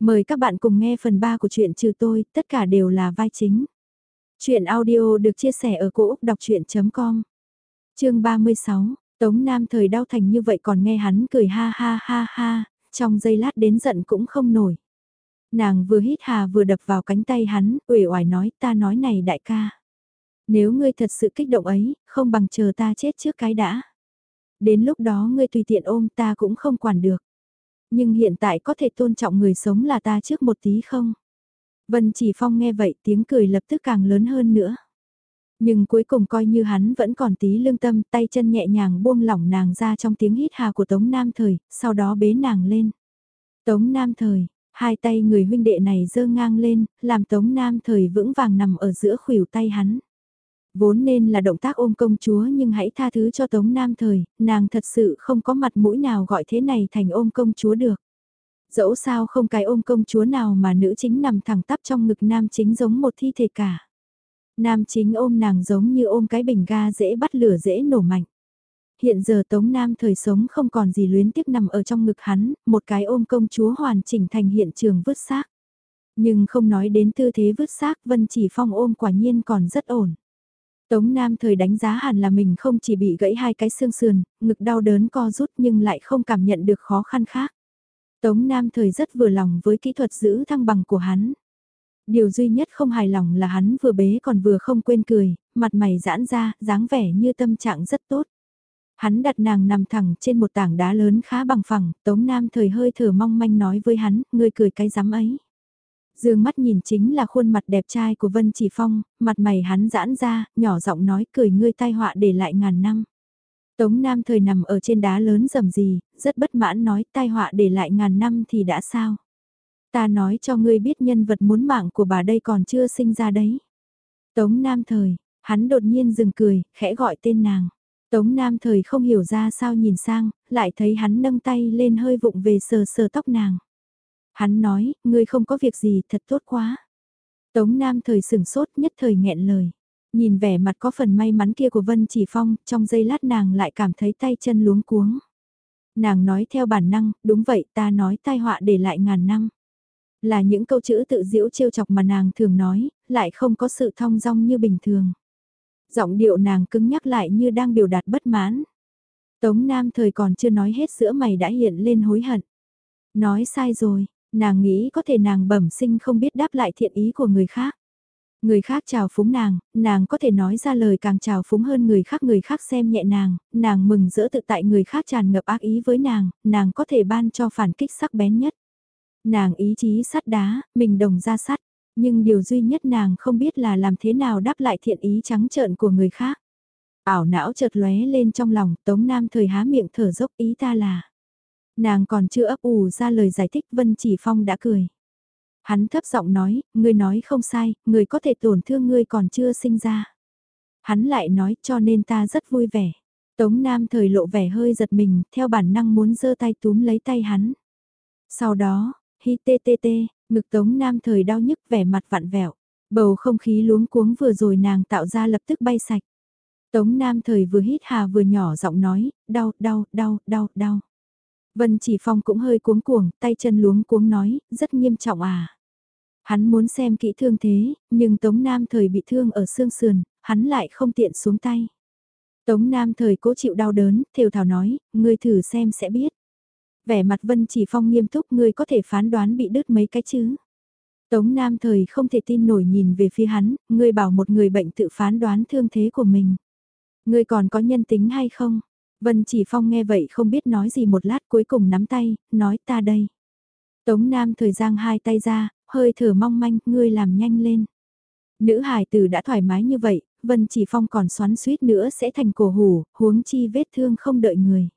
Mời các bạn cùng nghe phần 3 của truyện trừ tôi, tất cả đều là vai chính. Chuyện audio được chia sẻ ở cỗ đọc chuyện.com Chương 36, Tống Nam thời đau thành như vậy còn nghe hắn cười ha ha ha ha, trong giây lát đến giận cũng không nổi. Nàng vừa hít hà vừa đập vào cánh tay hắn, uể oải nói ta nói này đại ca. Nếu ngươi thật sự kích động ấy, không bằng chờ ta chết trước cái đã. Đến lúc đó ngươi tùy tiện ôm ta cũng không quản được. Nhưng hiện tại có thể tôn trọng người sống là ta trước một tí không? Vân Chỉ Phong nghe vậy tiếng cười lập tức càng lớn hơn nữa. Nhưng cuối cùng coi như hắn vẫn còn tí lương tâm tay chân nhẹ nhàng buông lỏng nàng ra trong tiếng hít hà của Tống Nam Thời, sau đó bế nàng lên. Tống Nam Thời, hai tay người huynh đệ này dơ ngang lên, làm Tống Nam Thời vững vàng nằm ở giữa khuỷu tay hắn. Vốn nên là động tác ôm công chúa nhưng hãy tha thứ cho Tống Nam Thời, nàng thật sự không có mặt mũi nào gọi thế này thành ôm công chúa được. Dẫu sao không cái ôm công chúa nào mà nữ chính nằm thẳng tắp trong ngực nam chính giống một thi thể cả. Nam chính ôm nàng giống như ôm cái bình ga dễ bắt lửa dễ nổ mạnh. Hiện giờ Tống Nam thời sống không còn gì luyến tiếc nằm ở trong ngực hắn, một cái ôm công chúa hoàn chỉnh thành hiện trường vứt xác. Nhưng không nói đến tư thế vứt xác Vân Chỉ Phong ôm quả nhiên còn rất ổn. Tống Nam thời đánh giá hẳn là mình không chỉ bị gãy hai cái xương sườn, ngực đau đớn co rút nhưng lại không cảm nhận được khó khăn khác. Tống Nam thời rất vừa lòng với kỹ thuật giữ thăng bằng của hắn. Điều duy nhất không hài lòng là hắn vừa bế còn vừa không quên cười, mặt mày giãn ra, dáng vẻ như tâm trạng rất tốt. Hắn đặt nàng nằm thẳng trên một tảng đá lớn khá bằng phẳng, Tống Nam thời hơi thở mong manh nói với hắn, ngươi cười cái rắm ấy. Dương mắt nhìn chính là khuôn mặt đẹp trai của Vân Chỉ Phong, mặt mày hắn giãn ra, nhỏ giọng nói cười ngươi tai họa để lại ngàn năm. Tống Nam thời nằm ở trên đá lớn rầm gì, rất bất mãn nói tai họa để lại ngàn năm thì đã sao. Ta nói cho ngươi biết nhân vật muốn mạng của bà đây còn chưa sinh ra đấy. Tống Nam thời, hắn đột nhiên dừng cười, khẽ gọi tên nàng. Tống Nam thời không hiểu ra sao nhìn sang, lại thấy hắn nâng tay lên hơi vụng về sờ sờ tóc nàng. Hắn nói, ngươi không có việc gì, thật tốt quá. Tống Nam thời sừng sốt nhất thời nghẹn lời. Nhìn vẻ mặt có phần may mắn kia của Vân Chỉ Phong, trong giây lát nàng lại cảm thấy tay chân luống cuống. Nàng nói theo bản năng, đúng vậy ta nói tai họa để lại ngàn năm. Là những câu chữ tự diễu trêu chọc mà nàng thường nói, lại không có sự thong dong như bình thường. Giọng điệu nàng cứng nhắc lại như đang biểu đạt bất mãn. Tống Nam thời còn chưa nói hết giữa mày đã hiện lên hối hận. Nói sai rồi, Nàng nghĩ có thể nàng bẩm sinh không biết đáp lại thiện ý của người khác. Người khác chào phúng nàng, nàng có thể nói ra lời càng chào phúng hơn người khác người khác xem nhẹ nàng, nàng mừng rỡ tự tại người khác tràn ngập ác ý với nàng, nàng có thể ban cho phản kích sắc bén nhất. Nàng ý chí sắt đá, mình đồng ra sắt, nhưng điều duy nhất nàng không biết là làm thế nào đáp lại thiện ý trắng trợn của người khác. Ảo não chợt lóe lên trong lòng, Tống Nam thời há miệng thở dốc ý ta là. Nàng còn chưa ấp ủ ra lời giải thích Vân Chỉ Phong đã cười. Hắn thấp giọng nói, ngươi nói không sai, người có thể tổn thương ngươi còn chưa sinh ra. Hắn lại nói cho nên ta rất vui vẻ. Tống Nam thời lộ vẻ hơi giật mình, theo bản năng muốn giơ tay túm lấy tay hắn. Sau đó, hi tê tê tê, ngực Tống Nam thời đau nhức vẻ mặt vặn vẹo. Bầu không khí luống cuống vừa rồi nàng tạo ra lập tức bay sạch. Tống Nam thời vừa hít hà vừa nhỏ giọng nói, đau, đau, đau, đau, đau. Vân Chỉ Phong cũng hơi cuống cuồng, tay chân luống cuống nói, rất nghiêm trọng à. Hắn muốn xem kỹ thương thế, nhưng Tống Nam thời bị thương ở xương sườn, hắn lại không tiện xuống tay. Tống Nam thời cố chịu đau đớn, Thiều thảo nói, ngươi thử xem sẽ biết. Vẻ mặt Vân Chỉ Phong nghiêm túc ngươi có thể phán đoán bị đứt mấy cái chứ. Tống Nam thời không thể tin nổi nhìn về phía hắn, ngươi bảo một người bệnh tự phán đoán thương thế của mình. Ngươi còn có nhân tính hay không? Vân Chỉ Phong nghe vậy không biết nói gì một lát cuối cùng nắm tay, nói ta đây. Tống Nam thời gian hai tay ra, hơi thở mong manh, ngươi làm nhanh lên. Nữ hải tử đã thoải mái như vậy, Vân Chỉ Phong còn xoắn suýt nữa sẽ thành cổ hủ, huống chi vết thương không đợi người.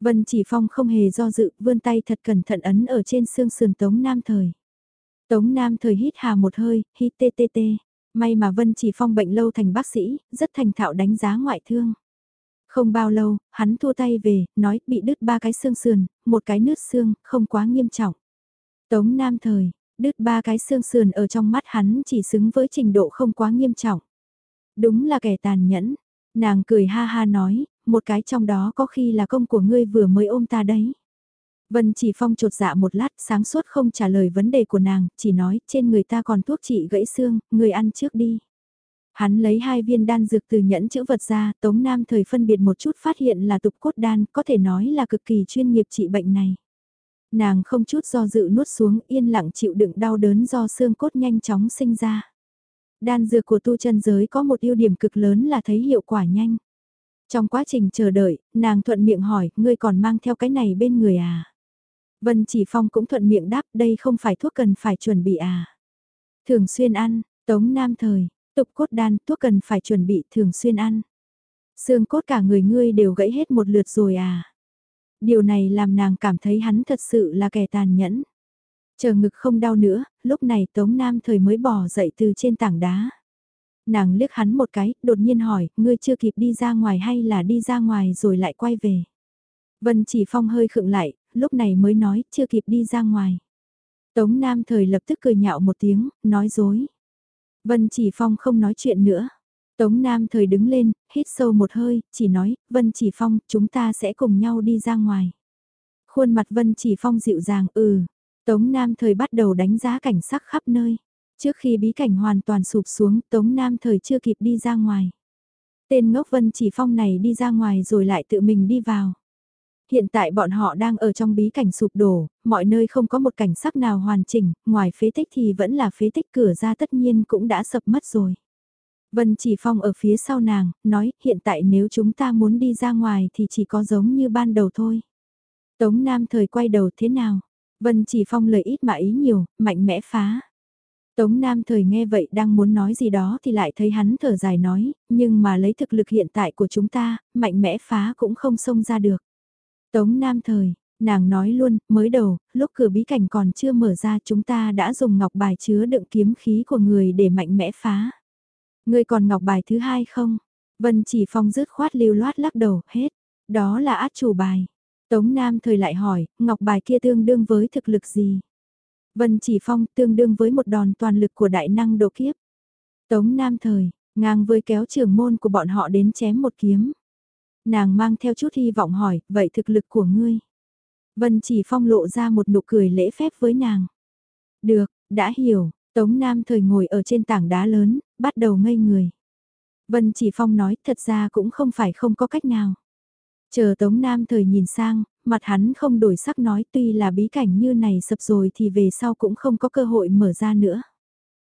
Vân Chỉ Phong không hề do dự, vươn tay thật cẩn thận ấn ở trên xương sườn Tống Nam thời. Tống Nam thời hít hà một hơi, hít tê tê tê. May mà Vân Chỉ Phong bệnh lâu thành bác sĩ, rất thành thạo đánh giá ngoại thương. Không bao lâu, hắn thua tay về, nói bị đứt ba cái xương sườn, một cái nứt xương, không quá nghiêm trọng. Tống Nam Thời, đứt ba cái xương sườn ở trong mắt hắn chỉ xứng với trình độ không quá nghiêm trọng. Đúng là kẻ tàn nhẫn. Nàng cười ha ha nói, một cái trong đó có khi là công của ngươi vừa mới ôm ta đấy. Vân chỉ phong trột dạ một lát sáng suốt không trả lời vấn đề của nàng, chỉ nói trên người ta còn thuốc trị gãy xương, người ăn trước đi. Hắn lấy hai viên đan dược từ nhẫn chữ vật ra, Tống Nam thời phân biệt một chút phát hiện là tục cốt đan, có thể nói là cực kỳ chuyên nghiệp trị bệnh này. Nàng không chút do dự nuốt xuống yên lặng chịu đựng đau đớn do xương cốt nhanh chóng sinh ra. Đan dược của tu chân giới có một ưu điểm cực lớn là thấy hiệu quả nhanh. Trong quá trình chờ đợi, nàng thuận miệng hỏi, ngươi còn mang theo cái này bên người à? Vân Chỉ Phong cũng thuận miệng đáp, đây không phải thuốc cần phải chuẩn bị à? Thường xuyên ăn, Tống Nam Thời, tục cốt đan, thuốc cần phải chuẩn bị thường xuyên ăn. Xương cốt cả người ngươi đều gãy hết một lượt rồi à? Điều này làm nàng cảm thấy hắn thật sự là kẻ tàn nhẫn. Chờ ngực không đau nữa, lúc này Tống Nam Thời mới bỏ dậy từ trên tảng đá. Nàng liếc hắn một cái, đột nhiên hỏi, ngươi chưa kịp đi ra ngoài hay là đi ra ngoài rồi lại quay về. Vân chỉ phong hơi khựng lại, lúc này mới nói, chưa kịp đi ra ngoài. Tống Nam Thời lập tức cười nhạo một tiếng, nói dối. Vân chỉ phong không nói chuyện nữa. Tống Nam Thời đứng lên, hít sâu một hơi, chỉ nói, Vân chỉ phong, chúng ta sẽ cùng nhau đi ra ngoài. Khuôn mặt Vân chỉ phong dịu dàng, ừ. Tống Nam Thời bắt đầu đánh giá cảnh sắc khắp nơi. Trước khi bí cảnh hoàn toàn sụp xuống, Tống Nam thời chưa kịp đi ra ngoài. Tên ngốc Vân Chỉ Phong này đi ra ngoài rồi lại tự mình đi vào. Hiện tại bọn họ đang ở trong bí cảnh sụp đổ, mọi nơi không có một cảnh sắc nào hoàn chỉnh, ngoài phế tích thì vẫn là phế tích cửa ra tất nhiên cũng đã sập mất rồi. Vân Chỉ Phong ở phía sau nàng, nói hiện tại nếu chúng ta muốn đi ra ngoài thì chỉ có giống như ban đầu thôi. Tống Nam thời quay đầu thế nào? Vân Chỉ Phong lời ít mà ý nhiều, mạnh mẽ phá. Tống Nam thời nghe vậy đang muốn nói gì đó thì lại thấy hắn thở dài nói, nhưng mà lấy thực lực hiện tại của chúng ta, mạnh mẽ phá cũng không xông ra được. Tống Nam thời, nàng nói luôn, mới đầu, lúc cửa bí cảnh còn chưa mở ra chúng ta đã dùng ngọc bài chứa đựng kiếm khí của người để mạnh mẽ phá. Người còn ngọc bài thứ hai không? Vân chỉ phong rứt khoát lưu loát lắc đầu, hết. Đó là át chủ bài. Tống Nam thời lại hỏi, ngọc bài kia tương đương với thực lực gì? Vân Chỉ Phong tương đương với một đòn toàn lực của đại năng độ kiếp. Tống Nam Thời, ngang với kéo trưởng môn của bọn họ đến chém một kiếm. Nàng mang theo chút hy vọng hỏi, vậy thực lực của ngươi? Vân Chỉ Phong lộ ra một nụ cười lễ phép với nàng. Được, đã hiểu, Tống Nam Thời ngồi ở trên tảng đá lớn, bắt đầu ngây người. Vân Chỉ Phong nói thật ra cũng không phải không có cách nào. Chờ Tống Nam Thời nhìn sang, mặt hắn không đổi sắc nói tuy là bí cảnh như này sập rồi thì về sau cũng không có cơ hội mở ra nữa.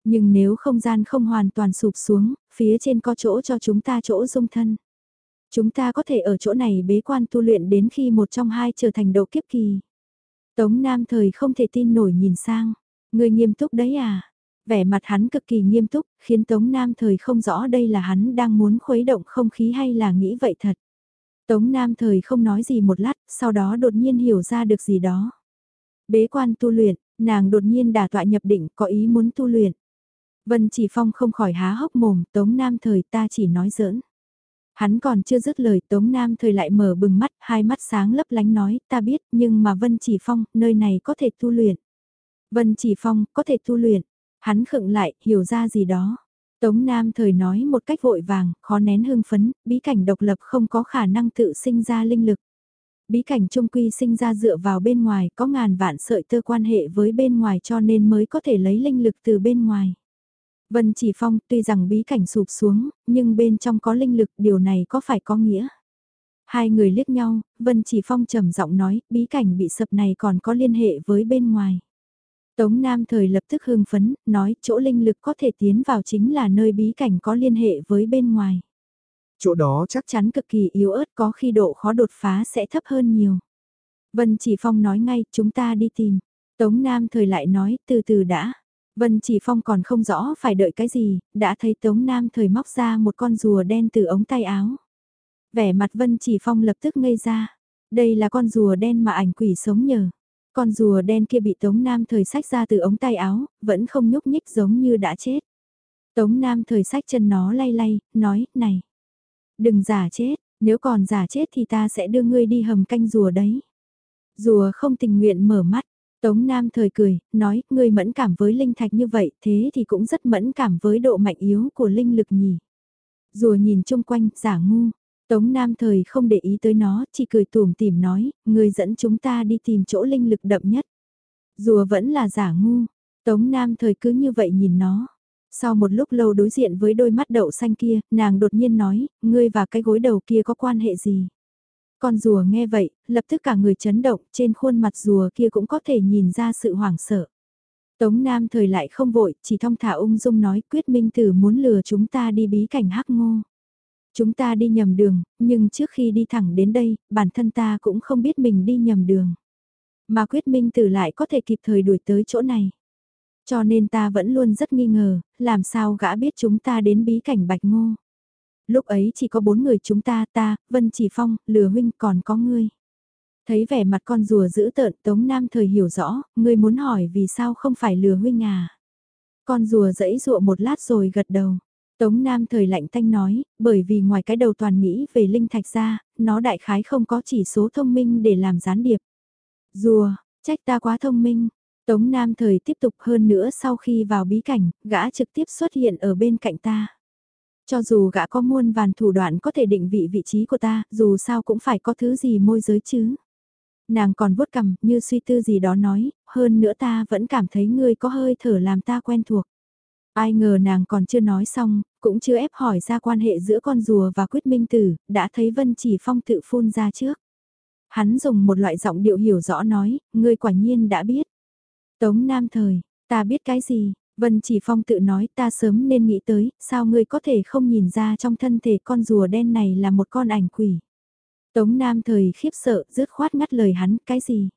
Nhưng nếu không gian không hoàn toàn sụp xuống, phía trên có chỗ cho chúng ta chỗ dung thân. Chúng ta có thể ở chỗ này bế quan tu luyện đến khi một trong hai trở thành độ kiếp kỳ. Tống Nam thời không thể tin nổi nhìn sang. Người nghiêm túc đấy à? Vẻ mặt hắn cực kỳ nghiêm túc, khiến Tống Nam thời không rõ đây là hắn đang muốn khuấy động không khí hay là nghĩ vậy thật. Tống Nam thời không nói gì một lát, sau đó đột nhiên hiểu ra được gì đó. Bế quan tu luyện, nàng đột nhiên đả tọa nhập định có ý muốn tu luyện. Vân Chỉ Phong không khỏi há hốc mồm, Tống Nam thời ta chỉ nói giỡn. Hắn còn chưa dứt lời Tống Nam thời lại mở bừng mắt, hai mắt sáng lấp lánh nói, ta biết, nhưng mà Vân Chỉ Phong, nơi này có thể tu luyện. Vân Chỉ Phong, có thể tu luyện. Hắn khựng lại, hiểu ra gì đó. Tống Nam thời nói một cách vội vàng, khó nén hưng phấn, bí cảnh độc lập không có khả năng tự sinh ra linh lực. Bí cảnh trung quy sinh ra dựa vào bên ngoài, có ngàn vạn sợi tơ quan hệ với bên ngoài cho nên mới có thể lấy linh lực từ bên ngoài. Vân Chỉ Phong tuy rằng bí cảnh sụp xuống, nhưng bên trong có linh lực điều này có phải có nghĩa? Hai người liếc nhau, Vân Chỉ Phong trầm giọng nói, bí cảnh bị sập này còn có liên hệ với bên ngoài. Tống Nam thời lập tức hưng phấn, nói chỗ linh lực có thể tiến vào chính là nơi bí cảnh có liên hệ với bên ngoài. Chỗ đó chắc chắn cực kỳ yếu ớt có khi độ khó đột phá sẽ thấp hơn nhiều. Vân Chỉ Phong nói ngay, chúng ta đi tìm. Tống Nam thời lại nói, từ từ đã. Vân Chỉ Phong còn không rõ phải đợi cái gì, đã thấy Tống Nam thời móc ra một con rùa đen từ ống tay áo. Vẻ mặt Vân Chỉ Phong lập tức ngây ra. Đây là con rùa đen mà ảnh quỷ sống nhờ. Con rùa đen kia bị Tống Nam thời sách ra từ ống tay áo, vẫn không nhúc nhích giống như đã chết. Tống Nam thời sách chân nó lay lay, nói, này, đừng giả chết, nếu còn giả chết thì ta sẽ đưa ngươi đi hầm canh rùa đấy. Rùa không tình nguyện mở mắt, Tống Nam thời cười, nói, ngươi mẫn cảm với linh thạch như vậy, thế thì cũng rất mẫn cảm với độ mạnh yếu của linh lực nhỉ. Rùa nhìn chung quanh, giả ngu, Tống Nam thời không để ý tới nó, chỉ cười tùm tìm nói, người dẫn chúng ta đi tìm chỗ linh lực đậm nhất. Rùa vẫn là giả ngu, Tống Nam thời cứ như vậy nhìn nó. Sau một lúc lâu đối diện với đôi mắt đậu xanh kia, nàng đột nhiên nói, ngươi và cái gối đầu kia có quan hệ gì? Con rùa nghe vậy, lập tức cả người chấn động, trên khuôn mặt rùa kia cũng có thể nhìn ra sự hoảng sợ. Tống Nam thời lại không vội, chỉ thong thả ung dung nói quyết minh tử muốn lừa chúng ta đi bí cảnh hắc ngô. Chúng ta đi nhầm đường, nhưng trước khi đi thẳng đến đây, bản thân ta cũng không biết mình đi nhầm đường. Mà quyết minh tử lại có thể kịp thời đuổi tới chỗ này. Cho nên ta vẫn luôn rất nghi ngờ, làm sao gã biết chúng ta đến bí cảnh bạch ngô. Lúc ấy chỉ có bốn người chúng ta, ta, Vân Chỉ Phong, Lừa Huynh còn có ngươi. Thấy vẻ mặt con rùa giữ tợn Tống Nam thời hiểu rõ, ngươi muốn hỏi vì sao không phải lừa huynh à. Con rùa dẫy dụa một lát rồi gật đầu. Tống Nam thời lạnh tanh nói, bởi vì ngoài cái đầu toàn nghĩ về linh thạch ra, nó đại khái không có chỉ số thông minh để làm gián điệp. Rùa, trách ta quá thông minh. Tống Nam thời tiếp tục hơn nữa sau khi vào bí cảnh, gã trực tiếp xuất hiện ở bên cạnh ta. Cho dù gã có muôn vàn thủ đoạn có thể định vị vị trí của ta, dù sao cũng phải có thứ gì môi giới chứ. Nàng còn vuốt cằm, như suy tư gì đó nói, hơn nữa ta vẫn cảm thấy ngươi có hơi thở làm ta quen thuộc. Ai ngờ nàng còn chưa nói xong, cũng chưa ép hỏi ra quan hệ giữa con rùa và quyết minh tử, đã thấy Vân Chỉ Phong tự phun ra trước. Hắn dùng một loại giọng điệu hiểu rõ nói, ngươi quả nhiên đã biết. Tống Nam Thời, ta biết cái gì? Vân Chỉ Phong tự nói ta sớm nên nghĩ tới, sao ngươi có thể không nhìn ra trong thân thể con rùa đen này là một con ảnh quỷ. Tống Nam Thời khiếp sợ, rứt khoát ngắt lời hắn, cái gì?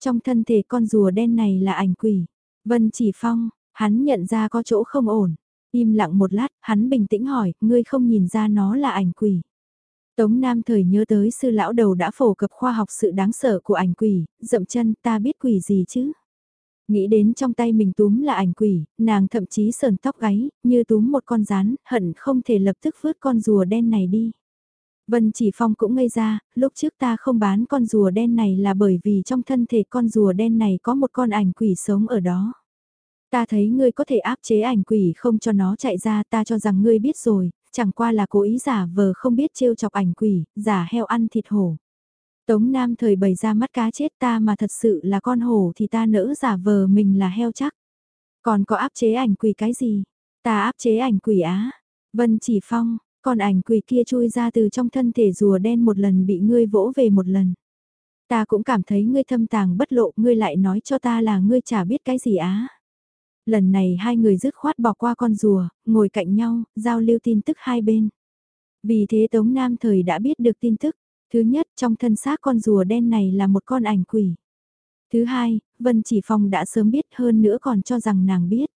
Trong thân thể con rùa đen này là ảnh quỷ. Vân Chỉ Phong, hắn nhận ra có chỗ không ổn. Im lặng một lát, hắn bình tĩnh hỏi, ngươi không nhìn ra nó là ảnh quỷ. Tống Nam thời nhớ tới sư lão đầu đã phổ cập khoa học sự đáng sợ của ảnh quỷ, dậm chân ta biết quỷ gì chứ. Nghĩ đến trong tay mình túm là ảnh quỷ, nàng thậm chí sờn tóc gáy, như túm một con rán, hận không thể lập tức vứt con rùa đen này đi. Vân Chỉ Phong cũng ngây ra, lúc trước ta không bán con rùa đen này là bởi vì trong thân thể con rùa đen này có một con ảnh quỷ sống ở đó. Ta thấy ngươi có thể áp chế ảnh quỷ không cho nó chạy ra ta cho rằng ngươi biết rồi, chẳng qua là cố ý giả vờ không biết trêu chọc ảnh quỷ, giả heo ăn thịt hổ. Tống Nam thời bày ra mắt cá chết ta mà thật sự là con hổ thì ta nỡ giả vờ mình là heo chắc. Còn có áp chế ảnh quỷ cái gì? Ta áp chế ảnh quỷ á. Vân chỉ phong, còn ảnh quỷ kia chui ra từ trong thân thể rùa đen một lần bị ngươi vỗ về một lần. Ta cũng cảm thấy ngươi thâm tàng bất lộ, ngươi lại nói cho ta là ngươi chả biết cái gì á. Lần này hai người dứt khoát bỏ qua con rùa, ngồi cạnh nhau, giao lưu tin tức hai bên. Vì thế Tống Nam thời đã biết được tin tức. Thứ nhất, trong thân xác con rùa đen này là một con ảnh quỷ. Thứ hai, Vân Chỉ Phong đã sớm biết hơn nữa còn cho rằng nàng biết.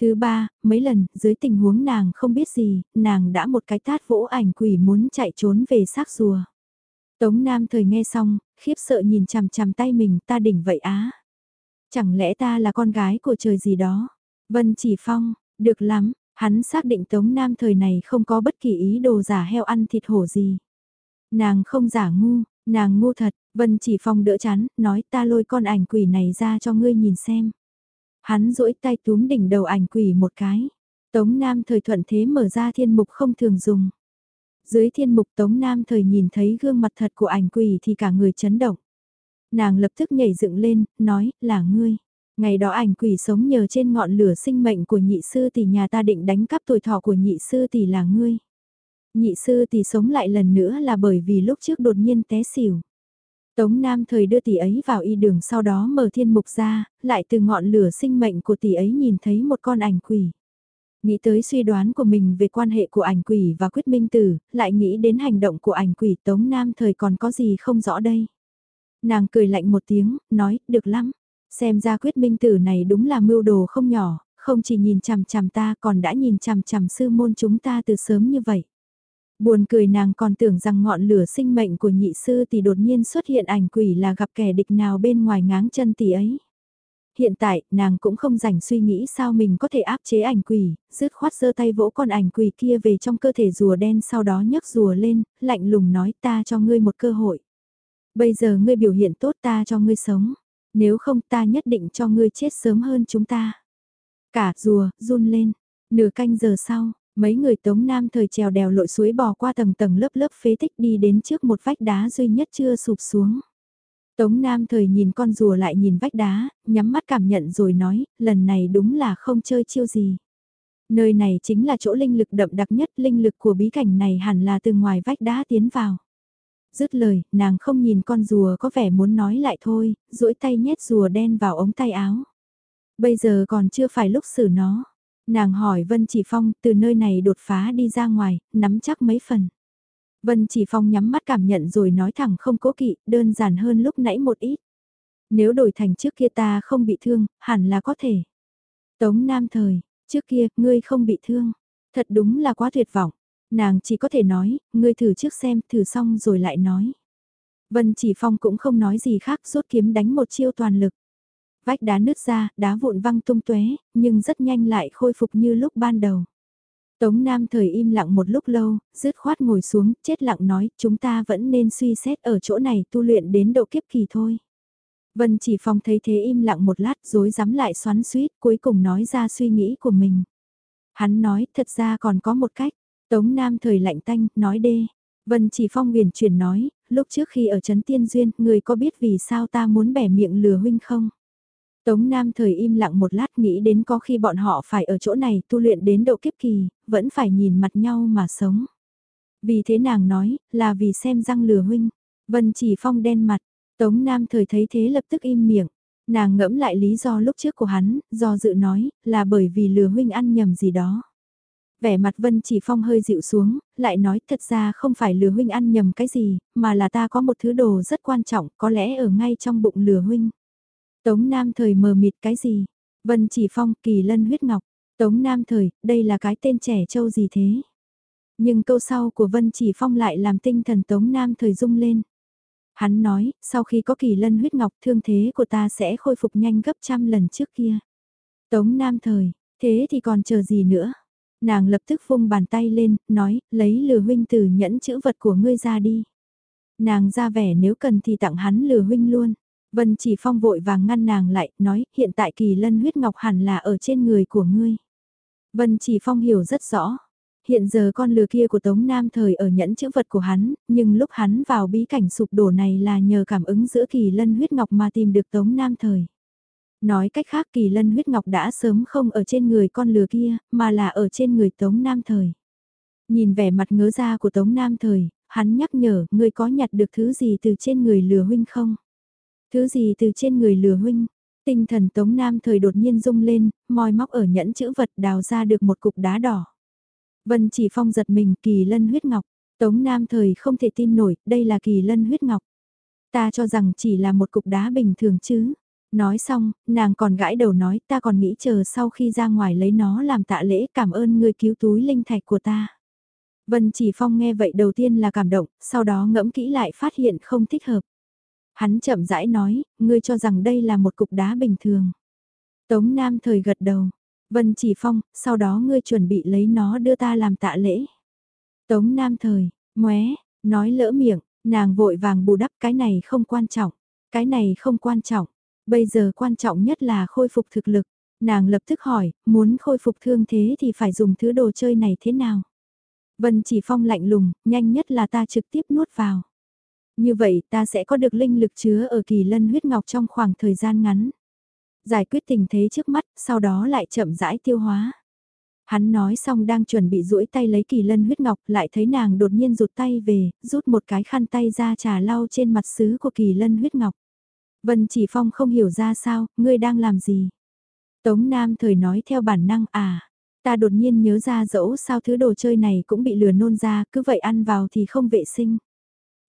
Thứ ba, mấy lần, dưới tình huống nàng không biết gì, nàng đã một cái tát vỗ ảnh quỷ muốn chạy trốn về xác rùa. Tống Nam thời nghe xong, khiếp sợ nhìn chằm chằm tay mình ta đỉnh vậy á. Chẳng lẽ ta là con gái của trời gì đó? Vân Chỉ Phong, được lắm, hắn xác định Tống Nam thời này không có bất kỳ ý đồ giả heo ăn thịt hổ gì. Nàng không giả ngu, nàng ngu thật, Vân Chỉ Phong đỡ chán, nói ta lôi con ảnh quỷ này ra cho ngươi nhìn xem. Hắn duỗi tay túm đỉnh đầu ảnh quỷ một cái. Tống Nam thời thuận thế mở ra thiên mục không thường dùng. Dưới thiên mục Tống Nam thời nhìn thấy gương mặt thật của ảnh quỷ thì cả người chấn động. Nàng lập tức nhảy dựng lên, nói, là ngươi. Ngày đó ảnh quỷ sống nhờ trên ngọn lửa sinh mệnh của nhị sư tỷ nhà ta định đánh cắp tuổi thọ của nhị sư tỷ là ngươi. Nhị sư tỷ sống lại lần nữa là bởi vì lúc trước đột nhiên té xỉu. Tống Nam thời đưa tỷ ấy vào y đường sau đó mở thiên mục ra, lại từ ngọn lửa sinh mệnh của tỷ ấy nhìn thấy một con ảnh quỷ. Nghĩ tới suy đoán của mình về quan hệ của ảnh quỷ và quyết minh tử, lại nghĩ đến hành động của ảnh quỷ Tống Nam thời còn có gì không rõ đây. Nàng cười lạnh một tiếng, nói, được lắm. Xem ra quyết minh tử này đúng là mưu đồ không nhỏ, không chỉ nhìn chằm chằm ta còn đã nhìn chằm chằm sư môn chúng ta từ sớm như vậy. Buồn cười nàng còn tưởng rằng ngọn lửa sinh mệnh của nhị sư thì đột nhiên xuất hiện ảnh quỷ là gặp kẻ địch nào bên ngoài ngáng chân tỷ ấy. Hiện tại, nàng cũng không rảnh suy nghĩ sao mình có thể áp chế ảnh quỷ, rứt khoát giơ tay vỗ con ảnh quỷ kia về trong cơ thể rùa đen sau đó nhấc rùa lên, lạnh lùng nói ta cho ngươi một cơ hội. Bây giờ ngươi biểu hiện tốt ta cho ngươi sống, nếu không ta nhất định cho ngươi chết sớm hơn chúng ta. Cả rùa, run lên, nửa canh giờ sau, Mấy người Tống Nam thời trèo đèo lội suối bò qua tầng tầng lớp lớp phế tích đi đến trước một vách đá duy nhất chưa sụp xuống. Tống Nam thời nhìn con rùa lại nhìn vách đá, nhắm mắt cảm nhận rồi nói, lần này đúng là không chơi chiêu gì. Nơi này chính là chỗ linh lực đậm đặc nhất, linh lực của bí cảnh này hẳn là từ ngoài vách đá tiến vào. Dứt lời, nàng không nhìn con rùa có vẻ muốn nói lại thôi, duỗi tay nhét rùa đen vào ống tay áo. Bây giờ còn chưa phải lúc xử nó. Nàng hỏi Vân Chỉ Phong từ nơi này đột phá đi ra ngoài, nắm chắc mấy phần. Vân Chỉ Phong nhắm mắt cảm nhận rồi nói thẳng không cố kỵ, đơn giản hơn lúc nãy một ít. Nếu đổi thành trước kia ta không bị thương, hẳn là có thể. Tống Nam Thời, trước kia, ngươi không bị thương. Thật đúng là quá tuyệt vọng. Nàng chỉ có thể nói, ngươi thử trước xem, thử xong rồi lại nói. Vân Chỉ Phong cũng không nói gì khác, rút kiếm đánh một chiêu toàn lực. Vách đá nứt ra, đá vụn văng tung tóe, nhưng rất nhanh lại khôi phục như lúc ban đầu. Tống Nam thời im lặng một lúc lâu, dứt khoát ngồi xuống, chết lặng nói, chúng ta vẫn nên suy xét ở chỗ này tu luyện đến độ kiếp kỳ thôi. Vân chỉ phong thấy thế im lặng một lát rồi dám lại xoắn suýt, cuối cùng nói ra suy nghĩ của mình. Hắn nói, thật ra còn có một cách. Tống Nam thời lạnh tanh, nói đê. Vân chỉ phong huyền chuyển nói, lúc trước khi ở Trấn Tiên Duyên, người có biết vì sao ta muốn bẻ miệng lừa huynh không? Tống Nam thời im lặng một lát nghĩ đến có khi bọn họ phải ở chỗ này tu luyện đến độ kiếp kỳ, vẫn phải nhìn mặt nhau mà sống. Vì thế nàng nói, là vì xem răng lừa huynh. Vân chỉ phong đen mặt, Tống Nam thời thấy thế lập tức im miệng. Nàng ngẫm lại lý do lúc trước của hắn, do dự nói, là bởi vì lừa huynh ăn nhầm gì đó. Vẻ mặt Vân Chỉ Phong hơi dịu xuống, lại nói thật ra không phải lừa huynh ăn nhầm cái gì, mà là ta có một thứ đồ rất quan trọng, có lẽ ở ngay trong bụng lừa huynh. Tống Nam thời mờ mịt cái gì? Vân Chỉ Phong, Kỳ Lân huyết ngọc. Tống Nam thời, đây là cái tên trẻ trâu gì thế? Nhưng câu sau của Vân Chỉ Phong lại làm tinh thần Tống Nam thời rung lên. Hắn nói, sau khi có kỳ lân huyết ngọc thương thế của ta sẽ khôi phục nhanh gấp trăm lần trước kia. Tống Nam thời, thế thì còn chờ gì nữa? Nàng lập tức vung bàn tay lên, nói, lấy lừa huynh từ nhẫn chữ vật của ngươi ra đi. Nàng ra vẻ nếu cần thì tặng hắn lừa huynh luôn. Vân chỉ phong vội vàng ngăn nàng lại, nói, hiện tại kỳ lân huyết ngọc hẳn là ở trên người của ngươi. Vân chỉ phong hiểu rất rõ. Hiện giờ con lừa kia của Tống Nam thời ở nhẫn chữ vật của hắn, nhưng lúc hắn vào bí cảnh sụp đổ này là nhờ cảm ứng giữa kỳ lân huyết ngọc mà tìm được Tống Nam thời. Nói cách khác kỳ lân huyết ngọc đã sớm không ở trên người con lừa kia, mà là ở trên người Tống Nam thời. Nhìn vẻ mặt ngớ ra của Tống Nam thời, hắn nhắc nhở, ngươi có nhặt được thứ gì từ trên người lừa huynh không? Thứ gì từ trên người lừa huynh? Tinh thần Tống Nam thời đột nhiên rung lên, moi móc ở nhẫn chữ vật đào ra được một cục đá đỏ. Vân chỉ phong giật mình kỳ lân huyết ngọc. Tống Nam thời không thể tin nổi, đây là kỳ lân huyết ngọc. Ta cho rằng chỉ là một cục đá bình thường chứ. Nói xong, nàng còn gãi đầu nói ta còn nghĩ chờ sau khi ra ngoài lấy nó làm tạ lễ cảm ơn người cứu túi linh thạch của ta. Vân chỉ phong nghe vậy đầu tiên là cảm động, sau đó ngẫm kỹ lại phát hiện không thích hợp. Hắn chậm rãi nói, ngươi cho rằng đây là một cục đá bình thường. Tống Nam thời gật đầu. Vân chỉ phong, sau đó ngươi chuẩn bị lấy nó đưa ta làm tạ lễ. Tống Nam thời, ngoé, nói lỡ miệng, nàng vội vàng bù đắp cái này không quan trọng. Cái này không quan trọng. Bây giờ quan trọng nhất là khôi phục thực lực. Nàng lập tức hỏi, muốn khôi phục thương thế thì phải dùng thứ đồ chơi này thế nào? Vân chỉ phong lạnh lùng, nhanh nhất là ta trực tiếp nuốt vào. Như vậy ta sẽ có được linh lực chứa ở kỳ lân huyết ngọc trong khoảng thời gian ngắn. Giải quyết tình thế trước mắt, sau đó lại chậm rãi tiêu hóa. Hắn nói xong đang chuẩn bị duỗi tay lấy kỳ lân huyết ngọc, lại thấy nàng đột nhiên rụt tay về, rút một cái khăn tay ra trà lau trên mặt sứ của kỳ lân huyết ngọc. Vân chỉ phong không hiểu ra sao, ngươi đang làm gì. Tống Nam thời nói theo bản năng à, ta đột nhiên nhớ ra dẫu sao thứ đồ chơi này cũng bị lừa nôn ra, cứ vậy ăn vào thì không vệ sinh.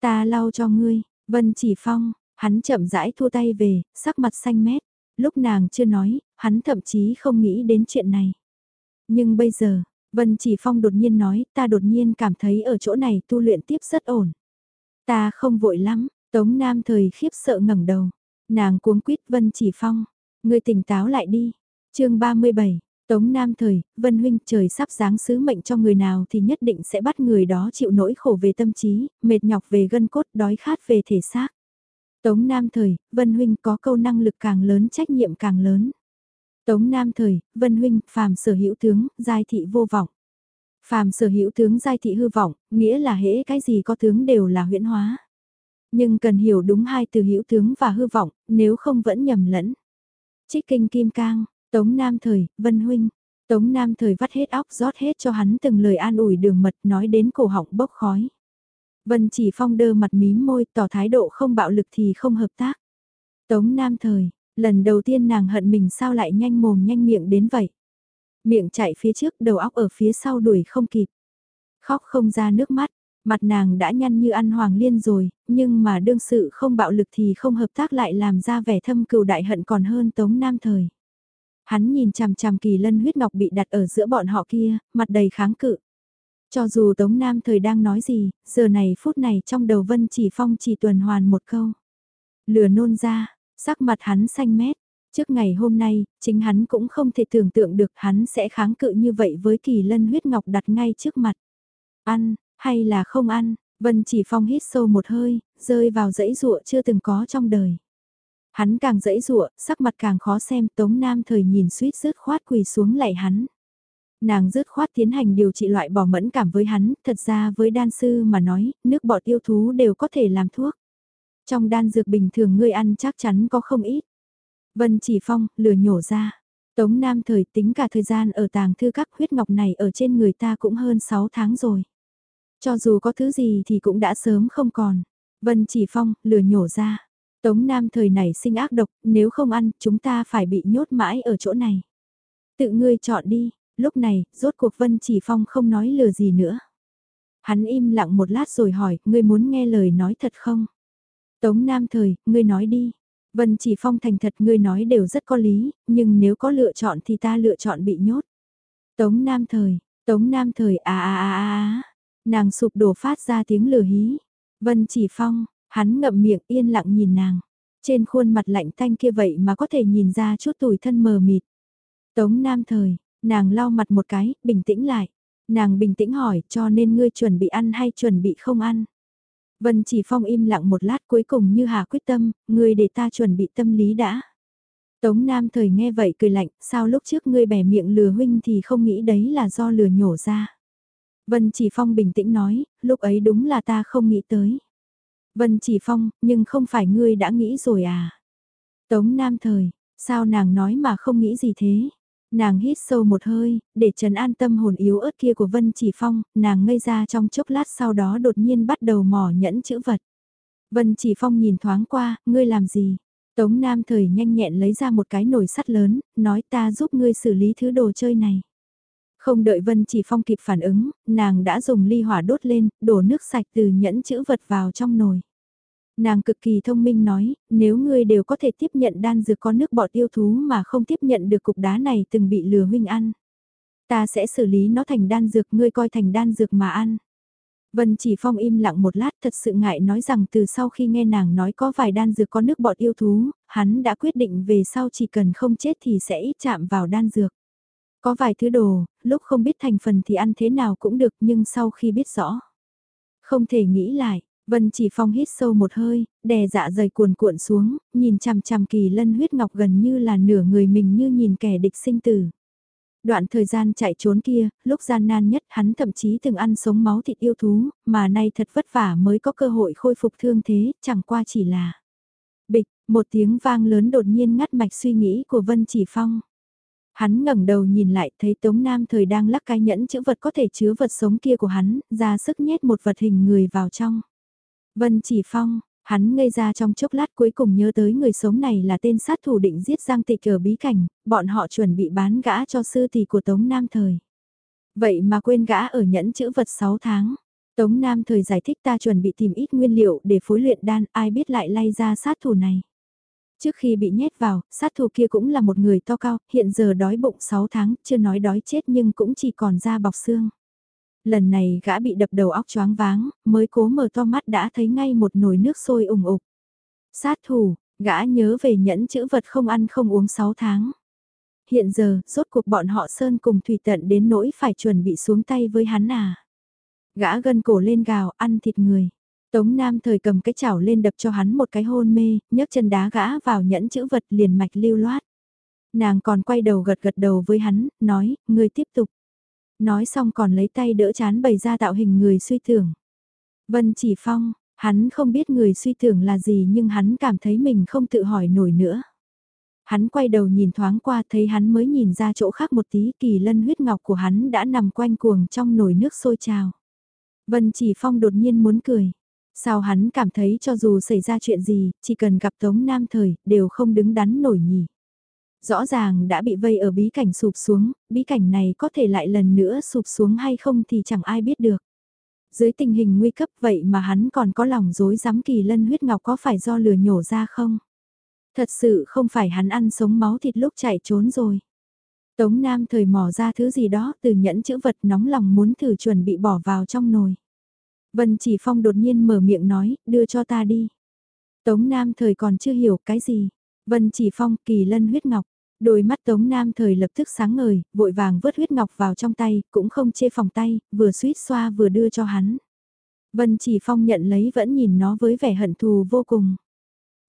Ta lau cho ngươi, Vân chỉ phong, hắn chậm rãi thua tay về, sắc mặt xanh mét. Lúc nàng chưa nói, hắn thậm chí không nghĩ đến chuyện này. Nhưng bây giờ, Vân chỉ phong đột nhiên nói, ta đột nhiên cảm thấy ở chỗ này tu luyện tiếp rất ổn. Ta không vội lắm, Tống Nam thời khiếp sợ ngẩng đầu. Nàng cuống quýt Vân chỉ phong, ngươi tỉnh táo lại đi. chương 37, Tống Nam thời, Vân Huynh trời sắp giáng sứ mệnh cho người nào thì nhất định sẽ bắt người đó chịu nỗi khổ về tâm trí, mệt nhọc về gân cốt, đói khát về thể xác. Tống Nam thời, Vân Huynh có câu năng lực càng lớn trách nhiệm càng lớn. Tống Nam thời, Vân Huynh, phàm sở hữu tướng, giai thị vô vọng. Phàm sở hữu tướng giai thị hư vọng, nghĩa là hễ cái gì có tướng đều là huyễn hóa. Nhưng cần hiểu đúng hai từ hữu tướng và hư vọng, nếu không vẫn nhầm lẫn. Trích kinh kim cang, Tống Nam Thời, Vân Huynh. Tống Nam Thời vắt hết óc rót hết cho hắn từng lời an ủi đường mật nói đến cổ họng bốc khói. Vân chỉ phong đơ mặt mím môi tỏ thái độ không bạo lực thì không hợp tác. Tống Nam Thời, lần đầu tiên nàng hận mình sao lại nhanh mồm nhanh miệng đến vậy. Miệng chạy phía trước đầu óc ở phía sau đuổi không kịp. Khóc không ra nước mắt, mặt nàng đã nhăn như ăn hoàng liên rồi, nhưng mà đương sự không bạo lực thì không hợp tác lại làm ra vẻ thâm cừu đại hận còn hơn Tống Nam Thời. Hắn nhìn chằm chằm kỳ lân huyết ngọc bị đặt ở giữa bọn họ kia, mặt đầy kháng cự. Cho dù Tống Nam Thời đang nói gì, giờ này phút này trong đầu Vân Chỉ Phong chỉ tuần hoàn một câu. Lừa nôn ra, sắc mặt hắn xanh mét. Trước ngày hôm nay, chính hắn cũng không thể tưởng tượng được hắn sẽ kháng cự như vậy với kỳ lân huyết ngọc đặt ngay trước mặt. Ăn, hay là không ăn, Vân Chỉ Phong hít sâu một hơi, rơi vào dãy ruộng chưa từng có trong đời. Hắn càng dẫy dụa, sắc mặt càng khó xem, Tống Nam thời nhìn suýt rớt khoát quỳ xuống lại hắn. Nàng rớt khoát tiến hành điều trị loại bỏ mẫn cảm với hắn, thật ra với đan sư mà nói, nước bọt yêu thú đều có thể làm thuốc. Trong đan dược bình thường ngươi ăn chắc chắn có không ít. Vân chỉ phong, lừa nhổ ra. Tống Nam thời tính cả thời gian ở tàng thư các huyết ngọc này ở trên người ta cũng hơn 6 tháng rồi. Cho dù có thứ gì thì cũng đã sớm không còn. Vân chỉ phong, lừa nhổ ra. Tống Nam thời này sinh ác độc, nếu không ăn, chúng ta phải bị nhốt mãi ở chỗ này. Tự ngươi chọn đi, lúc này, rốt cuộc Vân Chỉ Phong không nói lừa gì nữa. Hắn im lặng một lát rồi hỏi, ngươi muốn nghe lời nói thật không? Tống Nam thời, ngươi nói đi. Vân Chỉ Phong thành thật ngươi nói đều rất có lý, nhưng nếu có lựa chọn thì ta lựa chọn bị nhốt. Tống Nam thời, Tống Nam thời à à à à à, nàng sụp đổ phát ra tiếng lừa hí. Vân Chỉ Phong, hắn ngậm miệng yên lặng nhìn nàng. Trên khuôn mặt lạnh thanh kia vậy mà có thể nhìn ra chút tủi thân mờ mịt. Tống Nam thời, nàng lau mặt một cái, bình tĩnh lại. Nàng bình tĩnh hỏi cho nên ngươi chuẩn bị ăn hay chuẩn bị không ăn. Vân chỉ phong im lặng một lát cuối cùng như hà quyết tâm, ngươi để ta chuẩn bị tâm lý đã. Tống Nam thời nghe vậy cười lạnh, sao lúc trước ngươi bẻ miệng lừa huynh thì không nghĩ đấy là do lừa nhổ ra. Vân chỉ phong bình tĩnh nói, lúc ấy đúng là ta không nghĩ tới. Vân chỉ phong, nhưng không phải ngươi đã nghĩ rồi à. Tống Nam thời, sao nàng nói mà không nghĩ gì thế? Nàng hít sâu một hơi, để trấn an tâm hồn yếu ớt kia của Vân Chỉ Phong, nàng ngây ra trong chốc lát sau đó đột nhiên bắt đầu mò nhẫn chữ vật. Vân Chỉ Phong nhìn thoáng qua, ngươi làm gì? Tống Nam thời nhanh nhẹn lấy ra một cái nồi sắt lớn, nói ta giúp ngươi xử lý thứ đồ chơi này. Không đợi Vân Chỉ Phong kịp phản ứng, nàng đã dùng ly hỏa đốt lên, đổ nước sạch từ nhẫn chữ vật vào trong nồi. Nàng cực kỳ thông minh nói, nếu ngươi đều có thể tiếp nhận đan dược có nước bọt yêu thú mà không tiếp nhận được cục đá này từng bị lừa huynh ăn. Ta sẽ xử lý nó thành đan dược ngươi coi thành đan dược mà ăn. Vân chỉ phong im lặng một lát thật sự ngại nói rằng từ sau khi nghe nàng nói có vài đan dược có nước bọt yêu thú, hắn đã quyết định về sau chỉ cần không chết thì sẽ ít chạm vào đan dược. Có vài thứ đồ, lúc không biết thành phần thì ăn thế nào cũng được nhưng sau khi biết rõ. Không thể nghĩ lại, Vân chỉ phong hít sâu một hơi, đè dạ dày cuồn cuộn xuống, nhìn chằm chằm kỳ lân huyết ngọc gần như là nửa người mình như nhìn kẻ địch sinh tử. Đoạn thời gian chạy trốn kia, lúc gian nan nhất hắn thậm chí từng ăn sống máu thịt yêu thú, mà nay thật vất vả mới có cơ hội khôi phục thương thế, chẳng qua chỉ là. Bịch, một tiếng vang lớn đột nhiên ngắt mạch suy nghĩ của Vân Chỉ Phong. Hắn ngẩng đầu nhìn lại thấy Tống Nam thời đang lắc cái nhẫn chữ vật có thể chứa vật sống kia của hắn, ra sức nhét một vật hình người vào trong. Vân Chỉ Phong, hắn ngây ra trong chốc lát cuối cùng nhớ tới người sống này là tên sát thủ định giết Giang Tịch ở bí cảnh, bọn họ chuẩn bị bán gã cho sư tỷ của Tống Nam Thời. Vậy mà quên gã ở nhẫn chữ vật 6 tháng. Tống Nam Thời giải thích ta chuẩn bị tìm ít nguyên liệu để phối luyện đan, ai biết lại lay ra sát thủ này. Trước khi bị nhét vào, sát thủ kia cũng là một người to cao, hiện giờ đói bụng 6 tháng, chưa nói đói chết nhưng cũng chỉ còn da bọc xương. Lần này gã bị đập đầu óc choáng váng, mới cố mở to mắt đã thấy ngay một nồi nước sôi ủng ục. Sát thủ, gã nhớ về nhẫn chữ vật không ăn không uống 6 tháng. Hiện giờ, rốt cuộc bọn họ Sơn cùng Thủy Tận đến nỗi phải chuẩn bị xuống tay với hắn à. Gã gân cổ lên gào, ăn thịt người. Tống Nam thời cầm cái chảo lên đập cho hắn một cái hôn mê, nhấc chân đá gã vào nhẫn chữ vật liền mạch lưu loát. Nàng còn quay đầu gật gật đầu với hắn, nói, ngươi tiếp tục. Nói xong còn lấy tay đỡ chán bày ra tạo hình người suy tưởng. Vân chỉ phong, hắn không biết người suy tưởng là gì nhưng hắn cảm thấy mình không tự hỏi nổi nữa. Hắn quay đầu nhìn thoáng qua thấy hắn mới nhìn ra chỗ khác một tí kỳ lân huyết ngọc của hắn đã nằm quanh cuồng trong nồi nước sôi trào. Vân chỉ phong đột nhiên muốn cười. Sao hắn cảm thấy cho dù xảy ra chuyện gì, chỉ cần gặp Tống Nam Thời, đều không đứng đắn nổi nhỉ. Rõ ràng đã bị vây ở bí cảnh sụp xuống, bí cảnh này có thể lại lần nữa sụp xuống hay không thì chẳng ai biết được. Dưới tình hình nguy cấp vậy mà hắn còn có lòng dối dám kỳ lân huyết ngọc có phải do lửa nhổ ra không? Thật sự không phải hắn ăn sống máu thịt lúc chạy trốn rồi. Tống Nam thời mò ra thứ gì đó từ nhẫn chữ vật nóng lòng muốn thử chuẩn bị bỏ vào trong nồi. Vân Chỉ Phong đột nhiên mở miệng nói, đưa cho ta đi. Tống Nam thời còn chưa hiểu cái gì. Vân Chỉ Phong kỳ lân huyết ngọc. Đôi mắt Tống Nam thời lập tức sáng ngời, vội vàng vớt huyết ngọc vào trong tay, cũng không chê phòng tay, vừa suýt xoa vừa đưa cho hắn. Vân Chỉ Phong nhận lấy vẫn nhìn nó với vẻ hận thù vô cùng.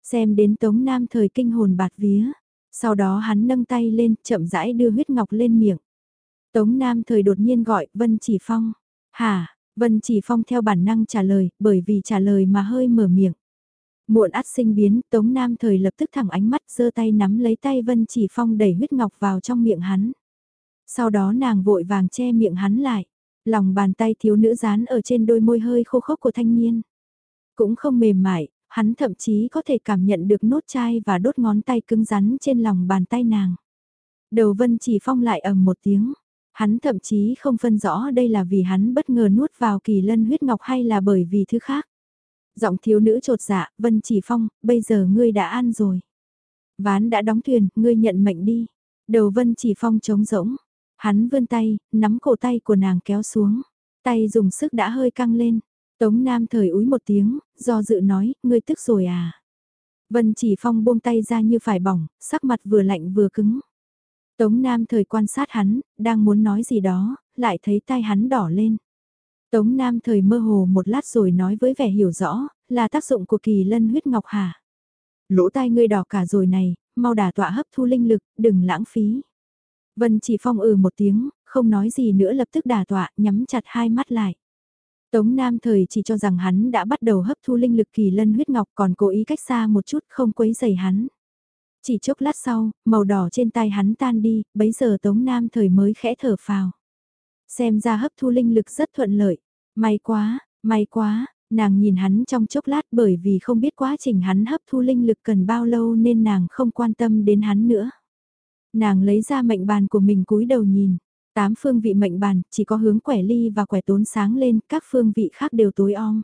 Xem đến Tống Nam thời kinh hồn bạt vía. Sau đó hắn nâng tay lên, chậm rãi đưa huyết ngọc lên miệng. Tống Nam thời đột nhiên gọi Vân Chỉ Phong. Hả, Vân Chỉ Phong theo bản năng trả lời, bởi vì trả lời mà hơi mở miệng. Muộn át sinh biến, Tống Nam thời lập tức thẳng ánh mắt giơ tay nắm lấy tay Vân Chỉ Phong đẩy huyết ngọc vào trong miệng hắn. Sau đó nàng vội vàng che miệng hắn lại. Lòng bàn tay thiếu nữ dán ở trên đôi môi hơi khô khốc của thanh niên. Cũng không mềm mại, hắn thậm chí có thể cảm nhận được nốt chai và đốt ngón tay cứng rắn trên lòng bàn tay nàng. Đầu Vân Chỉ Phong lại ầm một tiếng. Hắn thậm chí không phân rõ đây là vì hắn bất ngờ nuốt vào kỳ lân huyết ngọc hay là bởi vì thứ khác. Giọng thiếu nữ trột dạ, Vân Chỉ Phong, bây giờ ngươi đã ăn rồi. Ván đã đóng thuyền, ngươi nhận mệnh đi. Đầu Vân Chỉ Phong trống rỗng. Hắn vươn tay, nắm cổ tay của nàng kéo xuống. Tay dùng sức đã hơi căng lên. Tống Nam thời úi một tiếng, do dự nói, ngươi tức rồi à. Vân Chỉ Phong buông tay ra như phải bỏng, sắc mặt vừa lạnh vừa cứng. Tống Nam thời quan sát hắn, đang muốn nói gì đó, lại thấy tai hắn đỏ lên. Tống Nam thời mơ hồ một lát rồi nói với vẻ hiểu rõ, là tác dụng của kỳ lân huyết ngọc hả. Lỗ tai ngươi đỏ cả rồi này, mau đả tọa hấp thu linh lực, đừng lãng phí. Vân chỉ phong ừ một tiếng, không nói gì nữa lập tức đả tọa, nhắm chặt hai mắt lại. Tống Nam thời chỉ cho rằng hắn đã bắt đầu hấp thu linh lực kỳ lân huyết ngọc còn cố ý cách xa một chút không quấy dày hắn. Chỉ chốc lát sau, màu đỏ trên tay hắn tan đi, bấy giờ Tống Nam thời mới khẽ thở phào. Xem ra hấp thu linh lực rất thuận lợi. May quá, may quá, nàng nhìn hắn trong chốc lát bởi vì không biết quá trình hắn hấp thu linh lực cần bao lâu nên nàng không quan tâm đến hắn nữa. Nàng lấy ra mệnh bàn của mình cúi đầu nhìn. Tám phương vị mệnh bàn, chỉ có hướng quẻ ly và quẻ tốn sáng lên, các phương vị khác đều tối om.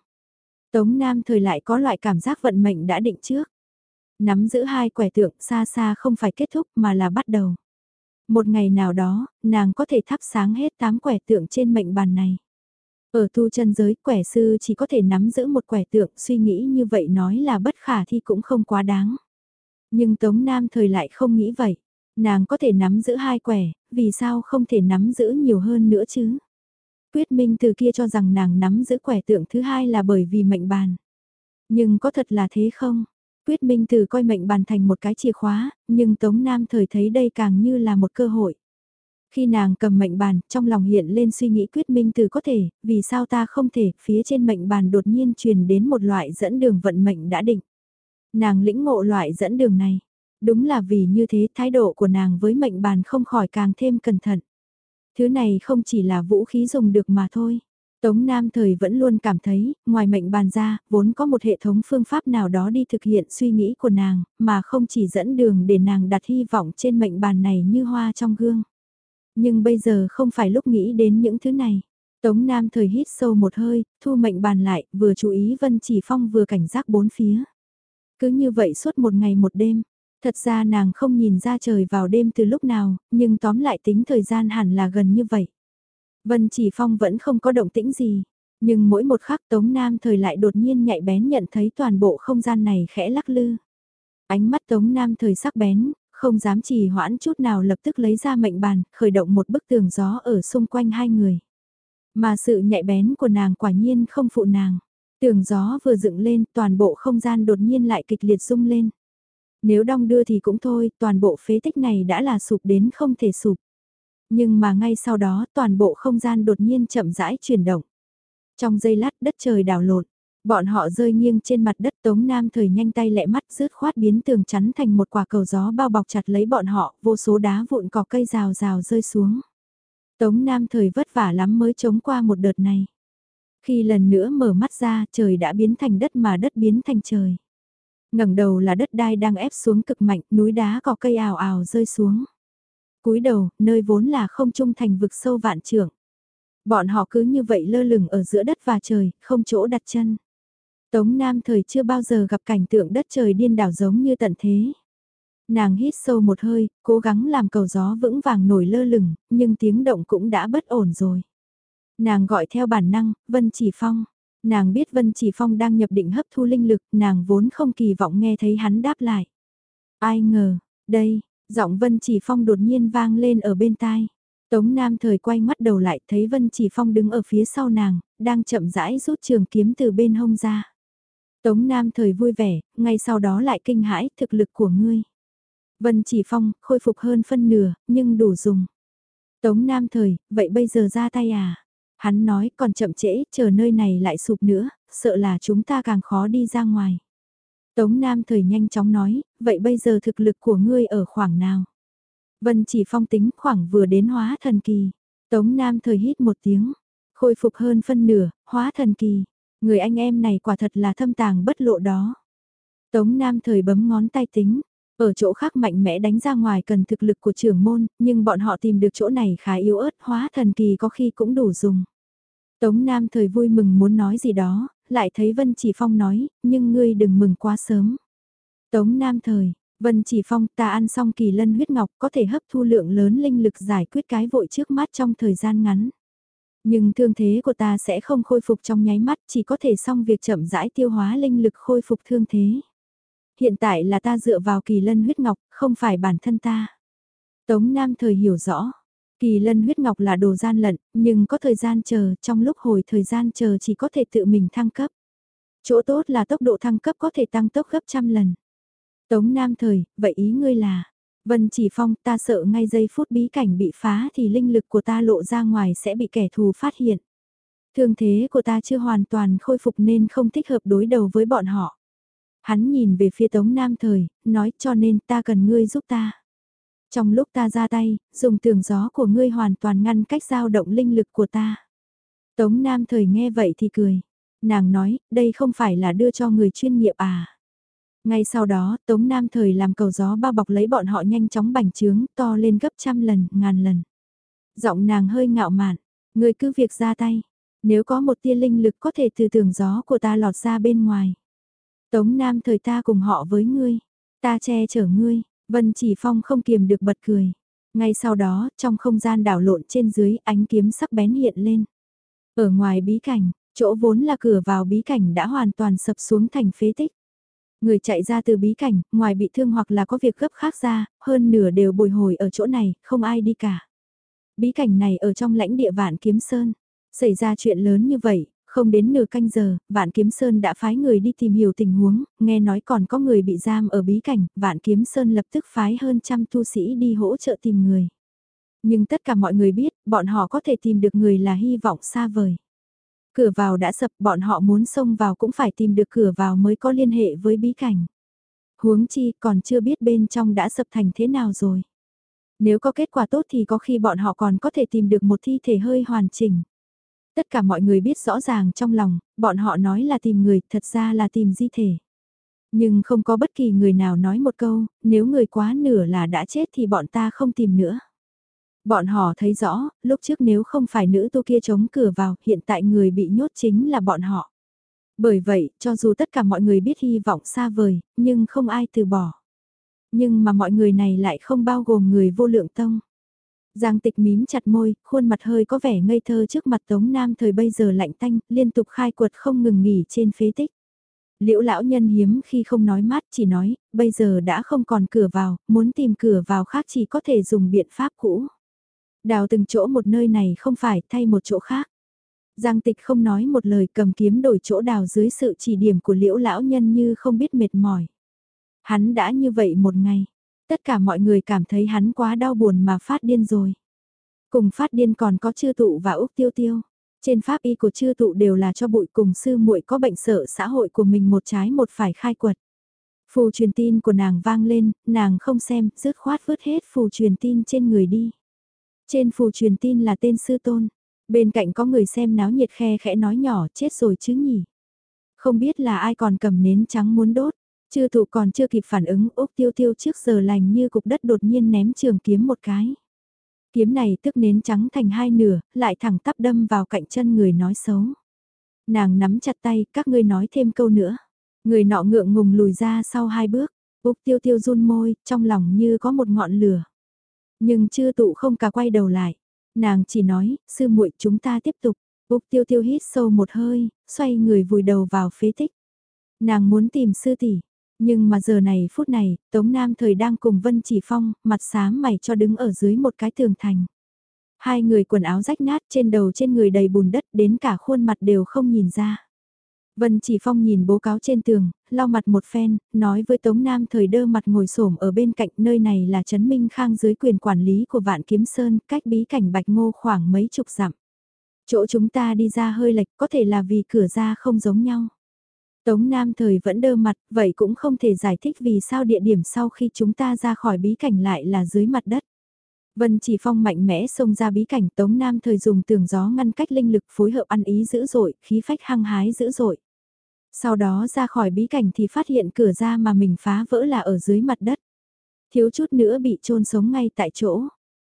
Tống Nam thời lại có loại cảm giác vận mệnh đã định trước. Nắm giữ hai quẻ tượng xa xa không phải kết thúc mà là bắt đầu. Một ngày nào đó, nàng có thể thắp sáng hết tám quẻ tượng trên mệnh bàn này. Ở tu chân giới, quẻ sư chỉ có thể nắm giữ một quẻ tượng, suy nghĩ như vậy nói là bất khả thi cũng không quá đáng. Nhưng Tống Nam thời lại không nghĩ vậy. Nàng có thể nắm giữ hai quẻ, vì sao không thể nắm giữ nhiều hơn nữa chứ? Quyết Minh từ kia cho rằng nàng nắm giữ quẻ tượng thứ hai là bởi vì mệnh bàn. Nhưng có thật là thế không? Quyết Minh từ coi mệnh bàn thành một cái chìa khóa, nhưng Tống Nam thời thấy đây càng như là một cơ hội. Khi nàng cầm mệnh bàn, trong lòng hiện lên suy nghĩ Quyết Minh từ có thể, vì sao ta không thể, phía trên mệnh bàn đột nhiên truyền đến một loại dẫn đường vận mệnh đã định. Nàng lĩnh ngộ loại dẫn đường này. Đúng là vì như thế thái độ của nàng với mệnh bàn không khỏi càng thêm cẩn thận. Thứ này không chỉ là vũ khí dùng được mà thôi. Tống Nam thời vẫn luôn cảm thấy, ngoài mệnh bàn ra, vốn có một hệ thống phương pháp nào đó đi thực hiện suy nghĩ của nàng, mà không chỉ dẫn đường để nàng đặt hy vọng trên mệnh bàn này như hoa trong gương. Nhưng bây giờ không phải lúc nghĩ đến những thứ này. Tống Nam thời hít sâu một hơi, thu mệnh bàn lại, vừa chú ý Vân Chỉ Phong vừa cảnh giác bốn phía. Cứ như vậy suốt một ngày một đêm, Thật ra nàng không nhìn ra trời vào đêm từ lúc nào, nhưng tóm lại tính thời gian hẳn là gần như vậy. Vân Chỉ Phong vẫn không có động tĩnh gì, nhưng mỗi một khắc Tống Nam thời lại đột nhiên nhạy bén nhận thấy toàn bộ không gian này khẽ lắc lư. Ánh mắt Tống Nam thời sắc bén, không dám trì hoãn chút nào lập tức lấy ra mệnh bàn, khởi động một bức tường gió ở xung quanh hai người. Mà sự nhạy bén của nàng quả nhiên không phụ nàng. Tường gió vừa dựng lên, toàn bộ không gian đột nhiên lại kịch liệt rung lên. Nếu đong đưa thì cũng thôi, toàn bộ phế tích này đã là sụp đến không thể sụp. Nhưng mà ngay sau đó toàn bộ không gian đột nhiên chậm rãi chuyển động. Trong giây lát đất trời đảo lộn, bọn họ rơi nghiêng trên mặt đất Tống Nam thời nhanh tay lẹ mắt rớt khoát biến tường chắn thành một quả cầu gió bao bọc chặt lấy bọn họ, vô số đá vụn cỏ cây rào rào rơi xuống. Tống Nam thời vất vả lắm mới chống qua một đợt này. Khi lần nữa mở mắt ra trời đã biến thành đất mà đất biến thành trời. ngẩng đầu là đất đai đang ép xuống cực mạnh, núi đá cỏ cây ào ào rơi xuống cúi đầu, nơi vốn là không trung thành vực sâu vạn trưởng. Bọn họ cứ như vậy lơ lửng ở giữa đất và trời, không chỗ đặt chân. Tống Nam thời chưa bao giờ gặp cảnh tượng đất trời điên đảo giống như tận thế. Nàng hít sâu một hơi, cố gắng làm cầu gió vững vàng nổi lơ lửng, nhưng tiếng động cũng đã bất ổn rồi. Nàng gọi theo bản năng, Vân Chỉ Phong. Nàng biết Vân Chỉ Phong đang nhập định hấp thu linh lực, nàng vốn không kỳ vọng nghe thấy hắn đáp lại. Ai ngờ, đây, giọng Vân Chỉ Phong đột nhiên vang lên ở bên tai. Tống Nam thời quay mắt đầu lại thấy Vân Chỉ Phong đứng ở phía sau nàng, đang chậm rãi rút trường kiếm từ bên hông ra. Tống Nam thời vui vẻ, ngay sau đó lại kinh hãi thực lực của ngươi. Vân Chỉ Phong, khôi phục hơn phân nửa, nhưng đủ dùng. Tống Nam thời, vậy bây giờ ra tay à? Hắn nói còn chậm trễ, chờ nơi này lại sụp nữa, sợ là chúng ta càng khó đi ra ngoài. Tống Nam thời nhanh chóng nói, vậy bây giờ thực lực của ngươi ở khoảng nào? Vân chỉ phong tính khoảng vừa đến hóa thần kỳ. Tống Nam thời hít một tiếng, khôi phục hơn phân nửa, hóa thần kỳ. Người anh em này quả thật là thâm tàng bất lộ đó. Tống Nam thời bấm ngón tay tính, ở chỗ khác mạnh mẽ đánh ra ngoài cần thực lực của trưởng môn, nhưng bọn họ tìm được chỗ này khá yếu ớt, hóa thần kỳ có khi cũng đủ dùng. Tống Nam thời vui mừng muốn nói gì đó, lại thấy Vân Chỉ Phong nói, nhưng ngươi đừng mừng quá sớm. Tống Nam thời, Vân Chỉ Phong ta ăn xong kỳ lân huyết ngọc có thể hấp thu lượng lớn linh lực giải quyết cái vội trước mắt trong thời gian ngắn. Nhưng thương thế của ta sẽ không khôi phục trong nháy mắt, chỉ có thể xong việc chậm rãi tiêu hóa linh lực khôi phục thương thế. Hiện tại là ta dựa vào kỳ lân huyết ngọc, không phải bản thân ta. Tống Nam thời hiểu rõ, kỳ lân huyết ngọc là đồ gian lận, nhưng có thời gian chờ, trong lúc hồi thời gian chờ chỉ có thể tự mình thăng cấp. Chỗ tốt là tốc độ thăng cấp có thể tăng tốc gấp trăm lần. Tống Nam thời, vậy ý ngươi là, Vân Chỉ Phong ta sợ ngay giây phút bí cảnh bị phá thì linh lực của ta lộ ra ngoài sẽ bị kẻ thù phát hiện. Thương thế của ta chưa hoàn toàn khôi phục nên không thích hợp đối đầu với bọn họ. Hắn nhìn về phía Tống Nam Thời, nói cho nên ta cần ngươi giúp ta. Trong lúc ta ra tay, dùng tường gió của ngươi hoàn toàn ngăn cách dao động linh lực của ta. Tống Nam Thời nghe vậy thì cười. Nàng nói, đây không phải là đưa cho người chuyên nghiệp à. Ngay sau đó, Tống Nam Thời làm cầu gió bao bọc lấy bọn họ nhanh chóng bành trướng, to lên gấp trăm lần, ngàn lần. Giọng nàng hơi ngạo mạn, người cứ việc ra tay. Nếu có một tia linh lực có thể từ tường gió của ta lọt ra bên ngoài. Tống Nam Thời ta cùng họ với ngươi, ta che chở ngươi, Vân Chỉ Phong không kiềm được bật cười. Ngay sau đó, trong không gian đảo lộn trên dưới, ánh kiếm sắc bén hiện lên. Ở ngoài bí cảnh, chỗ vốn là cửa vào bí cảnh đã hoàn toàn sập xuống thành phế tích. Người chạy ra từ bí cảnh, ngoài bị thương hoặc là có việc gấp khác ra, hơn nửa đều bồi hồi ở chỗ này, không ai đi cả. Bí cảnh này ở trong lãnh địa vạn kiếm sơn. Xảy ra chuyện lớn như vậy, không đến nửa canh giờ, Vạn Kiếm Sơn đã phái người đi tìm hiểu tình huống, nghe nói còn có người bị giam ở bí cảnh, Vạn Kiếm Sơn lập tức phái hơn trăm tu sĩ đi hỗ trợ tìm người. Nhưng tất cả mọi người biết, bọn họ có thể tìm được người là hy vọng xa vời. Cửa vào đã sập, bọn họ muốn xông vào cũng phải tìm được cửa vào mới có liên hệ với bí cảnh. Huống chi còn chưa biết bên trong đã sập thành thế nào rồi. Nếu có kết quả tốt thì có khi bọn họ còn có thể tìm được một thi thể hơi hoàn chỉnh. Tất cả mọi người biết rõ ràng trong lòng, bọn họ nói là tìm người, thật ra là tìm di thể. Nhưng không có bất kỳ người nào nói một câu, nếu người quá nửa là đã chết thì bọn ta không tìm nữa. Bọn họ thấy rõ, lúc trước nếu không phải nữ tu kia chống cửa vào, hiện tại người bị nhốt chính là bọn họ. Bởi vậy, cho dù tất cả mọi người biết hy vọng xa vời, nhưng không ai từ bỏ. Nhưng mà mọi người này lại không bao gồm người vô lượng tông. Giang tịch mím chặt môi, khuôn mặt hơi có vẻ ngây thơ trước mặt Tống Nam thời bây giờ lạnh tanh, liên tục khai quật không ngừng nghỉ trên phế tích. Liễu lão nhân hiếm khi không nói mát chỉ nói, bây giờ đã không còn cửa vào, muốn tìm cửa vào khác chỉ có thể dùng biện pháp cũ. Đào từng chỗ một nơi này không phải thay một chỗ khác. Giang tịch không nói một lời cầm kiếm đổi chỗ đào dưới sự chỉ điểm của liễu lão nhân như không biết mệt mỏi. Hắn đã như vậy một ngày, Tất cả mọi người cảm thấy hắn quá đau buồn mà phát điên rồi. Cùng phát điên còn có chư tụ và Úc Tiêu Tiêu. Trên pháp y của chư tụ đều là cho bụi cùng sư muội có bệnh sợ xã hội của mình một trái một phải khai quật. Phù truyền tin của nàng vang lên, nàng không xem, rớt khoát vứt hết phù truyền tin trên người đi. Trên phù truyền tin là tên sư tôn. Bên cạnh có người xem náo nhiệt khe khẽ nói nhỏ chết rồi chứ nhỉ. Không biết là ai còn cầm nến trắng muốn đốt. Chư thụ còn chưa kịp phản ứng Úc tiêu tiêu trước giờ lành như cục đất đột nhiên ném trường kiếm một cái. Kiếm này tức nến trắng thành hai nửa, lại thẳng tắp đâm vào cạnh chân người nói xấu. Nàng nắm chặt tay, các ngươi nói thêm câu nữa. Người nọ ngượng ngùng lùi ra sau hai bước, Úc tiêu tiêu run môi, trong lòng như có một ngọn lửa. Nhưng chưa tụ không cả quay đầu lại. Nàng chỉ nói, sư muội chúng ta tiếp tục. Úc tiêu tiêu hít sâu một hơi, xoay người vùi đầu vào phế tích. Nàng muốn tìm sư tỷ, nhưng mà giờ này phút này, Tống Nam thời đang cùng Vân Chỉ Phong, mặt xám mày cho đứng ở dưới một cái tường thành. Hai người quần áo rách nát trên đầu trên người đầy bùn đất đến cả khuôn mặt đều không nhìn ra. Vân Chỉ Phong nhìn bố cáo trên tường, lau mặt một phen, nói với Tống Nam thời đơ mặt ngồi xổm ở bên cạnh nơi này là Trấn Minh Khang dưới quyền quản lý của Vạn Kiếm Sơn, cách bí cảnh Bạch Ngô khoảng mấy chục dặm. Chỗ chúng ta đi ra hơi lệch có thể là vì cửa ra không giống nhau. Tống Nam thời vẫn đơ mặt, vậy cũng không thể giải thích vì sao địa điểm sau khi chúng ta ra khỏi bí cảnh lại là dưới mặt đất. Vân Chỉ Phong mạnh mẽ xông ra bí cảnh Tống Nam thời dùng tường gió ngăn cách linh lực phối hợp ăn ý dữ dội, khí phách hăng hái dữ dội. Sau đó ra khỏi bí cảnh thì phát hiện cửa ra mà mình phá vỡ là ở dưới mặt đất. Thiếu chút nữa bị trôn sống ngay tại chỗ.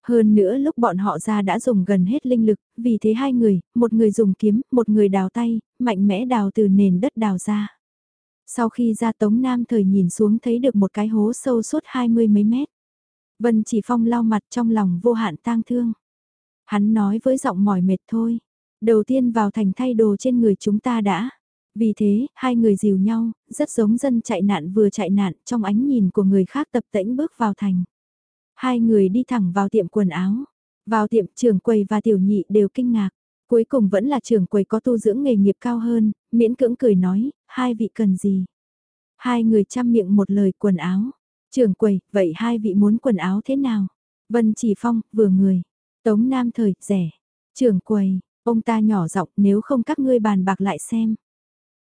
Hơn nữa lúc bọn họ ra đã dùng gần hết linh lực, vì thế hai người, một người dùng kiếm, một người đào tay, mạnh mẽ đào từ nền đất đào ra. Sau khi ra Tống Nam thời nhìn xuống thấy được một cái hố sâu suốt hai mươi mấy mét. Vân chỉ phong lau mặt trong lòng vô hạn tang thương. Hắn nói với giọng mỏi mệt thôi. Đầu tiên vào thành thay đồ trên người chúng ta đã. Vì thế, hai người dìu nhau, rất giống dân chạy nạn vừa chạy nạn trong ánh nhìn của người khác tập tễnh bước vào thành. Hai người đi thẳng vào tiệm quần áo. Vào tiệm trưởng quầy và tiểu nhị đều kinh ngạc. Cuối cùng vẫn là trưởng quầy có tu dưỡng nghề nghiệp cao hơn, miễn cưỡng cười nói, hai vị cần gì? Hai người chăm miệng một lời quần áo. Trưởng quầy, vậy hai vị muốn quần áo thế nào? Vân Chỉ Phong, vừa người. Tống Nam Thời, rẻ. Trưởng quầy, ông ta nhỏ giọng nếu không các ngươi bàn bạc lại xem.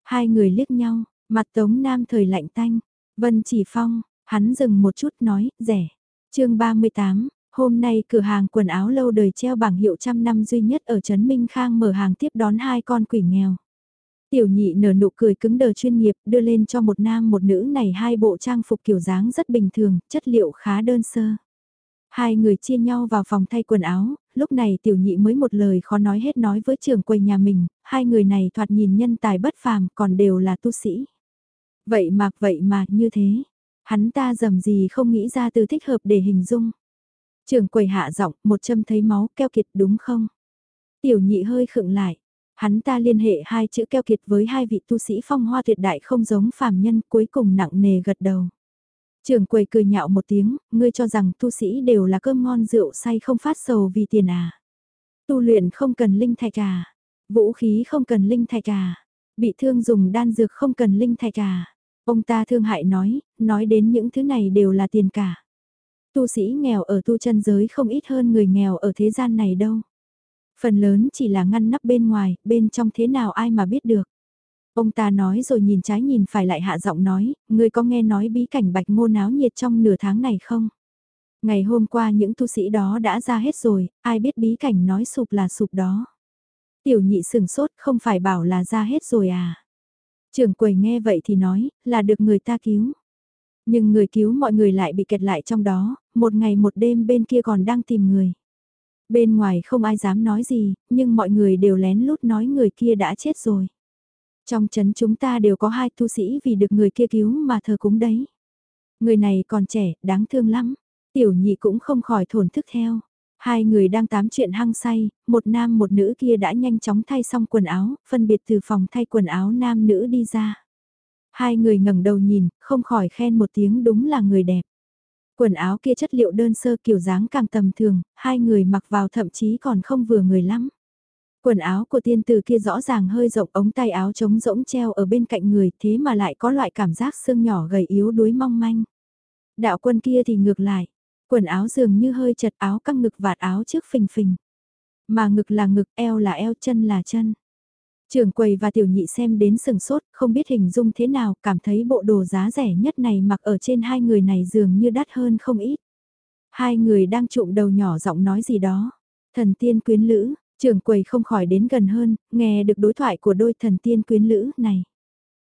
Hai người liếc nhau, mặt Tống Nam Thời lạnh tanh. Vân Chỉ Phong, hắn dừng một chút nói, rẻ chương 38, hôm nay cửa hàng quần áo lâu đời treo bảng hiệu trăm năm duy nhất ở Trấn Minh Khang mở hàng tiếp đón hai con quỷ nghèo. Tiểu nhị nở nụ cười cứng đờ chuyên nghiệp đưa lên cho một nam một nữ này hai bộ trang phục kiểu dáng rất bình thường, chất liệu khá đơn sơ. Hai người chia nhau vào phòng thay quần áo, lúc này tiểu nhị mới một lời khó nói hết nói với trưởng quầy nhà mình, hai người này thoạt nhìn nhân tài bất phàm còn đều là tu sĩ. Vậy mà, vậy mà, như thế, hắn ta dầm gì không nghĩ ra từ thích hợp để hình dung. Trưởng quầy hạ giọng, một châm thấy máu keo kiệt đúng không? Tiểu nhị hơi khựng lại, Hắn ta liên hệ hai chữ keo kiệt với hai vị tu sĩ phong hoa tuyệt đại không giống phàm nhân cuối cùng nặng nề gật đầu. Trường quầy cười nhạo một tiếng, ngươi cho rằng tu sĩ đều là cơm ngon rượu say không phát sầu vì tiền à. Tu luyện không cần linh thạch à. Vũ khí không cần linh thạch à. Bị thương dùng đan dược không cần linh thạch à. Ông ta thương hại nói, nói đến những thứ này đều là tiền cả. Tu sĩ nghèo ở tu chân giới không ít hơn người nghèo ở thế gian này đâu. Phần lớn chỉ là ngăn nắp bên ngoài, bên trong thế nào ai mà biết được. Ông ta nói rồi nhìn trái nhìn phải lại hạ giọng nói, người có nghe nói bí cảnh bạch ngô náo nhiệt trong nửa tháng này không? Ngày hôm qua những tu sĩ đó đã ra hết rồi, ai biết bí cảnh nói sụp là sụp đó. Tiểu nhị sừng sốt không phải bảo là ra hết rồi à? Trưởng quầy nghe vậy thì nói, là được người ta cứu. Nhưng người cứu mọi người lại bị kẹt lại trong đó, một ngày một đêm bên kia còn đang tìm người. Bên ngoài không ai dám nói gì, nhưng mọi người đều lén lút nói người kia đã chết rồi. Trong chấn chúng ta đều có hai tu sĩ vì được người kia cứu mà thờ cúng đấy. Người này còn trẻ, đáng thương lắm. Tiểu nhị cũng không khỏi thổn thức theo. Hai người đang tám chuyện hăng say, một nam một nữ kia đã nhanh chóng thay xong quần áo, phân biệt từ phòng thay quần áo nam nữ đi ra. Hai người ngẩng đầu nhìn, không khỏi khen một tiếng đúng là người đẹp. Quần áo kia chất liệu đơn sơ kiểu dáng càng tầm thường, hai người mặc vào thậm chí còn không vừa người lắm. Quần áo của tiên tử kia rõ ràng hơi rộng ống tay áo trống rỗng treo ở bên cạnh người thế mà lại có loại cảm giác xương nhỏ gầy yếu đuối mong manh. Đạo quân kia thì ngược lại, quần áo dường như hơi chật áo căng ngực vạt áo trước phình phình. Mà ngực là ngực, eo là eo, chân là chân. Trường quầy và tiểu nhị xem đến sừng sốt, không biết hình dung thế nào, cảm thấy bộ đồ giá rẻ nhất này mặc ở trên hai người này dường như đắt hơn không ít. Hai người đang trụm đầu nhỏ giọng nói gì đó. Thần tiên quyến lữ, trường quầy không khỏi đến gần hơn, nghe được đối thoại của đôi thần tiên quyến lữ này.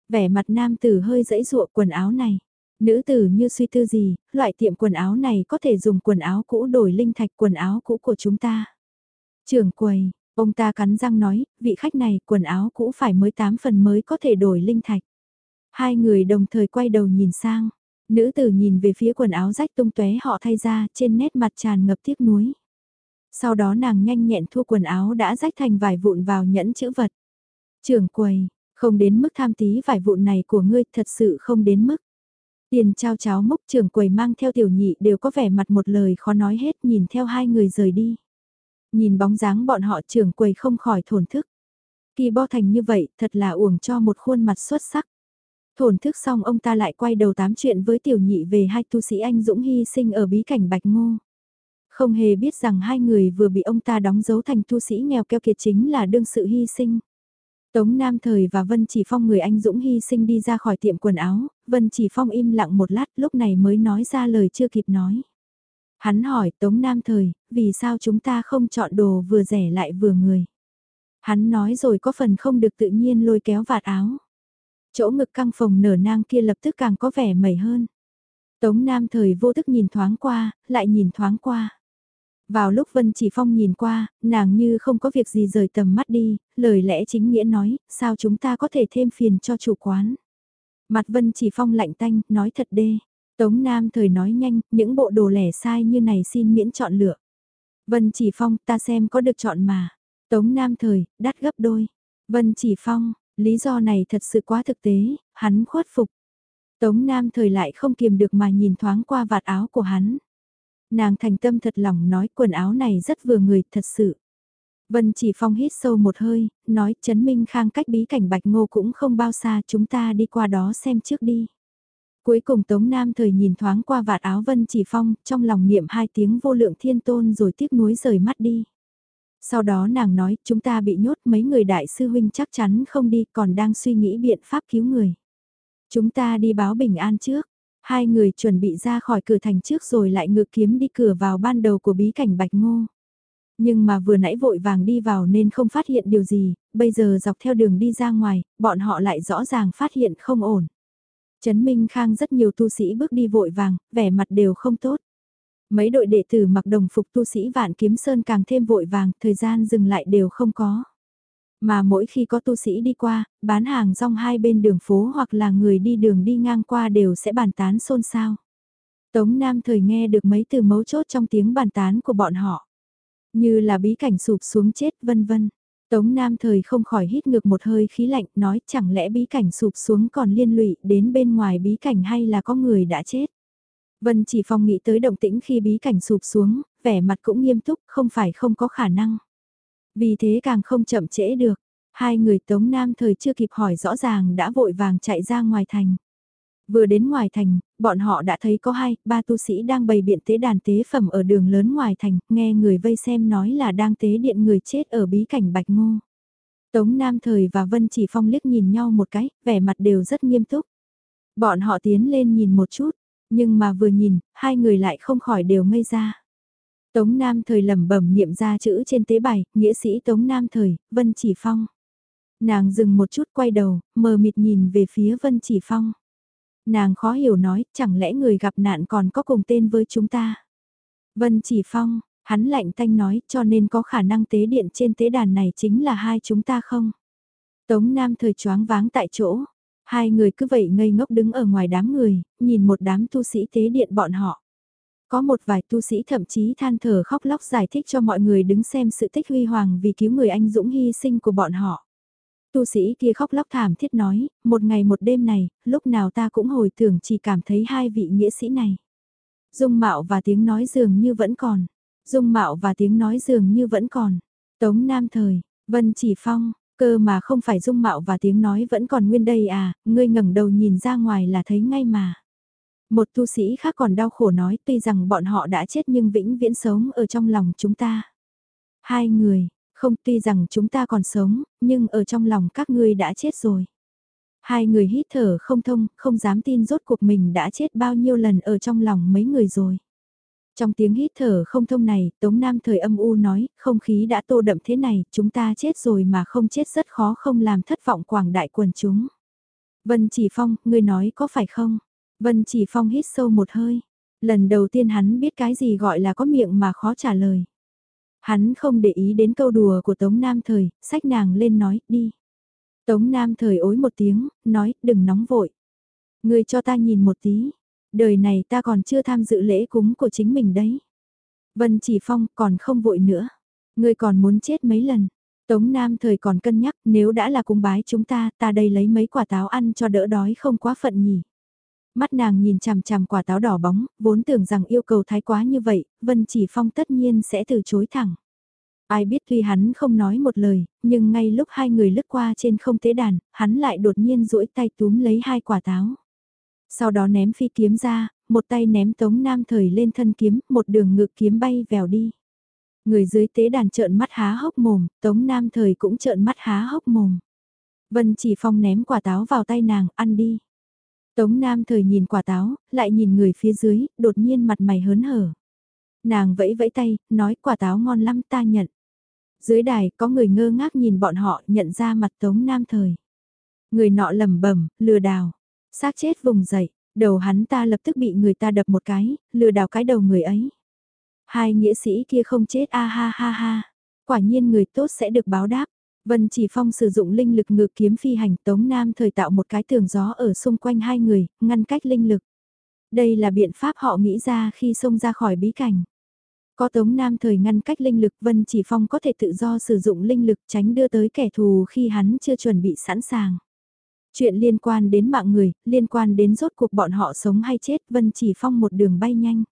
Vẻ mặt nam tử hơi dãy dụa quần áo này. Nữ tử như suy tư gì, loại tiệm quần áo này có thể dùng quần áo cũ đổi linh thạch quần áo cũ của chúng ta. trưởng quầy, ông ta cắn răng nói, vị khách này quần áo cũ phải mới 8 phần mới có thể đổi linh thạch. Hai người đồng thời quay đầu nhìn sang. Nữ tử nhìn về phía quần áo rách tung tóe họ thay ra trên nét mặt tràn ngập tiếc nuối. Sau đó nàng nhanh nhẹn thua quần áo đã rách thành vài vụn vào nhẫn chữ vật. Trưởng quầy, không đến mức tham tí vài vụn này của ngươi thật sự không đến mức. Tiền trao cháo mốc trưởng quầy mang theo tiểu nhị đều có vẻ mặt một lời khó nói hết nhìn theo hai người rời đi. Nhìn bóng dáng bọn họ trưởng quầy không khỏi thổn thức. Kỳ bo thành như vậy, thật là uổng cho một khuôn mặt xuất sắc. Thổn thức xong ông ta lại quay đầu tám chuyện với tiểu nhị về hai tu sĩ anh Dũng hy sinh ở bí cảnh Bạch Ngô. Không hề biết rằng hai người vừa bị ông ta đóng dấu thành tu sĩ nghèo keo kiệt chính là đương sự hy sinh. Tống Nam Thời và Vân Chỉ Phong người anh Dũng hy sinh đi ra khỏi tiệm quần áo, Vân Chỉ Phong im lặng một lát lúc này mới nói ra lời chưa kịp nói. Hắn hỏi Tống Nam Thời, vì sao chúng ta không chọn đồ vừa rẻ lại vừa người. Hắn nói rồi có phần không được tự nhiên lôi kéo vạt áo. Chỗ ngực căng phồng nở nang kia lập tức càng có vẻ mẩy hơn. Tống Nam Thời vô thức nhìn thoáng qua, lại nhìn thoáng qua. Vào lúc Vân Chỉ Phong nhìn qua, nàng như không có việc gì rời tầm mắt đi, lời lẽ chính nghĩa nói, sao chúng ta có thể thêm phiền cho chủ quán. Mặt Vân Chỉ Phong lạnh tanh, nói thật đê. Tống Nam thời nói nhanh, những bộ đồ lẻ sai như này xin miễn chọn lựa. Vân Chỉ Phong, ta xem có được chọn mà. Tống Nam thời, đắt gấp đôi. Vân Chỉ Phong, lý do này thật sự quá thực tế, hắn khuất phục. Tống Nam thời lại không kiềm được mà nhìn thoáng qua vạt áo của hắn. Nàng thành tâm thật lòng nói quần áo này rất vừa người, thật sự. Vân chỉ phong hít sâu một hơi, nói chấn minh khang cách bí cảnh bạch ngô cũng không bao xa chúng ta đi qua đó xem trước đi. Cuối cùng Tống Nam thời nhìn thoáng qua vạt áo Vân chỉ phong, trong lòng niệm hai tiếng vô lượng thiên tôn rồi tiếc nuối rời mắt đi. Sau đó nàng nói, chúng ta bị nhốt mấy người đại sư huynh chắc chắn không đi còn đang suy nghĩ biện pháp cứu người. Chúng ta đi báo bình an trước. Hai người chuẩn bị ra khỏi cửa thành trước rồi lại ngự kiếm đi cửa vào ban đầu của bí cảnh Bạch Ngô. Nhưng mà vừa nãy vội vàng đi vào nên không phát hiện điều gì, bây giờ dọc theo đường đi ra ngoài, bọn họ lại rõ ràng phát hiện không ổn. Trấn Minh Khang rất nhiều tu sĩ bước đi vội vàng, vẻ mặt đều không tốt. Mấy đội đệ tử mặc đồng phục tu sĩ Vạn Kiếm Sơn càng thêm vội vàng, thời gian dừng lại đều không có. Mà mỗi khi có tu sĩ đi qua, bán hàng rong hai bên đường phố hoặc là người đi đường đi ngang qua đều sẽ bàn tán xôn xao. Tống Nam thời nghe được mấy từ mấu chốt trong tiếng bàn tán của bọn họ. Như là bí cảnh sụp xuống chết vân vân. Tống Nam thời không khỏi hít ngược một hơi khí lạnh nói chẳng lẽ bí cảnh sụp xuống còn liên lụy đến bên ngoài bí cảnh hay là có người đã chết. Vân chỉ phong nghĩ tới động tĩnh khi bí cảnh sụp xuống, vẻ mặt cũng nghiêm túc không phải không có khả năng. Vì thế càng không chậm trễ được, hai người Tống Nam thời chưa kịp hỏi rõ ràng đã vội vàng chạy ra ngoài thành. Vừa đến ngoài thành, bọn họ đã thấy có hai, ba tu sĩ đang bày biện tế đàn tế phẩm ở đường lớn ngoài thành, nghe người vây xem nói là đang tế điện người chết ở bí cảnh Bạch Ngô. Tống Nam Thời và Vân Chỉ Phong liếc nhìn nhau một cái, vẻ mặt đều rất nghiêm túc. Bọn họ tiến lên nhìn một chút, nhưng mà vừa nhìn, hai người lại không khỏi đều ngây ra. Tống Nam Thời lẩm bẩm niệm ra chữ trên tế bài, nghĩa sĩ Tống Nam Thời, Vân Chỉ Phong. Nàng dừng một chút quay đầu, mờ mịt nhìn về phía Vân Chỉ Phong. Nàng khó hiểu nói, chẳng lẽ người gặp nạn còn có cùng tên với chúng ta. Vân Chỉ Phong, hắn lạnh tanh nói cho nên có khả năng tế điện trên tế đàn này chính là hai chúng ta không. Tống Nam Thời choáng váng tại chỗ. Hai người cứ vậy ngây ngốc đứng ở ngoài đám người, nhìn một đám tu sĩ tế điện bọn họ. Có một vài tu sĩ thậm chí than thở khóc lóc giải thích cho mọi người đứng xem sự tích huy hoàng vì cứu người anh dũng hy sinh của bọn họ. Tu sĩ kia khóc lóc thảm thiết nói, một ngày một đêm này, lúc nào ta cũng hồi tưởng chỉ cảm thấy hai vị nghĩa sĩ này. Dung mạo và tiếng nói dường như vẫn còn. Dung mạo và tiếng nói dường như vẫn còn. Tống Nam Thời, Vân Chỉ Phong, cơ mà không phải dung mạo và tiếng nói vẫn còn nguyên đây à, ngươi ngẩng đầu nhìn ra ngoài là thấy ngay mà. Một tu sĩ khác còn đau khổ nói tuy rằng bọn họ đã chết nhưng vĩnh viễn sống ở trong lòng chúng ta. Hai người, không tuy rằng chúng ta còn sống, nhưng ở trong lòng các ngươi đã chết rồi. Hai người hít thở không thông, không dám tin rốt cuộc mình đã chết bao nhiêu lần ở trong lòng mấy người rồi. Trong tiếng hít thở không thông này, Tống Nam thời âm u nói, không khí đã tô đậm thế này, chúng ta chết rồi mà không chết rất khó không làm thất vọng quảng đại quần chúng. Vân Chỉ Phong, ngươi nói có phải không? Vân Chỉ Phong hít sâu một hơi. Lần đầu tiên hắn biết cái gì gọi là có miệng mà khó trả lời. Hắn không để ý đến câu đùa của Tống Nam Thời, sách nàng lên nói, đi. Tống Nam Thời ối một tiếng, nói, đừng nóng vội. Người cho ta nhìn một tí. Đời này ta còn chưa tham dự lễ cúng của chính mình đấy. Vân Chỉ Phong còn không vội nữa. Ngươi còn muốn chết mấy lần. Tống Nam thời còn cân nhắc nếu đã là cung bái chúng ta, ta đây lấy mấy quả táo ăn cho đỡ đói không quá phận nhỉ. Mắt nàng nhìn chằm chằm quả táo đỏ bóng, vốn tưởng rằng yêu cầu thái quá như vậy, Vân Chỉ Phong tất nhiên sẽ từ chối thẳng. Ai biết tuy hắn không nói một lời, nhưng ngay lúc hai người lướt qua trên không tế đàn, hắn lại đột nhiên duỗi tay túm lấy hai quả táo. Sau đó ném phi kiếm ra, một tay ném tống nam thời lên thân kiếm, một đường ngực kiếm bay vèo đi. Người dưới tế đàn trợn mắt há hốc mồm, tống nam thời cũng trợn mắt há hốc mồm. Vân chỉ phong ném quả táo vào tay nàng, ăn đi. Tống Nam thời nhìn quả táo, lại nhìn người phía dưới, đột nhiên mặt mày hớn hở. Nàng vẫy vẫy tay, nói quả táo ngon lắm ta nhận. Dưới đài có người ngơ ngác nhìn bọn họ nhận ra mặt Tống Nam thời. Người nọ lầm bẩm lừa đảo, xác chết vùng dậy, đầu hắn ta lập tức bị người ta đập một cái, lừa đảo cái đầu người ấy. Hai nghĩa sĩ kia không chết a ha ha ha, quả nhiên người tốt sẽ được báo đáp. Vân Chỉ Phong sử dụng linh lực ngược kiếm phi hành Tống Nam thời tạo một cái tường gió ở xung quanh hai người, ngăn cách linh lực. Đây là biện pháp họ nghĩ ra khi xông ra khỏi bí cảnh. Có Tống Nam thời ngăn cách linh lực Vân Chỉ Phong có thể tự do sử dụng linh lực tránh đưa tới kẻ thù khi hắn chưa chuẩn bị sẵn sàng. Chuyện liên quan đến mạng người, liên quan đến rốt cuộc bọn họ sống hay chết Vân Chỉ Phong một đường bay nhanh.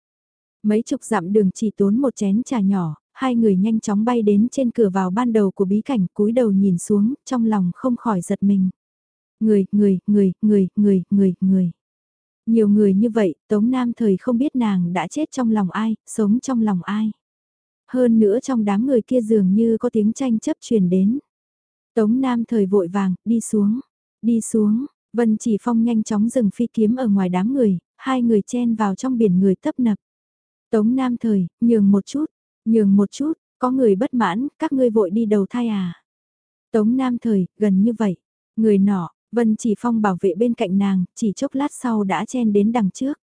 Mấy chục dặm đường chỉ tốn một chén trà nhỏ, hai người nhanh chóng bay đến trên cửa vào ban đầu của bí cảnh cúi đầu nhìn xuống, trong lòng không khỏi giật mình. Người, người, người, người, người, người, người. Nhiều người như vậy, Tống Nam thời không biết nàng đã chết trong lòng ai, sống trong lòng ai. Hơn nữa trong đám người kia dường như có tiếng tranh chấp truyền đến. Tống Nam thời vội vàng, đi xuống, đi xuống, Vân Chỉ Phong nhanh chóng dừng phi kiếm ở ngoài đám người, hai người chen vào trong biển người tấp nập. Tống Nam thời, nhường một chút, Nhường một chút, có người bất mãn, các ngươi vội đi đầu thai à. Tống Nam Thời, gần như vậy. Người nọ, Vân Chỉ Phong bảo vệ bên cạnh nàng, chỉ chốc lát sau đã chen đến đằng trước.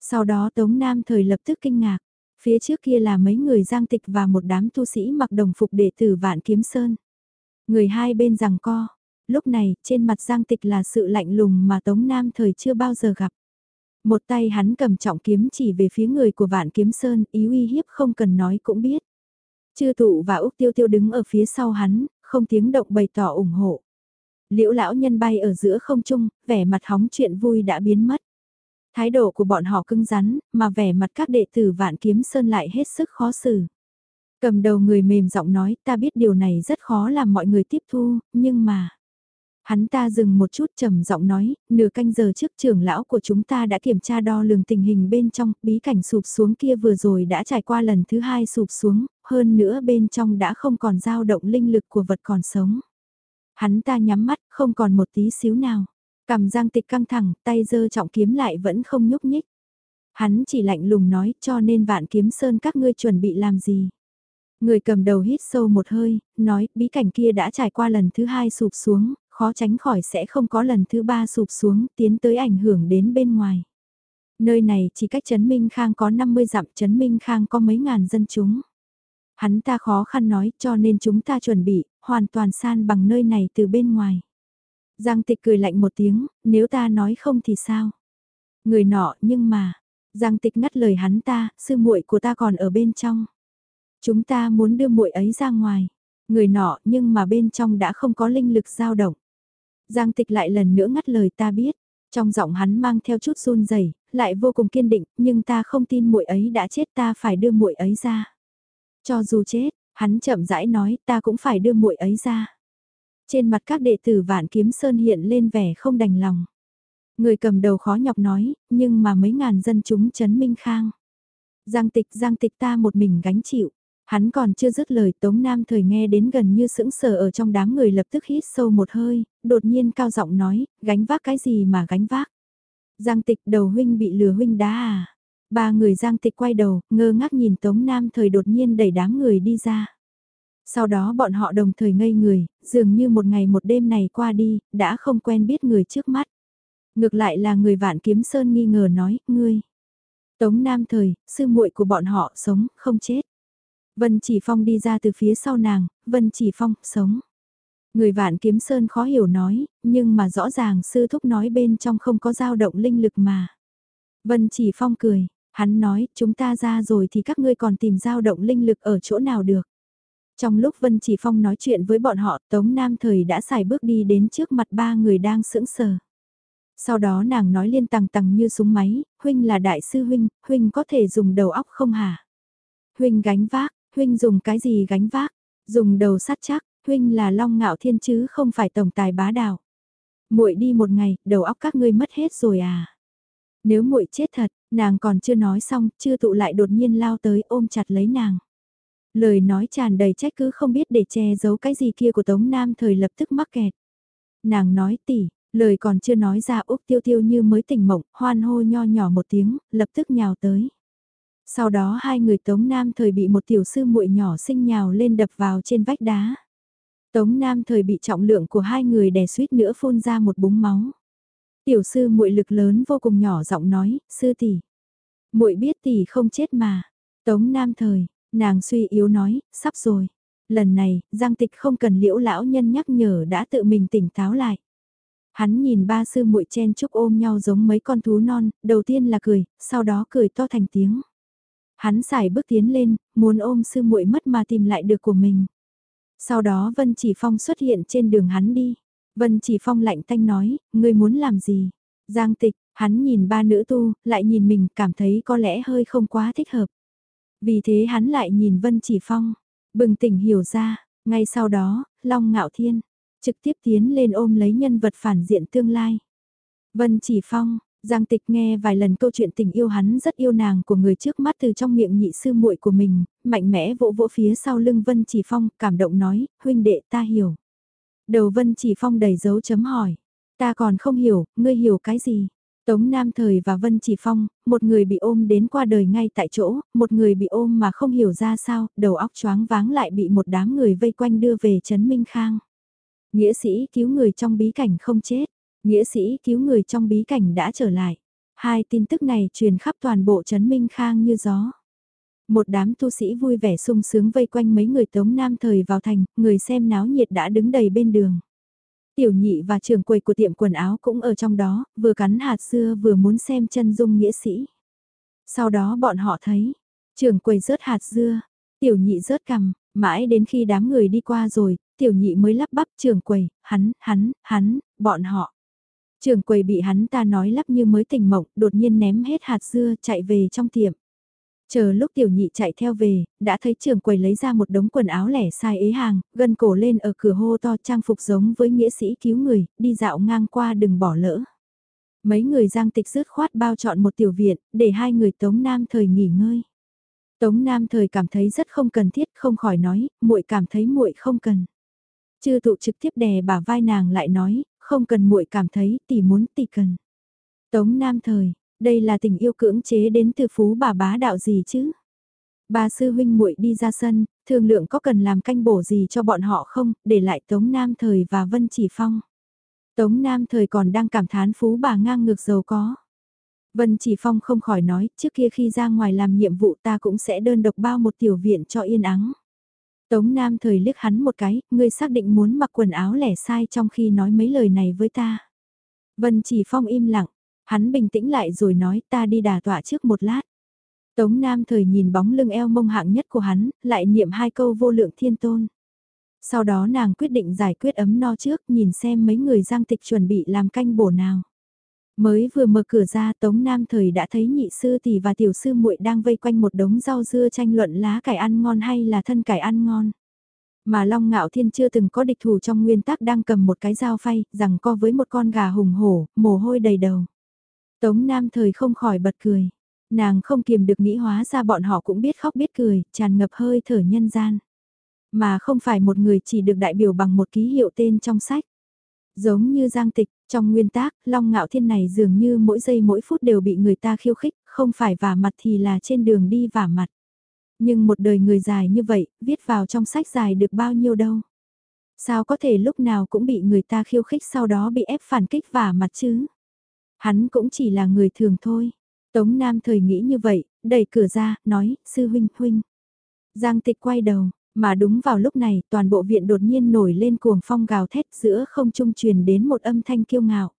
Sau đó Tống Nam Thời lập tức kinh ngạc. Phía trước kia là mấy người giang tịch và một đám tu sĩ mặc đồng phục đệ tử Vạn Kiếm Sơn. Người hai bên rằng co. Lúc này, trên mặt giang tịch là sự lạnh lùng mà Tống Nam Thời chưa bao giờ gặp. Một tay hắn cầm trọng kiếm chỉ về phía người của vạn kiếm sơn, ý uy hiếp không cần nói cũng biết. Chư tụ và Úc Tiêu Tiêu đứng ở phía sau hắn, không tiếng động bày tỏ ủng hộ. Liễu lão nhân bay ở giữa không trung, vẻ mặt hóng chuyện vui đã biến mất. Thái độ của bọn họ cứng rắn, mà vẻ mặt các đệ tử vạn kiếm sơn lại hết sức khó xử. Cầm đầu người mềm giọng nói ta biết điều này rất khó làm mọi người tiếp thu, nhưng mà... Hắn ta dừng một chút trầm giọng nói, nửa canh giờ trước trưởng lão của chúng ta đã kiểm tra đo lường tình hình bên trong, bí cảnh sụp xuống kia vừa rồi đã trải qua lần thứ hai sụp xuống, hơn nữa bên trong đã không còn dao động linh lực của vật còn sống. Hắn ta nhắm mắt, không còn một tí xíu nào. Cầm giang tịch căng thẳng, tay giơ trọng kiếm lại vẫn không nhúc nhích. Hắn chỉ lạnh lùng nói cho nên vạn kiếm sơn các ngươi chuẩn bị làm gì. Người cầm đầu hít sâu một hơi, nói bí cảnh kia đã trải qua lần thứ hai sụp xuống, khó tránh khỏi sẽ không có lần thứ ba sụp xuống tiến tới ảnh hưởng đến bên ngoài. Nơi này chỉ cách Trấn Minh Khang có 50 dặm Trấn Minh Khang có mấy ngàn dân chúng. Hắn ta khó khăn nói cho nên chúng ta chuẩn bị, hoàn toàn san bằng nơi này từ bên ngoài. Giang tịch cười lạnh một tiếng, nếu ta nói không thì sao? Người nọ nhưng mà, Giang tịch ngắt lời hắn ta, sư muội của ta còn ở bên trong. Chúng ta muốn đưa muội ấy ra ngoài. Người nọ nhưng mà bên trong đã không có linh lực dao động. Giang tịch lại lần nữa ngắt lời ta biết, trong giọng hắn mang theo chút run rẩy, lại vô cùng kiên định, nhưng ta không tin muội ấy đã chết ta phải đưa muội ấy ra. Cho dù chết, hắn chậm rãi nói ta cũng phải đưa muội ấy ra. Trên mặt các đệ tử vạn kiếm sơn hiện lên vẻ không đành lòng. Người cầm đầu khó nhọc nói, nhưng mà mấy ngàn dân chúng chấn minh khang. Giang tịch giang tịch ta một mình gánh chịu. Hắn còn chưa dứt lời Tống Nam thời nghe đến gần như sững sờ ở trong đám người lập tức hít sâu một hơi, đột nhiên cao giọng nói, gánh vác cái gì mà gánh vác. Giang tịch đầu huynh bị lừa huynh đá à. Ba người giang tịch quay đầu, ngơ ngác nhìn Tống Nam thời đột nhiên đẩy đám người đi ra. Sau đó bọn họ đồng thời ngây người, dường như một ngày một đêm này qua đi, đã không quen biết người trước mắt. Ngược lại là người vạn kiếm sơn nghi ngờ nói, ngươi. Tống Nam thời, sư muội của bọn họ sống, không chết. Vân Chỉ Phong đi ra từ phía sau nàng, Vân Chỉ Phong, sống. Người vạn kiếm sơn khó hiểu nói, nhưng mà rõ ràng sư thúc nói bên trong không có dao động linh lực mà. Vân Chỉ Phong cười, hắn nói, chúng ta ra rồi thì các ngươi còn tìm dao động linh lực ở chỗ nào được. Trong lúc Vân Chỉ Phong nói chuyện với bọn họ, Tống Nam Thời đã xài bước đi đến trước mặt ba người đang sững sờ. Sau đó nàng nói liên tằng tằng như súng máy, huynh là đại sư huynh, huynh có thể dùng đầu óc không hả? Huynh gánh vác, huynh dùng cái gì gánh vác? Dùng đầu sắt chắc, huynh là long ngạo thiên chứ không phải tổng tài bá đạo. Muội đi một ngày, đầu óc các ngươi mất hết rồi à? Nếu muội chết thật, nàng còn chưa nói xong, chưa tụ lại đột nhiên lao tới ôm chặt lấy nàng. Lời nói tràn đầy trách cứ không biết để che giấu cái gì kia của Tống Nam thời lập tức mắc kẹt. Nàng nói tỉ, lời còn chưa nói ra Úc Tiêu Tiêu như mới tỉnh mộng, hoan hô nho nhỏ một tiếng, lập tức nhào tới. Sau đó hai người Tống Nam thời bị một tiểu sư muội nhỏ sinh nhào lên đập vào trên vách đá. Tống Nam thời bị trọng lượng của hai người đè suýt nữa phun ra một búng máu. Tiểu sư muội lực lớn vô cùng nhỏ giọng nói, sư tỷ, muội biết tỷ không chết mà. Tống Nam thời, nàng suy yếu nói, sắp rồi. Lần này, Giang Tịch không cần liễu lão nhân nhắc nhở đã tự mình tỉnh táo lại. Hắn nhìn ba sư muội chen chúc ôm nhau giống mấy con thú non, đầu tiên là cười, sau đó cười to thành tiếng. Hắn xài bước tiến lên, muốn ôm sư muội mất mà tìm lại được của mình. Sau đó Vân Chỉ Phong xuất hiện trên đường hắn đi. Vân Chỉ Phong lạnh tanh nói, ngươi muốn làm gì? Giang tịch, hắn nhìn ba nữ tu, lại nhìn mình cảm thấy có lẽ hơi không quá thích hợp. Vì thế hắn lại nhìn Vân Chỉ Phong, bừng tỉnh hiểu ra, ngay sau đó, Long Ngạo Thiên, trực tiếp tiến lên ôm lấy nhân vật phản diện tương lai. Vân Chỉ Phong, Giang Tịch nghe vài lần câu chuyện tình yêu hắn rất yêu nàng của người trước mắt từ trong miệng nhị sư muội của mình, mạnh mẽ vỗ vỗ phía sau lưng Vân Chỉ Phong, cảm động nói, huynh đệ ta hiểu. Đầu Vân Chỉ Phong đầy dấu chấm hỏi, ta còn không hiểu, ngươi hiểu cái gì? Tống Nam Thời và Vân Chỉ Phong, một người bị ôm đến qua đời ngay tại chỗ, một người bị ôm mà không hiểu ra sao, đầu óc choáng váng lại bị một đám người vây quanh đưa về Trấn Minh Khang. Nghĩa sĩ cứu người trong bí cảnh không chết, nghĩa sĩ cứu người trong bí cảnh đã trở lại. Hai tin tức này truyền khắp toàn bộ Trấn Minh Khang như gió. Một đám tu sĩ vui vẻ sung sướng vây quanh mấy người Tống Nam Thời vào thành, người xem náo nhiệt đã đứng đầy bên đường. Tiểu nhị và trưởng quầy của tiệm quần áo cũng ở trong đó, vừa cắn hạt dưa vừa muốn xem chân dung nghĩa sĩ. Sau đó bọn họ thấy, trưởng quầy rớt hạt dưa, tiểu nhị rớt cằm, mãi đến khi đám người đi qua rồi, tiểu nhị mới lắp bắp trưởng quầy, hắn, hắn, hắn, bọn họ trường quầy bị hắn ta nói lắp như mới tỉnh mộng, đột nhiên ném hết hạt dưa chạy về trong tiệm. Chờ lúc tiểu nhị chạy theo về, đã thấy trường quầy lấy ra một đống quần áo lẻ sai ế hàng, gần cổ lên ở cửa hô to trang phục giống với nghĩa sĩ cứu người, đi dạo ngang qua đừng bỏ lỡ. Mấy người giang tịch rớt khoát bao chọn một tiểu viện, để hai người Tống Nam thời nghỉ ngơi. Tống Nam thời cảm thấy rất không cần thiết, không khỏi nói, muội cảm thấy muội không cần. Chư tụ trực tiếp đè bà vai nàng lại nói, không cần muội cảm thấy, tỷ muốn tỷ cần. Tống Nam thời, đây là tình yêu cưỡng chế đến từ phú bà bá đạo gì chứ? Bà sư huynh muội đi ra sân, thương lượng có cần làm canh bổ gì cho bọn họ không, để lại Tống Nam Thời và Vân Chỉ Phong. Tống Nam Thời còn đang cảm thán phú bà ngang ngược giàu có. Vân Chỉ Phong không khỏi nói, trước kia khi ra ngoài làm nhiệm vụ ta cũng sẽ đơn độc bao một tiểu viện cho yên ắng. Tống Nam Thời liếc hắn một cái, ngươi xác định muốn mặc quần áo lẻ sai trong khi nói mấy lời này với ta. Vân Chỉ Phong im lặng, Hắn bình tĩnh lại rồi nói ta đi đà tọa trước một lát. Tống Nam thời nhìn bóng lưng eo mông hạng nhất của hắn, lại niệm hai câu vô lượng thiên tôn. Sau đó nàng quyết định giải quyết ấm no trước nhìn xem mấy người giang tịch chuẩn bị làm canh bổ nào. Mới vừa mở cửa ra Tống Nam thời đã thấy nhị sư tỷ và tiểu sư muội đang vây quanh một đống rau dưa tranh luận lá cải ăn ngon hay là thân cải ăn ngon. Mà Long Ngạo Thiên chưa từng có địch thủ trong nguyên tắc đang cầm một cái dao phay, rằng co với một con gà hùng hổ, mồ hôi đầy đầu. Tống Nam thời không khỏi bật cười. Nàng không kiềm được nghĩ hóa ra bọn họ cũng biết khóc biết cười, tràn ngập hơi thở nhân gian. Mà không phải một người chỉ được đại biểu bằng một ký hiệu tên trong sách. Giống như Giang Tịch, trong nguyên tác, Long Ngạo Thiên này dường như mỗi giây mỗi phút đều bị người ta khiêu khích, không phải vả mặt thì là trên đường đi vả mặt. Nhưng một đời người dài như vậy, viết vào trong sách dài được bao nhiêu đâu. Sao có thể lúc nào cũng bị người ta khiêu khích sau đó bị ép phản kích vả mặt chứ? Hắn cũng chỉ là người thường thôi. Tống Nam thời nghĩ như vậy, đẩy cửa ra, nói, sư huynh huynh. Giang tịch quay đầu, mà đúng vào lúc này toàn bộ viện đột nhiên nổi lên cuồng phong gào thét giữa không trung truyền đến một âm thanh kiêu ngạo.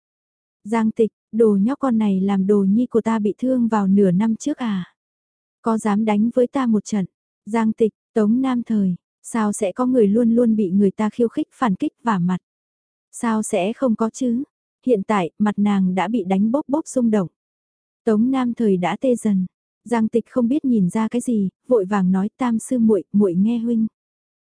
Giang tịch, đồ nhóc con này làm đồ nhi của ta bị thương vào nửa năm trước à? Có dám đánh với ta một trận? Giang tịch, tống nam thời, sao sẽ có người luôn luôn bị người ta khiêu khích phản kích vả mặt? Sao sẽ không có chứ? Hiện tại, mặt nàng đã bị đánh bốc bốc rung động. Tống Nam thời đã tê dần. Giang Tịch không biết nhìn ra cái gì, vội vàng nói tam sư muội, muội nghe huynh.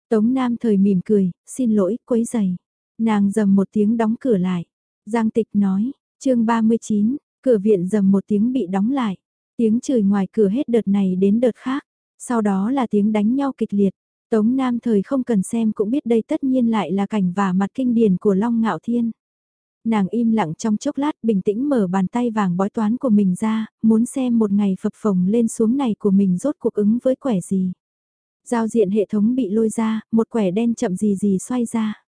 Tống Nam thời mỉm cười, xin lỗi, quấy giày. Nàng dầm một tiếng đóng cửa lại. Giang Tịch nói, chương 39, cửa viện dầm một tiếng bị đóng lại. Tiếng chửi ngoài cửa hết đợt này đến đợt khác. Sau đó là tiếng đánh nhau kịch liệt. Tống Nam thời không cần xem cũng biết đây tất nhiên lại là cảnh và mặt kinh điển của Long Ngạo Thiên. Nàng im lặng trong chốc lát bình tĩnh mở bàn tay vàng bói toán của mình ra, muốn xem một ngày phập phồng lên xuống này của mình rốt cuộc ứng với quẻ gì. Giao diện hệ thống bị lôi ra, một quẻ đen chậm gì gì xoay ra.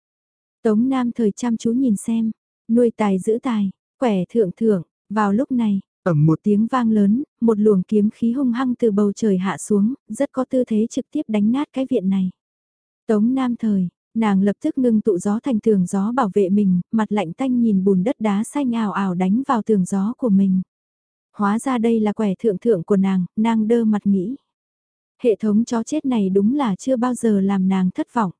Tống Nam thời chăm chú nhìn xem, nuôi tài giữ tài, quẻ thượng thượng, vào lúc này, ẩm một tiếng vang lớn, một luồng kiếm khí hung hăng từ bầu trời hạ xuống, rất có tư thế trực tiếp đánh nát cái viện này. Tống Nam thời, Nàng lập tức ngưng tụ gió thành tường gió bảo vệ mình, mặt lạnh tanh nhìn bùn đất đá xanh ảo ảo đánh vào tường gió của mình. Hóa ra đây là quẻ thượng thượng của nàng, nàng đơ mặt nghĩ. Hệ thống chó chết này đúng là chưa bao giờ làm nàng thất vọng.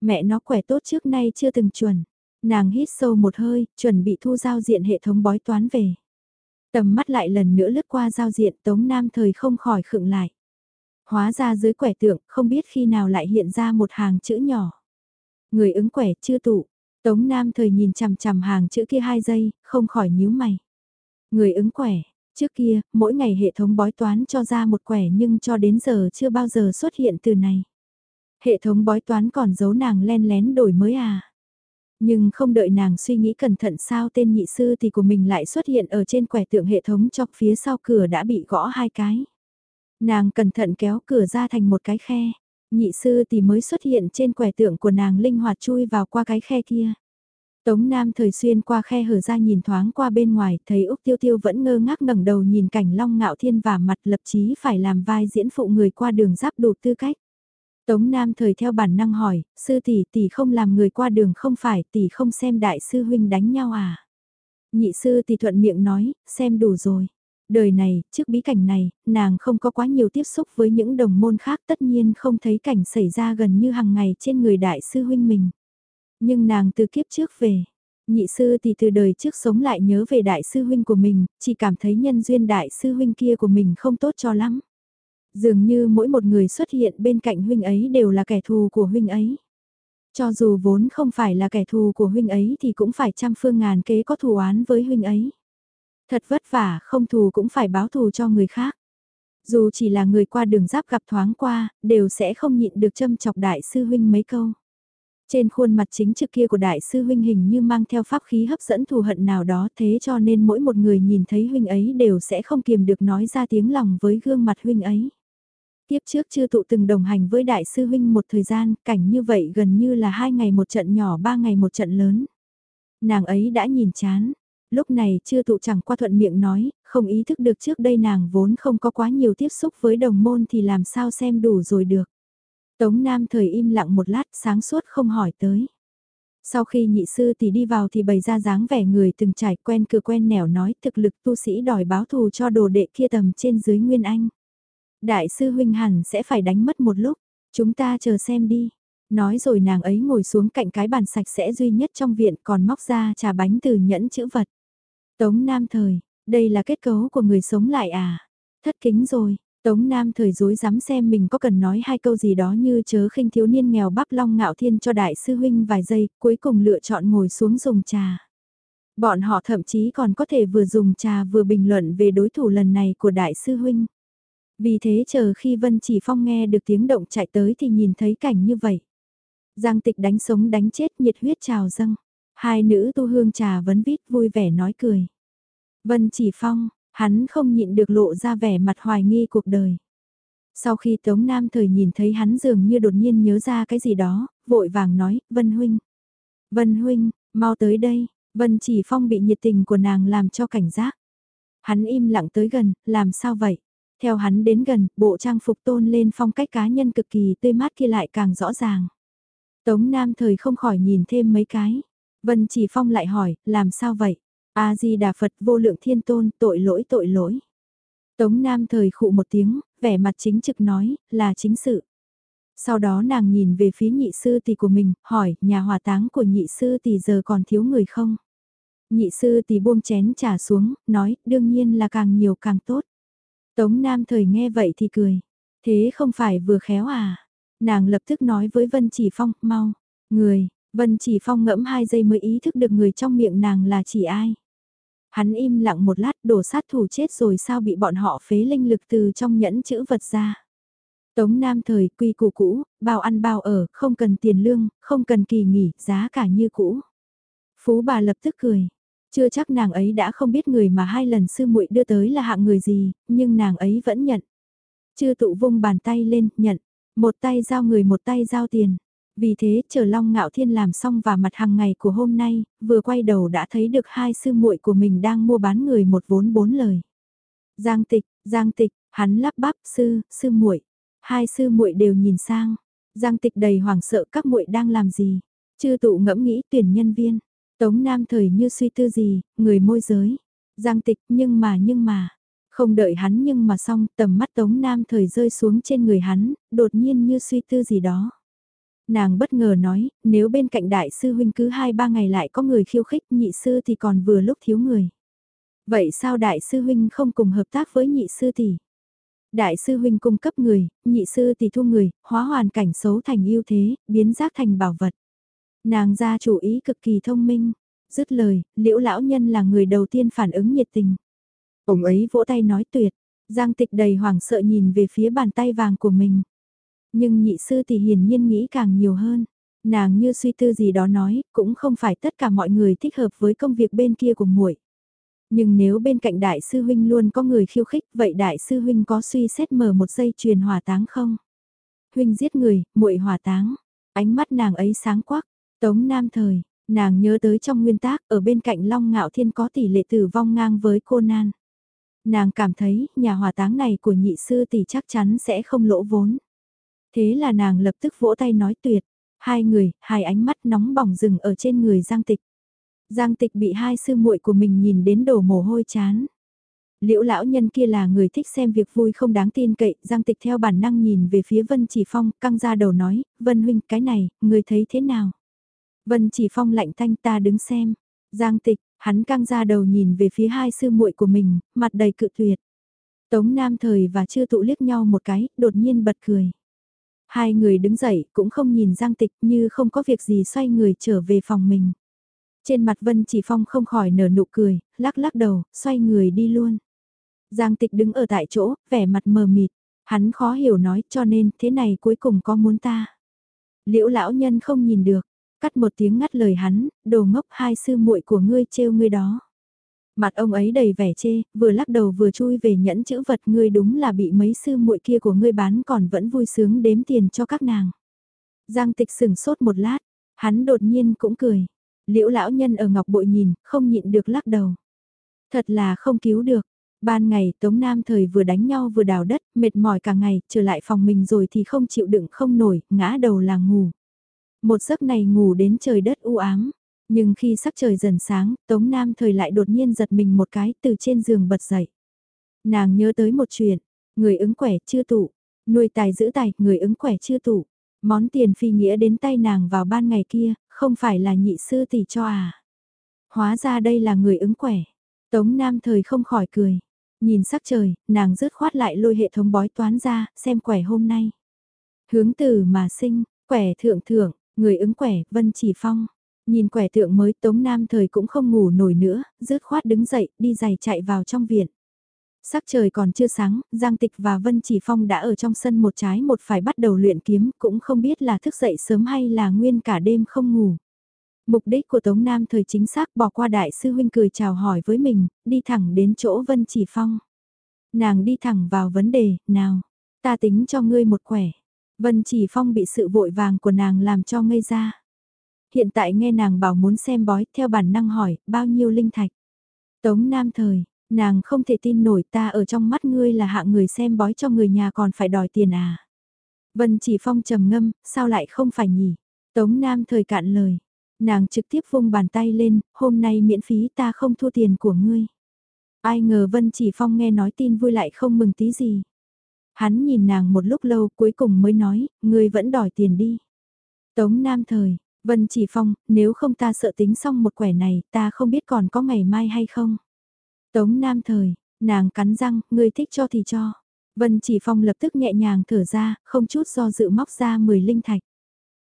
Mẹ nó quẻ tốt trước nay chưa từng chuẩn. Nàng hít sâu một hơi, chuẩn bị thu giao diện hệ thống bói toán về. Tầm mắt lại lần nữa lướt qua giao diện Tống Nam thời không khỏi khựng lại. Hóa ra dưới quẻ tượng không biết khi nào lại hiện ra một hàng chữ nhỏ. Người ứng quẻ chưa tụ. Tống Nam thời nhìn chằm chằm hàng chữ kia hai giây, không khỏi nhíu mày. Người ứng quẻ, trước kia, mỗi ngày hệ thống bói toán cho ra một quẻ nhưng cho đến giờ chưa bao giờ xuất hiện từ này. Hệ thống bói toán còn giấu nàng len lén đổi mới à. Nhưng không đợi nàng suy nghĩ cẩn thận sao tên nhị sư thì của mình lại xuất hiện ở trên quẻ tượng hệ thống chọc phía sau cửa đã bị gõ hai cái. Nàng cẩn thận kéo cửa ra thành một cái khe. Nhị sư thì mới xuất hiện trên quẻ tượng của nàng linh hoạt chui vào qua cái khe kia. Tống Nam thời xuyên qua khe hở ra nhìn thoáng qua bên ngoài, thấy Úc Tiêu Tiêu vẫn ngơ ngác ngẩng đầu nhìn cảnh Long Ngạo Thiên và mặt lập chí phải làm vai diễn phụ người qua đường giáp đủ tư cách. Tống Nam thời theo bản năng hỏi, sư tỷ tỷ không làm người qua đường không phải tỷ không xem đại sư huynh đánh nhau à? Nhị sư tỷ thuận miệng nói, xem đủ rồi. Đời này, trước bí cảnh này, nàng không có quá nhiều tiếp xúc với những đồng môn khác tất nhiên không thấy cảnh xảy ra gần như hàng ngày trên người đại sư huynh mình. Nhưng nàng từ kiếp trước về, nhị sư thì từ đời trước sống lại nhớ về đại sư huynh của mình, chỉ cảm thấy nhân duyên đại sư huynh kia của mình không tốt cho lắm. Dường như mỗi một người xuất hiện bên cạnh huynh ấy đều là kẻ thù của huynh ấy. Cho dù vốn không phải là kẻ thù của huynh ấy thì cũng phải trăm phương ngàn kế có thù oán với huynh ấy. Thật vất vả, không thù cũng phải báo thù cho người khác. Dù chỉ là người qua đường giáp gặp thoáng qua, đều sẽ không nhịn được châm chọc đại sư huynh mấy câu. Trên khuôn mặt chính trực kia của đại sư huynh hình như mang theo pháp khí hấp dẫn thù hận nào đó thế cho nên mỗi một người nhìn thấy huynh ấy đều sẽ không kiềm được nói ra tiếng lòng với gương mặt huynh ấy. Tiếp trước chưa tụ từng đồng hành với đại sư huynh một thời gian, cảnh như vậy gần như là hai ngày một trận nhỏ ba ngày một trận lớn. Nàng ấy đã nhìn chán, Lúc này chưa tụ chẳng qua thuận miệng nói, không ý thức được trước đây nàng vốn không có quá nhiều tiếp xúc với đồng môn thì làm sao xem đủ rồi được. Tống Nam thời im lặng một lát sáng suốt không hỏi tới. Sau khi nhị sư tỷ đi vào thì bày ra dáng vẻ người từng trải quen cửa quen nẻo nói thực lực tu sĩ đòi báo thù cho đồ đệ kia tầm trên dưới Nguyên Anh. Đại sư huynh hẳn sẽ phải đánh mất một lúc, chúng ta chờ xem đi. Nói rồi nàng ấy ngồi xuống cạnh cái bàn sạch sẽ duy nhất trong viện còn móc ra trà bánh từ nhẫn chữ vật. Tống Nam Thời, đây là kết cấu của người sống lại à? Thất kính rồi, Tống Nam Thời dối dám xem mình có cần nói hai câu gì đó như chớ khinh thiếu niên nghèo bắp long ngạo thiên cho đại sư huynh vài giây, cuối cùng lựa chọn ngồi xuống dùng trà. Bọn họ thậm chí còn có thể vừa dùng trà vừa bình luận về đối thủ lần này của đại sư huynh. Vì thế chờ khi Vân Chỉ Phong nghe được tiếng động chạy tới thì nhìn thấy cảnh như vậy. Giang tịch đánh sống đánh chết nhiệt huyết trào dâng. Hai nữ tu hương trà vấn vít vui vẻ nói cười. Vân Chỉ Phong, hắn không nhịn được lộ ra vẻ mặt hoài nghi cuộc đời. Sau khi Tống Nam thời nhìn thấy hắn dường như đột nhiên nhớ ra cái gì đó, vội vàng nói, Vân Huynh. Vân Huynh, mau tới đây, Vân Chỉ Phong bị nhiệt tình của nàng làm cho cảnh giác. Hắn im lặng tới gần, làm sao vậy? Theo hắn đến gần, bộ trang phục tôn lên phong cách cá nhân cực kỳ tươi mát kia lại càng rõ ràng. Tống Nam thời không khỏi nhìn thêm mấy cái. Vân Chỉ Phong lại hỏi, làm sao vậy? A-di-đà Phật vô lượng thiên tôn, tội lỗi tội lỗi. Tống Nam thời khụ một tiếng, vẻ mặt chính trực nói, là chính sự. Sau đó nàng nhìn về phía nhị sư tỷ của mình, hỏi, nhà hòa táng của nhị sư tỷ giờ còn thiếu người không? Nhị sư tỷ buông chén trà xuống, nói, đương nhiên là càng nhiều càng tốt. Tống Nam thời nghe vậy thì cười. Thế không phải vừa khéo à? Nàng lập tức nói với Vân Chỉ Phong, mau, người, Vân Chỉ Phong ngẫm hai giây mới ý thức được người trong miệng nàng là chỉ ai. Hắn im lặng một lát đổ sát thủ chết rồi sao bị bọn họ phế linh lực từ trong nhẫn chữ vật ra. Tống Nam thời quy củ cũ, bao ăn bao ở, không cần tiền lương, không cần kỳ nghỉ, giá cả như cũ. Phú bà lập tức cười. Chưa chắc nàng ấy đã không biết người mà hai lần sư muội đưa tới là hạng người gì, nhưng nàng ấy vẫn nhận. Chưa tụ vung bàn tay lên, nhận. Một tay giao người một tay giao tiền. Vì thế, chờ Long Ngạo Thiên làm xong và mặt hàng ngày của hôm nay, vừa quay đầu đã thấy được hai sư muội của mình đang mua bán người một vốn bốn lời. Giang tịch, Giang tịch, hắn lắp bắp sư, sư muội Hai sư muội đều nhìn sang. Giang tịch đầy hoảng sợ các muội đang làm gì. Chư tụ ngẫm nghĩ tuyển nhân viên. Tống Nam thời như suy tư gì, người môi giới. Giang tịch nhưng mà nhưng mà. Không đợi hắn nhưng mà xong tầm mắt Tống Nam thời rơi xuống trên người hắn, đột nhiên như suy tư gì đó. Nàng bất ngờ nói, nếu bên cạnh đại sư huynh cứ 2-3 ngày lại có người khiêu khích nhị sư thì còn vừa lúc thiếu người. Vậy sao đại sư huynh không cùng hợp tác với nhị sư tỷ? Đại sư huynh cung cấp người, nhị sư tỷ thu người, hóa hoàn cảnh xấu thành ưu thế, biến giác thành bảo vật. Nàng ra chủ ý cực kỳ thông minh. Dứt lời, liễu lão nhân là người đầu tiên phản ứng nhiệt tình. Ông ấy vỗ tay nói tuyệt, Giang tịch đầy hoảng sợ nhìn về phía bàn tay vàng của mình. Nhưng nhị sư tỷ hiển nhiên nghĩ càng nhiều hơn. Nàng như suy tư gì đó nói, cũng không phải tất cả mọi người thích hợp với công việc bên kia của muội. Nhưng nếu bên cạnh đại sư huynh luôn có người khiêu khích, vậy đại sư huynh có suy xét mở một dây truyền hỏa táng không? Huynh giết người, muội hỏa táng. Ánh mắt nàng ấy sáng quắc, Tống Nam thời, nàng nhớ tới trong nguyên tác ở bên cạnh Long Ngạo Thiên có tỷ lệ tử vong ngang với cô Nan. Nàng cảm thấy nhà hỏa táng này của nhị sư tỷ chắc chắn sẽ không lỗ vốn. Thế là nàng lập tức vỗ tay nói tuyệt, hai người, hai ánh mắt nóng bỏng rừng ở trên người Giang Tịch. Giang Tịch bị hai sư muội của mình nhìn đến đổ mồ hôi chán. Liễu lão nhân kia là người thích xem việc vui không đáng tin cậy, Giang Tịch theo bản năng nhìn về phía Vân Chỉ Phong, căng ra đầu nói, Vân huynh, cái này, người thấy thế nào? Vân Chỉ Phong lạnh thanh ta đứng xem. Giang Tịch, hắn căng ra đầu nhìn về phía hai sư muội của mình, mặt đầy cự tuyệt. Tống Nam Thời và Chưa Tụ liếc nhau một cái, đột nhiên bật cười. Hai người đứng dậy cũng không nhìn Giang Tịch như không có việc gì xoay người trở về phòng mình. Trên mặt Vân Chỉ Phong không khỏi nở nụ cười, lắc lắc đầu, xoay người đi luôn. Giang Tịch đứng ở tại chỗ, vẻ mặt mờ mịt. Hắn khó hiểu nói cho nên thế này cuối cùng có muốn ta. Liễu lão nhân không nhìn được, cắt một tiếng ngắt lời hắn, đồ ngốc hai sư muội của ngươi trêu ngươi đó. Mặt ông ấy đầy vẻ chê, vừa lắc đầu vừa chui về nhẫn chữ vật ngươi đúng là bị mấy sư muội kia của ngươi bán còn vẫn vui sướng đếm tiền cho các nàng. Giang tịch sừng sốt một lát, hắn đột nhiên cũng cười. Liễu lão nhân ở ngọc bội nhìn, không nhịn được lắc đầu. Thật là không cứu được. Ban ngày Tống Nam thời vừa đánh nhau vừa đào đất, mệt mỏi cả ngày, trở lại phòng mình rồi thì không chịu đựng không nổi, ngã đầu là ngủ. Một giấc này ngủ đến trời đất u ám, nhưng khi sắc trời dần sáng, Tống Nam thời lại đột nhiên giật mình một cái từ trên giường bật dậy. Nàng nhớ tới một chuyện, người ứng quẻ chưa tụ, nuôi tài giữ tài, người ứng quẻ chưa tụ. Món tiền phi nghĩa đến tay nàng vào ban ngày kia, không phải là nhị sư tỷ cho à. Hóa ra đây là người ứng quẻ. Tống Nam thời không khỏi cười. Nhìn sắc trời, nàng rớt khoát lại lôi hệ thống bói toán ra, xem quẻ hôm nay. Hướng từ mà sinh, quẻ thượng thượng, người ứng quẻ, vân chỉ phong. Nhìn quẻ tượng mới Tống Nam thời cũng không ngủ nổi nữa, rứt khoát đứng dậy, đi giày chạy vào trong viện. Sắc trời còn chưa sáng, Giang Tịch và Vân Chỉ Phong đã ở trong sân một trái một phải bắt đầu luyện kiếm, cũng không biết là thức dậy sớm hay là nguyên cả đêm không ngủ. Mục đích của Tống Nam thời chính xác bỏ qua đại sư huynh cười chào hỏi với mình, đi thẳng đến chỗ Vân Chỉ Phong. Nàng đi thẳng vào vấn đề, nào, ta tính cho ngươi một quẻ. Vân Chỉ Phong bị sự vội vàng của nàng làm cho ngây ra. Hiện tại nghe nàng bảo muốn xem bói, theo bản năng hỏi, bao nhiêu linh thạch. Tống Nam thời, nàng không thể tin nổi ta ở trong mắt ngươi là hạng người xem bói cho người nhà còn phải đòi tiền à. Vân Chỉ Phong trầm ngâm, sao lại không phải nhỉ? Tống Nam thời cạn lời. Nàng trực tiếp vung bàn tay lên, hôm nay miễn phí ta không thua tiền của ngươi. Ai ngờ Vân Chỉ Phong nghe nói tin vui lại không mừng tí gì. Hắn nhìn nàng một lúc lâu cuối cùng mới nói, ngươi vẫn đòi tiền đi. Tống Nam Thời, Vân Chỉ Phong, nếu không ta sợ tính xong một quẻ này, ta không biết còn có ngày mai hay không. Tống Nam Thời, nàng cắn răng, ngươi thích cho thì cho. Vân Chỉ Phong lập tức nhẹ nhàng thở ra, không chút do dự móc ra 10 linh thạch.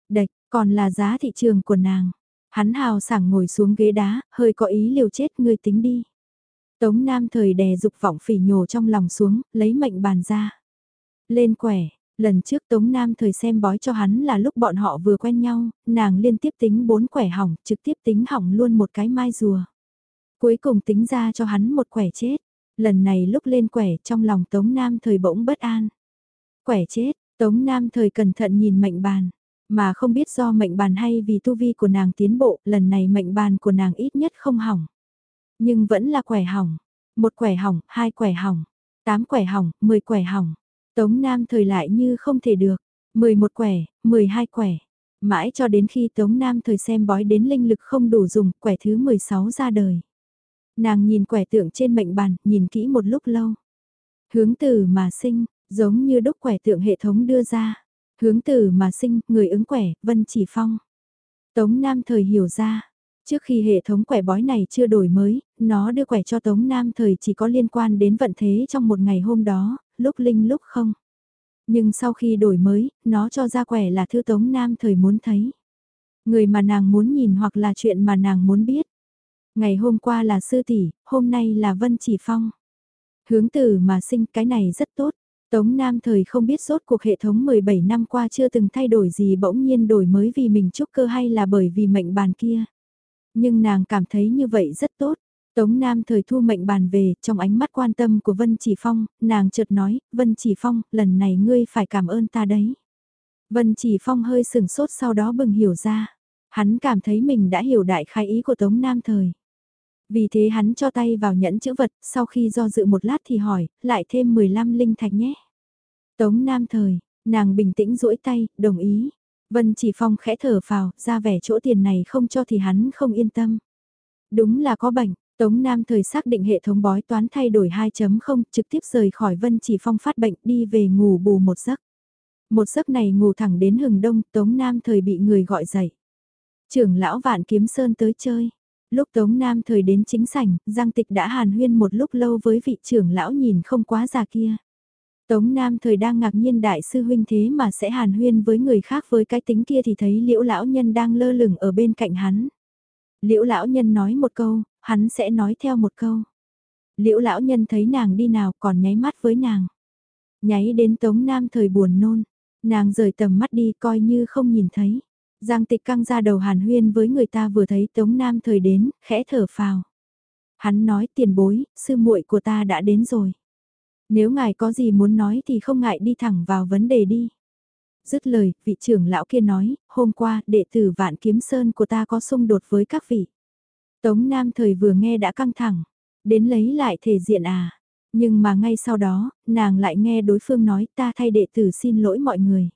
Đạch, còn là giá thị trường của nàng. Hắn hào sảng ngồi xuống ghế đá, hơi có ý liều chết ngươi tính đi. Tống Nam Thời đè dục vọng phỉ nhổ trong lòng xuống, lấy mệnh bàn ra. Lên quẻ, lần trước Tống Nam Thời xem bói cho hắn là lúc bọn họ vừa quen nhau, nàng liên tiếp tính bốn quẻ hỏng, trực tiếp tính hỏng luôn một cái mai rùa. Cuối cùng tính ra cho hắn một quẻ chết. Lần này lúc lên quẻ trong lòng Tống Nam Thời bỗng bất an. Quẻ chết, Tống Nam Thời cẩn thận nhìn mệnh bàn. Mà không biết do mệnh bàn hay vì tu vi của nàng tiến bộ, lần này mệnh bàn của nàng ít nhất không hỏng. Nhưng vẫn là quẻ hỏng. Một quẻ hỏng, hai quẻ hỏng, tám quẻ hỏng, mười quẻ hỏng. Tống Nam thời lại như không thể được. mười một quẻ, mười hai quẻ. Mãi cho đến khi Tống Nam thời xem bói đến linh lực không đủ dùng, quẻ thứ 16 ra đời. Nàng nhìn quẻ tượng trên mệnh bàn, nhìn kỹ một lúc lâu. Hướng từ mà sinh, giống như đúc quẻ tượng hệ thống đưa ra. Hướng từ mà sinh, người ứng quẻ, Vân Chỉ Phong. Tống Nam thời hiểu ra, Trước khi hệ thống quẻ bói này chưa đổi mới, nó đưa quẻ cho Tống Nam thời chỉ có liên quan đến vận thế trong một ngày hôm đó, lúc linh lúc không. Nhưng sau khi đổi mới, nó cho ra quẻ là thư Tống Nam thời muốn thấy. Người mà nàng muốn nhìn hoặc là chuyện mà nàng muốn biết. Ngày hôm qua là sư tỷ, hôm nay là Vân Chỉ Phong. Hướng từ mà sinh cái này rất tốt. Tống Nam thời không biết rốt cuộc hệ thống 17 năm qua chưa từng thay đổi gì bỗng nhiên đổi mới vì mình chúc cơ hay là bởi vì mệnh bàn kia. Nhưng nàng cảm thấy như vậy rất tốt. Tống Nam thời thu mệnh bàn về, trong ánh mắt quan tâm của Vân Chỉ Phong, nàng chợt nói, Vân Chỉ Phong, lần này ngươi phải cảm ơn ta đấy. Vân Chỉ Phong hơi sừng sốt sau đó bừng hiểu ra. Hắn cảm thấy mình đã hiểu đại khai ý của Tống Nam thời. Vì thế hắn cho tay vào nhẫn chữ vật, sau khi do dự một lát thì hỏi, lại thêm 15 linh thạch nhé. Tống Nam thời, nàng bình tĩnh duỗi tay, đồng ý. Vân Chỉ Phong khẽ thở vào, ra vẻ chỗ tiền này không cho thì hắn không yên tâm. Đúng là có bệnh, Tống Nam thời xác định hệ thống bói toán thay đổi 2.0 trực tiếp rời khỏi Vân Chỉ Phong phát bệnh đi về ngủ bù một giấc. Một giấc này ngủ thẳng đến hừng đông, Tống Nam thời bị người gọi dậy. Trưởng lão Vạn Kiếm Sơn tới chơi. Lúc Tống Nam thời đến chính sảnh, Giang Tịch đã hàn huyên một lúc lâu với vị trưởng lão nhìn không quá già kia. Tống Nam thời đang ngạc nhiên đại sư huynh thế mà sẽ hàn huyên với người khác với cái tính kia thì thấy liễu lão nhân đang lơ lửng ở bên cạnh hắn. Liễu lão nhân nói một câu, hắn sẽ nói theo một câu. Liễu lão nhân thấy nàng đi nào còn nháy mắt với nàng. Nháy đến Tống Nam thời buồn nôn, nàng rời tầm mắt đi coi như không nhìn thấy. Giang tịch căng ra đầu hàn huyên với người ta vừa thấy Tống Nam thời đến, khẽ thở phào. Hắn nói tiền bối, sư muội của ta đã đến rồi. Nếu ngài có gì muốn nói thì không ngại đi thẳng vào vấn đề đi. Dứt lời, vị trưởng lão kia nói, hôm qua đệ tử vạn kiếm sơn của ta có xung đột với các vị. Tống Nam thời vừa nghe đã căng thẳng, đến lấy lại thể diện à. Nhưng mà ngay sau đó, nàng lại nghe đối phương nói ta thay đệ tử xin lỗi mọi người.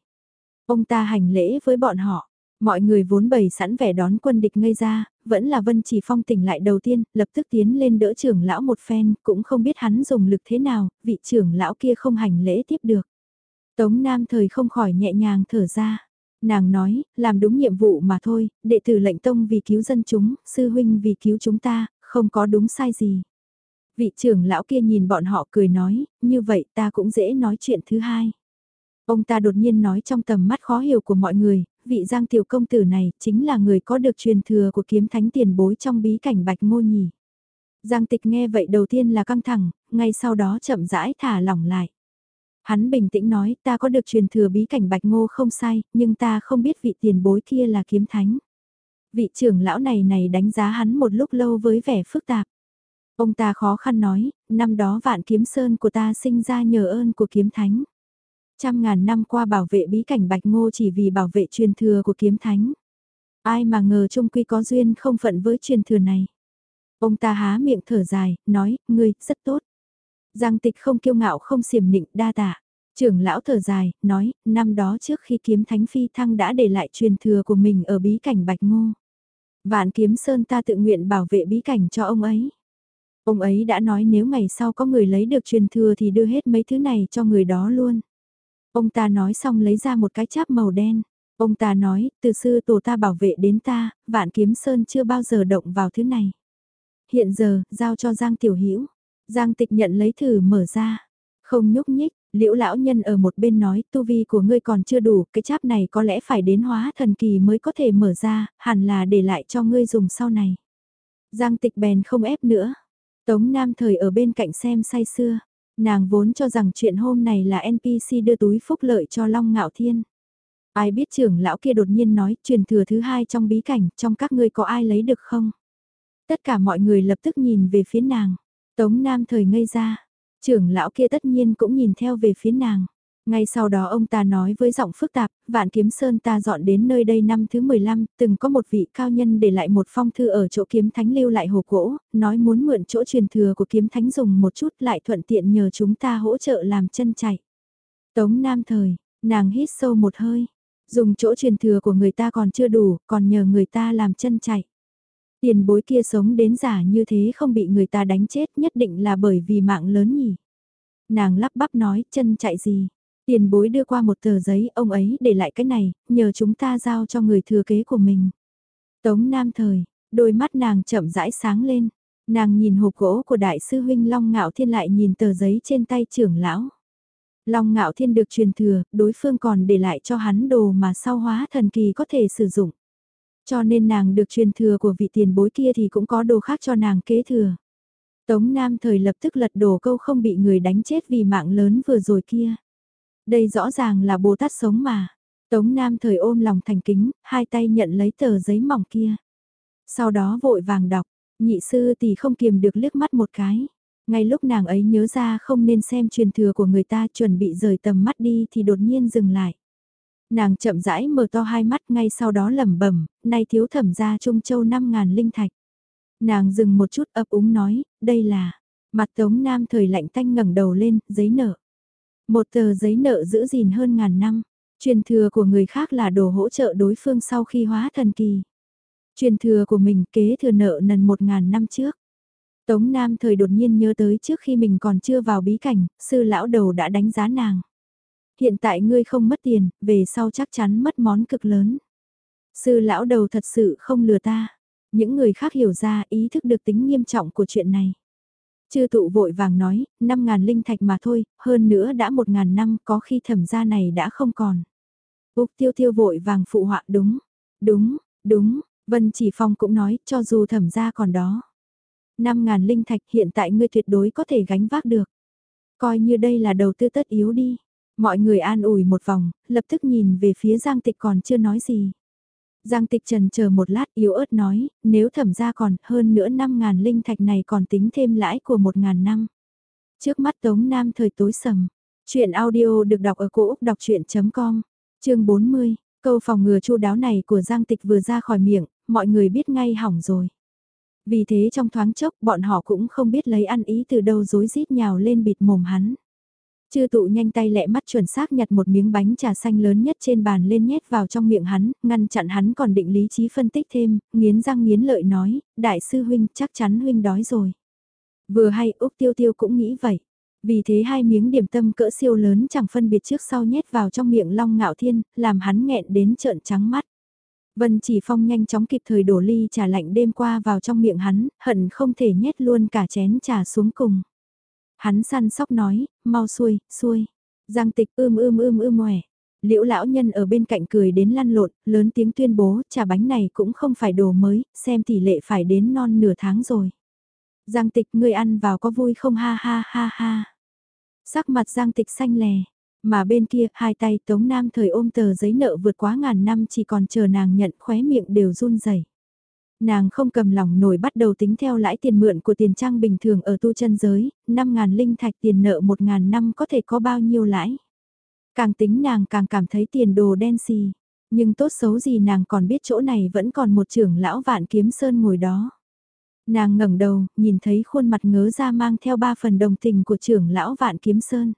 Ông ta hành lễ với bọn họ, mọi người vốn bày sẵn vẻ đón quân địch ngây ra, vẫn là Vân Chỉ Phong tỉnh lại đầu tiên, lập tức tiến lên đỡ trưởng lão một phen, cũng không biết hắn dùng lực thế nào, vị trưởng lão kia không hành lễ tiếp được. Tống Nam thời không khỏi nhẹ nhàng thở ra. Nàng nói, làm đúng nhiệm vụ mà thôi, đệ tử lệnh tông vì cứu dân chúng, sư huynh vì cứu chúng ta, không có đúng sai gì. Vị trưởng lão kia nhìn bọn họ cười nói, như vậy ta cũng dễ nói chuyện thứ hai. Ông ta đột nhiên nói trong tầm mắt khó hiểu của mọi người, vị giang tiểu công tử này chính là người có được truyền thừa của kiếm thánh tiền bối trong bí cảnh bạch ngô nhỉ. Giang tịch nghe vậy đầu tiên là căng thẳng, ngay sau đó chậm rãi thả lỏng lại. Hắn bình tĩnh nói ta có được truyền thừa bí cảnh bạch ngô không sai, nhưng ta không biết vị tiền bối kia là kiếm thánh. Vị trưởng lão này này đánh giá hắn một lúc lâu với vẻ phức tạp. Ông ta khó khăn nói, năm đó vạn kiếm sơn của ta sinh ra nhờ ơn của kiếm thánh. Trăm ngàn năm qua bảo vệ bí cảnh Bạch Ngô chỉ vì bảo vệ truyền thừa của kiếm thánh. Ai mà ngờ trung quy có duyên không phận với truyền thừa này. Ông ta há miệng thở dài, nói, ngươi, rất tốt. Giang tịch không kiêu ngạo không xiểm nịnh đa tạ. Trưởng lão thở dài, nói, năm đó trước khi kiếm thánh phi thăng đã để lại truyền thừa của mình ở bí cảnh Bạch Ngô. Vạn kiếm sơn ta tự nguyện bảo vệ bí cảnh cho ông ấy. Ông ấy đã nói nếu ngày sau có người lấy được truyền thừa thì đưa hết mấy thứ này cho người đó luôn. Ông ta nói xong lấy ra một cái cháp màu đen. Ông ta nói, từ sư tổ ta bảo vệ đến ta, vạn kiếm sơn chưa bao giờ động vào thứ này. Hiện giờ, giao cho Giang Tiểu Hữu Giang Tịch nhận lấy thử mở ra. Không nhúc nhích, liễu lão nhân ở một bên nói, tu vi của ngươi còn chưa đủ, cái cháp này có lẽ phải đến hóa thần kỳ mới có thể mở ra, hẳn là để lại cho ngươi dùng sau này. Giang Tịch bèn không ép nữa. Tống Nam thời ở bên cạnh xem say xưa. Nàng vốn cho rằng chuyện hôm này là NPC đưa túi phúc lợi cho Long Ngạo Thiên. Ai biết trưởng lão kia đột nhiên nói truyền thừa thứ hai trong bí cảnh, trong các ngươi có ai lấy được không? Tất cả mọi người lập tức nhìn về phía nàng. Tống Nam thời ngây ra. Trưởng lão kia tất nhiên cũng nhìn theo về phía nàng. Ngay sau đó ông ta nói với giọng phức tạp, Vạn Kiếm Sơn ta dọn đến nơi đây năm thứ 15, từng có một vị cao nhân để lại một phong thư ở chỗ kiếm thánh lưu lại hồ gỗ, nói muốn mượn chỗ truyền thừa của kiếm thánh dùng một chút lại thuận tiện nhờ chúng ta hỗ trợ làm chân chạy. Tống Nam Thời, nàng hít sâu một hơi, dùng chỗ truyền thừa của người ta còn chưa đủ, còn nhờ người ta làm chân chạy. Tiền bối kia sống đến giả như thế không bị người ta đánh chết nhất định là bởi vì mạng lớn nhỉ. Nàng lắp bắp nói chân chạy gì Tiền bối đưa qua một tờ giấy, ông ấy để lại cái này, nhờ chúng ta giao cho người thừa kế của mình. Tống Nam Thời, đôi mắt nàng chậm rãi sáng lên. Nàng nhìn hộp gỗ của đại sư huynh Long Ngạo Thiên lại nhìn tờ giấy trên tay trưởng lão. Long Ngạo Thiên được truyền thừa, đối phương còn để lại cho hắn đồ mà sau hóa thần kỳ có thể sử dụng. Cho nên nàng được truyền thừa của vị tiền bối kia thì cũng có đồ khác cho nàng kế thừa. Tống Nam thời lập tức lật đổ câu không bị người đánh chết vì mạng lớn vừa rồi kia. Đây rõ ràng là Bồ Tát sống mà. Tống Nam thời ôm lòng thành kính, hai tay nhận lấy tờ giấy mỏng kia. Sau đó vội vàng đọc, nhị sư thì không kiềm được liếc mắt một cái. Ngay lúc nàng ấy nhớ ra không nên xem truyền thừa của người ta chuẩn bị rời tầm mắt đi thì đột nhiên dừng lại. Nàng chậm rãi mở to hai mắt ngay sau đó lẩm bẩm, nay thiếu thẩm ra Trung Châu năm ngàn linh thạch. Nàng dừng một chút ấp úng nói, đây là, mặt tống nam thời lạnh tanh ngẩng đầu lên, giấy nợ. Một tờ giấy nợ giữ gìn hơn ngàn năm, truyền thừa của người khác là đồ hỗ trợ đối phương sau khi hóa thần kỳ. Truyền thừa của mình kế thừa nợ nần một ngàn năm trước. Tống Nam thời đột nhiên nhớ tới trước khi mình còn chưa vào bí cảnh, sư lão đầu đã đánh giá nàng. Hiện tại ngươi không mất tiền, về sau chắc chắn mất món cực lớn. Sư lão đầu thật sự không lừa ta. Những người khác hiểu ra ý thức được tính nghiêm trọng của chuyện này. Chư tụ vội vàng nói, 5.000 linh thạch mà thôi, hơn nữa đã 1.000 năm có khi thẩm gia này đã không còn. Úc tiêu tiêu vội vàng phụ họa đúng, đúng, đúng, Vân Chỉ Phong cũng nói cho dù thẩm gia còn đó. 5.000 linh thạch hiện tại ngươi tuyệt đối có thể gánh vác được. Coi như đây là đầu tư tất yếu đi. Mọi người an ủi một vòng, lập tức nhìn về phía Giang Tịch còn chưa nói gì. Giang tịch trần chờ một lát yếu ớt nói, nếu thẩm ra còn hơn nữa 5.000 linh thạch này còn tính thêm lãi của 1.000 năm. Trước mắt Tống Nam thời tối sầm, chuyện audio được đọc ở cổ Úc đọc chuyện.com, chương 40, câu phòng ngừa chu đáo này của Giang tịch vừa ra khỏi miệng, mọi người biết ngay hỏng rồi. Vì thế trong thoáng chốc bọn họ cũng không biết lấy ăn ý từ đâu dối rít nhào lên bịt mồm hắn. Chư tụ nhanh tay lẹ mắt chuẩn xác nhặt một miếng bánh trà xanh lớn nhất trên bàn lên nhét vào trong miệng hắn, ngăn chặn hắn còn định lý trí phân tích thêm, nghiến răng nghiến lợi nói, đại sư huynh chắc chắn huynh đói rồi. Vừa hay Úc Tiêu Tiêu cũng nghĩ vậy. Vì thế hai miếng điểm tâm cỡ siêu lớn chẳng phân biệt trước sau nhét vào trong miệng Long Ngạo Thiên, làm hắn nghẹn đến trợn trắng mắt. Vân Chỉ Phong nhanh chóng kịp thời đổ ly trà lạnh đêm qua vào trong miệng hắn, hận không thể nhét luôn cả chén trà xuống cùng. Hắn săn sóc nói, mau xuôi, xuôi. Giang tịch ưm ưm ưm ưm ngoẻ. Liễu lão nhân ở bên cạnh cười đến lăn lộn, lớn tiếng tuyên bố trà bánh này cũng không phải đồ mới, xem tỷ lệ phải đến non nửa tháng rồi. Giang tịch ngươi ăn vào có vui không ha ha ha ha. Sắc mặt giang tịch xanh lè, mà bên kia hai tay tống nam thời ôm tờ giấy nợ vượt quá ngàn năm chỉ còn chờ nàng nhận khóe miệng đều run rẩy Nàng không cầm lòng nổi bắt đầu tính theo lãi tiền mượn của tiền trang bình thường ở tu chân giới, 5.000 linh thạch tiền nợ 1.000 năm có thể có bao nhiêu lãi. Càng tính nàng càng cảm thấy tiền đồ đen xì, nhưng tốt xấu gì nàng còn biết chỗ này vẫn còn một trưởng lão vạn kiếm sơn ngồi đó. Nàng ngẩng đầu, nhìn thấy khuôn mặt ngớ ra mang theo ba phần đồng tình của trưởng lão vạn kiếm sơn.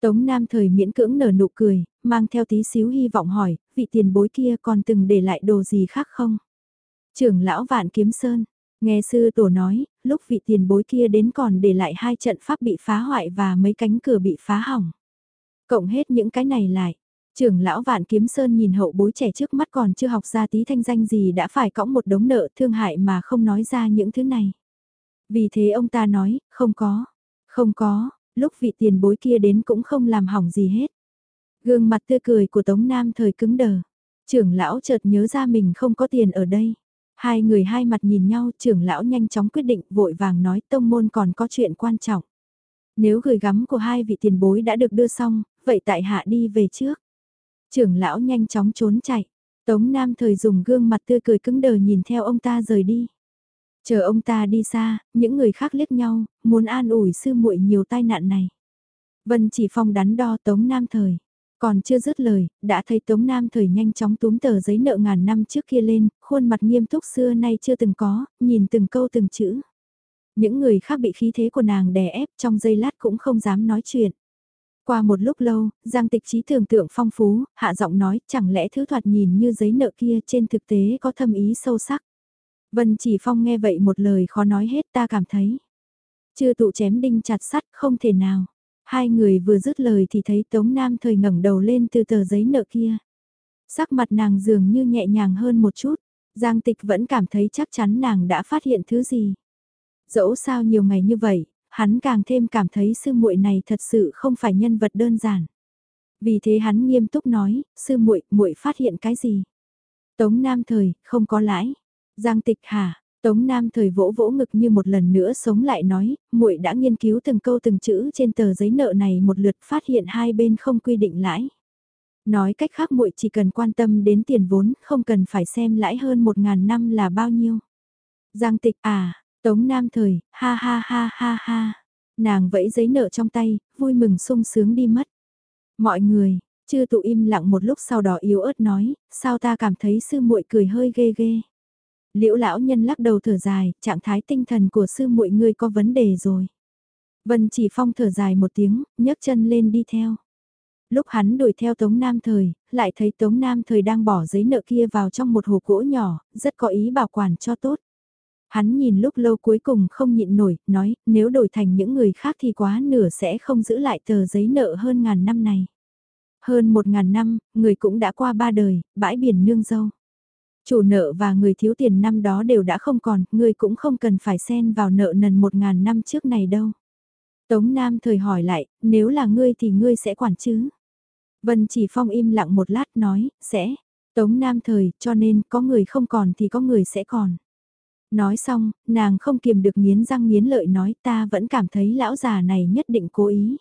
Tống Nam thời miễn cưỡng nở nụ cười, mang theo tí xíu hy vọng hỏi, vị tiền bối kia còn từng để lại đồ gì khác không? Trưởng lão vạn kiếm sơn, nghe sư tổ nói, lúc vị tiền bối kia đến còn để lại hai trận pháp bị phá hoại và mấy cánh cửa bị phá hỏng. Cộng hết những cái này lại, trưởng lão vạn kiếm sơn nhìn hậu bối trẻ trước mắt còn chưa học ra tí thanh danh gì đã phải cõng một đống nợ thương hại mà không nói ra những thứ này. Vì thế ông ta nói, không có, không có, lúc vị tiền bối kia đến cũng không làm hỏng gì hết. Gương mặt tươi cười của Tống Nam thời cứng đờ. Trưởng lão chợt nhớ ra mình không có tiền ở đây. Hai người hai mặt nhìn nhau, trưởng lão nhanh chóng quyết định, vội vàng nói tông môn còn có chuyện quan trọng. Nếu gửi gắm của hai vị tiền bối đã được đưa xong, vậy tại hạ đi về trước. Trưởng lão nhanh chóng trốn chạy. Tống Nam thời dùng gương mặt tươi cười cứng đờ nhìn theo ông ta rời đi. Chờ ông ta đi xa, những người khác liếc nhau, muốn an ủi sư muội nhiều tai nạn này. Vân chỉ phong đắn đo Tống Nam thời. Còn chưa dứt lời, đã thấy Tống Nam thời nhanh chóng túm tờ giấy nợ ngàn năm trước kia lên, khuôn mặt nghiêm túc xưa nay chưa từng có, nhìn từng câu từng chữ. Những người khác bị khí thế của nàng đè ép trong giây lát cũng không dám nói chuyện. Qua một lúc lâu, Giang Tịch trí tưởng tượng phong phú, hạ giọng nói chẳng lẽ thứ thoạt nhìn như giấy nợ kia trên thực tế có thâm ý sâu sắc. Vân chỉ phong nghe vậy một lời khó nói hết ta cảm thấy. Chưa tụ chém đinh chặt sắt không thể nào. Hai người vừa dứt lời thì thấy Tống Nam thời ngẩng đầu lên từ tờ giấy nợ kia. Sắc mặt nàng dường như nhẹ nhàng hơn một chút. Giang tịch vẫn cảm thấy chắc chắn nàng đã phát hiện thứ gì. Dẫu sao nhiều ngày như vậy, hắn càng thêm cảm thấy sư muội này thật sự không phải nhân vật đơn giản. Vì thế hắn nghiêm túc nói, sư muội, muội phát hiện cái gì? Tống Nam thời, không có lãi. Giang Tịch hả? Tống Nam thời vỗ vỗ ngực như một lần nữa sống lại nói, muội đã nghiên cứu từng câu từng chữ trên tờ giấy nợ này một lượt phát hiện hai bên không quy định lãi. Nói cách khác muội chỉ cần quan tâm đến tiền vốn, không cần phải xem lãi hơn một ngàn năm là bao nhiêu. Giang Tịch à, Tống Nam thời, ha ha ha ha ha. Nàng vẫy giấy nợ trong tay, vui mừng sung sướng đi mất. Mọi người, chưa tụ im lặng một lúc sau đó yếu ớt nói, sao ta cảm thấy sư muội cười hơi ghê ghê. Liễu lão nhân lắc đầu thở dài, trạng thái tinh thần của sư muội ngươi có vấn đề rồi. Vân chỉ phong thở dài một tiếng, nhấc chân lên đi theo. Lúc hắn đuổi theo Tống Nam Thời, lại thấy Tống Nam Thời đang bỏ giấy nợ kia vào trong một hộp gỗ nhỏ, rất có ý bảo quản cho tốt. Hắn nhìn lúc lâu cuối cùng không nhịn nổi, nói, nếu đổi thành những người khác thì quá nửa sẽ không giữ lại tờ giấy nợ hơn ngàn năm này. Hơn một ngàn năm, người cũng đã qua ba đời, bãi biển nương dâu. Chủ nợ và người thiếu tiền năm đó đều đã không còn, ngươi cũng không cần phải xen vào nợ nần một ngàn năm trước này đâu. Tống Nam thời hỏi lại, nếu là ngươi thì ngươi sẽ quản chứ? Vân chỉ phong im lặng một lát nói, sẽ. Tống Nam thời, cho nên có người không còn thì có người sẽ còn. Nói xong, nàng không kiềm được nghiến răng nghiến lợi nói ta vẫn cảm thấy lão già này nhất định cố ý.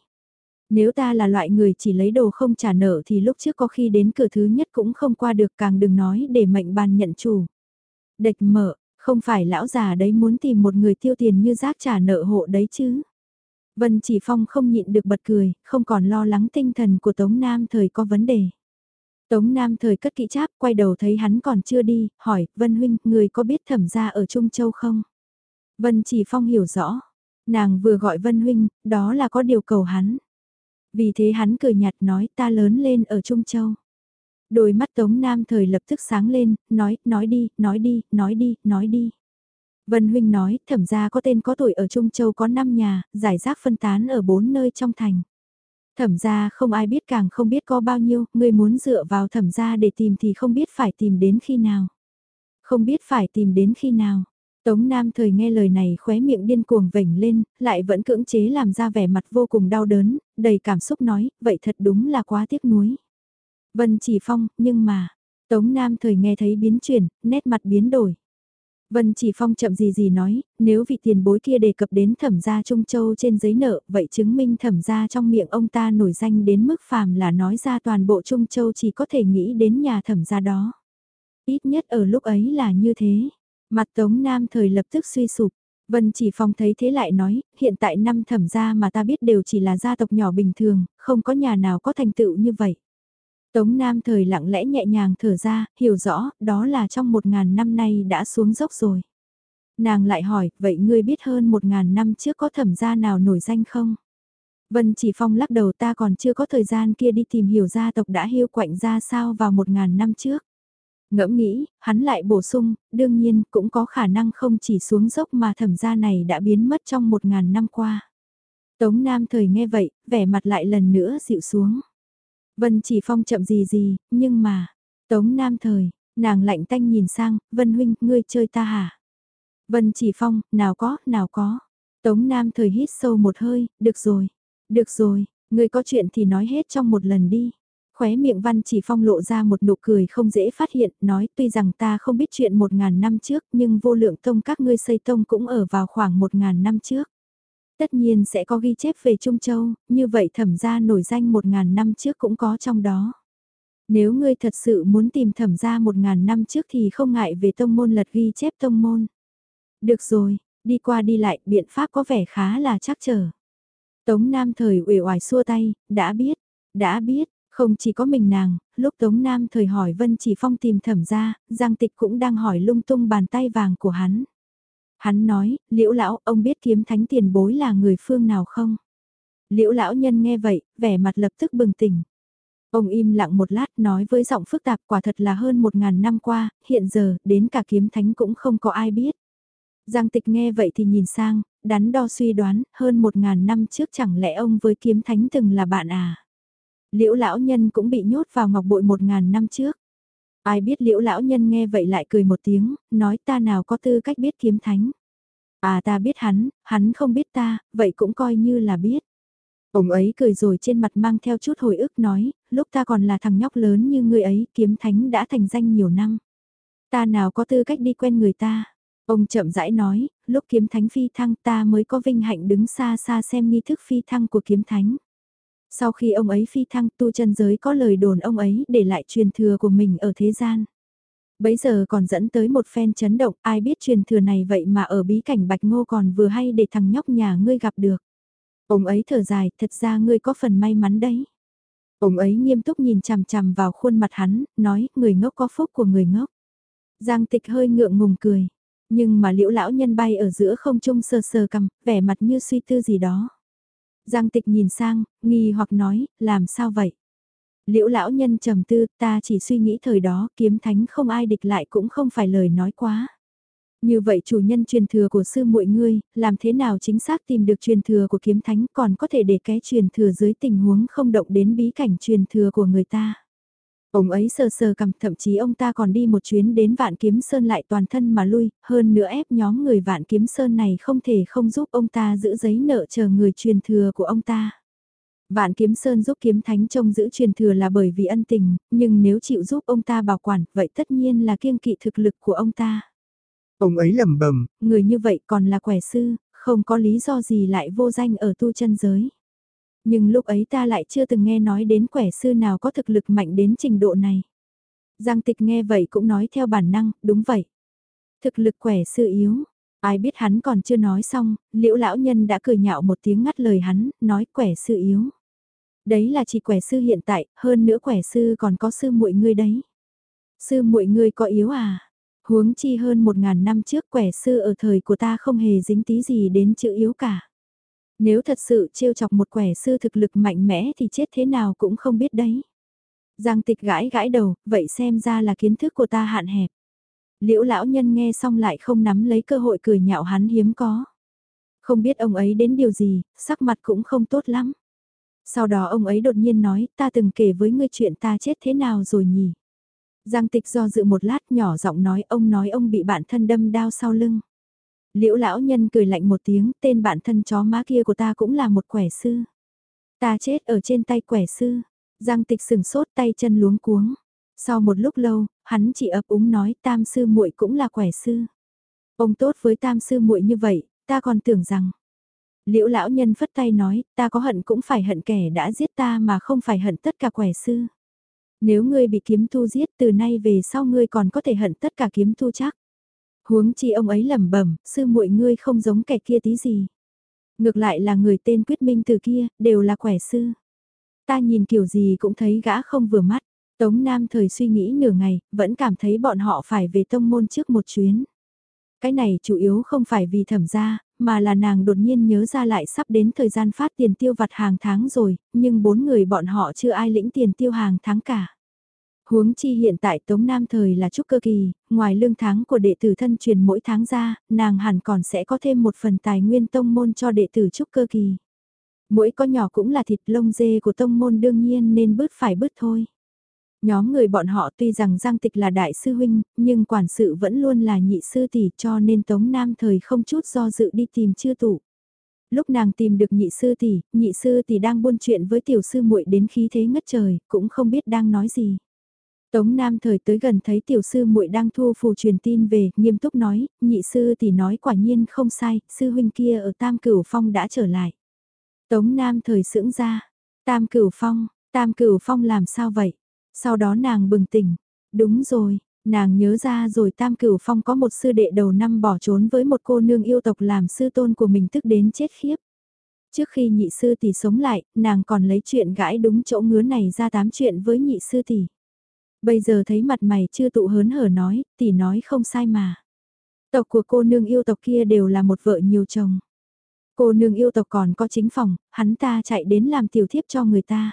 Nếu ta là loại người chỉ lấy đồ không trả nợ thì lúc trước có khi đến cửa thứ nhất cũng không qua được càng đừng nói để mệnh bàn nhận chủ. Địch mở, không phải lão già đấy muốn tìm một người tiêu tiền như giác trả nợ hộ đấy chứ. Vân Chỉ Phong không nhịn được bật cười, không còn lo lắng tinh thần của Tống Nam thời có vấn đề. Tống Nam thời cất kỹ cháp, quay đầu thấy hắn còn chưa đi, hỏi, Vân Huynh, người có biết thẩm gia ở Trung Châu không? Vân Chỉ Phong hiểu rõ, nàng vừa gọi Vân Huynh, đó là có điều cầu hắn. Vì thế hắn cười nhạt nói ta lớn lên ở Trung Châu. Đôi mắt Tống Nam thời lập tức sáng lên, nói, nói đi, nói đi, nói đi, nói đi. Vân Huynh nói, thẩm gia có tên có tuổi ở Trung Châu có 5 nhà, giải rác phân tán ở 4 nơi trong thành. Thẩm gia không ai biết càng không biết có bao nhiêu, người muốn dựa vào thẩm gia để tìm thì không biết phải tìm đến khi nào. Không biết phải tìm đến khi nào. Tống Nam thời nghe lời này khóe miệng điên cuồng vểnh lên, lại vẫn cưỡng chế làm ra vẻ mặt vô cùng đau đớn, đầy cảm xúc nói, vậy thật đúng là quá tiếc nuối. Vân Chỉ Phong, nhưng mà, Tống Nam thời nghe thấy biến chuyển, nét mặt biến đổi. Vân Chỉ Phong chậm gì gì nói, nếu vị tiền bối kia đề cập đến thẩm gia Trung Châu trên giấy nợ, vậy chứng minh thẩm gia trong miệng ông ta nổi danh đến mức phàm là nói ra toàn bộ Trung Châu chỉ có thể nghĩ đến nhà thẩm gia đó. Ít nhất ở lúc ấy là như thế. Mặt Tống Nam thời lập tức suy sụp. Vân Chỉ Phong thấy thế lại nói, hiện tại năm thẩm gia mà ta biết đều chỉ là gia tộc nhỏ bình thường, không có nhà nào có thành tựu như vậy. Tống Nam thời lặng lẽ nhẹ nhàng thở ra, hiểu rõ, đó là trong một ngàn năm nay đã xuống dốc rồi. Nàng lại hỏi, vậy ngươi biết hơn một ngàn năm trước có thẩm gia nào nổi danh không? Vân Chỉ Phong lắc đầu ta còn chưa có thời gian kia đi tìm hiểu gia tộc đã hiu quạnh ra sao vào một ngàn năm trước. Ngẫm nghĩ, hắn lại bổ sung, đương nhiên cũng có khả năng không chỉ xuống dốc mà thẩm gia này đã biến mất trong một ngàn năm qua. Tống Nam thời nghe vậy, vẻ mặt lại lần nữa dịu xuống. Vân chỉ phong chậm gì gì, nhưng mà, Tống Nam thời, nàng lạnh tanh nhìn sang, Vân huynh, ngươi chơi ta hả? Vân chỉ phong, nào có, nào có. Tống Nam thời hít sâu một hơi, được rồi, được rồi, ngươi có chuyện thì nói hết trong một lần đi. Khóe miệng Văn Chỉ Phong lộ ra một nụ cười không dễ phát hiện, nói tuy rằng ta không biết chuyện một ngàn năm trước nhưng vô lượng tông các ngươi xây tông cũng ở vào khoảng một ngàn năm trước. Tất nhiên sẽ có ghi chép về Trung Châu, như vậy thẩm gia nổi danh một ngàn năm trước cũng có trong đó. Nếu ngươi thật sự muốn tìm thẩm gia một ngàn năm trước thì không ngại về tông môn lật ghi chép tông môn. Được rồi, đi qua đi lại, biện pháp có vẻ khá là chắc trở. Tống Nam thời uể oải xua tay, đã biết, đã biết, không chỉ có mình nàng, lúc Tống Nam thời hỏi Vân Chỉ Phong tìm thẩm ra, Giang Tịch cũng đang hỏi lung tung bàn tay vàng của hắn. Hắn nói, liễu lão, ông biết kiếm thánh tiền bối là người phương nào không? Liễu lão nhân nghe vậy, vẻ mặt lập tức bừng tỉnh. Ông im lặng một lát nói với giọng phức tạp quả thật là hơn một ngàn năm qua, hiện giờ, đến cả kiếm thánh cũng không có ai biết. Giang tịch nghe vậy thì nhìn sang, đắn đo suy đoán, hơn một ngàn năm trước chẳng lẽ ông với kiếm thánh từng là bạn à? Liễu lão nhân cũng bị nhốt vào ngọc bội một ngàn năm trước. Ai biết liễu lão nhân nghe vậy lại cười một tiếng, nói ta nào có tư cách biết kiếm thánh. À ta biết hắn, hắn không biết ta, vậy cũng coi như là biết. Ông ấy cười rồi trên mặt mang theo chút hồi ức nói, lúc ta còn là thằng nhóc lớn như người ấy, kiếm thánh đã thành danh nhiều năm. Ta nào có tư cách đi quen người ta. Ông chậm rãi nói, lúc kiếm thánh phi thăng ta mới có vinh hạnh đứng xa xa xem nghi thức phi thăng của kiếm thánh. Sau khi ông ấy phi thăng tu chân giới có lời đồn ông ấy để lại truyền thừa của mình ở thế gian. Bấy giờ còn dẫn tới một phen chấn động, ai biết truyền thừa này vậy mà ở bí cảnh Bạch Ngô còn vừa hay để thằng nhóc nhà ngươi gặp được. Ông ấy thở dài, thật ra ngươi có phần may mắn đấy. Ông ấy nghiêm túc nhìn chằm chằm vào khuôn mặt hắn, nói, người ngốc có phúc của người ngốc. Giang tịch hơi ngượng ngùng cười, nhưng mà liễu lão nhân bay ở giữa không trung sờ sờ cầm, vẻ mặt như suy tư gì đó. Giang tịch nhìn sang, nghi hoặc nói, làm sao vậy? Liễu lão nhân trầm tư, ta chỉ suy nghĩ thời đó kiếm thánh không ai địch lại cũng không phải lời nói quá. Như vậy chủ nhân truyền thừa của sư muội ngươi, làm thế nào chính xác tìm được truyền thừa của kiếm thánh còn có thể để cái truyền thừa dưới tình huống không động đến bí cảnh truyền thừa của người ta. Ông ấy sờ sờ cầm thậm chí ông ta còn đi một chuyến đến vạn kiếm sơn lại toàn thân mà lui, hơn nữa ép nhóm người vạn kiếm sơn này không thể không giúp ông ta giữ giấy nợ chờ người truyền thừa của ông ta. Vạn kiếm sơn giúp kiếm thánh trông giữ truyền thừa là bởi vì ân tình, nhưng nếu chịu giúp ông ta bảo quản, vậy tất nhiên là kiêng kỵ thực lực của ông ta. Ông ấy lầm bầm, người như vậy còn là quẻ sư, không có lý do gì lại vô danh ở tu chân giới. Nhưng lúc ấy ta lại chưa từng nghe nói đến quẻ sư nào có thực lực mạnh đến trình độ này. Giang tịch nghe vậy cũng nói theo bản năng, đúng vậy. Thực lực quẻ sư yếu, ai biết hắn còn chưa nói xong, liễu lão nhân đã cười nhạo một tiếng ngắt lời hắn, nói quẻ sư yếu. Đấy là chỉ quẻ sư hiện tại, hơn nữa quẻ sư còn có sư muội ngươi đấy. Sư muội ngươi có yếu à? Huống chi hơn một ngàn năm trước quẻ sư ở thời của ta không hề dính tí gì đến chữ yếu cả. Nếu thật sự trêu chọc một quẻ sư thực lực mạnh mẽ thì chết thế nào cũng không biết đấy. Giang tịch gãi gãi đầu, vậy xem ra là kiến thức của ta hạn hẹp. Liễu lão nhân nghe xong lại không nắm lấy cơ hội cười nhạo hắn hiếm có. Không biết ông ấy đến điều gì, sắc mặt cũng không tốt lắm. Sau đó ông ấy đột nhiên nói, ta từng kể với ngươi chuyện ta chết thế nào rồi nhỉ? Giang tịch do dự một lát nhỏ giọng nói ông nói ông bị bạn thân đâm đao sau lưng. Liễu lão nhân cười lạnh một tiếng, tên bạn thân chó má kia của ta cũng là một quẻ sư. Ta chết ở trên tay quẻ sư. Giang tịch sừng sốt tay chân luống cuống. Sau một lúc lâu, hắn chỉ ấp úng nói tam sư muội cũng là quẻ sư. Ông tốt với tam sư muội như vậy, ta còn tưởng rằng. Liễu lão nhân phất tay nói, ta có hận cũng phải hận kẻ đã giết ta mà không phải hận tất cả quẻ sư. Nếu ngươi bị kiếm thu giết từ nay về sau ngươi còn có thể hận tất cả kiếm thu chắc. Huống chi ông ấy lẩm bẩm, sư muội ngươi không giống kẻ kia tí gì. Ngược lại là người tên quyết minh từ kia, đều là quẻ sư. Ta nhìn kiểu gì cũng thấy gã không vừa mắt. Tống Nam thời suy nghĩ nửa ngày, vẫn cảm thấy bọn họ phải về tông môn trước một chuyến. Cái này chủ yếu không phải vì thẩm gia, mà là nàng đột nhiên nhớ ra lại sắp đến thời gian phát tiền tiêu vặt hàng tháng rồi, nhưng bốn người bọn họ chưa ai lĩnh tiền tiêu hàng tháng cả. Huống chi hiện tại Tống Nam thời là trúc cơ kỳ, ngoài lương tháng của đệ tử thân truyền mỗi tháng ra, nàng hẳn còn sẽ có thêm một phần tài nguyên tông môn cho đệ tử trúc cơ kỳ. Mỗi con nhỏ cũng là thịt lông dê của tông môn đương nhiên nên bớt phải bớt thôi. Nhóm người bọn họ tuy rằng Giang Tịch là đại sư huynh, nhưng quản sự vẫn luôn là nhị sư tỷ cho nên Tống Nam thời không chút do dự đi tìm chưa tụ Lúc nàng tìm được nhị sư tỷ, nhị sư tỷ đang buôn chuyện với tiểu sư muội đến khí thế ngất trời, cũng không biết đang nói gì. Tống Nam thời tới gần thấy tiểu sư muội đang thu phù truyền tin về, nghiêm túc nói, nhị sư tỷ nói quả nhiên không sai, sư huynh kia ở Tam Cửu Phong đã trở lại. Tống Nam thời sững ra, Tam Cửu Phong, Tam Cửu Phong làm sao vậy? Sau đó nàng bừng tỉnh, đúng rồi, nàng nhớ ra rồi Tam Cửu Phong có một sư đệ đầu năm bỏ trốn với một cô nương yêu tộc làm sư tôn của mình tức đến chết khiếp. Trước khi nhị sư tỷ sống lại, nàng còn lấy chuyện gãi đúng chỗ ngứa này ra tám chuyện với nhị sư tỷ. Bây giờ thấy mặt mày chưa tụ hớn hở nói, tỷ nói không sai mà. Tộc của cô nương yêu tộc kia đều là một vợ nhiều chồng. Cô nương yêu tộc còn có chính phòng, hắn ta chạy đến làm tiểu thiếp cho người ta.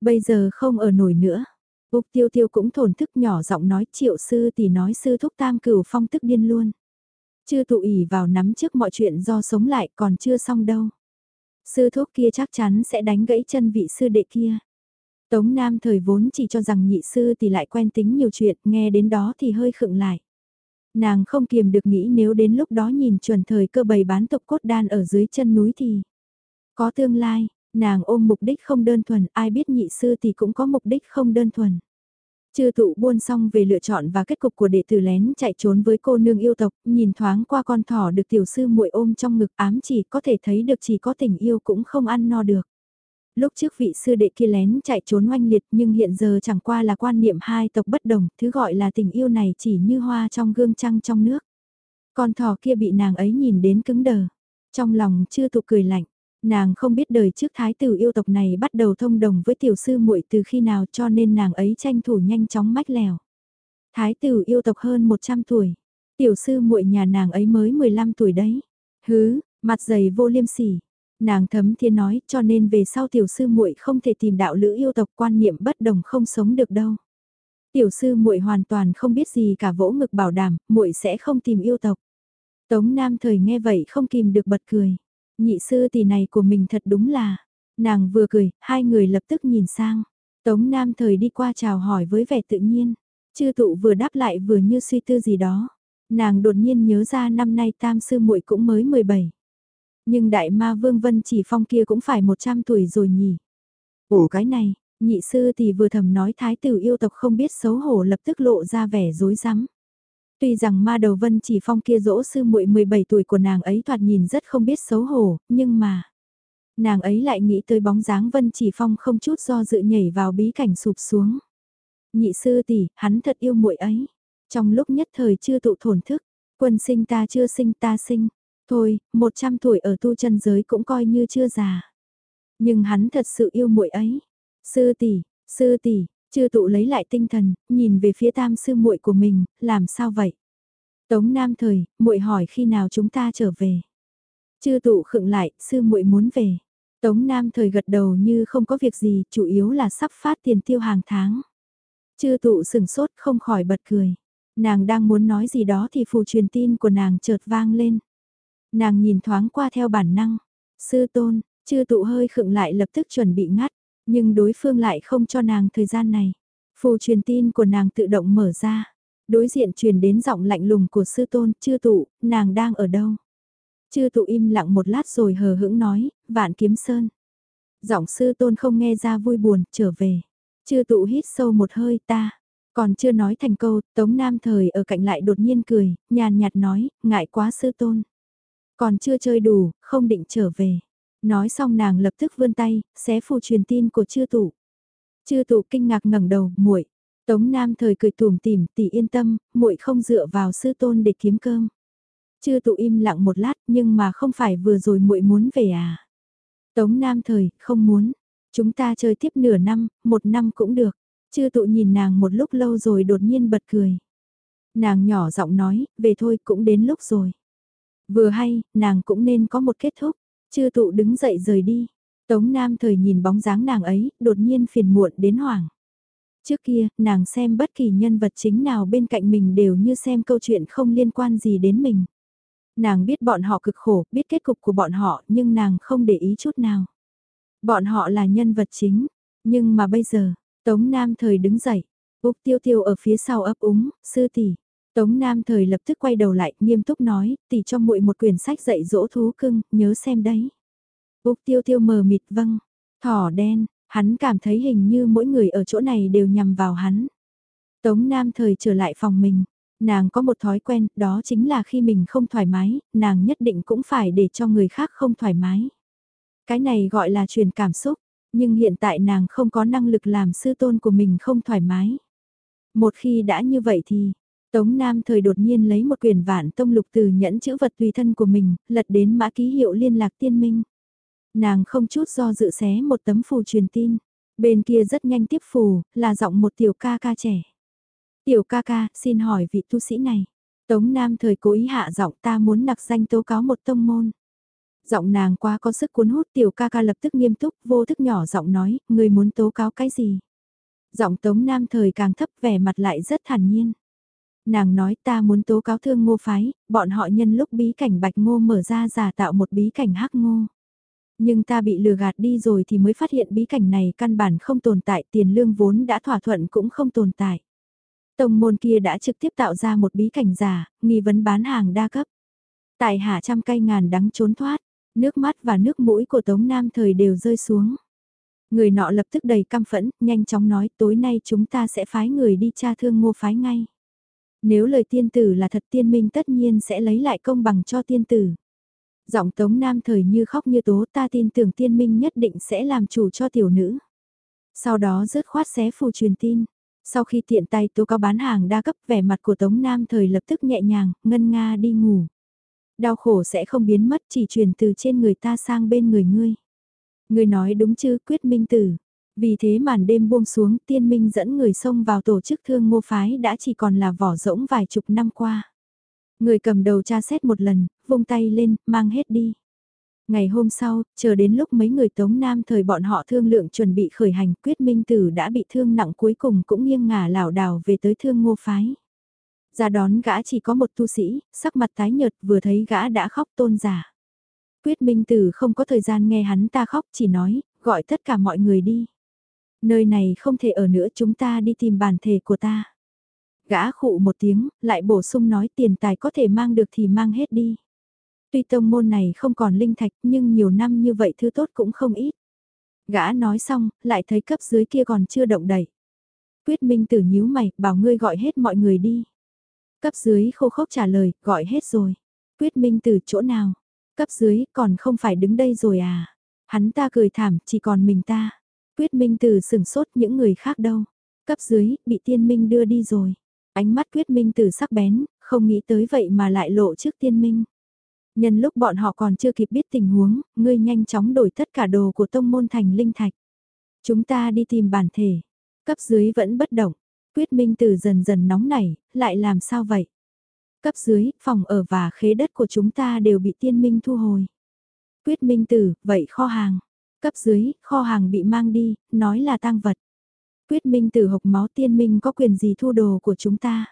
Bây giờ không ở nổi nữa. Úc tiêu tiêu cũng thổn thức nhỏ giọng nói triệu sư tỷ nói sư thúc tam cửu phong tức điên luôn. Chưa tụ ỉ vào nắm trước mọi chuyện do sống lại còn chưa xong đâu. Sư thúc kia chắc chắn sẽ đánh gãy chân vị sư đệ kia. Tống Nam thời vốn chỉ cho rằng nhị sư thì lại quen tính nhiều chuyện, nghe đến đó thì hơi khựng lại. Nàng không kiềm được nghĩ nếu đến lúc đó nhìn chuẩn thời cơ bày bán tộc cốt đan ở dưới chân núi thì có tương lai, nàng ôm mục đích không đơn thuần, ai biết nhị sư thì cũng có mục đích không đơn thuần. Chư tụ buôn xong về lựa chọn và kết cục của đệ tử lén chạy trốn với cô nương yêu tộc, nhìn thoáng qua con thỏ được tiểu sư muội ôm trong ngực ám chỉ có thể thấy được chỉ có tình yêu cũng không ăn no được. Lúc trước vị sư đệ kia lén chạy trốn oanh liệt nhưng hiện giờ chẳng qua là quan niệm hai tộc bất đồng, thứ gọi là tình yêu này chỉ như hoa trong gương trăng trong nước. Con thỏ kia bị nàng ấy nhìn đến cứng đờ. Trong lòng chưa tụ cười lạnh, nàng không biết đời trước thái tử yêu tộc này bắt đầu thông đồng với tiểu sư muội từ khi nào cho nên nàng ấy tranh thủ nhanh chóng mách lèo. Thái tử yêu tộc hơn 100 tuổi, tiểu sư muội nhà nàng ấy mới 15 tuổi đấy. Hứ, mặt dày vô liêm sỉ, Nàng thấm thiên nói cho nên về sau tiểu sư muội không thể tìm đạo lữ yêu tộc quan niệm bất đồng không sống được đâu. Tiểu sư muội hoàn toàn không biết gì cả vỗ ngực bảo đảm, muội sẽ không tìm yêu tộc. Tống Nam thời nghe vậy không kìm được bật cười. Nhị sư tỷ này của mình thật đúng là. Nàng vừa cười, hai người lập tức nhìn sang. Tống Nam thời đi qua chào hỏi với vẻ tự nhiên. Chư tụ vừa đáp lại vừa như suy tư gì đó. Nàng đột nhiên nhớ ra năm nay tam sư muội cũng mới 17. Nhưng đại ma vương Vân Chỉ Phong kia cũng phải 100 tuổi rồi nhỉ. Ủa cái này, nhị sư thì vừa thầm nói thái tử yêu tộc không biết xấu hổ lập tức lộ ra vẻ dối rắm Tuy rằng ma đầu Vân Chỉ Phong kia dỗ sư muội 17 tuổi của nàng ấy thoạt nhìn rất không biết xấu hổ, nhưng mà... Nàng ấy lại nghĩ tới bóng dáng Vân Chỉ Phong không chút do dự nhảy vào bí cảnh sụp xuống. Nhị sư tỷ, hắn thật yêu muội ấy. Trong lúc nhất thời chưa tụ thổn thức, quân sinh ta chưa sinh ta sinh, Thôi, 100 tuổi ở tu chân giới cũng coi như chưa già. Nhưng hắn thật sự yêu muội ấy. Sư tỷ, sư tỷ, chưa tụ lấy lại tinh thần, nhìn về phía tam sư muội của mình, làm sao vậy? Tống Nam thời, muội hỏi khi nào chúng ta trở về. Chư tụ khựng lại, sư muội muốn về. Tống Nam thời gật đầu như không có việc gì, chủ yếu là sắp phát tiền tiêu hàng tháng. Chư tụ sừng sốt không khỏi bật cười. Nàng đang muốn nói gì đó thì phù truyền tin của nàng chợt vang lên. Nàng nhìn thoáng qua theo bản năng. Sư tôn, chưa tụ hơi khựng lại lập tức chuẩn bị ngắt, nhưng đối phương lại không cho nàng thời gian này. Phù truyền tin của nàng tự động mở ra. Đối diện truyền đến giọng lạnh lùng của sư tôn, chưa tụ, nàng đang ở đâu? Chưa tụ im lặng một lát rồi hờ hững nói, vạn kiếm sơn. Giọng sư tôn không nghe ra vui buồn, trở về. Chư tụ hít sâu một hơi ta. Còn chưa nói thành câu, Tống Nam Thời ở cạnh lại đột nhiên cười, nhàn nhạt nói, ngại quá sư tôn. Còn chưa chơi đủ, không định trở về. Nói xong nàng lập tức vươn tay, xé phù truyền tin của chư tụ. Chư tụ kinh ngạc ngẩng đầu, muội. Tống Nam Thời cười tủm tỉm, tỷ yên tâm, muội không dựa vào sư tôn để kiếm cơm. Chư tụ im lặng một lát, nhưng mà không phải vừa rồi muội muốn về à? Tống Nam Thời, không muốn. Chúng ta chơi tiếp nửa năm, một năm cũng được. Chư tụ nhìn nàng một lúc lâu rồi đột nhiên bật cười. Nàng nhỏ giọng nói, về thôi cũng đến lúc rồi. Vừa hay, nàng cũng nên có một kết thúc. Chư tụ đứng dậy rời đi. Tống Nam thời nhìn bóng dáng nàng ấy, đột nhiên phiền muộn đến hoảng. Trước kia, nàng xem bất kỳ nhân vật chính nào bên cạnh mình đều như xem câu chuyện không liên quan gì đến mình. Nàng biết bọn họ cực khổ, biết kết cục của bọn họ, nhưng nàng không để ý chút nào. Bọn họ là nhân vật chính, nhưng mà bây giờ, Tống Nam thời đứng dậy, Úc Tiêu Tiêu ở phía sau ấp úng, sư tỷ. Tống Nam thời lập tức quay đầu lại, nghiêm túc nói, tỷ cho muội một quyển sách dạy dỗ thú cưng, nhớ xem đấy. Úc Tiêu Tiêu mờ mịt vâng, thỏ đen, hắn cảm thấy hình như mỗi người ở chỗ này đều nhằm vào hắn. Tống Nam thời trở lại phòng mình, nàng có một thói quen, đó chính là khi mình không thoải mái, nàng nhất định cũng phải để cho người khác không thoải mái. Cái này gọi là truyền cảm xúc, nhưng hiện tại nàng không có năng lực làm sư tôn của mình không thoải mái. Một khi đã như vậy thì, Tống Nam thời đột nhiên lấy một quyển vạn tông lục từ nhẫn chữ vật tùy thân của mình, lật đến mã ký hiệu liên lạc tiên minh. Nàng không chút do dự xé một tấm phù truyền tin. Bên kia rất nhanh tiếp phù, là giọng một tiểu ca ca trẻ. Tiểu ca ca, xin hỏi vị tu sĩ này. Tống Nam thời cố ý hạ giọng ta muốn nặc danh tố cáo một tông môn. Giọng nàng quá có sức cuốn hút tiểu ca ca lập tức nghiêm túc vô thức nhỏ giọng nói, người muốn tố cáo cái gì. Giọng Tống Nam thời càng thấp vẻ mặt lại rất thản nhiên. Nàng nói ta muốn tố cáo thương ngô phái, bọn họ nhân lúc bí cảnh bạch ngô mở ra giả tạo một bí cảnh hắc ngô. Nhưng ta bị lừa gạt đi rồi thì mới phát hiện bí cảnh này căn bản không tồn tại tiền lương vốn đã thỏa thuận cũng không tồn tại. Tông môn kia đã trực tiếp tạo ra một bí cảnh giả, nghi vấn bán hàng đa cấp. Tại hạ trăm cây ngàn đắng trốn thoát, nước mắt và nước mũi của Tống Nam thời đều rơi xuống. Người nọ lập tức đầy căm phẫn, nhanh chóng nói tối nay chúng ta sẽ phái người đi tra thương ngô phái ngay. Nếu lời tiên tử là thật tiên minh tất nhiên sẽ lấy lại công bằng cho tiên tử. Giọng tống nam thời như khóc như tố ta tin tưởng tiên minh nhất định sẽ làm chủ cho tiểu nữ. Sau đó rớt khoát xé phù truyền tin. Sau khi tiện tay tố cáo bán hàng đa cấp vẻ mặt của tống nam thời lập tức nhẹ nhàng, ngân nga đi ngủ. Đau khổ sẽ không biến mất chỉ truyền từ trên người ta sang bên người ngươi. Ngươi nói đúng chứ quyết minh tử. Vì thế màn đêm buông xuống tiên minh dẫn người xông vào tổ chức thương ngô phái đã chỉ còn là vỏ rỗng vài chục năm qua. Người cầm đầu tra xét một lần, vung tay lên, mang hết đi. Ngày hôm sau, chờ đến lúc mấy người Tống Nam thời bọn họ thương lượng chuẩn bị khởi hành, quyết minh tử đã bị thương nặng cuối cùng cũng nghiêng ngả lảo đảo về tới thương ngô phái. Ra đón gã chỉ có một tu sĩ, sắc mặt tái nhợt vừa thấy gã đã khóc tôn giả. Quyết minh tử không có thời gian nghe hắn ta khóc chỉ nói, gọi tất cả mọi người đi. Nơi này không thể ở nữa chúng ta đi tìm bản thể của ta. Gã khụ một tiếng, lại bổ sung nói tiền tài có thể mang được thì mang hết đi. Tuy tông môn này không còn linh thạch nhưng nhiều năm như vậy thứ tốt cũng không ít. Gã nói xong, lại thấy cấp dưới kia còn chưa động đẩy. Quyết minh tử nhíu mày, bảo ngươi gọi hết mọi người đi. Cấp dưới khô khốc trả lời, gọi hết rồi. Quyết minh tử chỗ nào? Cấp dưới còn không phải đứng đây rồi à? Hắn ta cười thảm, chỉ còn mình ta. Quyết minh tử sừng sốt những người khác đâu. Cấp dưới, bị tiên minh đưa đi rồi. Ánh mắt quyết minh tử sắc bén, không nghĩ tới vậy mà lại lộ trước tiên minh. Nhân lúc bọn họ còn chưa kịp biết tình huống, ngươi nhanh chóng đổi tất cả đồ của tông môn thành linh thạch. Chúng ta đi tìm bản thể. Cấp dưới vẫn bất động. Quyết minh tử dần dần nóng nảy, lại làm sao vậy? Cấp dưới, phòng ở và khế đất của chúng ta đều bị tiên minh thu hồi. Quyết minh tử, vậy kho hàng. Cấp dưới, kho hàng bị mang đi, nói là tang vật. Quyết minh tử hộc máu tiên minh có quyền gì thu đồ của chúng ta.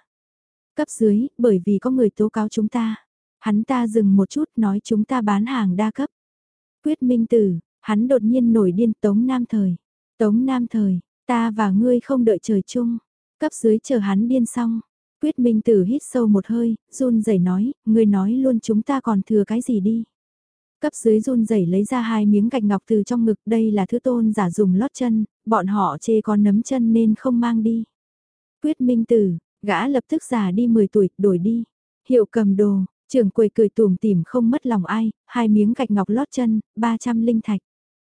Cấp dưới, bởi vì có người tố cáo chúng ta. Hắn ta dừng một chút nói chúng ta bán hàng đa cấp. Quyết minh tử, hắn đột nhiên nổi điên tống nam thời. Tống nam thời, ta và ngươi không đợi trời chung. Cấp dưới chờ hắn điên xong. Quyết minh tử hít sâu một hơi, run rẩy nói, ngươi nói luôn chúng ta còn thừa cái gì đi. Cấp dưới run rẩy lấy ra hai miếng gạch ngọc từ trong ngực, đây là thứ tôn giả dùng lót chân, bọn họ chê có nấm chân nên không mang đi. Quyết minh tử, gã lập tức già đi 10 tuổi, đổi đi. Hiệu cầm đồ, trưởng quầy cười tủm tỉm không mất lòng ai, hai miếng gạch ngọc lót chân, 300 linh thạch.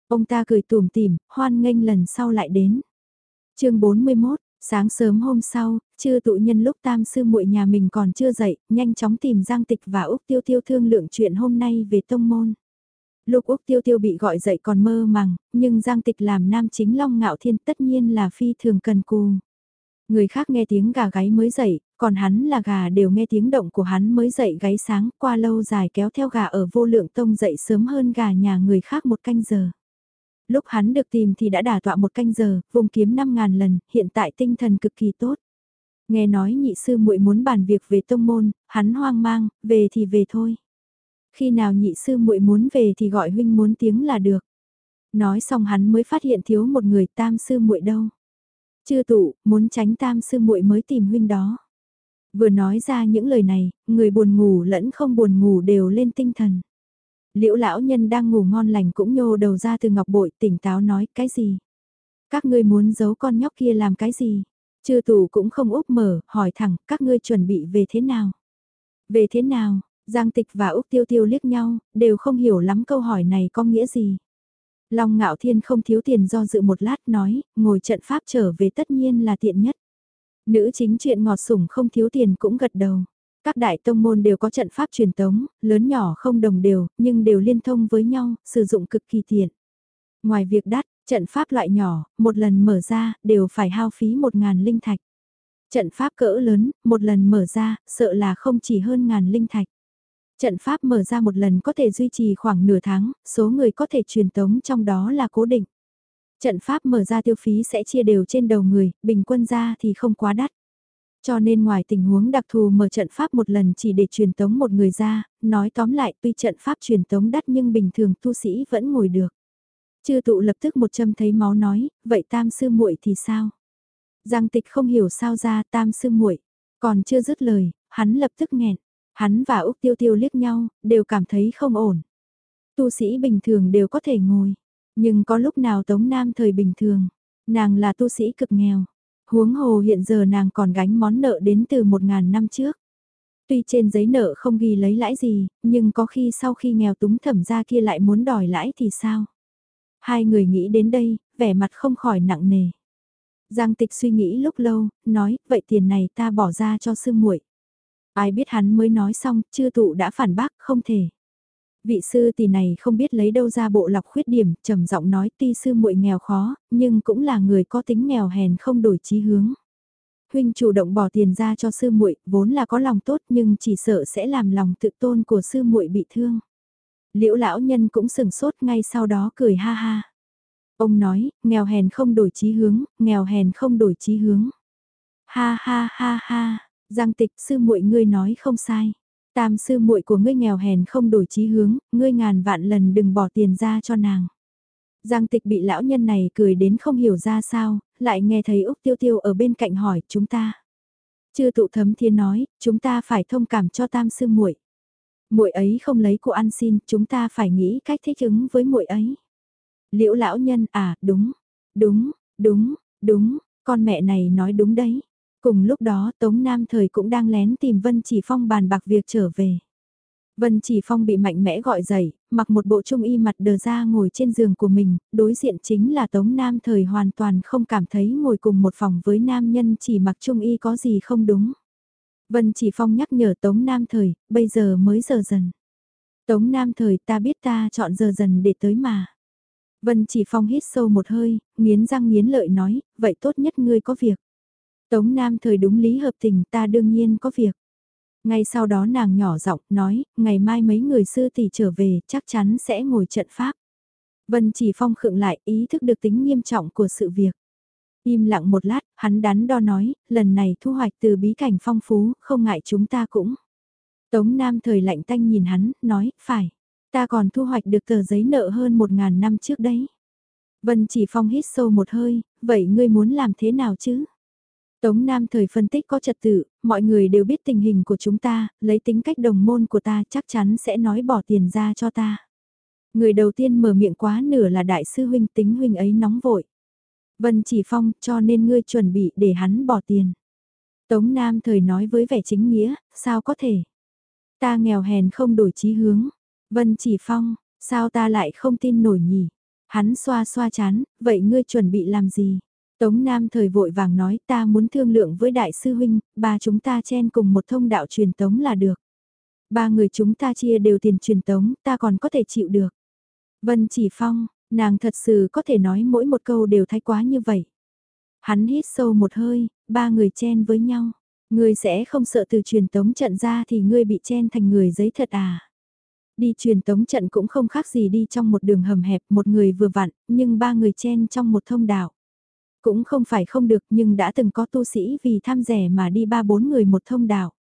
Ông ta cười tủm tỉm, hoan nghênh lần sau lại đến. chương 41, sáng sớm hôm sau, chư tụ nhân lúc tam sư muội nhà mình còn chưa dậy, nhanh chóng tìm Giang Tịch và Úc Tiêu Tiêu thương lượng chuyện hôm nay về tông môn. Lúc Úc Tiêu Tiêu bị gọi dậy còn mơ màng, nhưng Giang Tịch làm nam chính Long Ngạo Thiên tất nhiên là phi thường cần cù. Người khác nghe tiếng gà gáy mới dậy, còn hắn là gà đều nghe tiếng động của hắn mới dậy gáy sáng, qua lâu dài kéo theo gà ở vô lượng tông dậy sớm hơn gà nhà người khác một canh giờ. Lúc hắn được tìm thì đã đả tọa một canh giờ, vùng kiếm 5.000 lần, hiện tại tinh thần cực kỳ tốt. Nghe nói nhị sư muội muốn bàn việc về tông môn, hắn hoang mang, về thì về thôi. Khi nào nhị sư muội muốn về thì gọi huynh muốn tiếng là được. Nói xong hắn mới phát hiện thiếu một người tam sư muội đâu. Chưa tụ, muốn tránh tam sư muội mới tìm huynh đó. Vừa nói ra những lời này, người buồn ngủ lẫn không buồn ngủ đều lên tinh thần. Liễu lão nhân đang ngủ ngon lành cũng nhô đầu ra từ ngọc bội tỉnh táo nói cái gì. Các ngươi muốn giấu con nhóc kia làm cái gì? Chư tù cũng không úp mở, hỏi thẳng các ngươi chuẩn bị về thế nào? Về thế nào? Giang tịch và Úc Tiêu Tiêu liếc nhau, đều không hiểu lắm câu hỏi này có nghĩa gì. Long Ngạo Thiên không thiếu tiền do dự một lát nói, ngồi trận pháp trở về tất nhiên là tiện nhất. Nữ chính chuyện ngọt sủng không thiếu tiền cũng gật đầu. Các đại tông môn đều có trận pháp truyền tống, lớn nhỏ không đồng đều, nhưng đều liên thông với nhau, sử dụng cực kỳ tiện. Ngoài việc đắt, trận pháp loại nhỏ, một lần mở ra, đều phải hao phí một ngàn linh thạch. Trận pháp cỡ lớn, một lần mở ra, sợ là không chỉ hơn ngàn linh thạch. Trận pháp mở ra một lần có thể duy trì khoảng nửa tháng, số người có thể truyền tống trong đó là cố định. Trận pháp mở ra tiêu phí sẽ chia đều trên đầu người, bình quân ra thì không quá đắt. Cho nên ngoài tình huống đặc thù mở trận pháp một lần chỉ để truyền tống một người ra, nói tóm lại tuy trận pháp truyền tống đắt nhưng bình thường tu sĩ vẫn ngồi được. Chư tụ lập tức một châm thấy máu nói, vậy tam sư muội thì sao? Giang tịch không hiểu sao ra tam sư muội còn chưa dứt lời, hắn lập tức nghẹn. Hắn và Úc Tiêu Tiêu liếc nhau, đều cảm thấy không ổn. Tu sĩ bình thường đều có thể ngồi, nhưng có lúc nào Tống Nam thời bình thường, nàng là tu sĩ cực nghèo. Huống hồ hiện giờ nàng còn gánh món nợ đến từ một ngàn năm trước. Tuy trên giấy nợ không ghi lấy lãi gì, nhưng có khi sau khi nghèo túng thẩm ra kia lại muốn đòi lãi thì sao? Hai người nghĩ đến đây, vẻ mặt không khỏi nặng nề. Giang tịch suy nghĩ lúc lâu, nói, vậy tiền này ta bỏ ra cho sư muội Ai biết hắn mới nói xong, chưa tụ đã phản bác, không thể. Vị sư tỷ này không biết lấy đâu ra bộ lọc khuyết điểm, trầm giọng nói tuy sư muội nghèo khó, nhưng cũng là người có tính nghèo hèn không đổi chí hướng. Huynh chủ động bỏ tiền ra cho sư muội, vốn là có lòng tốt nhưng chỉ sợ sẽ làm lòng tự tôn của sư muội bị thương. Liễu lão nhân cũng sừng sốt ngay sau đó cười ha ha. Ông nói, nghèo hèn không đổi chí hướng, nghèo hèn không đổi chí hướng. Ha ha ha ha, Giang tịch sư muội ngươi nói không sai. Tam sư muội của ngươi nghèo hèn không đổi chí hướng, ngươi ngàn vạn lần đừng bỏ tiền ra cho nàng. Giang tịch bị lão nhân này cười đến không hiểu ra sao, lại nghe thấy Úc Tiêu Tiêu ở bên cạnh hỏi chúng ta. Chư tụ thấm thiên nói, chúng ta phải thông cảm cho tam sư muội. Muội ấy không lấy của ăn xin, chúng ta phải nghĩ cách thích ứng với muội ấy. Liễu lão nhân à, đúng, đúng, đúng, đúng, con mẹ này nói đúng đấy. Cùng lúc đó Tống Nam Thời cũng đang lén tìm Vân Chỉ Phong bàn bạc việc trở về. Vân Chỉ Phong bị mạnh mẽ gọi dậy, mặc một bộ trung y mặt đờ ra ngồi trên giường của mình, đối diện chính là Tống Nam Thời hoàn toàn không cảm thấy ngồi cùng một phòng với nam nhân chỉ mặc trung y có gì không đúng. Vân Chỉ Phong nhắc nhở Tống Nam Thời, bây giờ mới giờ dần. Tống Nam Thời ta biết ta chọn giờ dần để tới mà. Vân Chỉ Phong hít sâu một hơi, nghiến răng nghiến lợi nói, vậy tốt nhất ngươi có việc. Tống Nam thời đúng lý hợp tình ta đương nhiên có việc. Ngay sau đó nàng nhỏ giọng nói, ngày mai mấy người sư tỷ trở về chắc chắn sẽ ngồi trận pháp. Vân chỉ phong khựng lại ý thức được tính nghiêm trọng của sự việc. Im lặng một lát, hắn đắn đo nói, lần này thu hoạch từ bí cảnh phong phú, không ngại chúng ta cũng. Tống Nam thời lạnh tanh nhìn hắn, nói, phải, ta còn thu hoạch được tờ giấy nợ hơn một ngàn năm trước đấy. Vân chỉ phong hít sâu một hơi, vậy ngươi muốn làm thế nào chứ? Tống Nam thời phân tích có trật tự, mọi người đều biết tình hình của chúng ta, lấy tính cách đồng môn của ta chắc chắn sẽ nói bỏ tiền ra cho ta. Người đầu tiên mở miệng quá nửa là đại sư huynh tính huynh ấy nóng vội. Vân chỉ phong cho nên ngươi chuẩn bị để hắn bỏ tiền. Tống Nam thời nói với vẻ chính nghĩa, sao có thể? Ta nghèo hèn không đổi chí hướng. Vân chỉ phong, sao ta lại không tin nổi nhỉ? Hắn xoa xoa chán, vậy ngươi chuẩn bị làm gì? Tống Nam thời vội vàng nói ta muốn thương lượng với đại sư huynh, ba chúng ta chen cùng một thông đạo truyền tống là được. Ba người chúng ta chia đều tiền truyền tống, ta còn có thể chịu được. Vân chỉ phong, nàng thật sự có thể nói mỗi một câu đều thái quá như vậy. Hắn hít sâu một hơi, ba người chen với nhau. Ngươi sẽ không sợ từ truyền tống trận ra thì ngươi bị chen thành người giấy thật à? Đi truyền tống trận cũng không khác gì đi trong một đường hầm hẹp một người vừa vặn, nhưng ba người chen trong một thông đạo. Cũng không phải không được nhưng đã từng có tu sĩ vì tham rẻ mà đi ba bốn người một thông đạo.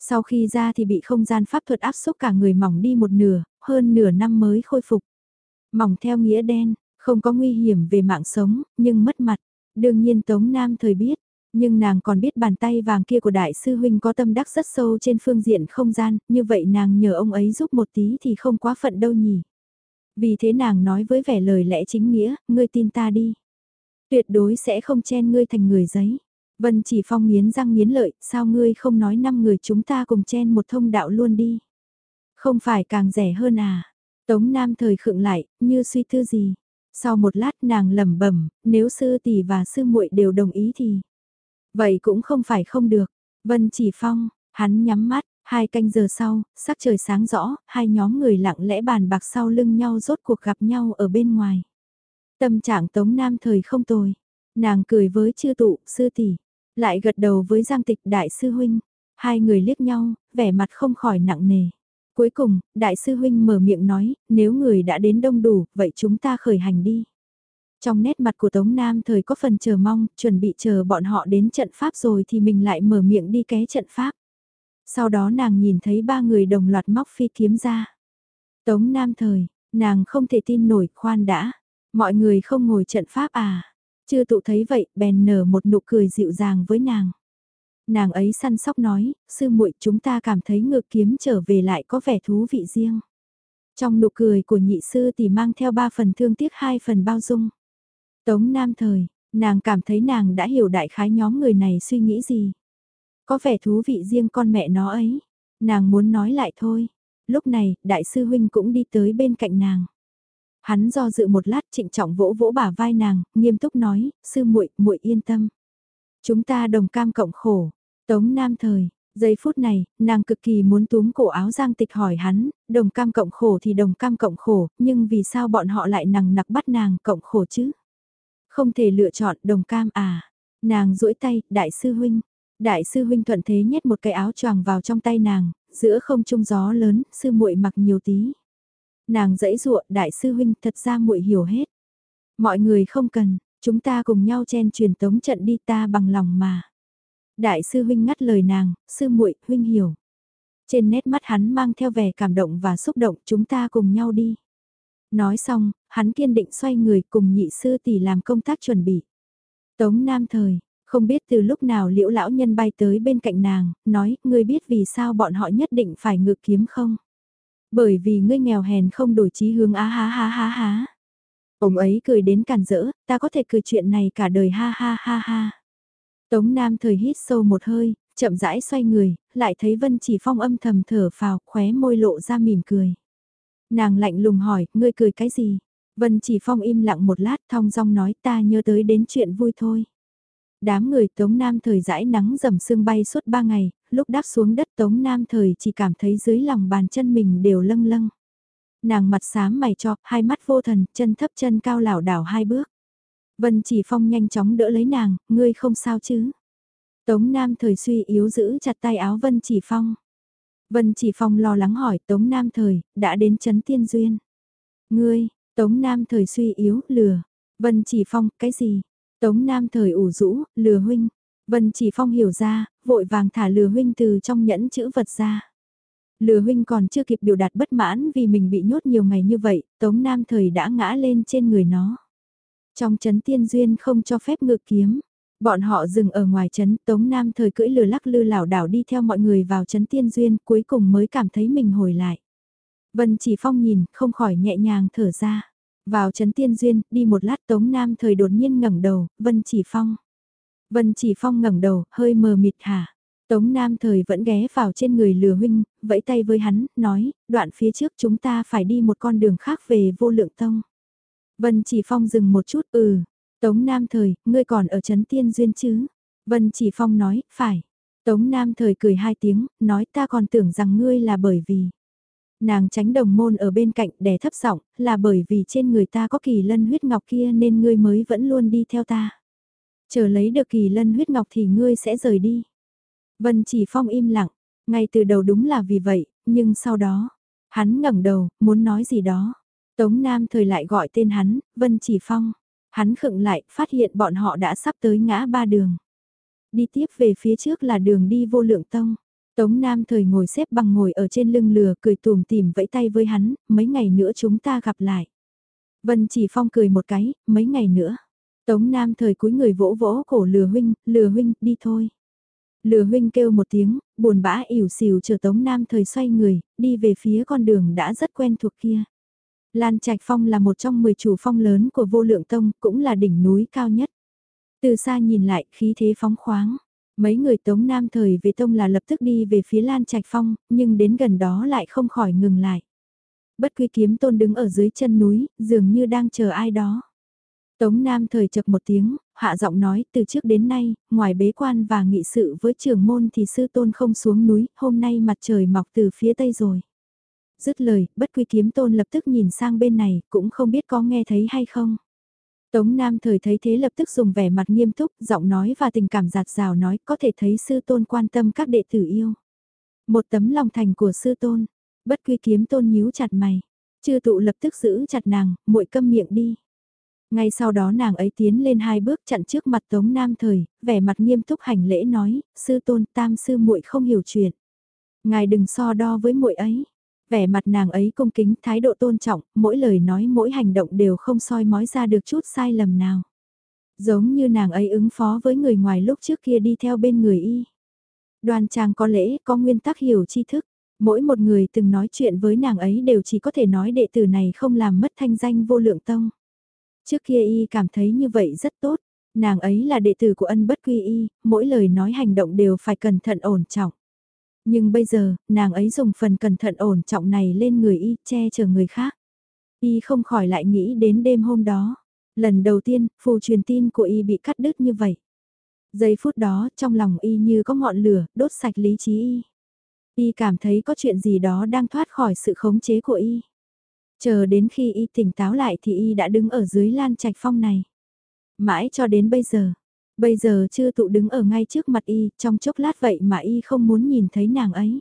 Sau khi ra thì bị không gian pháp thuật áp xúc cả người mỏng đi một nửa, hơn nửa năm mới khôi phục. Mỏng theo nghĩa đen, không có nguy hiểm về mạng sống, nhưng mất mặt. Đương nhiên Tống Nam thời biết, nhưng nàng còn biết bàn tay vàng kia của đại sư huynh có tâm đắc rất sâu trên phương diện không gian, như vậy nàng nhờ ông ấy giúp một tí thì không quá phận đâu nhỉ. Vì thế nàng nói với vẻ lời lẽ chính nghĩa, ngươi tin ta đi. Tuyệt đối sẽ không chen ngươi thành người giấy. Vân chỉ phong nghiến răng nghiến lợi, sao ngươi không nói năm người chúng ta cùng chen một thông đạo luôn đi. Không phải càng rẻ hơn à. Tống Nam thời khựng lại, như suy tư gì. Sau một lát nàng lẩm bẩm, nếu sư tỷ và sư muội đều đồng ý thì vậy cũng không phải không được. Vân Chỉ Phong, hắn nhắm mắt, hai canh giờ sau, sắc trời sáng rõ, hai nhóm người lặng lẽ bàn bạc sau lưng nhau rốt cuộc gặp nhau ở bên ngoài. Tâm trạng Tống Nam thời không tồi, nàng cười với chư tụ, sư tỷ, lại gật đầu với Giang Tịch đại sư huynh, hai người liếc nhau, vẻ mặt không khỏi nặng nề. Cuối cùng, đại sư huynh mở miệng nói, nếu người đã đến đông đủ, vậy chúng ta khởi hành đi. Trong nét mặt của Tống Nam thời có phần chờ mong, chuẩn bị chờ bọn họ đến trận pháp rồi thì mình lại mở miệng đi ké trận pháp. Sau đó nàng nhìn thấy ba người đồng loạt móc phi kiếm ra. Tống Nam thời, nàng không thể tin nổi, khoan đã. Mọi người không ngồi trận pháp à. Chưa tụ thấy vậy, bèn nở một nụ cười dịu dàng với nàng. Nàng ấy săn sóc nói, sư muội chúng ta cảm thấy ngược kiếm trở về lại có vẻ thú vị riêng. Trong nụ cười của nhị sư thì mang theo ba phần thương tiếc hai phần bao dung. Tống Nam Thời, nàng cảm thấy nàng đã hiểu đại khái nhóm người này suy nghĩ gì. Có vẻ thú vị riêng con mẹ nó ấy. Nàng muốn nói lại thôi. Lúc này, đại sư huynh cũng đi tới bên cạnh nàng. Hắn do dự một lát trịnh trọng vỗ vỗ bả vai nàng, nghiêm túc nói, sư muội, muội yên tâm. Chúng ta đồng cam cộng khổ. Tống Nam Thời, Giây phút này, nàng cực kỳ muốn túm cổ áo Giang Tịch hỏi hắn, đồng cam cộng khổ thì đồng cam cộng khổ, nhưng vì sao bọn họ lại nằng nặc bắt nàng cộng khổ chứ? Không thể lựa chọn đồng cam à? Nàng duỗi tay, đại sư huynh. Đại sư huynh thuận thế nhét một cái áo choàng vào trong tay nàng, giữa không trung gió lớn, sư muội mặc nhiều tí. Nàng dãy dụa, đại sư huynh thật ra muội hiểu hết. Mọi người không cần, chúng ta cùng nhau chen truyền tống trận đi ta bằng lòng mà. Đại sư huynh ngắt lời nàng, sư muội huynh hiểu. Trên nét mắt hắn mang theo vẻ cảm động và xúc động chúng ta cùng nhau đi. Nói xong, hắn kiên định xoay người cùng nhị sư tỷ làm công tác chuẩn bị. Tống Nam Thời, không biết từ lúc nào liễu lão nhân bay tới bên cạnh nàng, nói, ngươi biết vì sao bọn họ nhất định phải ngự kiếm không? Bởi vì ngươi nghèo hèn không đổi chí hướng á ha ha ha ha. Ông ấy cười đến càn rỡ, ta có thể cười chuyện này cả đời ha ha ha ha. Tống Nam thời hít sâu một hơi, chậm rãi xoay người, lại thấy Vân Chỉ Phong âm thầm thở phào, khóe môi lộ ra mỉm cười. Nàng lạnh lùng hỏi, ngươi cười cái gì? Vân Chỉ Phong im lặng một lát thong dong nói ta nhớ tới đến chuyện vui thôi. Đám người Tống Nam thời rãi nắng dầm sương bay suốt ba ngày, lúc đáp xuống đất Tống Nam thời chỉ cảm thấy dưới lòng bàn chân mình đều lâng lâng. Nàng mặt xám mày cho, hai mắt vô thần, chân thấp chân cao lảo đảo hai bước. Vân Chỉ Phong nhanh chóng đỡ lấy nàng, ngươi không sao chứ. Tống Nam thời suy yếu giữ chặt tay áo Vân Chỉ Phong. Vân Chỉ Phong lo lắng hỏi Tống Nam thời, đã đến chấn tiên duyên. Ngươi, Tống Nam thời suy yếu, lừa. Vân Chỉ Phong, cái gì? Tống Nam thời ủ rũ, lừa huynh. Vân Chỉ Phong hiểu ra, vội vàng thả lừa huynh từ trong nhẫn chữ vật ra. Lừa huynh còn chưa kịp biểu đạt bất mãn vì mình bị nhốt nhiều ngày như vậy, Tống Nam thời đã ngã lên trên người nó. Trong chấn tiên duyên không cho phép ngự kiếm. Bọn họ dừng ở ngoài chấn, Tống Nam thời cưỡi lừa lắc lư lảo đảo đi theo mọi người vào chấn tiên duyên, cuối cùng mới cảm thấy mình hồi lại. Vân Chỉ Phong nhìn, không khỏi nhẹ nhàng thở ra. Vào chấn tiên duyên, đi một lát Tống Nam thời đột nhiên ngẩng đầu, Vân Chỉ Phong. Vân Chỉ Phong ngẩng đầu, hơi mờ mịt hả? Tống Nam thời vẫn ghé vào trên người lừa huynh, vẫy tay với hắn, nói, đoạn phía trước chúng ta phải đi một con đường khác về vô lượng tông. Vân Chỉ Phong dừng một chút, ừ. Tống Nam thời, ngươi còn ở trấn tiên duyên chứ? Vân Chỉ Phong nói, phải. Tống Nam thời cười hai tiếng, nói ta còn tưởng rằng ngươi là bởi vì. Nàng tránh đồng môn ở bên cạnh đè thấp giọng là bởi vì trên người ta có kỳ lân huyết ngọc kia nên ngươi mới vẫn luôn đi theo ta. Chờ lấy được kỳ lân huyết ngọc thì ngươi sẽ rời đi. Vân chỉ phong im lặng, ngay từ đầu đúng là vì vậy, nhưng sau đó, hắn ngẩng đầu, muốn nói gì đó. Tống Nam thời lại gọi tên hắn, Vân chỉ phong. Hắn khựng lại, phát hiện bọn họ đã sắp tới ngã ba đường. Đi tiếp về phía trước là đường đi vô lượng tông. Tống Nam thời ngồi xếp bằng ngồi ở trên lưng lừa cười tùm tìm vẫy tay với hắn, mấy ngày nữa chúng ta gặp lại. Vân chỉ phong cười một cái, mấy ngày nữa. Tống Nam thời cúi người vỗ vỗ cổ lừa huynh, lừa huynh, đi thôi. Lừa huynh kêu một tiếng, buồn bã ỉu xìu chờ Tống Nam thời xoay người, đi về phía con đường đã rất quen thuộc kia. Lan Trạch Phong là một trong 10 chủ phong lớn của vô lượng tông, cũng là đỉnh núi cao nhất. Từ xa nhìn lại, khí thế phóng khoáng. Mấy người Tống Nam thời về tông là lập tức đi về phía Lan Trạch Phong, nhưng đến gần đó lại không khỏi ngừng lại. Bất quy kiếm tôn đứng ở dưới chân núi, dường như đang chờ ai đó. Tống Nam thời chật một tiếng, hạ giọng nói từ trước đến nay, ngoài bế quan và nghị sự với trưởng môn thì sư tôn không xuống núi, hôm nay mặt trời mọc từ phía tây rồi. Dứt lời, bất quy kiếm tôn lập tức nhìn sang bên này, cũng không biết có nghe thấy hay không. Tống Nam thời thấy thế lập tức dùng vẻ mặt nghiêm túc, giọng nói và tình cảm giạt rào nói có thể thấy sư tôn quan tâm các đệ tử yêu. Một tấm lòng thành của sư tôn, bất quy kiếm tôn nhíu chặt mày, chư tụ lập tức giữ chặt nàng, muội câm miệng đi. Ngay sau đó nàng ấy tiến lên hai bước chặn trước mặt Tống Nam thời, vẻ mặt nghiêm túc hành lễ nói, sư tôn tam sư muội không hiểu chuyện. Ngài đừng so đo với muội ấy. Vẻ mặt nàng ấy cung kính, thái độ tôn trọng, mỗi lời nói mỗi hành động đều không soi mói ra được chút sai lầm nào. Giống như nàng ấy ứng phó với người ngoài lúc trước kia đi theo bên người y. Đoàn trang có lễ, có nguyên tắc hiểu tri thức. Mỗi một người từng nói chuyện với nàng ấy đều chỉ có thể nói đệ tử này không làm mất thanh danh vô lượng tông. Trước kia y cảm thấy như vậy rất tốt, nàng ấy là đệ tử của ân bất quy y, mỗi lời nói hành động đều phải cẩn thận ổn trọng. Nhưng bây giờ, nàng ấy dùng phần cẩn thận ổn trọng này lên người y, che chở người khác. Y không khỏi lại nghĩ đến đêm hôm đó. Lần đầu tiên, phù truyền tin của y bị cắt đứt như vậy. Giây phút đó, trong lòng y như có ngọn lửa, đốt sạch lý trí y. Y cảm thấy có chuyện gì đó đang thoát khỏi sự khống chế của y. Chờ đến khi y tỉnh táo lại thì y đã đứng ở dưới lan trạch phong này. Mãi cho đến bây giờ, bây giờ chưa tụ đứng ở ngay trước mặt y, trong chốc lát vậy mà y không muốn nhìn thấy nàng ấy.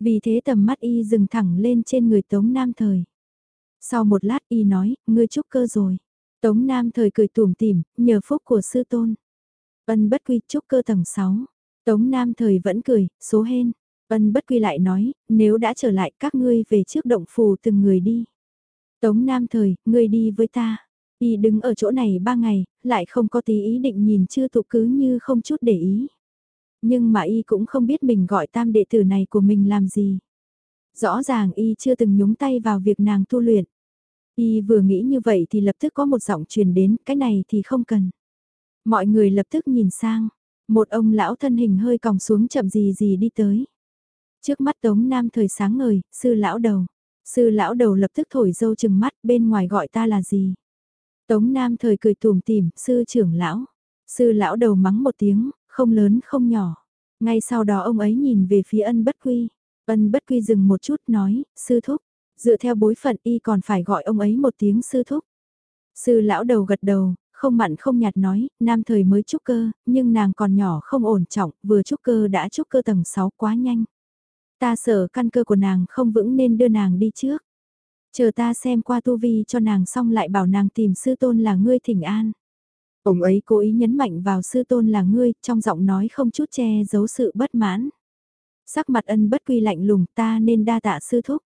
Vì thế tầm mắt y dừng thẳng lên trên người Tống Nam Thời. Sau một lát y nói, ngươi chúc cơ rồi. Tống Nam Thời cười tủm tỉm, nhờ phúc của sư tôn. Ân bất quy chúc cơ tầng 6. Tống Nam Thời vẫn cười, số hên. Ân bất quy lại nói, nếu đã trở lại các ngươi về trước động phù từng người đi. Tống Nam Thời, ngươi đi với ta. Y đứng ở chỗ này ba ngày, lại không có tí ý định nhìn chưa tụ cứ như không chút để ý. Nhưng mà Y cũng không biết mình gọi tam đệ tử này của mình làm gì. Rõ ràng Y chưa từng nhúng tay vào việc nàng tu luyện. Y vừa nghĩ như vậy thì lập tức có một giọng truyền đến, cái này thì không cần. Mọi người lập tức nhìn sang, một ông lão thân hình hơi còng xuống chậm gì gì đi tới. Trước mắt Tống Nam thời sáng ngời, sư lão đầu. Sư lão đầu lập tức thổi dâu chừng mắt bên ngoài gọi ta là gì. Tống Nam thời cười tùm tìm, sư trưởng lão. Sư lão đầu mắng một tiếng, không lớn không nhỏ. Ngay sau đó ông ấy nhìn về phía ân bất quy. Ân bất quy dừng một chút nói, sư thúc. Dựa theo bối phận y còn phải gọi ông ấy một tiếng sư thúc. Sư lão đầu gật đầu, không mặn không nhạt nói, nam thời mới trúc cơ, nhưng nàng còn nhỏ không ổn trọng, vừa trúc cơ đã trúc cơ tầng 6 quá nhanh. Ta sợ căn cơ của nàng không vững nên đưa nàng đi trước. Chờ ta xem qua tu vi cho nàng xong lại bảo nàng tìm sư tôn là ngươi thỉnh an. Ông ấy cố ý nhấn mạnh vào sư tôn là ngươi, trong giọng nói không chút che giấu sự bất mãn. Sắc mặt ân bất quy lạnh lùng ta nên đa tạ sư thúc.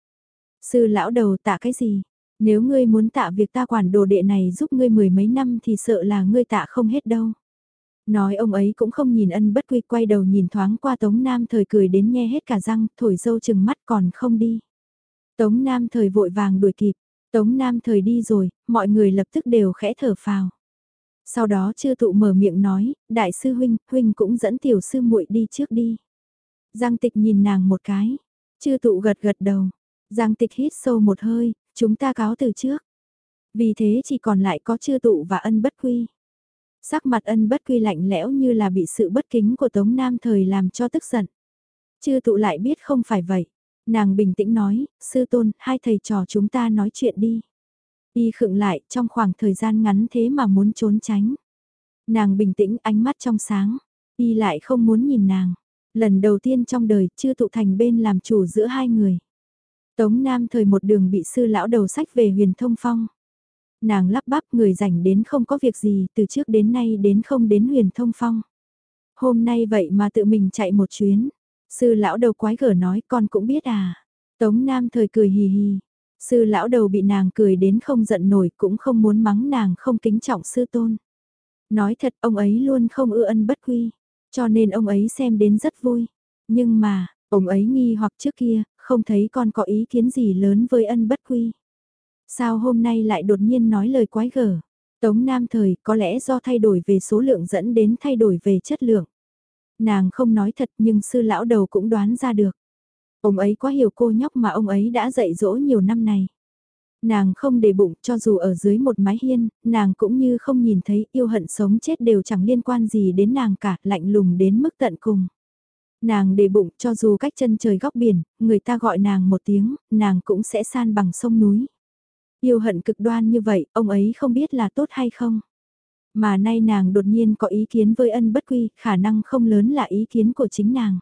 Sư lão đầu tạ cái gì? Nếu ngươi muốn tạ việc ta quản đồ đệ này giúp ngươi mười mấy năm thì sợ là ngươi tạ không hết đâu. Nói ông ấy cũng không nhìn ân bất quy quay đầu nhìn thoáng qua Tống Nam thời cười đến nghe hết cả răng, thổi dâu chừng mắt còn không đi. Tống Nam thời vội vàng đuổi kịp, Tống Nam thời đi rồi, mọi người lập tức đều khẽ thở phào. Sau đó chư tụ mở miệng nói, đại sư huynh, huynh cũng dẫn tiểu sư muội đi trước đi. Giang tịch nhìn nàng một cái, chư tụ gật gật đầu, Giang tịch hít sâu một hơi, chúng ta cáo từ trước. Vì thế chỉ còn lại có chư tụ và ân bất quy. Sắc mặt ân bất quy lạnh lẽo như là bị sự bất kính của Tống Nam thời làm cho tức giận. Chư tụ lại biết không phải vậy. Nàng bình tĩnh nói, sư tôn, hai thầy trò chúng ta nói chuyện đi. Y khựng lại trong khoảng thời gian ngắn thế mà muốn trốn tránh. Nàng bình tĩnh ánh mắt trong sáng. Y lại không muốn nhìn nàng. Lần đầu tiên trong đời chưa tụ thành bên làm chủ giữa hai người. Tống Nam thời một đường bị sư lão đầu sách về huyền thông phong. Nàng lắp bắp người rảnh đến không có việc gì từ trước đến nay đến không đến huyền thông phong. Hôm nay vậy mà tự mình chạy một chuyến. Sư lão đầu quái gở nói con cũng biết à. Tống Nam thời cười hì hì. Sư lão đầu bị nàng cười đến không giận nổi cũng không muốn mắng nàng không kính trọng sư tôn. Nói thật ông ấy luôn không ưa ân bất quy. Cho nên ông ấy xem đến rất vui. Nhưng mà, ông ấy nghi hoặc trước kia, không thấy con có ý kiến gì lớn với ân bất quy. Sao hôm nay lại đột nhiên nói lời quái gở? Tống Nam thời có lẽ do thay đổi về số lượng dẫn đến thay đổi về chất lượng. Nàng không nói thật nhưng sư lão đầu cũng đoán ra được. Ông ấy quá hiểu cô nhóc mà ông ấy đã dạy dỗ nhiều năm này. Nàng không để bụng cho dù ở dưới một mái hiên, nàng cũng như không nhìn thấy yêu hận sống chết đều chẳng liên quan gì đến nàng cả, lạnh lùng đến mức tận cùng. Nàng để bụng cho dù cách chân trời góc biển, người ta gọi nàng một tiếng, nàng cũng sẽ san bằng sông núi. Yêu hận cực đoan như vậy, ông ấy không biết là tốt hay không. Mà nay nàng đột nhiên có ý kiến với ân bất quy, khả năng không lớn là ý kiến của chính nàng.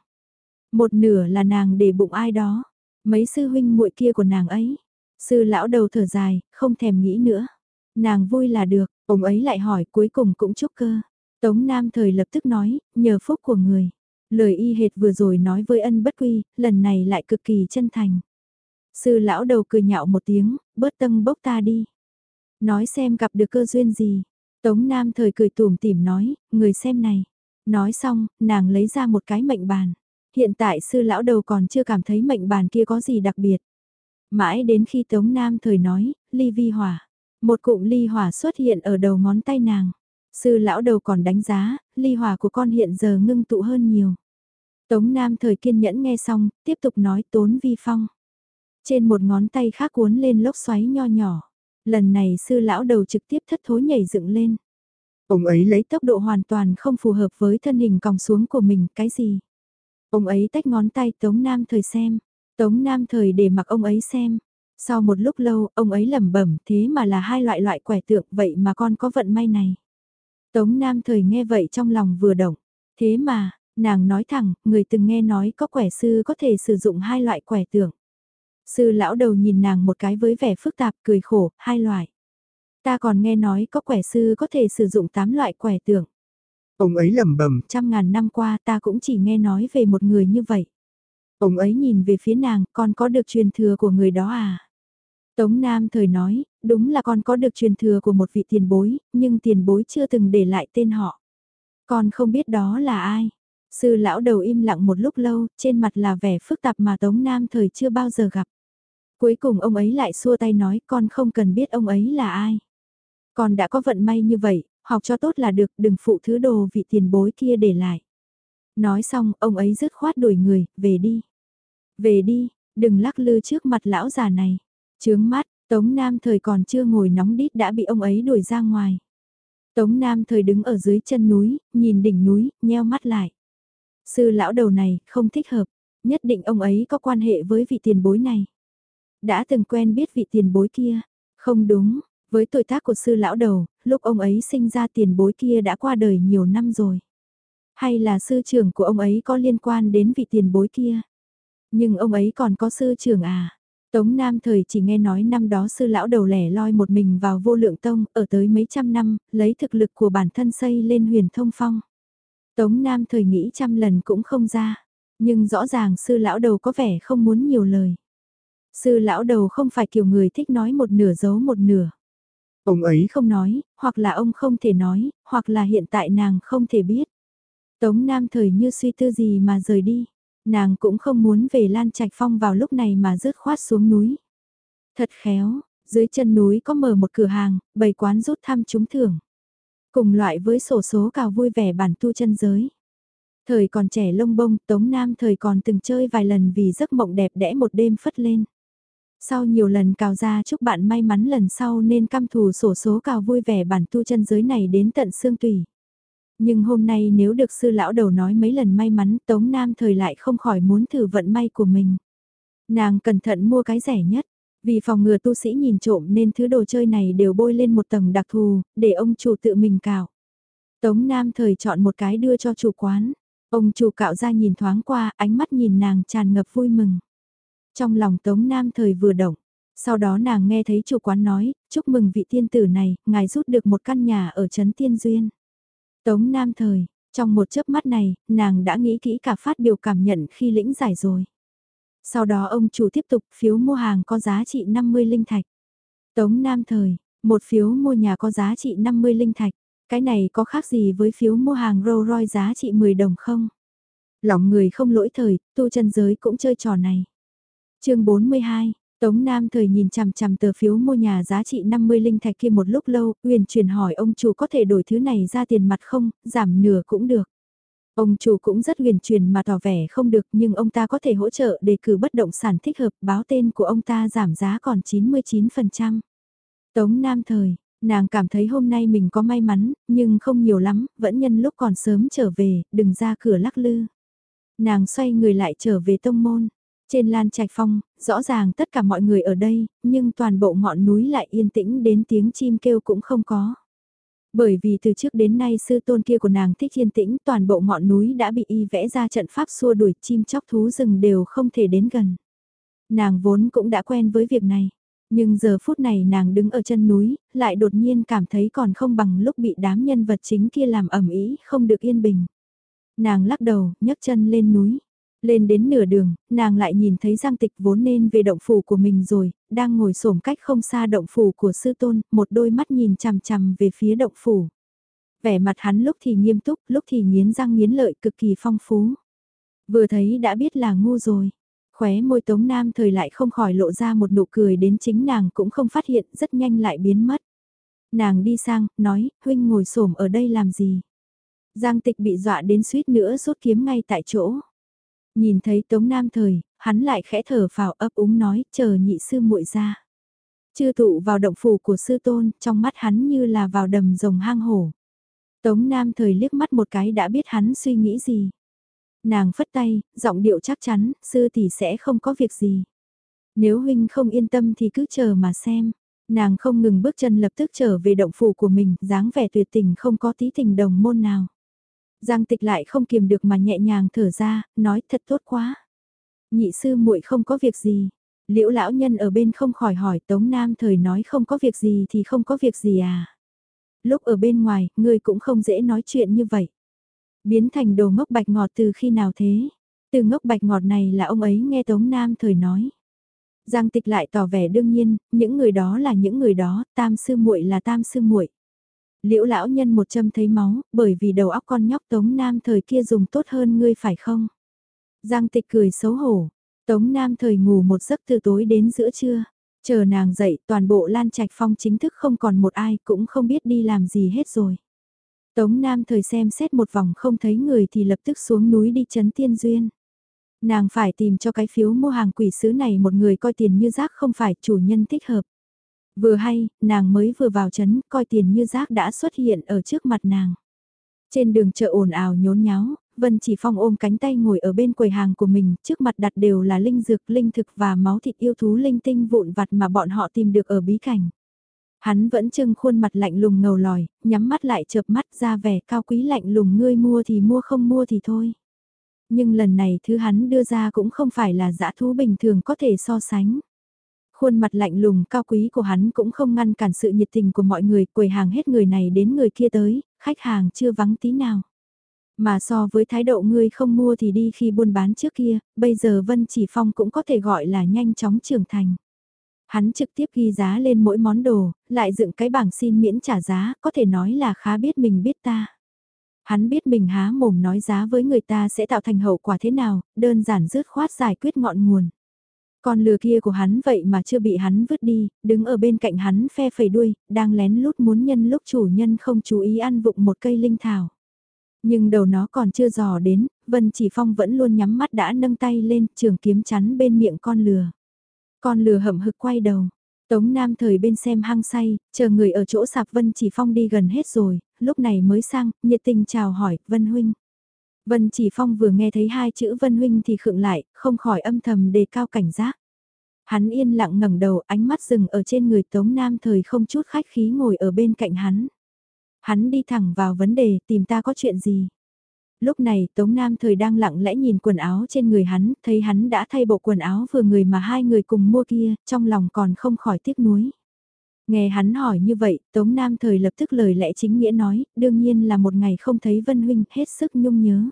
Một nửa là nàng để bụng ai đó, mấy sư huynh muội kia của nàng ấy. Sư lão đầu thở dài, không thèm nghĩ nữa. Nàng vui là được, ông ấy lại hỏi cuối cùng cũng chúc cơ. Tống Nam thời lập tức nói, nhờ phúc của người. Lời y hệt vừa rồi nói với ân bất quy, lần này lại cực kỳ chân thành. Sư lão đầu cười nhạo một tiếng, bớt tâm bốc ta đi. Nói xem gặp được cơ duyên gì. Tống Nam thời cười tủm tỉm nói, người xem này. Nói xong, nàng lấy ra một cái mệnh bàn. Hiện tại sư lão đầu còn chưa cảm thấy mệnh bàn kia có gì đặc biệt. Mãi đến khi Tống Nam thời nói, ly vi hỏa. Một cụm ly hỏa xuất hiện ở đầu ngón tay nàng. Sư lão đầu còn đánh giá, ly hỏa của con hiện giờ ngưng tụ hơn nhiều. Tống Nam thời kiên nhẫn nghe xong, tiếp tục nói tốn vi phong. Trên một ngón tay khác cuốn lên lốc xoáy nho nhỏ. Lần này sư lão đầu trực tiếp thất thối nhảy dựng lên. Ông ấy lấy tốc độ hoàn toàn không phù hợp với thân hình còng xuống của mình, cái gì? Ông ấy tách ngón tay Tống Nam thời xem. Tống Nam thời để mặc ông ấy xem. Sau một lúc lâu, ông ấy lẩm bẩm thế mà là hai loại loại quẻ tượng vậy mà con có vận may này. Tống Nam thời nghe vậy trong lòng vừa động. Thế mà, nàng nói thẳng, người từng nghe nói có quẻ sư có thể sử dụng hai loại quẻ tượng. Sư lão đầu nhìn nàng một cái với vẻ phức tạp cười khổ, hai loại. Ta còn nghe nói có quẻ sư có thể sử dụng tám loại quẻ tượng. Ông ấy lẩm bẩm Trăm ngàn năm qua ta cũng chỉ nghe nói về một người như vậy. Ông ấy nhìn về phía nàng, con có được truyền thừa của người đó à? Tống Nam thời nói, đúng là con có được truyền thừa của một vị tiền bối, nhưng tiền bối chưa từng để lại tên họ. Con không biết đó là ai. Sư lão đầu im lặng một lúc lâu, trên mặt là vẻ phức tạp mà Tống Nam thời chưa bao giờ gặp. Cuối cùng ông ấy lại xua tay nói con không cần biết ông ấy là ai. Con đã có vận may như vậy, học cho tốt là được đừng phụ thứ đồ vị tiền bối kia để lại. Nói xong, ông ấy dứt khoát đuổi người, về đi. Về đi, đừng lắc lư trước mặt lão già này. Chướng mắt, Tống Nam thời còn chưa ngồi nóng đít đã bị ông ấy đuổi ra ngoài. Tống Nam thời đứng ở dưới chân núi, nhìn đỉnh núi, nheo mắt lại. Sư lão đầu này, không thích hợp, nhất định ông ấy có quan hệ với vị tiền bối này. Đã từng quen biết vị tiền bối kia, không đúng, với tuổi tác của sư lão đầu, lúc ông ấy sinh ra tiền bối kia đã qua đời nhiều năm rồi. Hay là sư trưởng của ông ấy có liên quan đến vị tiền bối kia? Nhưng ông ấy còn có sư trưởng à? Tống Nam thời chỉ nghe nói năm đó sư lão đầu lẻ loi một mình vào vô lượng tông, ở tới mấy trăm năm, lấy thực lực của bản thân xây lên huyền thông phong. Tống Nam thời nghĩ trăm lần cũng không ra, nhưng rõ ràng sư lão đầu có vẻ không muốn nhiều lời. Sư lão đầu không phải kiểu người thích nói một nửa giấu một nửa. Ông ấy không nói, hoặc là ông không thể nói, hoặc là hiện tại nàng không thể biết. Tống Nam thời như suy tư gì mà rời đi. Nàng cũng không muốn về Lan Trạch Phong vào lúc này mà rớt khoát xuống núi. Thật khéo, dưới chân núi có mở một cửa hàng, bày quán rút thăm trúng thưởng. Cùng loại với sổ số cào vui vẻ bản tu chân giới. Thời còn trẻ lông bông, Tống Nam thời còn từng chơi vài lần vì giấc mộng đẹp đẽ một đêm phất lên. Sau nhiều lần cào ra chúc bạn may mắn lần sau nên căm thù sổ số cào vui vẻ bản tu chân giới này đến tận xương tùy. Nhưng hôm nay nếu được sư lão đầu nói mấy lần may mắn Tống Nam thời lại không khỏi muốn thử vận may của mình. Nàng cẩn thận mua cái rẻ nhất, vì phòng ngừa tu sĩ nhìn trộm nên thứ đồ chơi này đều bôi lên một tầng đặc thù, để ông chủ tự mình cào. Tống Nam thời chọn một cái đưa cho chủ quán. Ông chủ cạo ra nhìn thoáng qua, ánh mắt nhìn nàng tràn ngập vui mừng. Trong lòng Tống Nam thời vừa động, sau đó nàng nghe thấy chủ quán nói, chúc mừng vị tiên tử này, ngài rút được một căn nhà ở Trấn Tiên Duyên. Tống Nam thời, trong một chớp mắt này, nàng đã nghĩ kỹ cả phát biểu cảm nhận khi lĩnh giải rồi. Sau đó ông chủ tiếp tục phiếu mua hàng có giá trị 50 linh thạch. Tống Nam thời, một phiếu mua nhà có giá trị 50 linh thạch. Cái này có khác gì với phiếu mua hàng Rolls Royce giá trị 10 đồng không? Lòng người không lỗi thời, tu chân giới cũng chơi trò này. chương 42, Tống Nam thời nhìn chằm chằm tờ phiếu mua nhà giá trị 50 linh thạch kia một lúc lâu, huyền truyền hỏi ông chủ có thể đổi thứ này ra tiền mặt không, giảm nửa cũng được. Ông chủ cũng rất huyền truyền mà tỏ vẻ không được nhưng ông ta có thể hỗ trợ đề cử bất động sản thích hợp báo tên của ông ta giảm giá còn 99%. Tống Nam thời, nàng cảm thấy hôm nay mình có may mắn, nhưng không nhiều lắm, vẫn nhân lúc còn sớm trở về, đừng ra cửa lắc lư. Nàng xoay người lại trở về tông môn. Trên lan trạch phong, rõ ràng tất cả mọi người ở đây, nhưng toàn bộ ngọn núi lại yên tĩnh đến tiếng chim kêu cũng không có. Bởi vì từ trước đến nay sư tôn kia của nàng thích yên tĩnh toàn bộ ngọn núi đã bị y vẽ ra trận pháp xua đuổi chim chóc thú rừng đều không thể đến gần. Nàng vốn cũng đã quen với việc này. Nhưng giờ phút này nàng đứng ở chân núi, lại đột nhiên cảm thấy còn không bằng lúc bị đám nhân vật chính kia làm ẩm ý, không được yên bình. Nàng lắc đầu, nhấc chân lên núi. Lên đến nửa đường, nàng lại nhìn thấy Giang Tịch vốn nên về động phủ của mình rồi, đang ngồi xổm cách không xa động phủ của sư tôn, một đôi mắt nhìn chằm chằm về phía động phủ. Vẻ mặt hắn lúc thì nghiêm túc, lúc thì nghiến răng nghiến lợi cực kỳ phong phú. Vừa thấy đã biết là ngu rồi. Khóe môi Tống Nam thời lại không khỏi lộ ra một nụ cười đến chính nàng cũng không phát hiện, rất nhanh lại biến mất. Nàng đi sang, nói, huynh ngồi xổm ở đây làm gì? Giang tịch bị dọa đến suýt nữa rút kiếm ngay tại chỗ. Nhìn thấy Tống Nam thời, hắn lại khẽ thở phào ấp úng nói, chờ nhị sư muội ra. Chư tụ vào động phủ của sư tôn, trong mắt hắn như là vào đầm rồng hang hổ. Tống Nam thời liếc mắt một cái đã biết hắn suy nghĩ gì. Nàng phất tay, giọng điệu chắc chắn, sư tỷ sẽ không có việc gì. Nếu huynh không yên tâm thì cứ chờ mà xem. Nàng không ngừng bước chân lập tức trở về động phủ của mình, dáng vẻ tuyệt tình không có tí tình đồng môn nào. Giang tịch lại không kiềm được mà nhẹ nhàng thở ra, nói thật tốt quá. Nhị sư muội không có việc gì. Liễu lão nhân ở bên không khỏi hỏi Tống Nam thời nói không có việc gì thì không có việc gì à. Lúc ở bên ngoài, ngươi cũng không dễ nói chuyện như vậy. Biến thành đồ ngốc bạch ngọt từ khi nào thế? Từ ngốc bạch ngọt này là ông ấy nghe Tống Nam thời nói. Giang tịch lại tỏ vẻ đương nhiên, những người đó là những người đó, tam sư muội là tam sư muội. Liễu lão nhân một châm thấy máu, bởi vì đầu óc con nhóc Tống Nam thời kia dùng tốt hơn ngươi phải không? Giang tịch cười xấu hổ. Tống Nam thời ngủ một giấc từ tối đến giữa trưa. Chờ nàng dậy toàn bộ Lan Trạch Phong chính thức không còn một ai cũng không biết đi làm gì hết rồi. Tống Nam thời xem xét một vòng không thấy người thì lập tức xuống núi đi chấn tiên duyên. Nàng phải tìm cho cái phiếu mua hàng quỷ sứ này một người coi tiền như rác không phải chủ nhân thích hợp. Vừa hay, nàng mới vừa vào chấn, coi tiền như rác đã xuất hiện ở trước mặt nàng. Trên đường chợ ồn ào nhốn nháo, Vân Chỉ Phong ôm cánh tay ngồi ở bên quầy hàng của mình, trước mặt đặt đều là linh dược, linh thực và máu thịt yêu thú linh tinh vụn vặt mà bọn họ tìm được ở bí cảnh. Hắn vẫn trưng khuôn mặt lạnh lùng ngầu lòi, nhắm mắt lại chợp mắt ra vẻ cao quý lạnh lùng ngươi mua thì mua không mua thì thôi. Nhưng lần này thứ hắn đưa ra cũng không phải là dã thú bình thường có thể so sánh. Khuôn mặt lạnh lùng cao quý của hắn cũng không ngăn cản sự nhiệt tình của mọi người, quầy hàng hết người này đến người kia tới, khách hàng chưa vắng tí nào. Mà so với thái độ ngươi không mua thì đi khi buôn bán trước kia, bây giờ Vân Chỉ Phong cũng có thể gọi là nhanh chóng trưởng thành. Hắn trực tiếp ghi giá lên mỗi món đồ, lại dựng cái bảng xin miễn trả giá, có thể nói là khá biết mình biết ta. Hắn biết mình há mồm nói giá với người ta sẽ tạo thành hậu quả thế nào, đơn giản dứt khoát giải quyết ngọn nguồn. Con lừa kia của hắn vậy mà chưa bị hắn vứt đi, đứng ở bên cạnh hắn phe phẩy đuôi, đang lén lút muốn nhân lúc chủ nhân không chú ý ăn vụng một cây linh thảo. Nhưng đầu nó còn chưa dò đến, Vân Chỉ Phong vẫn luôn nhắm mắt đã nâng tay lên, trường kiếm chắn bên miệng con lừa. Con lừa hậm hực quay đầu. Tống Nam thời bên xem hăng say, chờ người ở chỗ sạp Vân Chỉ Phong đi gần hết rồi, lúc này mới sang, nhiệt tình chào hỏi, Vân Huynh. Vân Chỉ Phong vừa nghe thấy hai chữ Vân Huynh thì khựng lại, không khỏi âm thầm đề cao cảnh giác. Hắn yên lặng ngẩng đầu, ánh mắt dừng ở trên người Tống Nam thời không chút khách khí ngồi ở bên cạnh hắn. Hắn đi thẳng vào vấn đề, tìm ta có chuyện gì. Lúc này Tống Nam thời đang lặng lẽ nhìn quần áo trên người hắn, thấy hắn đã thay bộ quần áo vừa người mà hai người cùng mua kia, trong lòng còn không khỏi tiếc nuối. Nghe hắn hỏi như vậy, Tống Nam thời lập tức lời lẽ chính nghĩa nói, đương nhiên là một ngày không thấy Vân Huynh hết sức nhung nhớ.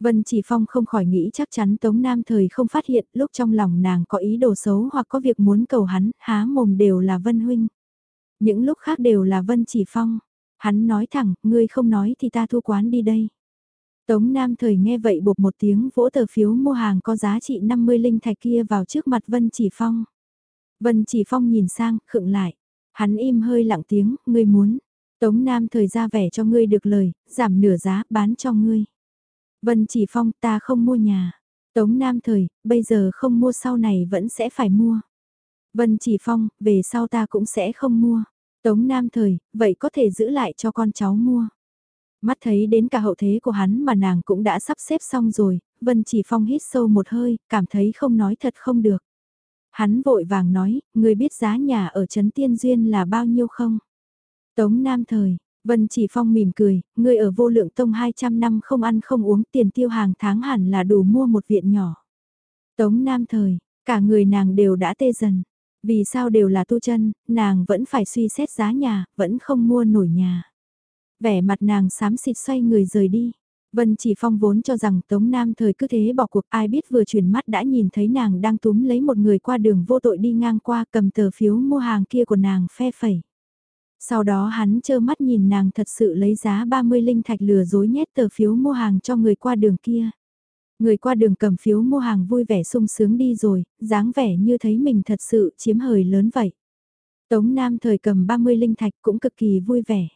Vân Chỉ Phong không khỏi nghĩ chắc chắn Tống Nam thời không phát hiện lúc trong lòng nàng có ý đồ xấu hoặc có việc muốn cầu hắn, há mồm đều là Vân Huynh. Những lúc khác đều là Vân Chỉ Phong. Hắn nói thẳng, ngươi không nói thì ta thu quán đi đây. Tống Nam thời nghe vậy bột một tiếng vỗ tờ phiếu mua hàng có giá trị 50 linh thạch kia vào trước mặt Vân Chỉ Phong. Vân Chỉ Phong nhìn sang, khựng lại. Hắn im hơi lặng tiếng, ngươi muốn. Tống Nam thời ra vẻ cho ngươi được lời, giảm nửa giá, bán cho ngươi. Vân Chỉ Phong, ta không mua nhà. Tống Nam thời, bây giờ không mua sau này vẫn sẽ phải mua. Vân Chỉ Phong, về sau ta cũng sẽ không mua. Tống Nam thời, vậy có thể giữ lại cho con cháu mua. Mắt thấy đến cả hậu thế của hắn mà nàng cũng đã sắp xếp xong rồi, Vân Chỉ Phong hít sâu một hơi, cảm thấy không nói thật không được. Hắn vội vàng nói, người biết giá nhà ở Trấn Tiên Duyên là bao nhiêu không? Tống Nam Thời, Vân Chỉ Phong mỉm cười, người ở vô lượng tông 200 năm không ăn không uống tiền tiêu hàng tháng hẳn là đủ mua một viện nhỏ. Tống Nam Thời, cả người nàng đều đã tê dần. Vì sao đều là tu chân, nàng vẫn phải suy xét giá nhà, vẫn không mua nổi nhà. Vẻ mặt nàng xám xịt xoay người rời đi. Vân chỉ phong vốn cho rằng Tống Nam thời cứ thế bỏ cuộc ai biết vừa chuyển mắt đã nhìn thấy nàng đang túm lấy một người qua đường vô tội đi ngang qua cầm tờ phiếu mua hàng kia của nàng phe phẩy. Sau đó hắn trơ mắt nhìn nàng thật sự lấy giá 30 linh thạch lừa dối nhét tờ phiếu mua hàng cho người qua đường kia. Người qua đường cầm phiếu mua hàng vui vẻ sung sướng đi rồi, dáng vẻ như thấy mình thật sự chiếm hời lớn vậy. Tống Nam thời cầm 30 linh thạch cũng cực kỳ vui vẻ.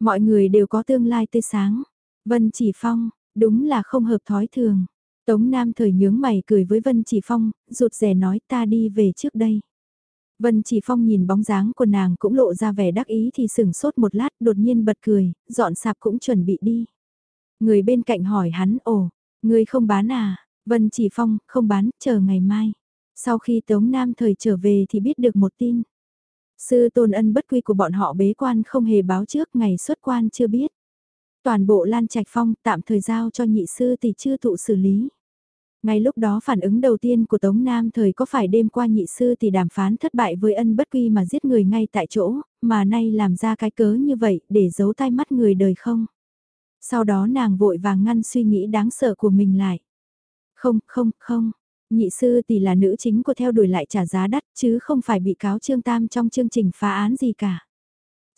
Mọi người đều có tương lai tươi sáng. Vân Chỉ Phong, đúng là không hợp thói thường. Tống Nam thời nhướng mày cười với Vân Chỉ Phong, rụt rè nói ta đi về trước đây. Vân Chỉ Phong nhìn bóng dáng của nàng cũng lộ ra vẻ đắc ý thì sừng sốt một lát đột nhiên bật cười, dọn sạp cũng chuẩn bị đi. Người bên cạnh hỏi hắn, ồ, người không bán à? Vân Chỉ Phong, không bán, chờ ngày mai. Sau khi Tống Nam thời trở về thì biết được một tin. Sư tôn ân bất quy của bọn họ bế quan không hề báo trước ngày xuất quan chưa biết. Toàn bộ Lan Trạch Phong tạm thời giao cho nhị sư thì chưa thụ xử lý. Ngay lúc đó phản ứng đầu tiên của Tống Nam thời có phải đêm qua nhị sư thì đàm phán thất bại với ân bất quy mà giết người ngay tại chỗ, mà nay làm ra cái cớ như vậy để giấu tai mắt người đời không? Sau đó nàng vội vàng ngăn suy nghĩ đáng sợ của mình lại. Không, không, không, nhị sư thì là nữ chính của theo đuổi lại trả giá đắt chứ không phải bị cáo Trương Tam trong chương trình phá án gì cả.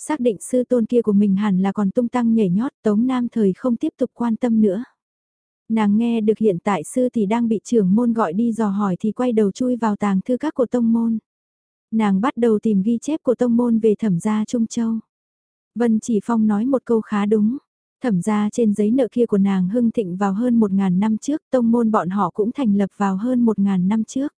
Xác định sư tôn kia của mình hẳn là còn tung tăng nhảy nhót Tống Nam thời không tiếp tục quan tâm nữa. Nàng nghe được hiện tại sư thì đang bị trưởng môn gọi đi dò hỏi thì quay đầu chui vào tàng thư các của tông môn. Nàng bắt đầu tìm ghi chép của tông môn về thẩm gia Trung Châu. Vân Chỉ Phong nói một câu khá đúng. Thẩm ra trên giấy nợ kia của nàng hưng thịnh vào hơn 1.000 năm trước, tông môn bọn họ cũng thành lập vào hơn 1.000 năm trước.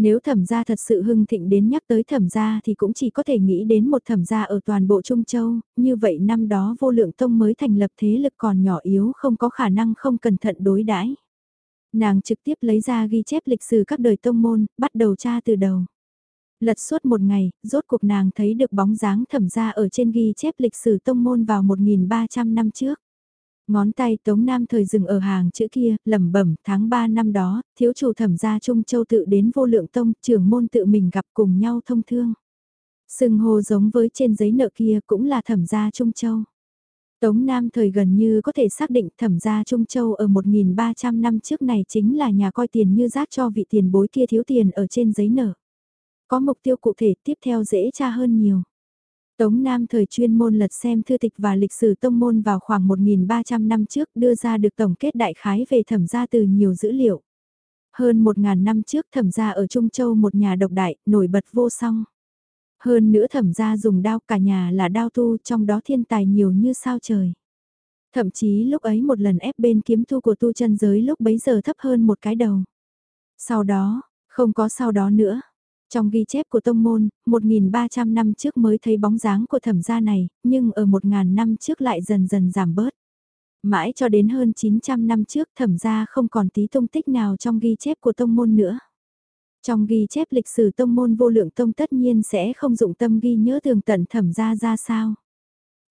Nếu thẩm gia thật sự hưng thịnh đến nhắc tới thẩm gia thì cũng chỉ có thể nghĩ đến một thẩm gia ở toàn bộ Trung Châu, như vậy năm đó vô lượng tông mới thành lập thế lực còn nhỏ yếu không có khả năng không cẩn thận đối đãi. Nàng trực tiếp lấy ra ghi chép lịch sử các đời tông môn, bắt đầu tra từ đầu. Lật suốt một ngày, rốt cuộc nàng thấy được bóng dáng thẩm gia ở trên ghi chép lịch sử tông môn vào 1.300 năm trước. Ngón tay Tống Nam thời dừng ở hàng chữ kia, lẩm bẩm tháng 3 năm đó, thiếu chủ thẩm gia Trung Châu tự đến vô lượng tông, trưởng môn tự mình gặp cùng nhau thông thương. Sừng hồ giống với trên giấy nợ kia cũng là thẩm gia Trung Châu. Tống Nam thời gần như có thể xác định thẩm gia Trung Châu ở 1.300 năm trước này chính là nhà coi tiền như rác cho vị tiền bối kia thiếu tiền ở trên giấy nợ. Có mục tiêu cụ thể tiếp theo dễ tra hơn nhiều. Tống Nam thời chuyên môn lật xem thư tịch và lịch sử tông môn vào khoảng 1.300 năm trước đưa ra được tổng kết đại khái về thẩm gia từ nhiều dữ liệu. Hơn một ngàn năm trước thẩm gia ở Trung Châu một nhà độc đại, nổi bật vô song. Hơn nữa thẩm gia dùng đao cả nhà là đao tu trong đó thiên tài nhiều như sao trời. Thậm chí lúc ấy một lần ép bên kiếm thu của tu chân giới lúc bấy giờ thấp hơn một cái đầu. Sau đó, không có sau đó nữa. Trong ghi chép của tông môn, 1.300 năm trước mới thấy bóng dáng của thẩm gia này, nhưng ở 1.000 năm trước lại dần dần giảm bớt. Mãi cho đến hơn 900 năm trước thẩm gia không còn tí tung tích nào trong ghi chép của tông môn nữa. Trong ghi chép lịch sử tông môn vô lượng tông tất nhiên sẽ không dụng tâm ghi nhớ tường tận thẩm gia ra sao.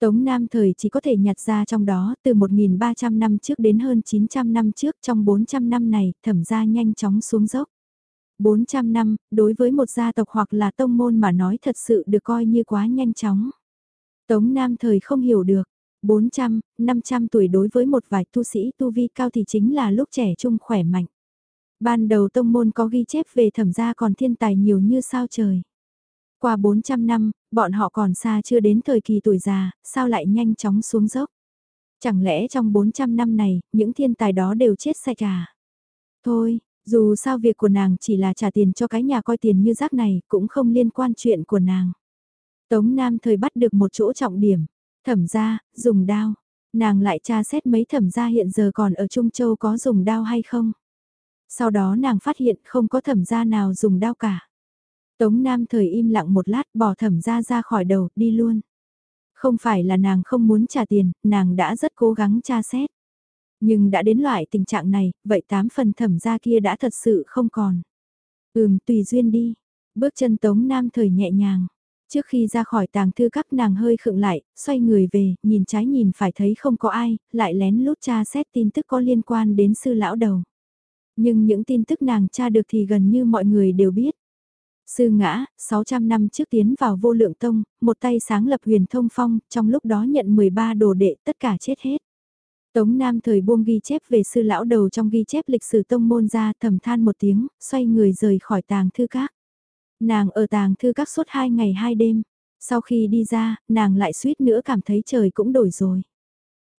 Tống Nam thời chỉ có thể nhặt ra trong đó từ 1.300 năm trước đến hơn 900 năm trước trong 400 năm này thẩm gia nhanh chóng xuống dốc. 400 năm, đối với một gia tộc hoặc là tông môn mà nói thật sự được coi như quá nhanh chóng. Tống Nam thời không hiểu được, 400, 500 tuổi đối với một vài tu sĩ tu vi cao thì chính là lúc trẻ trung khỏe mạnh. Ban đầu tông môn có ghi chép về thẩm gia còn thiên tài nhiều như sao trời. Qua 400 năm, bọn họ còn xa chưa đến thời kỳ tuổi già, sao lại nhanh chóng xuống dốc. Chẳng lẽ trong 400 năm này, những thiên tài đó đều chết sạch à? Thôi, dù sao việc của nàng chỉ là trả tiền cho cái nhà coi tiền như rác này, cũng không liên quan chuyện của nàng. Tống Nam thời bắt được một chỗ trọng điểm, thẩm gia, dùng đao. Nàng lại tra xét mấy thẩm gia hiện giờ còn ở Trung Châu có dùng đao hay không. Sau đó nàng phát hiện không có thẩm gia nào dùng đao cả. Tống Nam thời im lặng một lát bỏ thẩm gia ra khỏi đầu, đi luôn. Không phải là nàng không muốn trả tiền, nàng đã rất cố gắng tra xét. Nhưng đã đến loại tình trạng này, vậy tám phần thẩm gia kia đã thật sự không còn. Ừm, tùy duyên đi. Bước chân Tống Nam thời nhẹ nhàng. Trước khi ra khỏi tàng thư các nàng hơi khựng lại, xoay người về, nhìn trái nhìn phải thấy không có ai, lại lén lút tra xét tin tức có liên quan đến sư lão đầu. Nhưng những tin tức nàng tra được thì gần như mọi người đều biết. Sư ngã, 600 năm trước tiến vào vô lượng tông, một tay sáng lập huyền thông phong, trong lúc đó nhận 13 đồ đệ tất cả chết hết. Tống Nam thời buông ghi chép về sư lão đầu trong ghi chép lịch sử tông môn ra thầm than một tiếng, xoay người rời khỏi tàng thư các. Nàng ở tàng thư các suốt hai ngày hai đêm, sau khi đi ra, nàng lại suýt nữa cảm thấy trời cũng đổi rồi.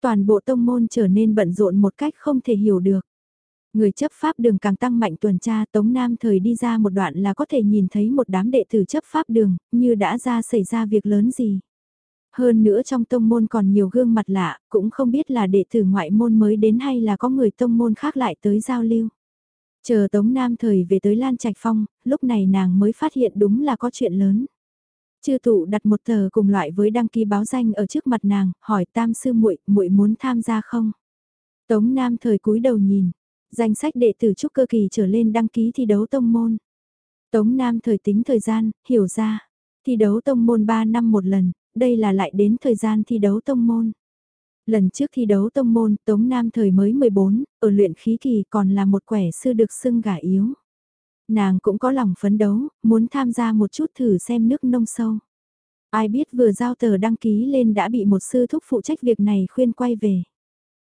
Toàn bộ tông môn trở nên bận rộn một cách không thể hiểu được. Người chấp pháp đường càng tăng mạnh tuần tra Tống Nam thời đi ra một đoạn là có thể nhìn thấy một đám đệ tử chấp pháp đường, như đã ra xảy ra việc lớn gì. Hơn nữa trong tông môn còn nhiều gương mặt lạ, cũng không biết là đệ tử ngoại môn mới đến hay là có người tông môn khác lại tới giao lưu. Chờ Tống Nam thời về tới Lan Trạch Phong, lúc này nàng mới phát hiện đúng là có chuyện lớn. Chư tụ đặt một tờ cùng loại với đăng ký báo danh ở trước mặt nàng, hỏi tam sư muội muội muốn tham gia không? Tống Nam thời cúi đầu nhìn, danh sách đệ tử trúc cơ kỳ trở lên đăng ký thi đấu tông môn. Tống Nam thời tính thời gian, hiểu ra, thi đấu tông môn 3 năm một lần, đây là lại đến thời gian thi đấu tông môn. Lần trước thi đấu tông môn, Tống Nam thời mới 14, ở luyện khí kỳ còn là một quẻ sư được xưng gả yếu. Nàng cũng có lòng phấn đấu, muốn tham gia một chút thử xem nước nông sâu. Ai biết vừa giao tờ đăng ký lên đã bị một sư thúc phụ trách việc này khuyên quay về.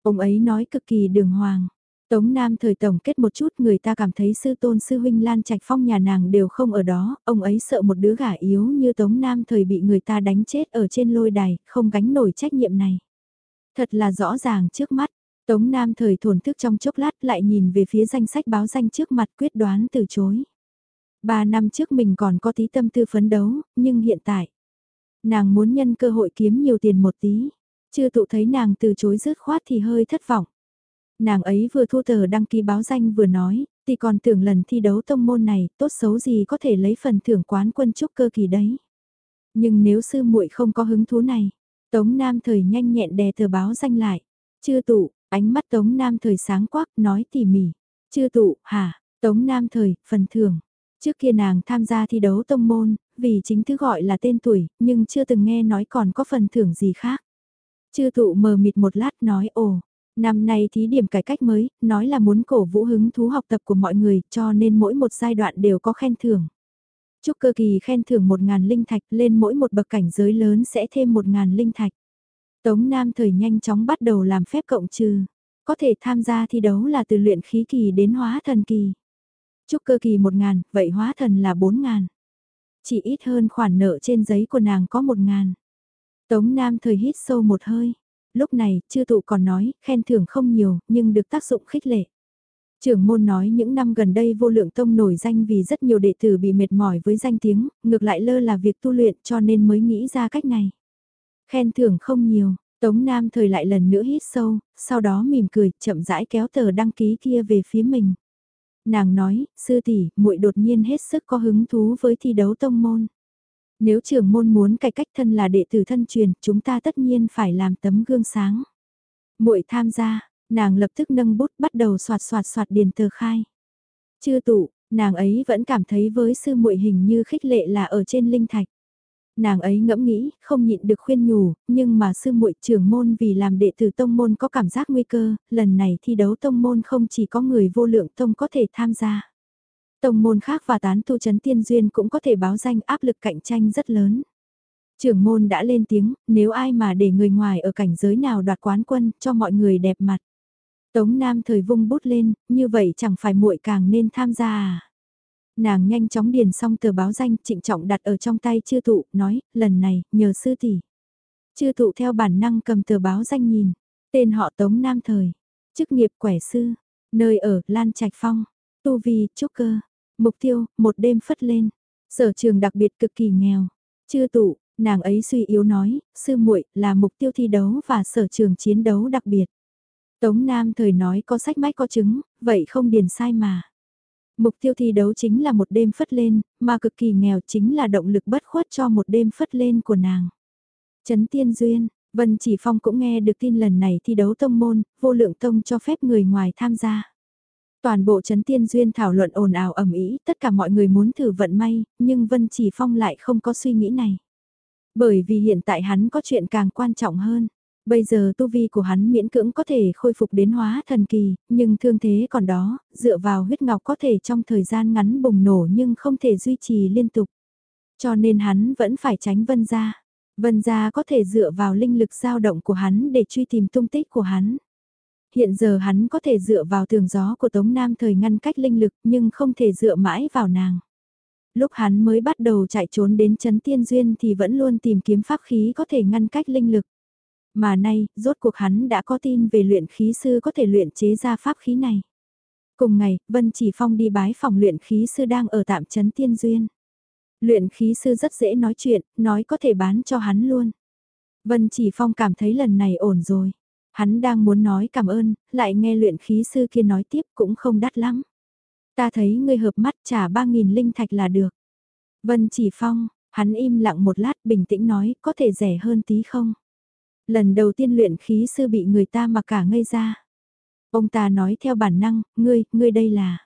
Ông ấy nói cực kỳ đường hoàng. Tống Nam thời tổng kết một chút người ta cảm thấy sư tôn sư huynh Lan Trạch Phong nhà nàng đều không ở đó, ông ấy sợ một đứa gả yếu như Tống Nam thời bị người ta đánh chết ở trên lôi đài, không gánh nổi trách nhiệm này. Thật là rõ ràng trước mắt, Tống Nam thời thổn thức trong chốc lát lại nhìn về phía danh sách báo danh trước mặt quyết đoán từ chối. Ba năm trước mình còn có tí tâm tư phấn đấu, nhưng hiện tại, nàng muốn nhân cơ hội kiếm nhiều tiền một tí. Chưa tụ thấy nàng từ chối rớt khoát thì hơi thất vọng. Nàng ấy vừa thu tờ đăng ký báo danh vừa nói, thì còn tưởng lần thi đấu tông môn này, tốt xấu gì có thể lấy phần thưởng quán quân trúc cơ kỳ đấy. Nhưng nếu sư muội không có hứng thú này, Tống Nam thời nhanh nhẹn đè tờ báo danh lại. Chưa tụ, ánh mắt Tống Nam thời sáng quắc, nói tỉ mỉ. Chưa tụ, hả, Tống Nam thời, phần thưởng. Trước kia nàng tham gia thi đấu tông môn, vì chính thức gọi là tên tuổi, nhưng chưa từng nghe nói còn có phần thưởng gì khác. Chư tụ mờ mịt một lát nói ồ, năm nay thí điểm cải cách mới, nói là muốn cổ vũ hứng thú học tập của mọi người cho nên mỗi một giai đoạn đều có khen thưởng. Trúc cơ kỳ khen thưởng 1.000 linh thạch lên mỗi một bậc cảnh giới lớn sẽ thêm 1.000 linh thạch. Tống Nam thời nhanh chóng bắt đầu làm phép cộng trừ. Có thể tham gia thi đấu là từ luyện khí kỳ đến hóa thần kỳ. Trúc cơ kỳ 1.000, vậy hóa thần là 4.000. Chỉ ít hơn khoản nợ trên giấy của nàng có 1.000. Tống Nam thời hít sâu một hơi. Lúc này, chư tụ còn nói, khen thưởng không nhiều, nhưng được tác dụng khích lệ. Trưởng môn nói những năm gần đây vô lượng tông nổi danh vì rất nhiều đệ tử bị mệt mỏi với danh tiếng, ngược lại lơ là việc tu luyện cho nên mới nghĩ ra cách này. Khen thưởng không nhiều, Tống Nam thời lại lần nữa hít sâu, sau đó mỉm cười, chậm rãi kéo tờ đăng ký kia về phía mình. Nàng nói, sư tỷ, muội đột nhiên hết sức có hứng thú với thi đấu tông môn. Nếu trưởng môn muốn cải cách thân là đệ tử thân truyền, chúng ta tất nhiên phải làm tấm gương sáng. Muội tham gia, nàng lập tức nâng bút bắt đầu soạt soạt soạt điền tờ khai. Chưa tụ, nàng ấy vẫn cảm thấy với sư muội hình như khích lệ là ở trên linh thạch. Nàng ấy ngẫm nghĩ, không nhịn được khuyên nhủ, nhưng mà sư muội trưởng môn vì làm đệ tử tông môn có cảm giác nguy cơ, lần này thi đấu tông môn không chỉ có người vô lượng tông có thể tham gia. Tông môn khác và tán tu chấn tiên duyên cũng có thể báo danh áp lực cạnh tranh rất lớn. Trưởng môn đã lên tiếng, nếu ai mà để người ngoài ở cảnh giới nào đoạt quán quân cho mọi người đẹp mặt. Tống Nam thời vung bút lên, như vậy chẳng phải muội càng nên tham gia à. Nàng nhanh chóng điền xong tờ báo danh trịnh trọng đặt ở trong tay chư tụ, nói, lần này, nhờ sư tỷ. Chư tụ theo bản năng cầm tờ báo danh nhìn, tên họ Tống Nam thời, chức nghiệp quẻ sư, nơi ở, Lan Trạch Phong, tu vi, trúc cơ, mục tiêu, một đêm phất lên, sở trường đặc biệt cực kỳ nghèo, chưa tụ, nàng ấy suy yếu nói, sư muội là mục tiêu thi đấu và sở trường chiến đấu đặc biệt. Tống Nam thời nói có sách mách có chứng, vậy không điền sai mà. Mục tiêu thi đấu chính là một đêm phất lên, mà cực kỳ nghèo chính là động lực bất khuất cho một đêm phất lên của nàng. Trấn Tiên Duyên, Vân Chỉ Phong cũng nghe được tin lần này thi đấu tông môn, vô lượng tông cho phép người ngoài tham gia. Toàn bộ Trấn Tiên Duyên thảo luận ồn ào ầm ĩ, tất cả mọi người muốn thử vận may, nhưng Vân Chỉ Phong lại không có suy nghĩ này. Bởi vì hiện tại hắn có chuyện càng quan trọng hơn. Bây giờ tu vi của hắn miễn cưỡng có thể khôi phục đến hóa thần kỳ, nhưng thương thế còn đó, dựa vào huyết ngọc có thể trong thời gian ngắn bùng nổ nhưng không thể duy trì liên tục. Cho nên hắn vẫn phải tránh vân gia. Vân gia có thể dựa vào linh lực dao động của hắn để truy tìm tung tích của hắn. Hiện giờ hắn có thể dựa vào tường gió của Tống Nam thời ngăn cách linh lực nhưng không thể dựa mãi vào nàng. Lúc hắn mới bắt đầu chạy trốn đến chấn tiên duyên thì vẫn luôn tìm kiếm pháp khí có thể ngăn cách linh lực. Mà nay, rốt cuộc hắn đã có tin về luyện khí sư có thể luyện chế ra pháp khí này. Cùng ngày, Vân Chỉ Phong đi bái phòng luyện khí sư đang ở tạm trấn Tiên Duyên. Luyện khí sư rất dễ nói chuyện, nói có thể bán cho hắn luôn. Vân Chỉ Phong cảm thấy lần này ổn rồi. Hắn đang muốn nói cảm ơn, lại nghe luyện khí sư kia nói tiếp cũng không đắt lắm. Ta thấy ngươi hợp mắt trả 3.000 linh thạch là được. Vân Chỉ Phong, hắn im lặng một lát bình tĩnh nói có thể rẻ hơn tí không? Lần đầu tiên luyện khí sư bị người ta mặc cả ngây ra. Ông ta nói theo bản năng, ngươi, ngươi đây là.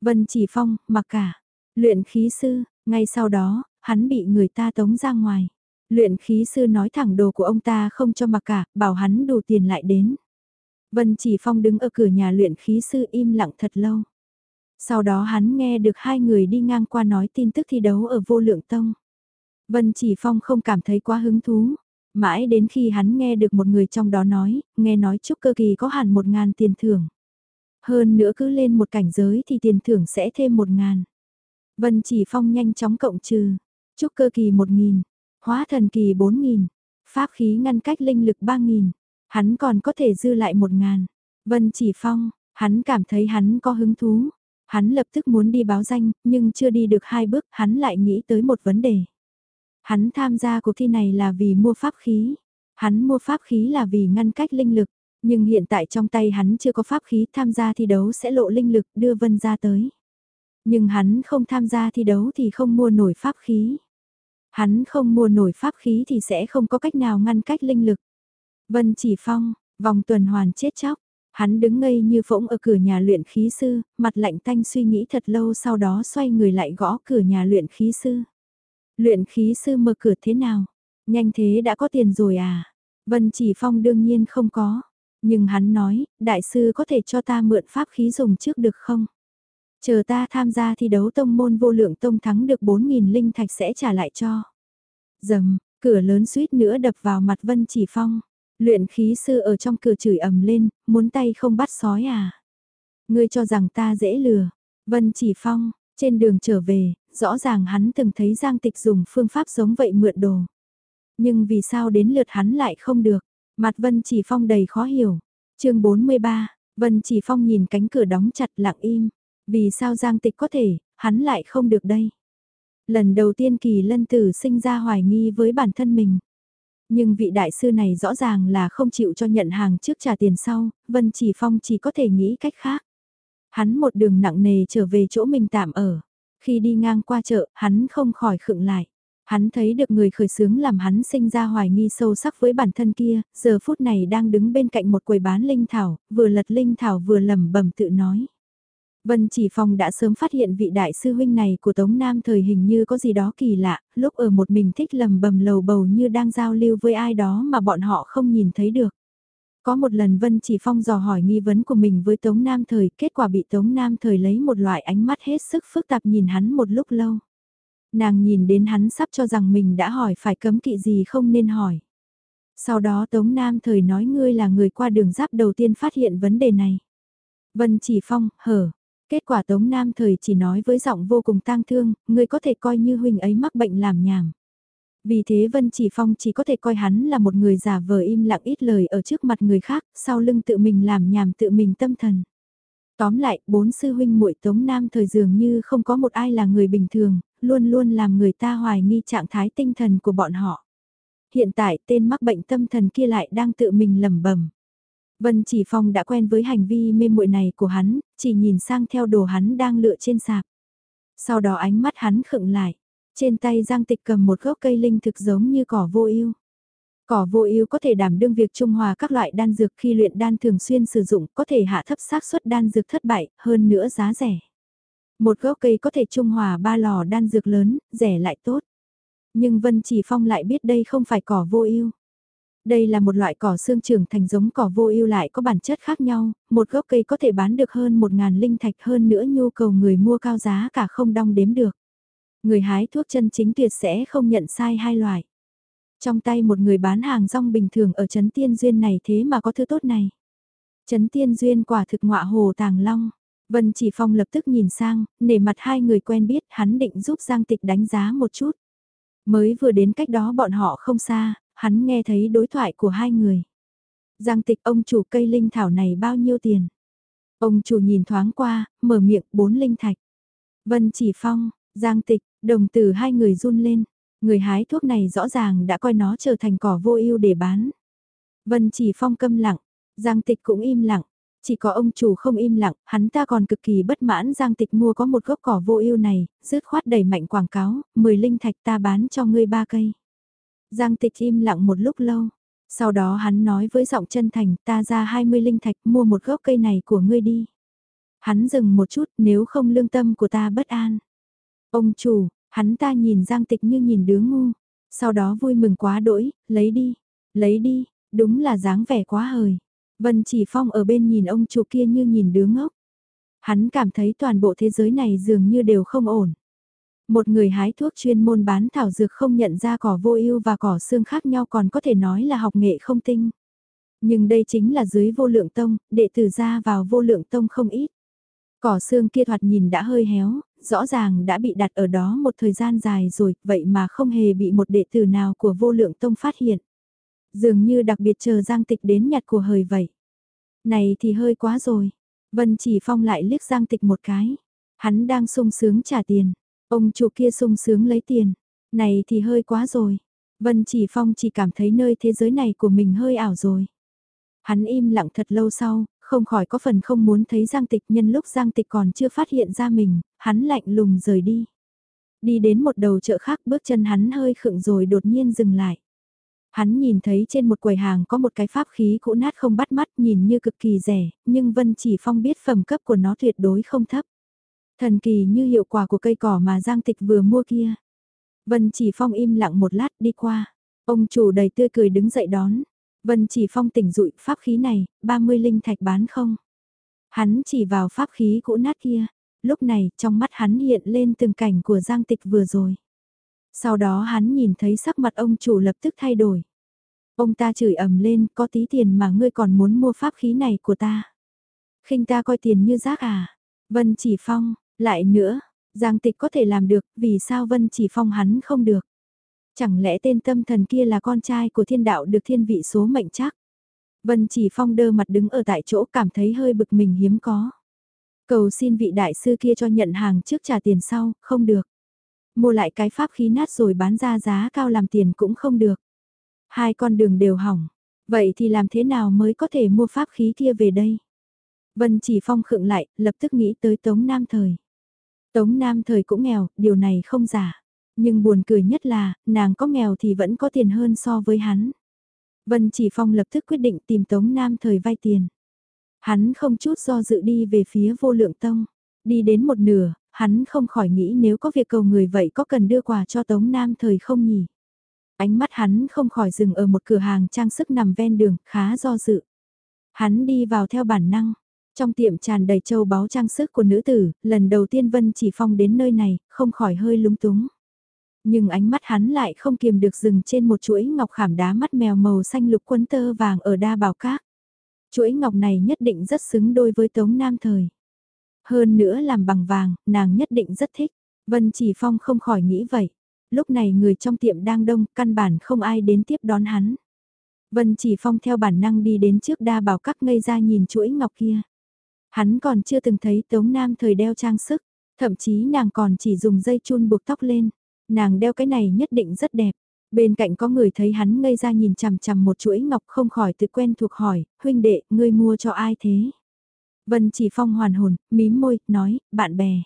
Vân chỉ phong, mặc cả. Luyện khí sư, ngay sau đó, hắn bị người ta tống ra ngoài. Luyện khí sư nói thẳng đồ của ông ta không cho mặc cả, bảo hắn đủ tiền lại đến. Vân chỉ phong đứng ở cửa nhà luyện khí sư im lặng thật lâu. Sau đó hắn nghe được hai người đi ngang qua nói tin tức thi đấu ở vô lượng tông. Vân chỉ phong không cảm thấy quá hứng thú, Mãi đến khi hắn nghe được một người trong đó nói, nghe nói chúc cơ kỳ có hẳn một ngàn tiền thưởng. Hơn nữa cứ lên một cảnh giới thì tiền thưởng sẽ thêm một ngàn. Vân chỉ phong nhanh chóng cộng trừ. Chúc cơ kỳ một nghìn, hóa thần kỳ bốn nghìn, pháp khí ngăn cách linh lực ba nghìn. Hắn còn có thể dư lại một ngàn. Vân chỉ phong, hắn cảm thấy hắn có hứng thú. Hắn lập tức muốn đi báo danh, nhưng chưa đi được hai bước, hắn lại nghĩ tới một vấn đề. Hắn tham gia cuộc thi này là vì mua pháp khí. Hắn mua pháp khí là vì ngăn cách linh lực. Nhưng hiện tại trong tay hắn chưa có pháp khí tham gia thi đấu sẽ lộ linh lực đưa Vân ra tới. Nhưng hắn không tham gia thi đấu thì không mua nổi pháp khí. Hắn không mua nổi pháp khí thì sẽ không có cách nào ngăn cách linh lực. Vân chỉ phong, vòng tuần hoàn chết chóc. Hắn đứng ngây như phỗng ở cửa nhà luyện khí sư, mặt lạnh tanh suy nghĩ thật lâu sau đó xoay người lại gõ cửa nhà luyện khí sư. Luyện khí sư mở cửa thế nào? Nhanh thế đã có tiền rồi à? Vân Chỉ Phong đương nhiên không có. Nhưng hắn nói, đại sư có thể cho ta mượn pháp khí dùng trước được không? Chờ ta tham gia thi đấu tông môn vô lượng tông thắng được 4.000 linh thạch sẽ trả lại cho. Dầm, cửa lớn suýt nữa đập vào mặt Vân Chỉ Phong. Luyện khí sư ở trong cửa chửi ầm lên, muốn tay không bắt sói à? Ngươi cho rằng ta dễ lừa. Vân Chỉ Phong, trên đường trở về, rõ ràng hắn từng thấy Giang Tịch dùng phương pháp giống vậy mượn đồ. Nhưng vì sao đến lượt hắn lại không được? Mặt Vân chỉ phong đầy khó hiểu. chương 43, Vân Chỉ Phong nhìn cánh cửa đóng chặt lặng im. Vì sao Giang Tịch có thể, hắn lại không được đây. Lần đầu tiên kỳ lân tử sinh ra hoài nghi với bản thân mình. Nhưng vị đại sư này rõ ràng là không chịu cho nhận hàng trước trả tiền sau, Vân Chỉ Phong chỉ có thể nghĩ cách khác. Hắn một đường nặng nề trở về chỗ mình tạm ở. Khi đi ngang qua chợ, hắn không khỏi khựng lại. Hắn thấy được người khởi sướng làm hắn sinh ra hoài nghi sâu sắc với bản thân kia, giờ phút này đang đứng bên cạnh một quầy bán linh thảo, vừa lật linh thảo vừa lẩm bẩm tự nói. Vân Chỉ Phong đã sớm phát hiện vị đại sư huynh này của Tống Nam thời hình như có gì đó kỳ lạ, lúc ở một mình thích lầm bầm lầu bầu như đang giao lưu với ai đó mà bọn họ không nhìn thấy được. Có một lần Vân Chỉ Phong dò hỏi nghi vấn của mình với Tống Nam thời, kết quả bị Tống Nam thời lấy một loại ánh mắt hết sức phức tạp nhìn hắn một lúc lâu. Nàng nhìn đến hắn sắp cho rằng mình đã hỏi phải cấm kỵ gì không nên hỏi. Sau đó Tống Nam thời nói ngươi là người qua đường giáp đầu tiên phát hiện vấn đề này. Vân Chỉ Phong, hở, Kết quả Tống Nam thời chỉ nói với giọng vô cùng tang thương, người có thể coi như huynh ấy mắc bệnh làm nhảm. Vì thế Vân Chỉ Phong chỉ có thể coi hắn là một người giả vờ im lặng ít lời ở trước mặt người khác, sau lưng tự mình làm nhảm tự mình tâm thần. Tóm lại, bốn sư huynh muội Tống Nam thời dường như không có một ai là người bình thường, luôn luôn làm người ta hoài nghi trạng thái tinh thần của bọn họ. Hiện tại tên mắc bệnh tâm thần kia lại đang tự mình lẩm bẩm. Vân Chỉ Phong đã quen với hành vi mê muội này của hắn, chỉ nhìn sang theo đồ hắn đang lựa trên sạp. Sau đó ánh mắt hắn khựng lại, trên tay Giang Tịch cầm một gốc cây linh thực giống như cỏ vô ưu. Cỏ vô ưu có thể đảm đương việc trung hòa các loại đan dược khi luyện đan thường xuyên sử dụng, có thể hạ thấp xác suất đan dược thất bại, hơn nữa giá rẻ. Một gốc cây có thể trung hòa ba lò đan dược lớn, rẻ lại tốt. Nhưng Vân Chỉ Phong lại biết đây không phải cỏ vô ưu. Đây là một loại cỏ xương trưởng thành giống cỏ vô ưu lại có bản chất khác nhau, một gốc cây có thể bán được hơn 1.000 linh thạch hơn nữa nhu cầu người mua cao giá cả không đong đếm được. Người hái thuốc chân chính tuyệt sẽ không nhận sai hai loại. Trong tay một người bán hàng rong bình thường ở Trấn Tiên Duyên này thế mà có thứ tốt này. Trấn Tiên Duyên quả thực ngọa hồ tàng long. Vân Chỉ Phong lập tức nhìn sang, nể mặt hai người quen biết hắn định giúp Giang Tịch đánh giá một chút. Mới vừa đến cách đó bọn họ không xa, hắn nghe thấy đối thoại của hai người. Giang tịch ông chủ cây linh thảo này bao nhiêu tiền? Ông chủ nhìn thoáng qua, mở miệng bốn linh thạch. Vân chỉ phong, giang tịch, đồng tử hai người run lên. Người hái thuốc này rõ ràng đã coi nó trở thành cỏ vô ưu để bán. Vân chỉ phong câm lặng, giang tịch cũng im lặng. Chỉ có ông chủ không im lặng, hắn ta còn cực kỳ bất mãn Giang Tịch mua có một gốc cỏ vô ưu này, rứt khoát đẩy mạnh quảng cáo, 10 linh thạch ta bán cho ngươi ba cây. Giang tịch im lặng một lúc lâu. Sau đó hắn nói với giọng chân thành ta ra 20 linh thạch mua một gốc cây này của ngươi đi. Hắn dừng một chút nếu không lương tâm của ta bất an. Ông chủ, hắn ta nhìn Giang tịch như nhìn đứa ngu. Sau đó vui mừng quá đỗi, lấy đi, lấy đi, đúng là dáng vẻ quá hời. Vân chỉ phong ở bên nhìn ông chủ kia như nhìn đứa ngốc. Hắn cảm thấy toàn bộ thế giới này dường như đều không ổn. Một người hái thuốc chuyên môn bán thảo dược không nhận ra cỏ vô ưu và cỏ xương khác nhau còn có thể nói là học nghệ không tinh. Nhưng đây chính là dưới vô lượng tông, đệ tử ra vào vô lượng tông không ít. Cỏ xương kia thoạt nhìn đã hơi héo, rõ ràng đã bị đặt ở đó một thời gian dài rồi, vậy mà không hề bị một đệ tử nào của vô lượng tông phát hiện. Dường như đặc biệt chờ Giang Tịch đến nhặt của hời vậy. Này thì hơi quá rồi. Vân chỉ phong lại liếc Giang Tịch một cái. Hắn đang sung sướng trả tiền. Ông chủ kia sung sướng lấy tiền, này thì hơi quá rồi. Vân Chỉ Phong chỉ cảm thấy nơi thế giới này của mình hơi ảo rồi. Hắn im lặng thật lâu sau, không khỏi có phần không muốn thấy Giang Tịch nhân lúc Giang Tịch còn chưa phát hiện ra mình, hắn lạnh lùng rời đi. Đi đến một đầu chợ khác bước chân hắn hơi khựng rồi đột nhiên dừng lại. Hắn nhìn thấy trên một quầy hàng có một cái pháp khí cũ nát không bắt mắt nhìn như cực kỳ rẻ, nhưng Vân Chỉ Phong biết phẩm cấp của nó tuyệt đối không thấp. Thần kỳ như hiệu quả của cây cỏ mà Giang Tịch vừa mua kia. Vân Chỉ Phong im lặng một lát đi qua. Ông chủ đầy tươi cười đứng dậy đón. Vân Chỉ Phong tỉnh rụi pháp khí này, 30 linh thạch bán không? Hắn chỉ vào pháp khí cũ nát kia. Lúc này, trong mắt hắn hiện lên từng cảnh của Giang Tịch vừa rồi. Sau đó hắn nhìn thấy sắc mặt ông chủ lập tức thay đổi. Ông ta chửi ầm lên, có tí tiền mà ngươi còn muốn mua pháp khí này của ta. khinh ta coi tiền như rác à? Vân Chỉ Phong, lại nữa, Giang Tịch có thể làm được, vì sao Vân chỉ phong hắn không được? Chẳng lẽ tên tâm thần kia là con trai của thiên đạo được thiên vị số mệnh chắc? Vân chỉ phong đơ mặt đứng ở tại chỗ cảm thấy hơi bực mình hiếm có. Cầu xin vị đại sư kia cho nhận hàng trước trả tiền sau, không được. Mua lại cái pháp khí nát rồi bán ra giá cao làm tiền cũng không được. Hai con đường đều hỏng. Vậy thì làm thế nào mới có thể mua pháp khí kia về đây? Vân chỉ phong khựng lại, lập tức nghĩ tới Tống Nam Thời. Tống Nam Thời cũng nghèo, điều này không giả. Nhưng buồn cười nhất là, nàng có nghèo thì vẫn có tiền hơn so với hắn. Vân Chỉ Phong lập tức quyết định tìm Tống Nam Thời vay tiền. Hắn không chút do dự đi về phía vô lượng tông. Đi đến một nửa, hắn không khỏi nghĩ nếu có việc cầu người vậy có cần đưa quà cho Tống Nam Thời không nhỉ? Ánh mắt hắn không khỏi dừng ở một cửa hàng trang sức nằm ven đường, khá do dự. Hắn đi vào theo bản năng. Trong tiệm tràn đầy châu báu trang sức của nữ tử, lần đầu tiên Vân Chỉ Phong đến nơi này, không khỏi hơi lúng túng. Nhưng ánh mắt hắn lại không kiềm được dừng trên một chuỗi ngọc khảm đá mắt mèo màu xanh lục quấn tơ vàng ở đa bảo cát. Chuỗi ngọc này nhất định rất xứng đôi với Tống Nam Thời. Hơn nữa làm bằng vàng, nàng nhất định rất thích. Vân Chỉ Phong không khỏi nghĩ vậy. Lúc này người trong tiệm đang đông, căn bản không ai đến tiếp đón hắn. Vân Chỉ Phong theo bản năng đi đến trước đa bảo các ngây ra nhìn chuỗi ngọc kia. Hắn còn chưa từng thấy Tống Nam thời đeo trang sức, thậm chí nàng còn chỉ dùng dây chun buộc tóc lên. Nàng đeo cái này nhất định rất đẹp. Bên cạnh có người thấy hắn ngây ra nhìn chằm chằm một chuỗi ngọc không khỏi tự quen thuộc hỏi, huynh đệ, ngươi mua cho ai thế? Vân chỉ phong hoàn hồn, mím môi, nói, bạn bè.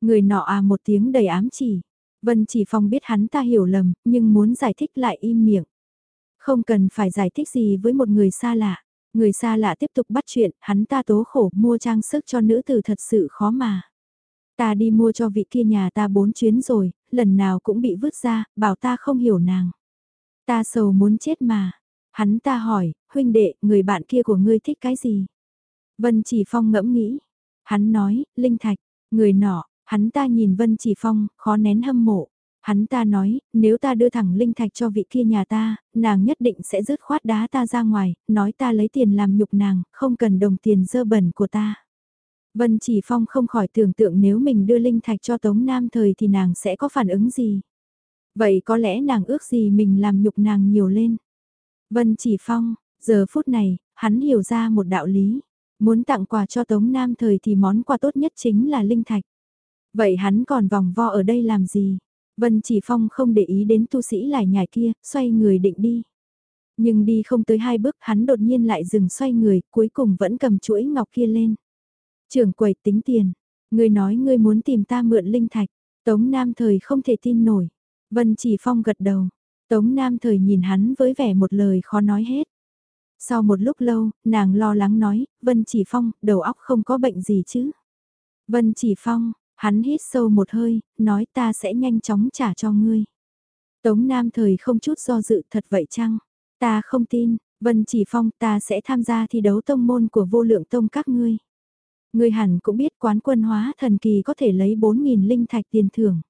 Người nọ à một tiếng đầy ám chỉ. Vân chỉ phong biết hắn ta hiểu lầm, nhưng muốn giải thích lại im miệng. Không cần phải giải thích gì với một người xa lạ. Người xa lạ tiếp tục bắt chuyện, hắn ta tố khổ mua trang sức cho nữ tử thật sự khó mà. Ta đi mua cho vị kia nhà ta bốn chuyến rồi, lần nào cũng bị vứt ra, bảo ta không hiểu nàng. Ta sầu muốn chết mà. Hắn ta hỏi, huynh đệ, người bạn kia của ngươi thích cái gì? Vân Chỉ Phong ngẫm nghĩ. Hắn nói, linh thạch, người nọ, hắn ta nhìn Vân Chỉ Phong, khó nén hâm mộ. Hắn ta nói, nếu ta đưa thẳng linh thạch cho vị kia nhà ta, nàng nhất định sẽ rứt khoát đá ta ra ngoài, nói ta lấy tiền làm nhục nàng, không cần đồng tiền dơ bẩn của ta. Vân Chỉ Phong không khỏi tưởng tượng nếu mình đưa linh thạch cho Tống Nam thời thì nàng sẽ có phản ứng gì. Vậy có lẽ nàng ước gì mình làm nhục nàng nhiều lên. Vân Chỉ Phong, giờ phút này, hắn hiểu ra một đạo lý. Muốn tặng quà cho Tống Nam thời thì món quà tốt nhất chính là linh thạch. Vậy hắn còn vòng vo ở đây làm gì? Vân Chỉ Phong không để ý đến tu sĩ lại nhảy kia, xoay người định đi. Nhưng đi không tới hai bước hắn đột nhiên lại dừng xoay người, cuối cùng vẫn cầm chuỗi ngọc kia lên. Trưởng quầy tính tiền, ngươi nói ngươi muốn tìm ta mượn linh thạch, Tống Nam Thời không thể tin nổi. Vân Chỉ Phong gật đầu, Tống Nam Thời nhìn hắn với vẻ một lời khó nói hết. Sau một lúc lâu, nàng lo lắng nói, Vân Chỉ Phong, đầu óc không có bệnh gì chứ. Vân Chỉ Phong, hắn hít sâu một hơi, nói ta sẽ nhanh chóng trả cho ngươi. Tống Nam Thời không chút do dự thật vậy chăng? Ta không tin, Vân Chỉ Phong ta sẽ tham gia thi đấu tông môn của vô lượng tông các ngươi. Ngươi hẳn cũng biết quán quân hóa thần kỳ có thể lấy 4.000 linh thạch tiền thưởng.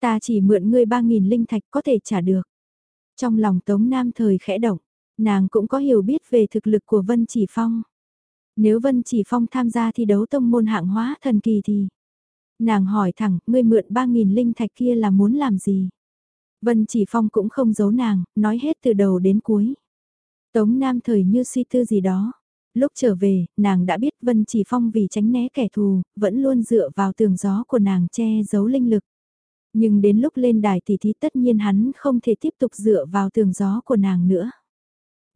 Ta chỉ mượn ngươi 3.000 linh thạch có thể trả được. Trong lòng Tống Nam thời khẽ động, nàng cũng có hiểu biết về thực lực của Vân Chỉ Phong. Nếu Vân Chỉ Phong tham gia thi đấu tông môn hạng hóa thần kỳ thì... Nàng hỏi thẳng, ngươi mượn 3.000 linh thạch kia là muốn làm gì? Vân Chỉ Phong cũng không giấu nàng, nói hết từ đầu đến cuối. Tống Nam thời như suy tư gì đó. Lúc trở về, nàng đã biết Vân Chỉ Phong vì tránh né kẻ thù, vẫn luôn dựa vào tường gió của nàng che giấu linh lực. Nhưng đến lúc lên đài tỷ thí tất nhiên hắn không thể tiếp tục dựa vào tường gió của nàng nữa.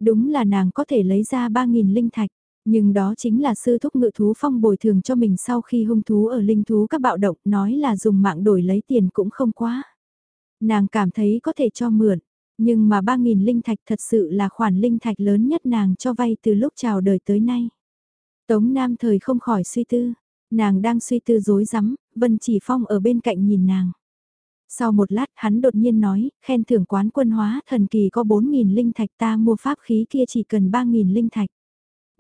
Đúng là nàng có thể lấy ra 3.000 linh thạch, nhưng đó chính là sư thúc ngự thú phong bồi thường cho mình sau khi hung thú ở linh thú các bạo động nói là dùng mạng đổi lấy tiền cũng không quá. Nàng cảm thấy có thể cho mượn, nhưng mà 3.000 linh thạch thật sự là khoản linh thạch lớn nhất nàng cho vay từ lúc chào đời tới nay. Tống Nam thời không khỏi suy tư, nàng đang suy tư dối rắm Vân Chỉ Phong ở bên cạnh nhìn nàng. Sau một lát hắn đột nhiên nói, khen thưởng quán quân hóa thần kỳ có 4.000 linh thạch ta mua pháp khí kia chỉ cần 3.000 linh thạch.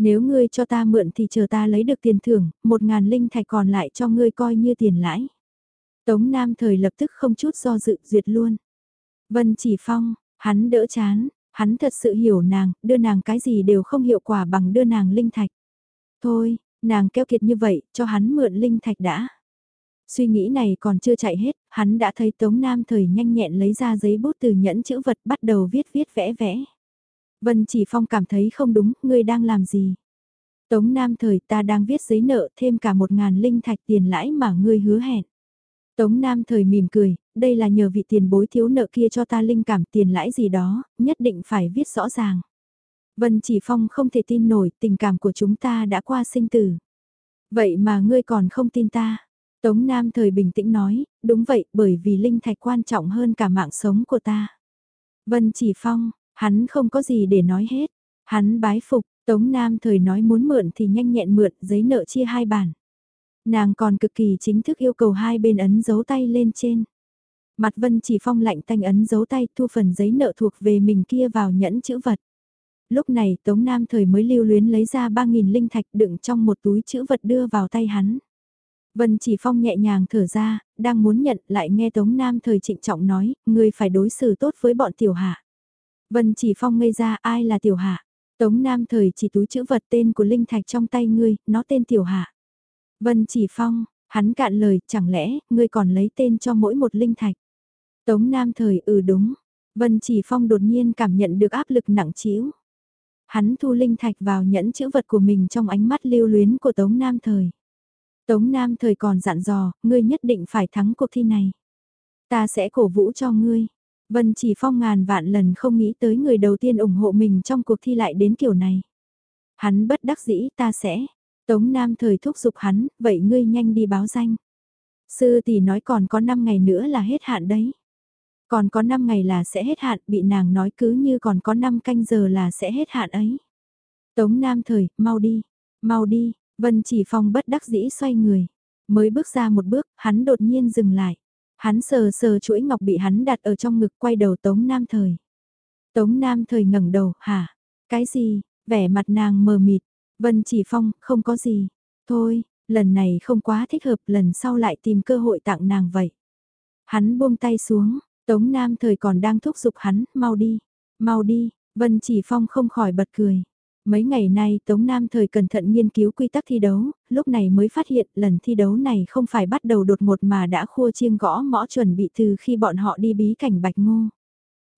Nếu ngươi cho ta mượn thì chờ ta lấy được tiền thưởng, một ngàn linh thạch còn lại cho ngươi coi như tiền lãi. Tống Nam thời lập tức không chút do dự duyệt luôn. Vân Chỉ Phong, Hắn đỡ chán, hắn thật sự hiểu nàng, đưa nàng cái gì đều không hiệu quả bằng đưa nàng linh thạch. Thôi, nàng keo kiệt như vậy, cho hắn mượn linh thạch đã. Suy nghĩ này còn chưa chạy hết, hắn đã thấy Tống Nam thời nhanh nhẹn lấy ra giấy bút từ nhẫn chữ vật bắt đầu viết viết vẽ vẽ. Vân Chỉ Phong cảm thấy không đúng, ngươi đang làm gì? Tống Nam thời ta đang viết giấy nợ thêm cả một ngàn linh thạch tiền lãi mà ngươi hứa hẹn. Tống Nam thời mỉm cười, đây là nhờ vị tiền bối thiếu nợ kia cho ta linh cảm tiền lãi gì đó, nhất định phải viết rõ ràng. Vân Chỉ Phong không thể tin nổi tình cảm của chúng ta đã qua sinh tử. Vậy mà ngươi còn không tin ta. Tống Nam thời bình tĩnh nói, đúng vậy bởi vì linh thạch quan trọng hơn cả mạng sống của ta. Vân Chỉ Phong, hắn không có gì để nói hết. Hắn bái phục, Tống Nam thời nói muốn mượn thì nhanh nhẹn mượn giấy nợ chia hai bản. Nàng còn cực kỳ chính thức yêu cầu hai bên ấn dấu tay lên trên. Mặt Vân Chỉ Phong lạnh tanh ấn dấu tay thu phần giấy nợ thuộc về mình kia vào nhẫn chữ vật. Lúc này Tống Nam thời mới lưu luyến lấy ra 3.000 linh thạch đựng trong một túi chữ vật đưa vào tay hắn. Vân Chỉ Phong nhẹ nhàng thở ra, đang muốn nhận lại nghe Tống Nam thời trịnh trọng nói, người phải đối xử tốt với bọn tiểu hạ. Vân Chỉ Phong ngây ra ai là tiểu hạ. Tống Nam thời chỉ túi chữ vật tên của linh thạch trong tay ngươi, nó tên tiểu hạ. Vân Chỉ Phong, hắn cạn lời, chẳng lẽ, ngươi còn lấy tên cho mỗi một linh thạch. Tống Nam thời ừ đúng. Vân Chỉ Phong đột nhiên cảm nhận được áp lực nặng trĩu. Hắn thu linh thạch vào nhẫn chữ vật của mình trong ánh mắt lưu luyến của Tống Nam thời. Tống Nam thời còn dặn dò, ngươi nhất định phải thắng cuộc thi này. Ta sẽ cổ vũ cho ngươi. Vân chỉ phong ngàn vạn lần không nghĩ tới người đầu tiên ủng hộ mình trong cuộc thi lại đến kiểu này. Hắn bất đắc dĩ ta sẽ. Tống Nam thời thúc giục hắn, vậy ngươi nhanh đi báo danh. Sư tỷ nói còn có 5 ngày nữa là hết hạn đấy. Còn có 5 ngày là sẽ hết hạn, bị nàng nói cứ như còn có 5 canh giờ là sẽ hết hạn ấy. Tống Nam thời, mau đi, mau đi, Vân Chỉ Phong bất đắc dĩ xoay người. Mới bước ra một bước, hắn đột nhiên dừng lại. Hắn sờ sờ chuỗi ngọc bị hắn đặt ở trong ngực quay đầu Tống Nam Thời. Tống Nam Thời ngẩng đầu, hả? Cái gì? Vẻ mặt nàng mờ mịt. Vân Chỉ Phong, không có gì. Thôi, lần này không quá thích hợp, lần sau lại tìm cơ hội tặng nàng vậy. Hắn buông tay xuống, Tống Nam Thời còn đang thúc giục hắn, mau đi, mau đi, Vân Chỉ Phong không khỏi bật cười. Mấy ngày nay Tống Nam thời cẩn thận nghiên cứu quy tắc thi đấu, lúc này mới phát hiện lần thi đấu này không phải bắt đầu đột ngột mà đã khua chiêng gõ mõ chuẩn bị từ khi bọn họ đi bí cảnh Bạch Ngô.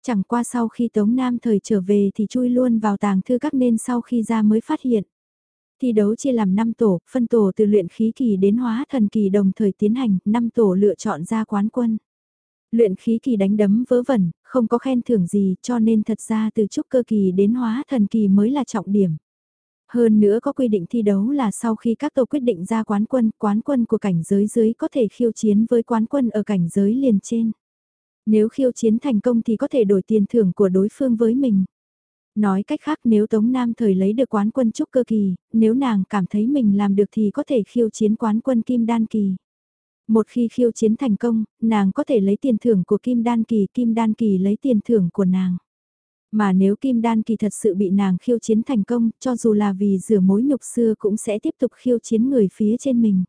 Chẳng qua sau khi Tống Nam thời trở về thì chui luôn vào tàng thư các nên sau khi ra mới phát hiện. Thi đấu chia làm 5 tổ, phân tổ từ luyện khí kỳ đến hóa thần kỳ đồng thời tiến hành, 5 tổ lựa chọn ra quán quân. Luyện khí kỳ đánh đấm vớ vẩn, không có khen thưởng gì cho nên thật ra từ trúc cơ kỳ đến hóa thần kỳ mới là trọng điểm. Hơn nữa có quy định thi đấu là sau khi các tổ quyết định ra quán quân, quán quân của cảnh giới dưới có thể khiêu chiến với quán quân ở cảnh giới liền trên. Nếu khiêu chiến thành công thì có thể đổi tiền thưởng của đối phương với mình. Nói cách khác nếu Tống Nam thời lấy được quán quân trúc cơ kỳ, nếu nàng cảm thấy mình làm được thì có thể khiêu chiến quán quân kim đan kỳ. Một khi khiêu chiến thành công, nàng có thể lấy tiền thưởng của Kim Đan Kỳ, Kim Đan Kỳ lấy tiền thưởng của nàng. Mà nếu Kim Đan Kỳ thật sự bị nàng khiêu chiến thành công, cho dù là vì rửa mối nhục xưa cũng sẽ tiếp tục khiêu chiến người phía trên mình.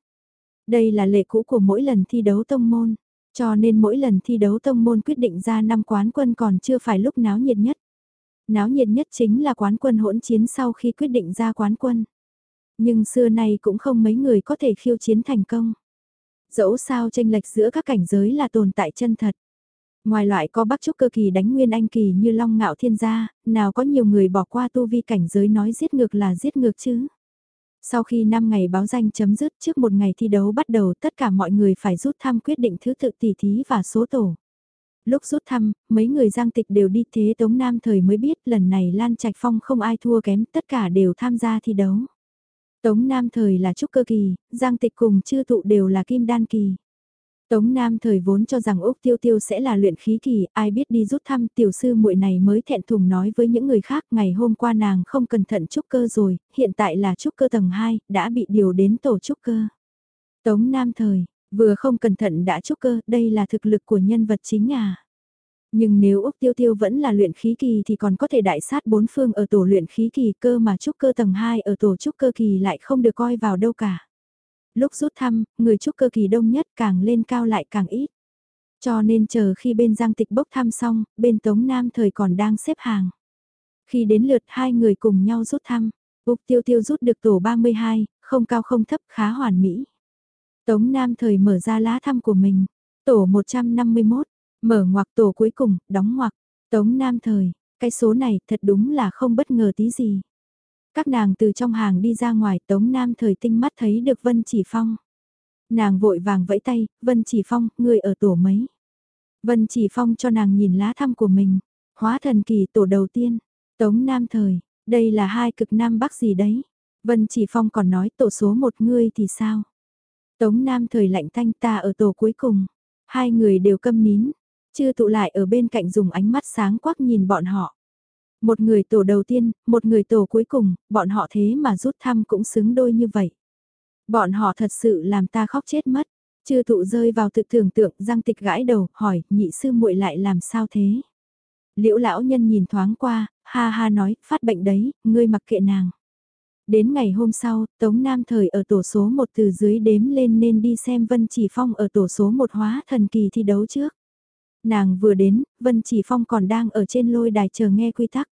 Đây là lệ cũ của mỗi lần thi đấu tông môn, cho nên mỗi lần thi đấu tông môn quyết định ra năm quán quân còn chưa phải lúc náo nhiệt nhất. Náo nhiệt nhất chính là quán quân hỗn chiến sau khi quyết định ra quán quân. Nhưng xưa nay cũng không mấy người có thể khiêu chiến thành công. Dẫu sao tranh lệch giữa các cảnh giới là tồn tại chân thật. Ngoài loại có bắc trúc cơ kỳ đánh nguyên anh kỳ như long ngạo thiên gia, nào có nhiều người bỏ qua tu vi cảnh giới nói giết ngược là giết ngược chứ. Sau khi 5 ngày báo danh chấm dứt trước một ngày thi đấu bắt đầu tất cả mọi người phải rút thăm quyết định thứ tự tỷ thí và số tổ. Lúc rút thăm, mấy người giang tịch đều đi thế Tống Nam thời mới biết lần này Lan Trạch Phong không ai thua kém tất cả đều tham gia thi đấu. Tống Nam thời là trúc cơ kỳ, Giang Tịch cùng chư tụ đều là kim đan kỳ. Tống Nam thời vốn cho rằng Úc Tiêu Tiêu sẽ là luyện khí kỳ, ai biết đi rút thăm tiểu sư muội này mới thẹn thùng nói với những người khác ngày hôm qua nàng không cẩn thận trúc cơ rồi, hiện tại là trúc cơ tầng 2, đã bị điều đến tổ trúc cơ. Tống Nam thời, vừa không cẩn thận đã trúc cơ, đây là thực lực của nhân vật chính à. Nhưng nếu Úc Tiêu Tiêu vẫn là luyện khí kỳ thì còn có thể đại sát bốn phương ở tổ luyện khí kỳ cơ mà trúc cơ tầng 2 ở tổ trúc cơ kỳ lại không được coi vào đâu cả. Lúc rút thăm, người trúc cơ kỳ đông nhất càng lên cao lại càng ít. Cho nên chờ khi bên Giang Tịch bốc thăm xong, bên Tống Nam thời còn đang xếp hàng. Khi đến lượt hai người cùng nhau rút thăm, Úc Tiêu Tiêu rút được tổ 32, không cao không thấp khá hoàn mỹ. Tống Nam thời mở ra lá thăm của mình, tổ 151, Mở ngoặc tổ cuối cùng, đóng ngoặc. Tống Nam Thời, cái số này thật đúng là không bất ngờ tí gì. Các nàng từ trong hàng đi ra ngoài Tống Nam thời tinh mắt thấy được Vân Chỉ Phong. Nàng vội vàng vẫy tay, Vân Chỉ Phong, người ở tổ mấy. Vân Chỉ Phong cho nàng nhìn lá thăm của mình. Hóa thần kỳ tổ đầu tiên. Tống Nam thời, đây là hai cực Nam Bắc gì đấy. Vân Chỉ Phong còn nói tổ số một ngươi thì sao? Tống Nam thời lạnh thanh ta ở tổ cuối cùng. Hai người đều câm nín, chưa tụ lại ở bên cạnh dùng ánh mắt sáng quắc nhìn bọn họ. Một người tổ đầu tiên, một người tổ cuối cùng, bọn họ thế mà rút thăm cũng xứng đôi như vậy. Bọn họ thật sự làm ta khóc chết mất. Chưa tụ rơi vào tự tưởng tượng, răng tịch gãi đầu, hỏi, nhị sư muội lại làm sao thế? Liễu lão nhân nhìn thoáng qua, ha ha nói, phát bệnh đấy, ngươi mặc kệ nàng. Đến ngày hôm sau, Tống Nam Thời ở tổ số 1 từ dưới đếm lên nên đi xem Vân Chỉ Phong ở tổ số 1 hóa thần kỳ thi đấu trước. Nàng vừa đến, Vân Chỉ Phong còn đang ở trên lôi đài chờ nghe quy tắc.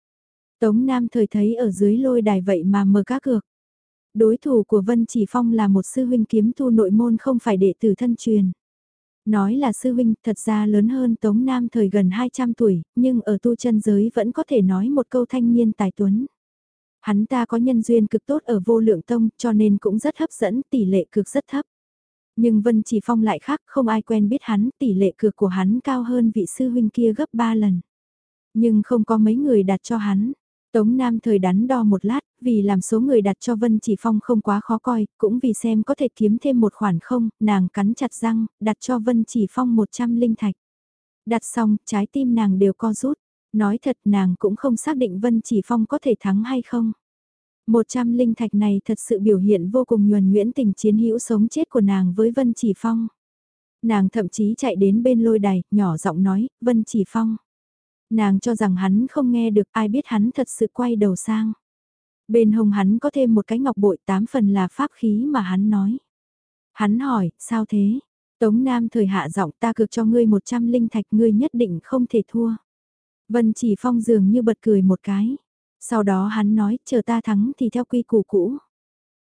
Tống Nam Thời thấy ở dưới lôi đài vậy mà mở các cược. Đối thủ của Vân Chỉ Phong là một sư huynh kiếm thu nội môn không phải đệ tử thân truyền. Nói là sư huynh thật ra lớn hơn Tống Nam thời gần 200 tuổi, nhưng ở tu chân giới vẫn có thể nói một câu thanh niên tài tuấn. Hắn ta có nhân duyên cực tốt ở vô lượng tông cho nên cũng rất hấp dẫn, tỷ lệ cực rất thấp. Nhưng Vân Chỉ Phong lại khác, không ai quen biết hắn, tỷ lệ cược của hắn cao hơn vị sư huynh kia gấp 3 lần. Nhưng không có mấy người đặt cho hắn. Tống Nam thời đắn đo một lát, vì làm số người đặt cho Vân Chỉ Phong không quá khó coi, cũng vì xem có thể kiếm thêm một khoản không, nàng cắn chặt răng, đặt cho Vân Chỉ Phong 100 linh thạch. Đặt xong, trái tim nàng đều co rút. Nói thật nàng cũng không xác định Vân Chỉ Phong có thể thắng hay không. Một trăm linh thạch này thật sự biểu hiện vô cùng nhuần nhuyễn tình chiến hữu sống chết của nàng với Vân Chỉ Phong. Nàng thậm chí chạy đến bên lôi đài, nhỏ giọng nói, Vân Chỉ Phong. Nàng cho rằng hắn không nghe được ai biết hắn thật sự quay đầu sang. Bên hông hắn có thêm một cái ngọc bội tám phần là pháp khí mà hắn nói. Hắn hỏi, sao thế? Tống Nam thời hạ giọng ta cược cho ngươi một trăm linh thạch ngươi nhất định không thể thua. Vân chỉ phong dường như bật cười một cái. Sau đó hắn nói, chờ ta thắng thì theo quy củ cũ.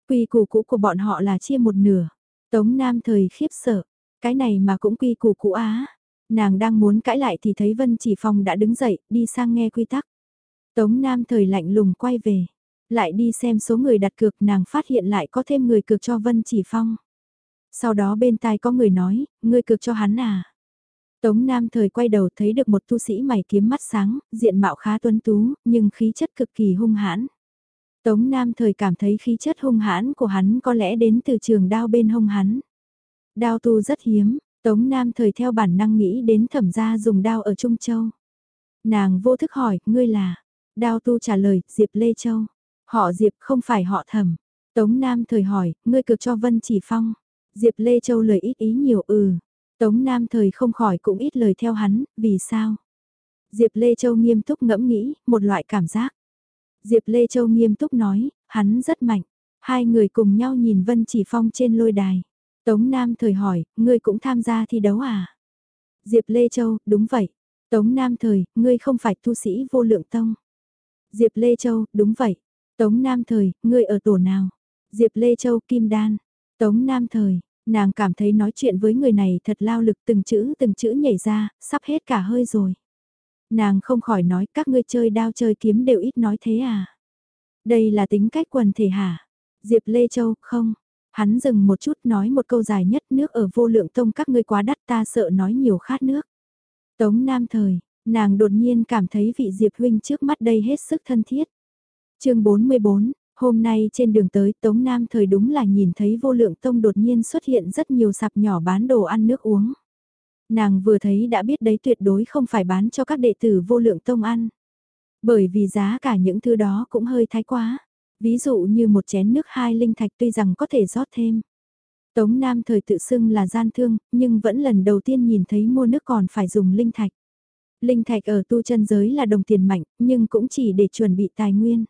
Quy củ cũ của bọn họ là chia một nửa. Tống Nam thời khiếp sợ. Cái này mà cũng quy củ cũ á. Nàng đang muốn cãi lại thì thấy Vân Chỉ Phong đã đứng dậy, đi sang nghe quy tắc. Tống Nam thời lạnh lùng quay về. Lại đi xem số người đặt cược nàng phát hiện lại có thêm người cược cho Vân Chỉ Phong. Sau đó bên tai có người nói, ngươi cược cho hắn à. Tống Nam thời quay đầu thấy được một tu sĩ mày kiếm mắt sáng, diện mạo khá tuấn tú, nhưng khí chất cực kỳ hung hãn. Tống Nam thời cảm thấy khí chất hung hãn của hắn có lẽ đến từ trường đao bên hông hắn. Đao tu rất hiếm, Tống Nam thời theo bản năng nghĩ đến thẩm gia dùng đao ở Trung Châu. Nàng vô thức hỏi, ngươi là? Đao tu trả lời, Diệp Lê Châu. Họ Diệp không phải họ thẩm. Tống Nam thời hỏi, ngươi cực cho Vân Chỉ Phong. Diệp Lê Châu lời ít ý nhiều ừ, Tống Nam thời không khỏi cũng ít lời theo hắn, vì sao? Diệp Lê Châu nghiêm túc ngẫm nghĩ, một loại cảm giác. Diệp Lê Châu nghiêm túc nói, hắn rất mạnh. Hai người cùng nhau nhìn Vân Chỉ Phong trên lôi đài. Tống Nam thời hỏi, ngươi cũng tham gia thi đấu à? Diệp Lê Châu, đúng vậy. Tống Nam thời, ngươi không phải tu sĩ vô lượng tông. Diệp Lê Châu, đúng vậy. Tống Nam thời, ngươi ở tổ nào? Diệp Lê Châu, Kim Đan. Tống Nam thời, Nàng cảm thấy nói chuyện với người này thật lao lực từng chữ từng chữ nhảy ra, sắp hết cả hơi rồi. Nàng không khỏi nói các ngươi chơi đao chơi kiếm đều ít nói thế à. Đây là tính cách quần thể hả? Diệp Lê Châu, không. Hắn dừng một chút nói một câu dài nhất nước ở vô lượng tông các ngươi quá đắt ta sợ nói nhiều khát nước. Tống Nam Thời, nàng đột nhiên cảm thấy vị Diệp Huynh trước mắt đây hết sức thân thiết. chương 44, Hôm nay trên đường tới Tống Nam thời đúng là nhìn thấy vô lượng tông đột nhiên xuất hiện rất nhiều sạp nhỏ bán đồ ăn nước uống. Nàng vừa thấy đã biết đấy tuyệt đối không phải bán cho các đệ tử vô lượng tông ăn. Bởi vì giá cả những thứ đó cũng hơi thái quá. Ví dụ như một chén nước hai linh thạch tuy rằng có thể rót thêm. Tống Nam thời tự xưng là gian thương, nhưng vẫn lần đầu tiên nhìn thấy mua nước còn phải dùng linh thạch. Linh thạch ở tu chân giới là đồng tiền mạnh, nhưng cũng chỉ để chuẩn bị tài nguyên.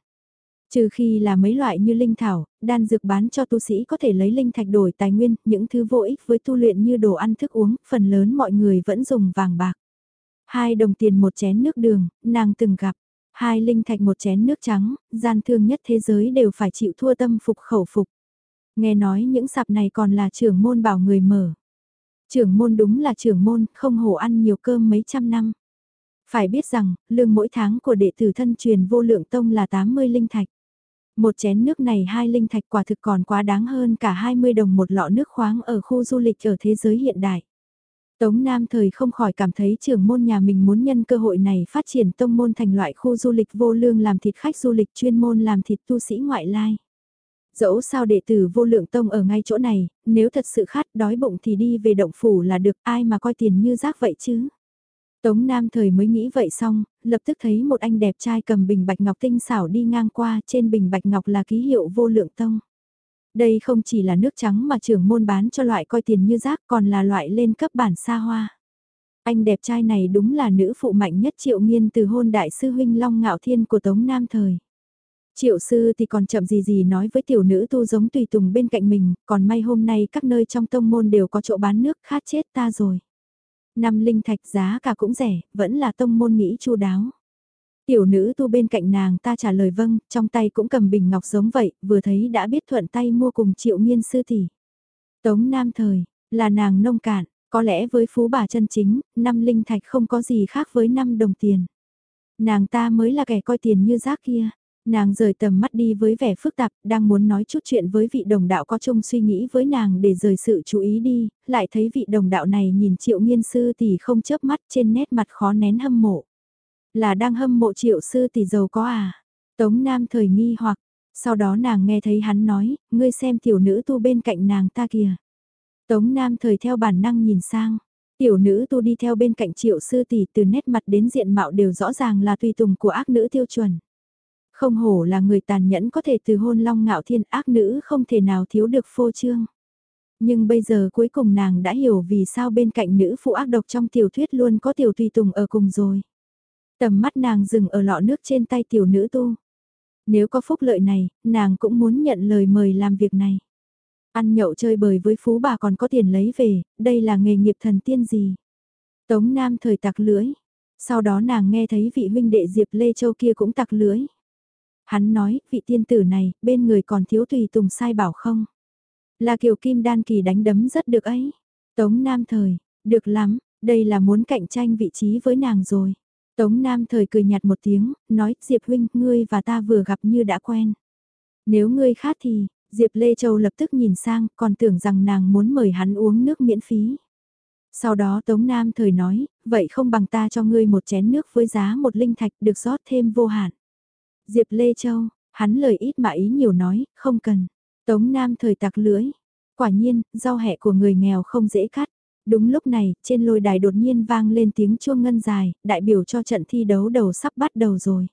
Trừ khi là mấy loại như linh thảo, đan dược bán cho tu sĩ có thể lấy linh thạch đổi tài nguyên, những thứ vô ích với tu luyện như đồ ăn thức uống, phần lớn mọi người vẫn dùng vàng bạc. Hai đồng tiền một chén nước đường, nàng từng gặp. Hai linh thạch một chén nước trắng, gian thương nhất thế giới đều phải chịu thua tâm phục khẩu phục. Nghe nói những sạp này còn là trưởng môn bảo người mở. Trưởng môn đúng là trưởng môn, không hổ ăn nhiều cơm mấy trăm năm. Phải biết rằng, lương mỗi tháng của đệ tử thân truyền vô lượng tông là 80 linh thạch. Một chén nước này hai linh thạch quả thực còn quá đáng hơn cả 20 đồng một lọ nước khoáng ở khu du lịch ở thế giới hiện đại. Tống Nam thời không khỏi cảm thấy trưởng môn nhà mình muốn nhân cơ hội này phát triển tông môn thành loại khu du lịch vô lương làm thịt khách du lịch chuyên môn làm thịt tu sĩ ngoại lai. Dẫu sao đệ tử vô lượng tông ở ngay chỗ này, nếu thật sự khát đói bụng thì đi về động phủ là được ai mà coi tiền như rác vậy chứ. Tống Nam thời mới nghĩ vậy xong, lập tức thấy một anh đẹp trai cầm bình bạch ngọc tinh xảo đi ngang qua trên bình bạch ngọc là ký hiệu vô lượng tông. Đây không chỉ là nước trắng mà trưởng môn bán cho loại coi tiền như rác còn là loại lên cấp bản xa hoa. Anh đẹp trai này đúng là nữ phụ mạnh nhất triệu nghiên từ hôn đại sư huynh Long Ngạo Thiên của Tống Nam thời. Triệu sư thì còn chậm gì gì nói với tiểu nữ tu giống tùy tùng bên cạnh mình, còn may hôm nay các nơi trong tông môn đều có chỗ bán nước khát chết ta rồi. Năm linh thạch giá cả cũng rẻ, vẫn là tông môn nghĩ chu đáo. Tiểu nữ tu bên cạnh nàng ta trả lời vâng, trong tay cũng cầm bình ngọc giống vậy, vừa thấy đã biết thuận tay mua cùng triệu nghiên sư tỷ. Tống Nam Thời, là nàng nông cạn, có lẽ với phú bà chân chính, năm linh thạch không có gì khác với năm đồng tiền. Nàng ta mới là kẻ coi tiền như rác kia. Nàng rời tầm mắt đi với vẻ phức tạp, đang muốn nói chút chuyện với vị đồng đạo có chung suy nghĩ với nàng để rời sự chú ý đi, lại thấy vị đồng đạo này nhìn triệu nghiên sư tỷ không chớp mắt trên nét mặt khó nén hâm mộ. Là đang hâm mộ triệu sư tỷ giàu có à? Tống Nam thời nghi hoặc, sau đó nàng nghe thấy hắn nói, ngươi xem tiểu nữ tu bên cạnh nàng ta kìa. Tống Nam thời theo bản năng nhìn sang, tiểu nữ tu đi theo bên cạnh triệu sư tỷ từ nét mặt đến diện mạo đều rõ ràng là tùy tùng của ác nữ tiêu chuẩn. Không hổ là người tàn nhẫn có thể từ hôn long ngạo thiên ác nữ không thể nào thiếu được phô trương. Nhưng bây giờ cuối cùng nàng đã hiểu vì sao bên cạnh nữ phụ ác độc trong tiểu thuyết luôn có tiểu tùy tùng ở cùng rồi. Tầm mắt nàng dừng ở lọ nước trên tay tiểu nữ tu. Nếu có phúc lợi này, nàng cũng muốn nhận lời mời làm việc này. Ăn nhậu chơi bời với phú bà còn có tiền lấy về, đây là nghề nghiệp thần tiên gì. Tống Nam thời tặc lưỡi. Sau đó nàng nghe thấy vị huynh đệ Diệp Lê Châu kia cũng tặc lưỡi. Hắn nói, vị tiên tử này, bên người còn thiếu tùy tùng sai bảo không? Là kiểu kim đan kỳ đánh đấm rất được ấy. Tống Nam thời, được lắm, đây là muốn cạnh tranh vị trí với nàng rồi. Tống Nam thời cười nhạt một tiếng, nói, Diệp huynh, ngươi và ta vừa gặp như đã quen. Nếu ngươi khát thì, Diệp Lê Châu lập tức nhìn sang, còn tưởng rằng nàng muốn mời hắn uống nước miễn phí. Sau đó Tống Nam thời nói, vậy không bằng ta cho ngươi một chén nước với giá một linh thạch được rót thêm vô hạn. Diệp Lê Châu, hắn lời ít mà ý nhiều nói, không cần. Tống Nam thời tặc lưỡi. Quả nhiên, rau hẹ của người nghèo không dễ cắt. Đúng lúc này, trên lôi đài đột nhiên vang lên tiếng chuông ngân dài, đại biểu cho trận thi đấu đầu sắp bắt đầu rồi.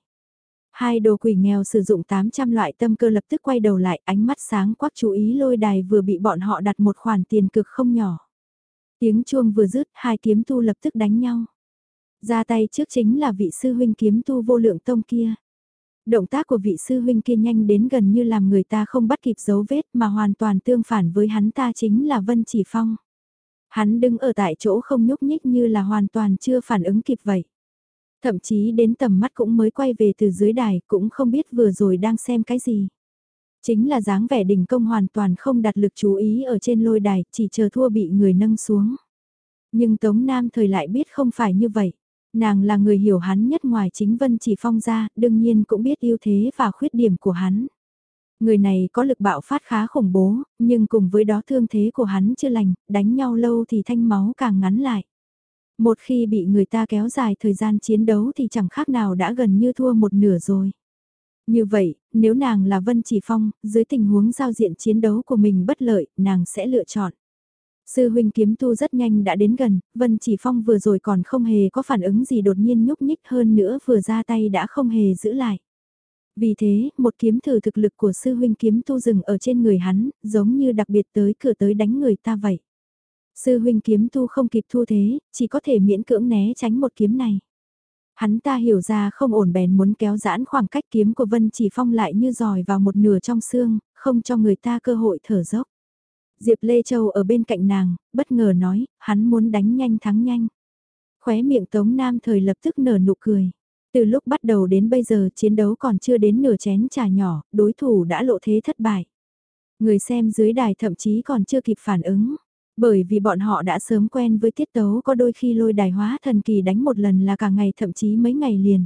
Hai đồ quỷ nghèo sử dụng 800 loại tâm cơ lập tức quay đầu lại, ánh mắt sáng quắc chú ý lôi đài vừa bị bọn họ đặt một khoản tiền cực không nhỏ. Tiếng chuông vừa dứt, hai kiếm tu lập tức đánh nhau. Ra tay trước chính là vị sư huynh kiếm tu vô lượng tông kia. Động tác của vị sư huynh kia nhanh đến gần như làm người ta không bắt kịp dấu vết mà hoàn toàn tương phản với hắn ta chính là Vân Chỉ Phong. Hắn đứng ở tại chỗ không nhúc nhích như là hoàn toàn chưa phản ứng kịp vậy. Thậm chí đến tầm mắt cũng mới quay về từ dưới đài cũng không biết vừa rồi đang xem cái gì. Chính là dáng vẻ đình công hoàn toàn không đặt lực chú ý ở trên lôi đài, chỉ chờ thua bị người nâng xuống. Nhưng Tống Nam thời lại biết không phải như vậy. Nàng là người hiểu hắn nhất ngoài chính Vân Chỉ Phong ra, đương nhiên cũng biết ưu thế và khuyết điểm của hắn. Người này có lực bạo phát khá khủng bố, nhưng cùng với đó thương thế của hắn chưa lành, đánh nhau lâu thì thanh máu càng ngắn lại. Một khi bị người ta kéo dài thời gian chiến đấu thì chẳng khác nào đã gần như thua một nửa rồi. Như vậy, nếu nàng là Vân Chỉ Phong, dưới tình huống giao diện chiến đấu của mình bất lợi, nàng sẽ lựa chọn. Sư huynh kiếm tu rất nhanh đã đến gần, Vân Chỉ Phong vừa rồi còn không hề có phản ứng gì đột nhiên nhúc nhích hơn nữa vừa ra tay đã không hề giữ lại. Vì thế, một kiếm thử thực lực của sư huynh kiếm tu dừng ở trên người hắn, giống như đặc biệt tới cửa tới đánh người ta vậy. Sư huynh kiếm tu không kịp thu thế, chỉ có thể miễn cưỡng né tránh một kiếm này. Hắn ta hiểu ra không ổn bèn muốn kéo giãn khoảng cách kiếm của Vân Chỉ Phong lại như dòi vào một nửa trong xương, không cho người ta cơ hội thở dốc. Diệp Lê Châu ở bên cạnh nàng, bất ngờ nói, hắn muốn đánh nhanh thắng nhanh. Khóe miệng Tống Nam thời lập tức nở nụ cười. Từ lúc bắt đầu đến bây giờ chiến đấu còn chưa đến nửa chén trà nhỏ, đối thủ đã lộ thế thất bại. Người xem dưới đài thậm chí còn chưa kịp phản ứng. Bởi vì bọn họ đã sớm quen với tiết tấu có đôi khi lôi đài hóa thần kỳ đánh một lần là cả ngày thậm chí mấy ngày liền.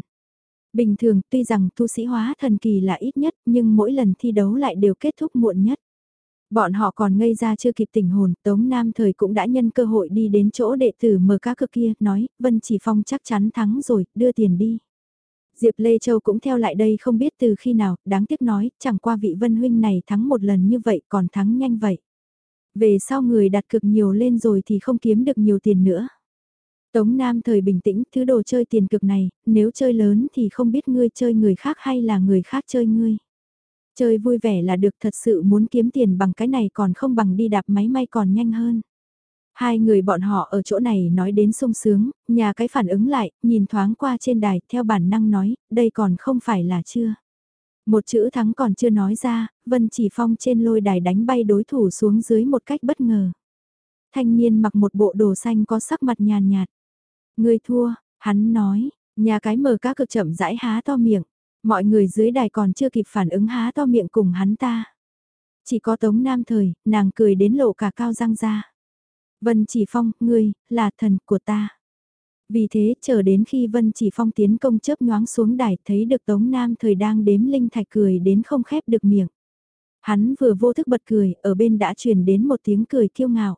Bình thường tuy rằng tu sĩ hóa thần kỳ là ít nhất nhưng mỗi lần thi đấu lại đều kết thúc muộn nhất. Bọn họ còn ngây ra chưa kịp tỉnh hồn, Tống Nam thời cũng đã nhân cơ hội đi đến chỗ đệ tử mở cá cực kia, nói, Vân Chỉ Phong chắc chắn thắng rồi, đưa tiền đi. Diệp Lê Châu cũng theo lại đây không biết từ khi nào, đáng tiếc nói, chẳng qua vị Vân Huynh này thắng một lần như vậy còn thắng nhanh vậy. Về sau người đặt cực nhiều lên rồi thì không kiếm được nhiều tiền nữa. Tống Nam thời bình tĩnh, thứ đồ chơi tiền cực này, nếu chơi lớn thì không biết ngươi chơi người khác hay là người khác chơi ngươi. Chơi vui vẻ là được thật sự muốn kiếm tiền bằng cái này còn không bằng đi đạp máy may còn nhanh hơn. Hai người bọn họ ở chỗ này nói đến sung sướng, nhà cái phản ứng lại, nhìn thoáng qua trên đài, theo bản năng nói, đây còn không phải là chưa. Một chữ thắng còn chưa nói ra, Vân Chỉ Phong trên lôi đài đánh bay đối thủ xuống dưới một cách bất ngờ. Thanh niên mặc một bộ đồ xanh có sắc mặt nhàn nhạt. Người thua, hắn nói, nhà cái mở cá cực chậm rãi há to miệng. Mọi người dưới đài còn chưa kịp phản ứng há to miệng cùng hắn ta. Chỉ có Tống Nam Thời, nàng cười đến lộ cả cao răng ra. Vân Chỉ Phong, ngươi, là thần của ta. Vì thế, chờ đến khi Vân Chỉ Phong tiến công chớp nhoáng xuống đài, thấy được Tống Nam Thời đang đếm linh thạch cười đến không khép được miệng. Hắn vừa vô thức bật cười, ở bên đã truyền đến một tiếng cười kiêu ngạo.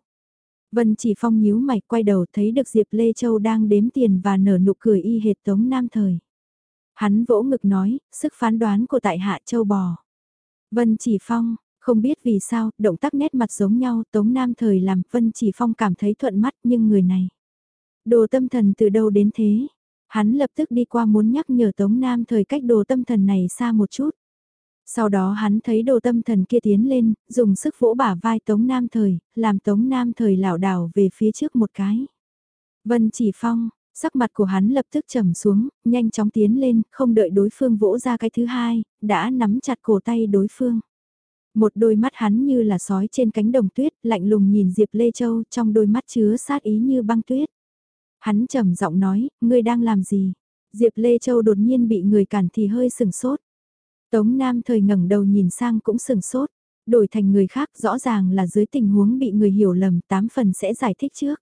Vân Chỉ Phong nhíu mày quay đầu thấy được Diệp Lê Châu đang đếm tiền và nở nụ cười y hệt Tống Nam Thời. Hắn vỗ ngực nói, sức phán đoán của tại hạ châu bò. Vân Chỉ Phong, không biết vì sao, động tác nét mặt giống nhau, Tống Nam thời làm Vân Chỉ Phong cảm thấy thuận mắt nhưng người này. Đồ tâm thần từ đâu đến thế? Hắn lập tức đi qua muốn nhắc nhở Tống Nam thời cách đồ tâm thần này xa một chút. Sau đó hắn thấy đồ tâm thần kia tiến lên, dùng sức vỗ bả vai Tống Nam thời, làm Tống Nam thời lảo đảo về phía trước một cái. Vân Chỉ Phong, Sắc mặt của hắn lập tức trầm xuống, nhanh chóng tiến lên, không đợi đối phương vỗ ra cái thứ hai, đã nắm chặt cổ tay đối phương. Một đôi mắt hắn như là sói trên cánh đồng tuyết, lạnh lùng nhìn Diệp Lê Châu trong đôi mắt chứa sát ý như băng tuyết. Hắn trầm giọng nói, ngươi đang làm gì? Diệp Lê Châu đột nhiên bị người cản thì hơi sừng sốt. Tống Nam thời ngẩng đầu nhìn sang cũng sừng sốt, đổi thành người khác rõ ràng là dưới tình huống bị người hiểu lầm tám phần sẽ giải thích trước.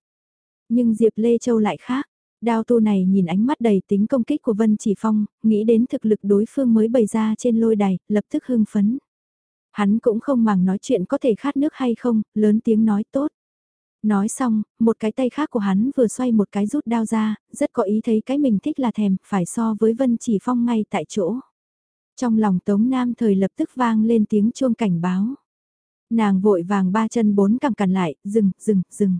Nhưng Diệp Lê Châu lại khác, Đao tu này nhìn ánh mắt đầy tính công kích của Vân Chỉ Phong, nghĩ đến thực lực đối phương mới bày ra trên lôi đài, lập tức hưng phấn. Hắn cũng không màng nói chuyện có thể khát nước hay không, lớn tiếng nói tốt. Nói xong, một cái tay khác của hắn vừa xoay một cái rút đao ra, rất có ý thấy cái mình thích là thèm, phải so với Vân Chỉ Phong ngay tại chỗ. Trong lòng Tống Nam thời lập tức vang lên tiếng chuông cảnh báo. Nàng vội vàng ba chân bốn cẳng cằn lại, dừng, dừng, dừng.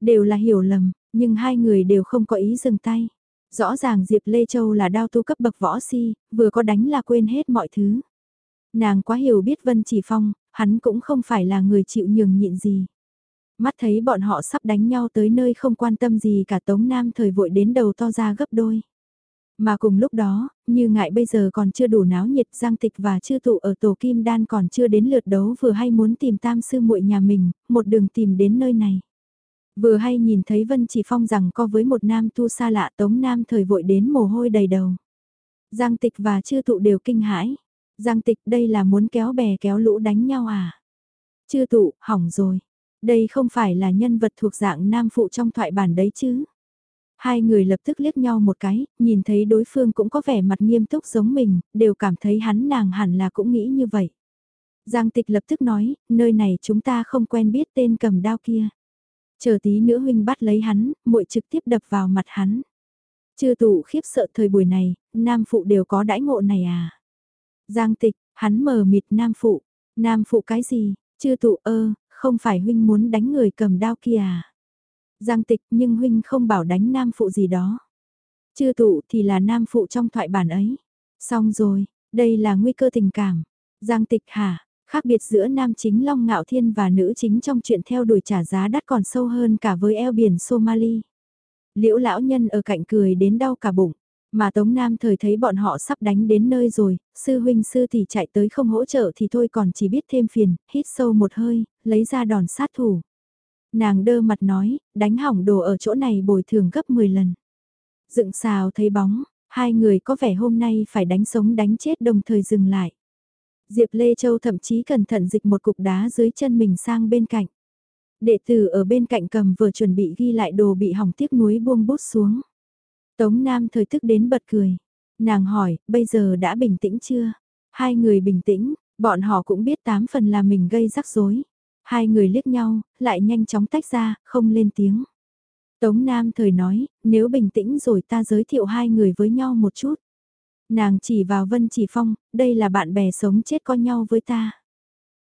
Đều là hiểu lầm, nhưng hai người đều không có ý dừng tay. Rõ ràng Diệp Lê Châu là đao tu cấp bậc võ si, vừa có đánh là quên hết mọi thứ. Nàng quá hiểu biết Vân Chỉ Phong, hắn cũng không phải là người chịu nhường nhịn gì. Mắt thấy bọn họ sắp đánh nhau tới nơi không quan tâm gì cả Tống Nam thời vội đến đầu to ra gấp đôi. Mà cùng lúc đó, như ngại bây giờ còn chưa đủ náo nhiệt giang tịch và chư tụ ở tổ kim đan còn chưa đến lượt đấu vừa hay muốn tìm tam sư muội nhà mình, một đường tìm đến nơi này. Vừa hay nhìn thấy Vân Chỉ Phong rằng co với một nam tu xa lạ tống nam thời vội đến mồ hôi đầy đầu. Giang tịch và chư tụ đều kinh hãi. Giang tịch đây là muốn kéo bè kéo lũ đánh nhau à? Chư tụ, hỏng rồi. Đây không phải là nhân vật thuộc dạng nam phụ trong thoại bản đấy chứ. Hai người lập tức liếc nhau một cái, nhìn thấy đối phương cũng có vẻ mặt nghiêm túc giống mình, đều cảm thấy hắn nàng hẳn là cũng nghĩ như vậy. Giang tịch lập tức nói, nơi này chúng ta không quen biết tên cầm đao kia. Chờ tí nữa huynh bắt lấy hắn, muội trực tiếp đập vào mặt hắn. Chư tụ khiếp sợ thời buổi này, nam phụ đều có đãi ngộ này à. Giang tịch, hắn mờ mịt nam phụ. Nam phụ cái gì, chư tụ ơ, không phải huynh muốn đánh người cầm đao kia à. Giang tịch nhưng huynh không bảo đánh nam phụ gì đó. Chư tụ thì là nam phụ trong thoại bản ấy. Xong rồi, đây là nguy cơ tình cảm. Giang tịch hả, Khác biệt giữa nam chính Long Ngạo Thiên và nữ chính trong chuyện theo đuổi trả giá đắt còn sâu hơn cả với eo biển Somali. Liễu lão nhân ở cạnh cười đến đau cả bụng. Mà Tống Nam thời thấy bọn họ sắp đánh đến nơi rồi, sư huynh sư thì chạy tới không hỗ trợ thì thôi còn chỉ biết thêm phiền, hít sâu một hơi, lấy ra đòn sát thủ. Nàng đơ mặt nói, đánh hỏng đồ ở chỗ này bồi thường gấp 10 lần. Dựng xào thấy bóng, hai người có vẻ hôm nay phải đánh sống đánh chết đồng thời dừng lại. Diệp Lê Châu thậm chí cẩn thận dịch một cục đá dưới chân mình sang bên cạnh. Đệ tử ở bên cạnh cầm vừa chuẩn bị ghi lại đồ bị hỏng tiếc núi buông bút xuống. Tống Nam thời thức đến bật cười. Nàng hỏi, bây giờ đã bình tĩnh chưa? Hai người bình tĩnh, bọn họ cũng biết tám phần là mình gây rắc rối. Hai người liếc nhau, lại nhanh chóng tách ra, không lên tiếng. Tống Nam thời nói, nếu bình tĩnh rồi ta giới thiệu hai người với nhau một chút. Nàng chỉ vào Vân Chỉ Phong, đây là bạn bè sống chết con nhau với ta.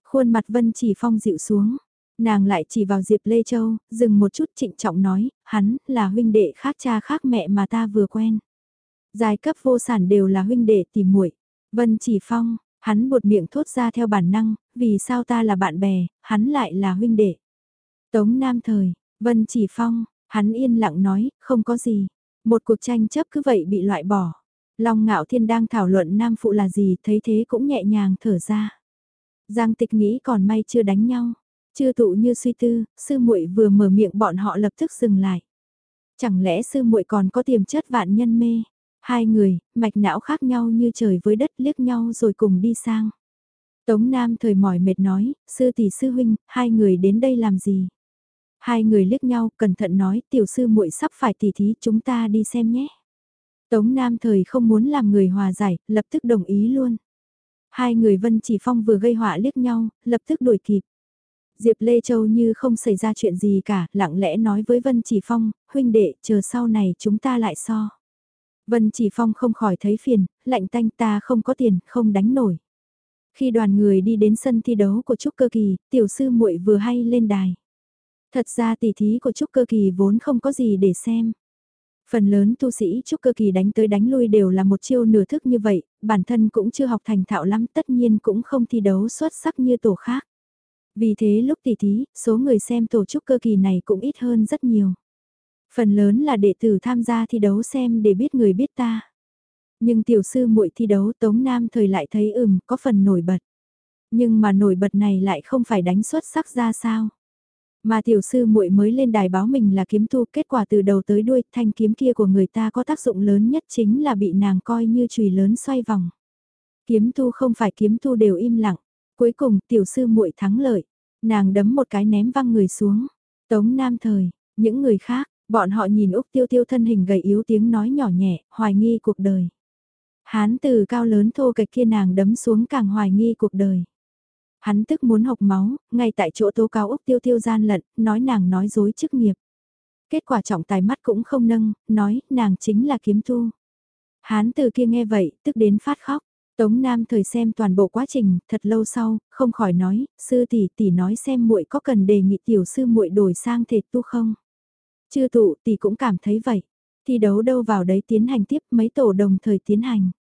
Khuôn mặt Vân Chỉ Phong dịu xuống, nàng lại chỉ vào Diệp Lê Châu, dừng một chút trịnh trọng nói, hắn là huynh đệ khác cha khác mẹ mà ta vừa quen. Giai cấp vô sản đều là huynh đệ tìm muội. Vân Chỉ Phong, hắn buột miệng thốt ra theo bản năng, vì sao ta là bạn bè, hắn lại là huynh đệ. Tống Nam Thời, Vân Chỉ Phong, hắn yên lặng nói, không có gì. Một cuộc tranh chấp cứ vậy bị loại bỏ. Long Ngạo Thiên đang thảo luận nam phụ là gì, thấy thế cũng nhẹ nhàng thở ra. Giang Tịch nghĩ còn may chưa đánh nhau, chưa tụ như suy tư, sư muội vừa mở miệng bọn họ lập tức dừng lại. Chẳng lẽ sư muội còn có tiềm chất vạn nhân mê? Hai người, mạch não khác nhau như trời với đất liếc nhau rồi cùng đi sang. Tống Nam thời mỏi mệt nói, sư tỷ sư huynh, hai người đến đây làm gì? Hai người liếc nhau, cẩn thận nói, tiểu sư muội sắp phải tỉ thí, chúng ta đi xem nhé. Tống Nam thời không muốn làm người hòa giải, lập tức đồng ý luôn. Hai người Vân Chỉ Phong vừa gây họa liếc nhau, lập tức đuổi kịp. Diệp Lê Châu như không xảy ra chuyện gì cả, lặng lẽ nói với Vân Chỉ Phong, huynh đệ, chờ sau này chúng ta lại so. Vân Chỉ Phong không khỏi thấy phiền, lạnh tanh ta không có tiền, không đánh nổi. Khi đoàn người đi đến sân thi đấu của Trúc Cơ Kỳ, tiểu sư muội vừa hay lên đài. Thật ra tỷ thí của Trúc Cơ Kỳ vốn không có gì để xem. Phần lớn tu sĩ Trúc Cơ Kỳ đánh tới đánh lui đều là một chiêu nửa thức như vậy, bản thân cũng chưa học thành thạo lắm tất nhiên cũng không thi đấu xuất sắc như tổ khác. Vì thế lúc tỷ thí, số người xem tổ Trúc Cơ Kỳ này cũng ít hơn rất nhiều. Phần lớn là đệ tử tham gia thi đấu xem để biết người biết ta. Nhưng tiểu sư muội thi đấu Tống Nam thời lại thấy ừm có phần nổi bật. Nhưng mà nổi bật này lại không phải đánh xuất sắc ra sao. Mà tiểu sư muội mới lên đài báo mình là kiếm tu, kết quả từ đầu tới đuôi, thanh kiếm kia của người ta có tác dụng lớn nhất chính là bị nàng coi như chùy lớn xoay vòng. Kiếm tu không phải kiếm tu đều im lặng, cuối cùng tiểu sư muội thắng lợi, nàng đấm một cái ném văng người xuống. Tống Nam thời, những người khác, bọn họ nhìn Úc Tiêu Tiêu thân hình gầy yếu tiếng nói nhỏ nhẹ, hoài nghi cuộc đời. Hán từ cao lớn thô kịch kia nàng đấm xuống càng hoài nghi cuộc đời. Hắn tức muốn học máu, ngay tại chỗ tố cáo Úc Tiêu Tiêu gian lận, nói nàng nói dối chức nghiệp. Kết quả trọng tài mắt cũng không nâng, nói nàng chính là kiếm tu. Hán từ kia nghe vậy, tức đến phát khóc. Tống Nam thời xem toàn bộ quá trình, thật lâu sau, không khỏi nói, sư tỷ tỷ nói xem muội có cần đề nghị tiểu sư muội đổi sang thể tu không. Chưa tụ tỷ cũng cảm thấy vậy. Thi đấu đâu vào đấy tiến hành tiếp mấy tổ đồng thời tiến hành.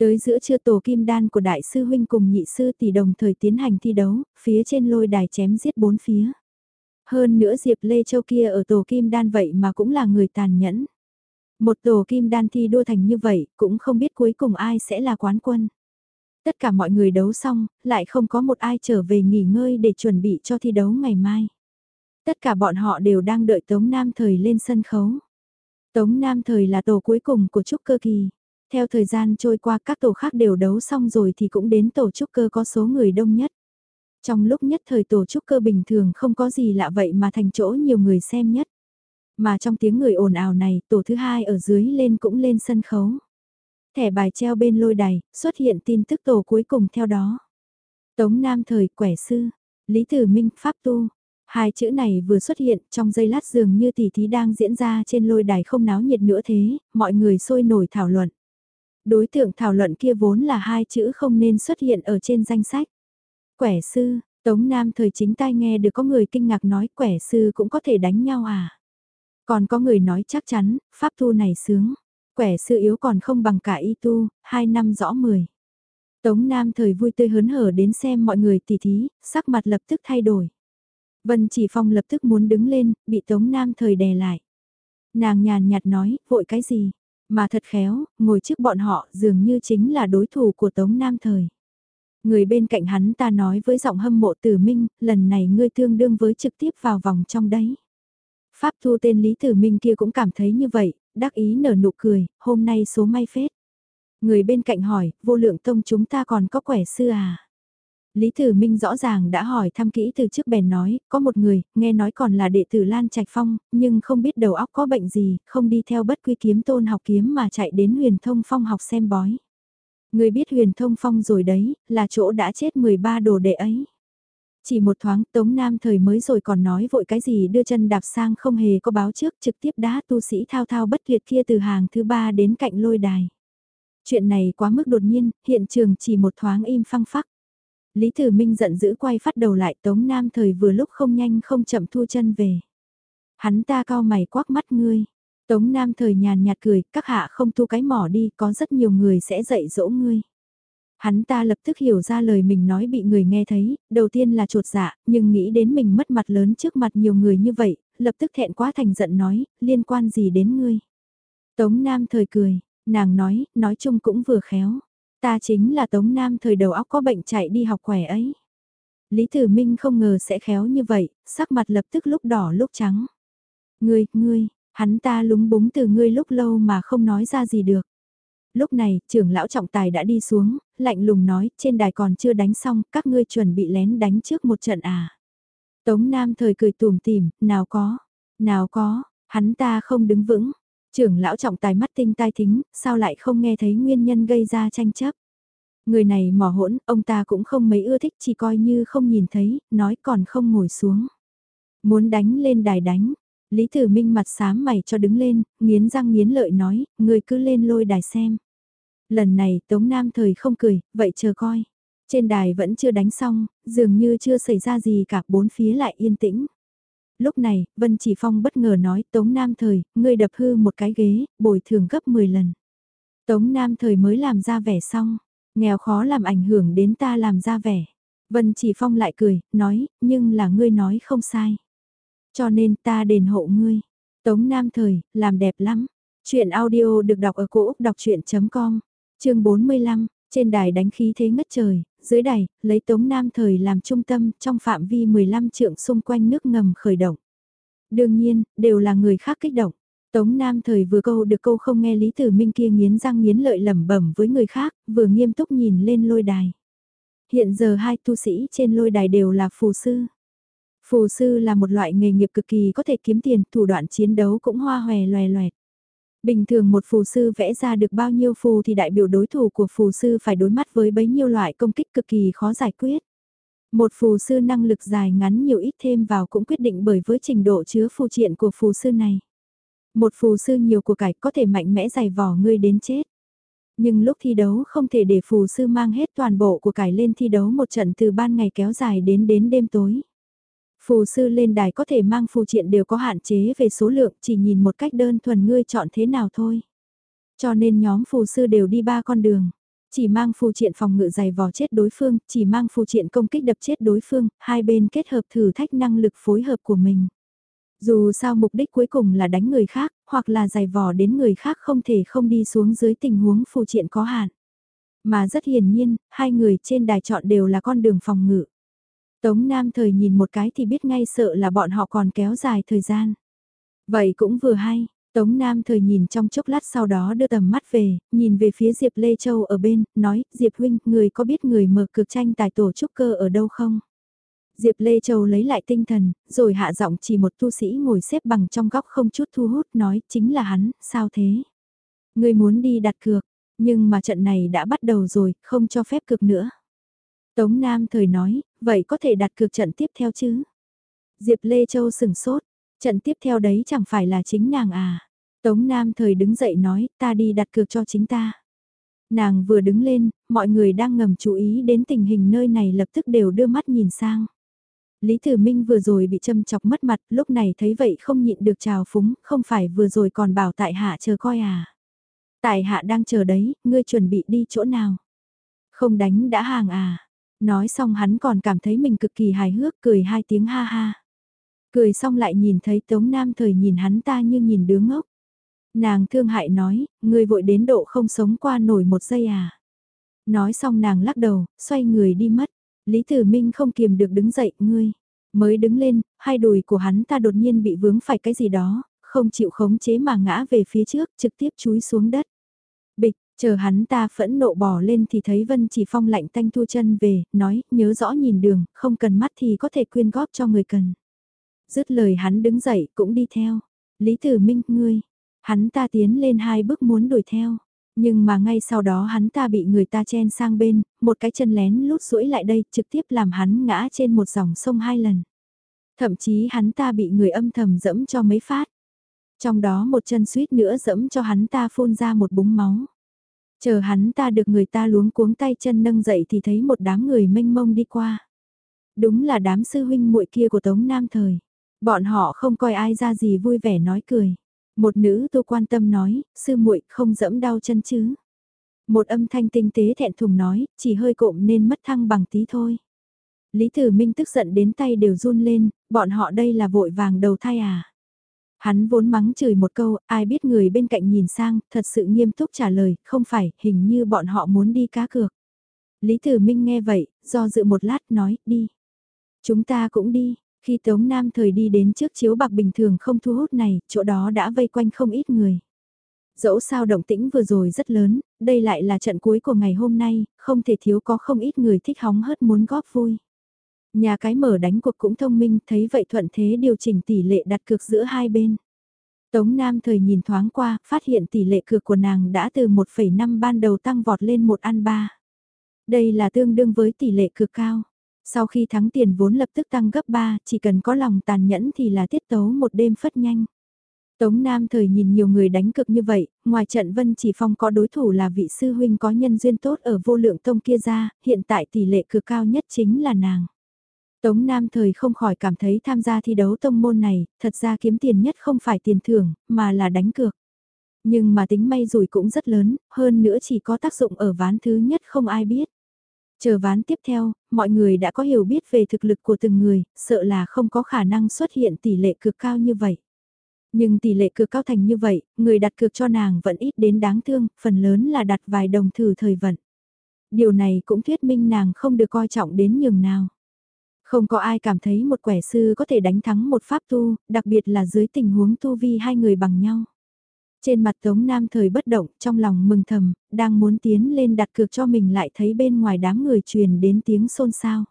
Tới giữa trưa tổ kim đan của đại sư huynh cùng nhị sư tỷ đồng thời tiến hành thi đấu, phía trên lôi đài chém giết bốn phía. Hơn nữa Diệp Lê Châu kia ở tổ kim đan vậy mà cũng là người tàn nhẫn. Một tổ kim đan thi đua thành như vậy, cũng không biết cuối cùng ai sẽ là quán quân. Tất cả mọi người đấu xong, lại không có một ai trở về nghỉ ngơi để chuẩn bị cho thi đấu ngày mai. Tất cả bọn họ đều đang đợi Tống Nam Thời lên sân khấu. Tống Nam Thời là tổ cuối cùng của Trúc Cơ Kỳ. Theo thời gian trôi qua các tổ khác đều đấu xong rồi thì cũng đến tổ trúc cơ có số người đông nhất. Trong lúc nhất thời tổ trúc cơ bình thường không có gì lạ vậy mà thành chỗ nhiều người xem nhất. Mà trong tiếng người ồn ào này tổ thứ hai ở dưới lên cũng lên sân khấu. Thẻ bài treo bên lôi đài, xuất hiện tin tức tổ cuối cùng theo đó. Tống Nam thời quẻ sư, Lý Tử Minh, Pháp Tu. Hai chữ này vừa xuất hiện trong giây lát dường như tỷ thí đang diễn ra trên lôi đài không náo nhiệt nữa thế, mọi người sôi nổi thảo luận. Đối tượng thảo luận kia vốn là hai chữ không nên xuất hiện ở trên danh sách. Quẻ sư, Tống Nam thời chính tai nghe được có người kinh ngạc nói quẻ sư cũng có thể đánh nhau à. Còn có người nói chắc chắn, pháp tu này sướng. Quẻ sư yếu còn không bằng cả y tu, hai năm rõ mười. Tống Nam thời vui tươi hớn hở đến xem mọi người tỉ thí, sắc mặt lập tức thay đổi. Vân Chỉ Phong lập tức muốn đứng lên, bị Tống Nam thời đè lại. Nàng nhàn nhạt nói, vội cái gì? Mà thật khéo, ngồi trước bọn họ dường như chính là đối thủ của Tống Nam Thời. Người bên cạnh hắn ta nói với giọng hâm mộ tử minh, lần này ngươi tương đương với trực tiếp vào vòng trong đấy. Pháp thu tên Lý Tử Minh kia cũng cảm thấy như vậy, đắc ý nở nụ cười, hôm nay số may phết. Người bên cạnh hỏi, vô lượng tông chúng ta còn có quẻ sư à? Lý Tử Minh rõ ràng đã hỏi thăm kỹ từ trước bèn nói, có một người, nghe nói còn là đệ tử Lan Trạch Phong, nhưng không biết đầu óc có bệnh gì, không đi theo bất quy kiếm tôn học kiếm mà chạy đến huyền thông phong học xem bói. Người biết huyền thông phong rồi đấy, là chỗ đã chết 13 đồ đệ ấy. Chỉ một thoáng Tống Nam thời mới rồi còn nói vội cái gì đưa chân đạp sang không hề có báo trước trực tiếp đá tu sĩ thao thao bất tuyệt kia từ hàng thứ ba đến cạnh lôi đài. Chuyện này quá mức đột nhiên, hiện trường chỉ một thoáng im phăng phắc. Lý Tử Minh giận dữ quay phát đầu lại Tống Nam thời vừa lúc không nhanh không chậm thu chân về. Hắn ta cao mày quắc mắt ngươi. Tống Nam thời nhàn nhạt cười, các hạ không thu cái mỏ đi, có rất nhiều người sẽ dạy dỗ ngươi. Hắn ta lập tức hiểu ra lời mình nói bị người nghe thấy, đầu tiên là trột dạ, nhưng nghĩ đến mình mất mặt lớn trước mặt nhiều người như vậy, lập tức thẹn quá thành giận nói, liên quan gì đến ngươi. Tống Nam thời cười, nàng nói, nói chung cũng vừa khéo. Ta chính là Tống Nam thời đầu óc có bệnh chạy đi học khỏe ấy. Lý Tử Minh không ngờ sẽ khéo như vậy, sắc mặt lập tức lúc đỏ lúc trắng. Ngươi, ngươi, hắn ta lúng búng từ ngươi lúc lâu mà không nói ra gì được. Lúc này, trưởng lão trọng tài đã đi xuống, lạnh lùng nói, trên đài còn chưa đánh xong, các ngươi chuẩn bị lén đánh trước một trận à. Tống Nam thời cười tùm tìm, nào có, nào có, hắn ta không đứng vững. Trưởng lão trọng tài mắt tinh tai thính, sao lại không nghe thấy nguyên nhân gây ra tranh chấp. Người này mỏ hỗn, ông ta cũng không mấy ưa thích chỉ coi như không nhìn thấy, nói còn không ngồi xuống. Muốn đánh lên đài đánh, Lý Tử Minh mặt xám mày cho đứng lên, nghiến răng nghiến lợi nói, người cứ lên lôi đài xem. Lần này Tống Nam thời không cười, vậy chờ coi. Trên đài vẫn chưa đánh xong, dường như chưa xảy ra gì cả bốn phía lại yên tĩnh. Lúc này, Vân Chỉ Phong bất ngờ nói Tống Nam thời, ngươi đập hư một cái ghế, bồi thường gấp 10 lần. Tống Nam thời mới làm ra vẻ xong, nghèo khó làm ảnh hưởng đến ta làm ra vẻ. Vân Chỉ Phong lại cười, nói, nhưng là ngươi nói không sai. Cho nên ta đền hộ ngươi. Tống Nam Thời, làm đẹp lắm. Chuyện audio được đọc ở cổ Úc đọc chuyện.com, chương 45, trên đài đánh khí thế ngất trời, dưới đài, lấy Tống Nam Thời làm trung tâm trong phạm vi 15 trượng xung quanh nước ngầm khởi động. Đương nhiên, đều là người khác kích động. Tống Nam Thời vừa câu được câu không nghe Lý Tử Minh kia nghiến răng nghiến lợi lẩm bẩm với người khác, vừa nghiêm túc nhìn lên lôi đài. Hiện giờ hai tu sĩ trên lôi đài đều là phù sư. Phù sư là một loại nghề nghiệp cực kỳ có thể kiếm tiền, thủ đoạn chiến đấu cũng hoa hòe loè loẹt. Bình thường một phù sư vẽ ra được bao nhiêu phù thì đại biểu đối thủ của phù sư phải đối mắt với bấy nhiêu loại công kích cực kỳ khó giải quyết. Một phù sư năng lực dài ngắn nhiều ít thêm vào cũng quyết định bởi với trình độ chứa phù triện của phù sư này. Một phù sư nhiều của cải có thể mạnh mẽ dày vò ngươi đến chết. Nhưng lúc thi đấu không thể để phù sư mang hết toàn bộ của cải lên thi đấu một trận từ ban ngày kéo dài đến đến đêm tối. Phù sư lên đài có thể mang phù triện đều có hạn chế về số lượng, chỉ nhìn một cách đơn thuần ngươi chọn thế nào thôi. Cho nên nhóm phù sư đều đi ba con đường. Chỉ mang phù triện phòng ngự dày vò chết đối phương, chỉ mang phù triện công kích đập chết đối phương, hai bên kết hợp thử thách năng lực phối hợp của mình. Dù sao mục đích cuối cùng là đánh người khác, hoặc là dày vò đến người khác không thể không đi xuống dưới tình huống phù triện có hạn. Mà rất hiển nhiên, hai người trên đài chọn đều là con đường phòng ngự. Tống Nam thời nhìn một cái thì biết ngay sợ là bọn họ còn kéo dài thời gian. Vậy cũng vừa hay, Tống Nam thời nhìn trong chốc lát sau đó đưa tầm mắt về, nhìn về phía Diệp Lê Châu ở bên, nói, Diệp Huynh, người có biết người mở cực tranh tài tổ trúc cơ ở đâu không? Diệp Lê Châu lấy lại tinh thần, rồi hạ giọng chỉ một tu sĩ ngồi xếp bằng trong góc không chút thu hút nói, chính là hắn, sao thế? Người muốn đi đặt cược, nhưng mà trận này đã bắt đầu rồi, không cho phép cược nữa. Tống Nam thời nói, vậy có thể đặt cược trận tiếp theo chứ? Diệp Lê Châu sừng sốt, trận tiếp theo đấy chẳng phải là chính nàng à? Tống Nam thời đứng dậy nói, ta đi đặt cược cho chính ta. Nàng vừa đứng lên, mọi người đang ngầm chú ý đến tình hình nơi này lập tức đều đưa mắt nhìn sang. Lý Tử Minh vừa rồi bị châm chọc mất mặt, lúc này thấy vậy không nhịn được trào phúng, không phải vừa rồi còn bảo tại hạ chờ coi à. Tại hạ đang chờ đấy, ngươi chuẩn bị đi chỗ nào? Không đánh đã hàng à? Nói xong hắn còn cảm thấy mình cực kỳ hài hước cười hai tiếng ha ha. Cười xong lại nhìn thấy Tống Nam thời nhìn hắn ta như nhìn đứa ngốc. Nàng thương hại nói, người vội đến độ không sống qua nổi một giây à. Nói xong nàng lắc đầu, xoay người đi mất. Lý Tử Minh không kiềm được đứng dậy, ngươi. Mới đứng lên, hai đùi của hắn ta đột nhiên bị vướng phải cái gì đó, không chịu khống chế mà ngã về phía trước, trực tiếp chúi xuống đất. Chờ hắn ta phẫn nộ bỏ lên thì thấy Vân Chỉ Phong lạnh tanh thu chân về, nói, nhớ rõ nhìn đường, không cần mắt thì có thể quyên góp cho người cần. Dứt lời hắn đứng dậy cũng đi theo. Lý Tử Minh, ngươi. Hắn ta tiến lên hai bước muốn đuổi theo. Nhưng mà ngay sau đó hắn ta bị người ta chen sang bên, một cái chân lén lút duỗi lại đây trực tiếp làm hắn ngã trên một dòng sông hai lần. Thậm chí hắn ta bị người âm thầm dẫm cho mấy phát. Trong đó một chân suýt nữa dẫm cho hắn ta phun ra một búng máu. Chờ hắn ta được người ta luống cuống tay chân nâng dậy thì thấy một đám người mênh mông đi qua. Đúng là đám sư huynh muội kia của Tống Nam Thời. Bọn họ không coi ai ra gì vui vẻ nói cười. Một nữ tu quan tâm nói, sư muội không dẫm đau chân chứ. Một âm thanh tinh tế thẹn thùng nói, chỉ hơi cộm nên mất thăng bằng tí thôi. Lý Tử Minh tức giận đến tay đều run lên, bọn họ đây là vội vàng đầu thai à. Hắn vốn mắng chửi một câu, ai biết người bên cạnh nhìn sang, thật sự nghiêm túc trả lời, không phải, hình như bọn họ muốn đi cá cược. Lý Tử Minh nghe vậy, do dự một lát nói, đi. Chúng ta cũng đi, khi Tống Nam thời đi đến trước chiếu bạc bình thường không thu hút này, chỗ đó đã vây quanh không ít người. Dẫu sao động tĩnh vừa rồi rất lớn, đây lại là trận cuối của ngày hôm nay, không thể thiếu có không ít người thích hóng hớt muốn góp vui. Nhà cái mở đánh cuộc cũng thông minh, thấy vậy thuận thế điều chỉnh tỷ lệ đặt cược giữa hai bên. Tống Nam thời nhìn thoáng qua, phát hiện tỷ lệ cược của nàng đã từ 1,5 ban đầu tăng vọt lên 1 ăn 3. Đây là tương đương với tỷ lệ cược cao. Sau khi thắng tiền vốn lập tức tăng gấp 3, chỉ cần có lòng tàn nhẫn thì là tiết tấu một đêm phất nhanh. Tống Nam thời nhìn nhiều người đánh cực như vậy, ngoài trận Vân Chỉ Phong có đối thủ là vị sư huynh có nhân duyên tốt ở vô lượng tông kia ra, hiện tại tỷ lệ cực cao nhất chính là nàng. Tống Nam thời không khỏi cảm thấy tham gia thi đấu tông môn này, thật ra kiếm tiền nhất không phải tiền thưởng, mà là đánh cược. Nhưng mà tính may rủi cũng rất lớn, hơn nữa chỉ có tác dụng ở ván thứ nhất không ai biết. Chờ ván tiếp theo, mọi người đã có hiểu biết về thực lực của từng người, sợ là không có khả năng xuất hiện tỷ lệ cực cao như vậy. Nhưng tỷ lệ cực cao thành như vậy, người đặt cược cho nàng vẫn ít đến đáng thương, phần lớn là đặt vài đồng thử thời vận. Điều này cũng thuyết minh nàng không được coi trọng đến nhường nào. Không có ai cảm thấy một quẻ sư có thể đánh thắng một pháp tu, đặc biệt là dưới tình huống tu vi hai người bằng nhau. Trên mặt Tống Nam thời bất động, trong lòng mừng thầm, đang muốn tiến lên đặt cược cho mình lại thấy bên ngoài đám người truyền đến tiếng xôn xao.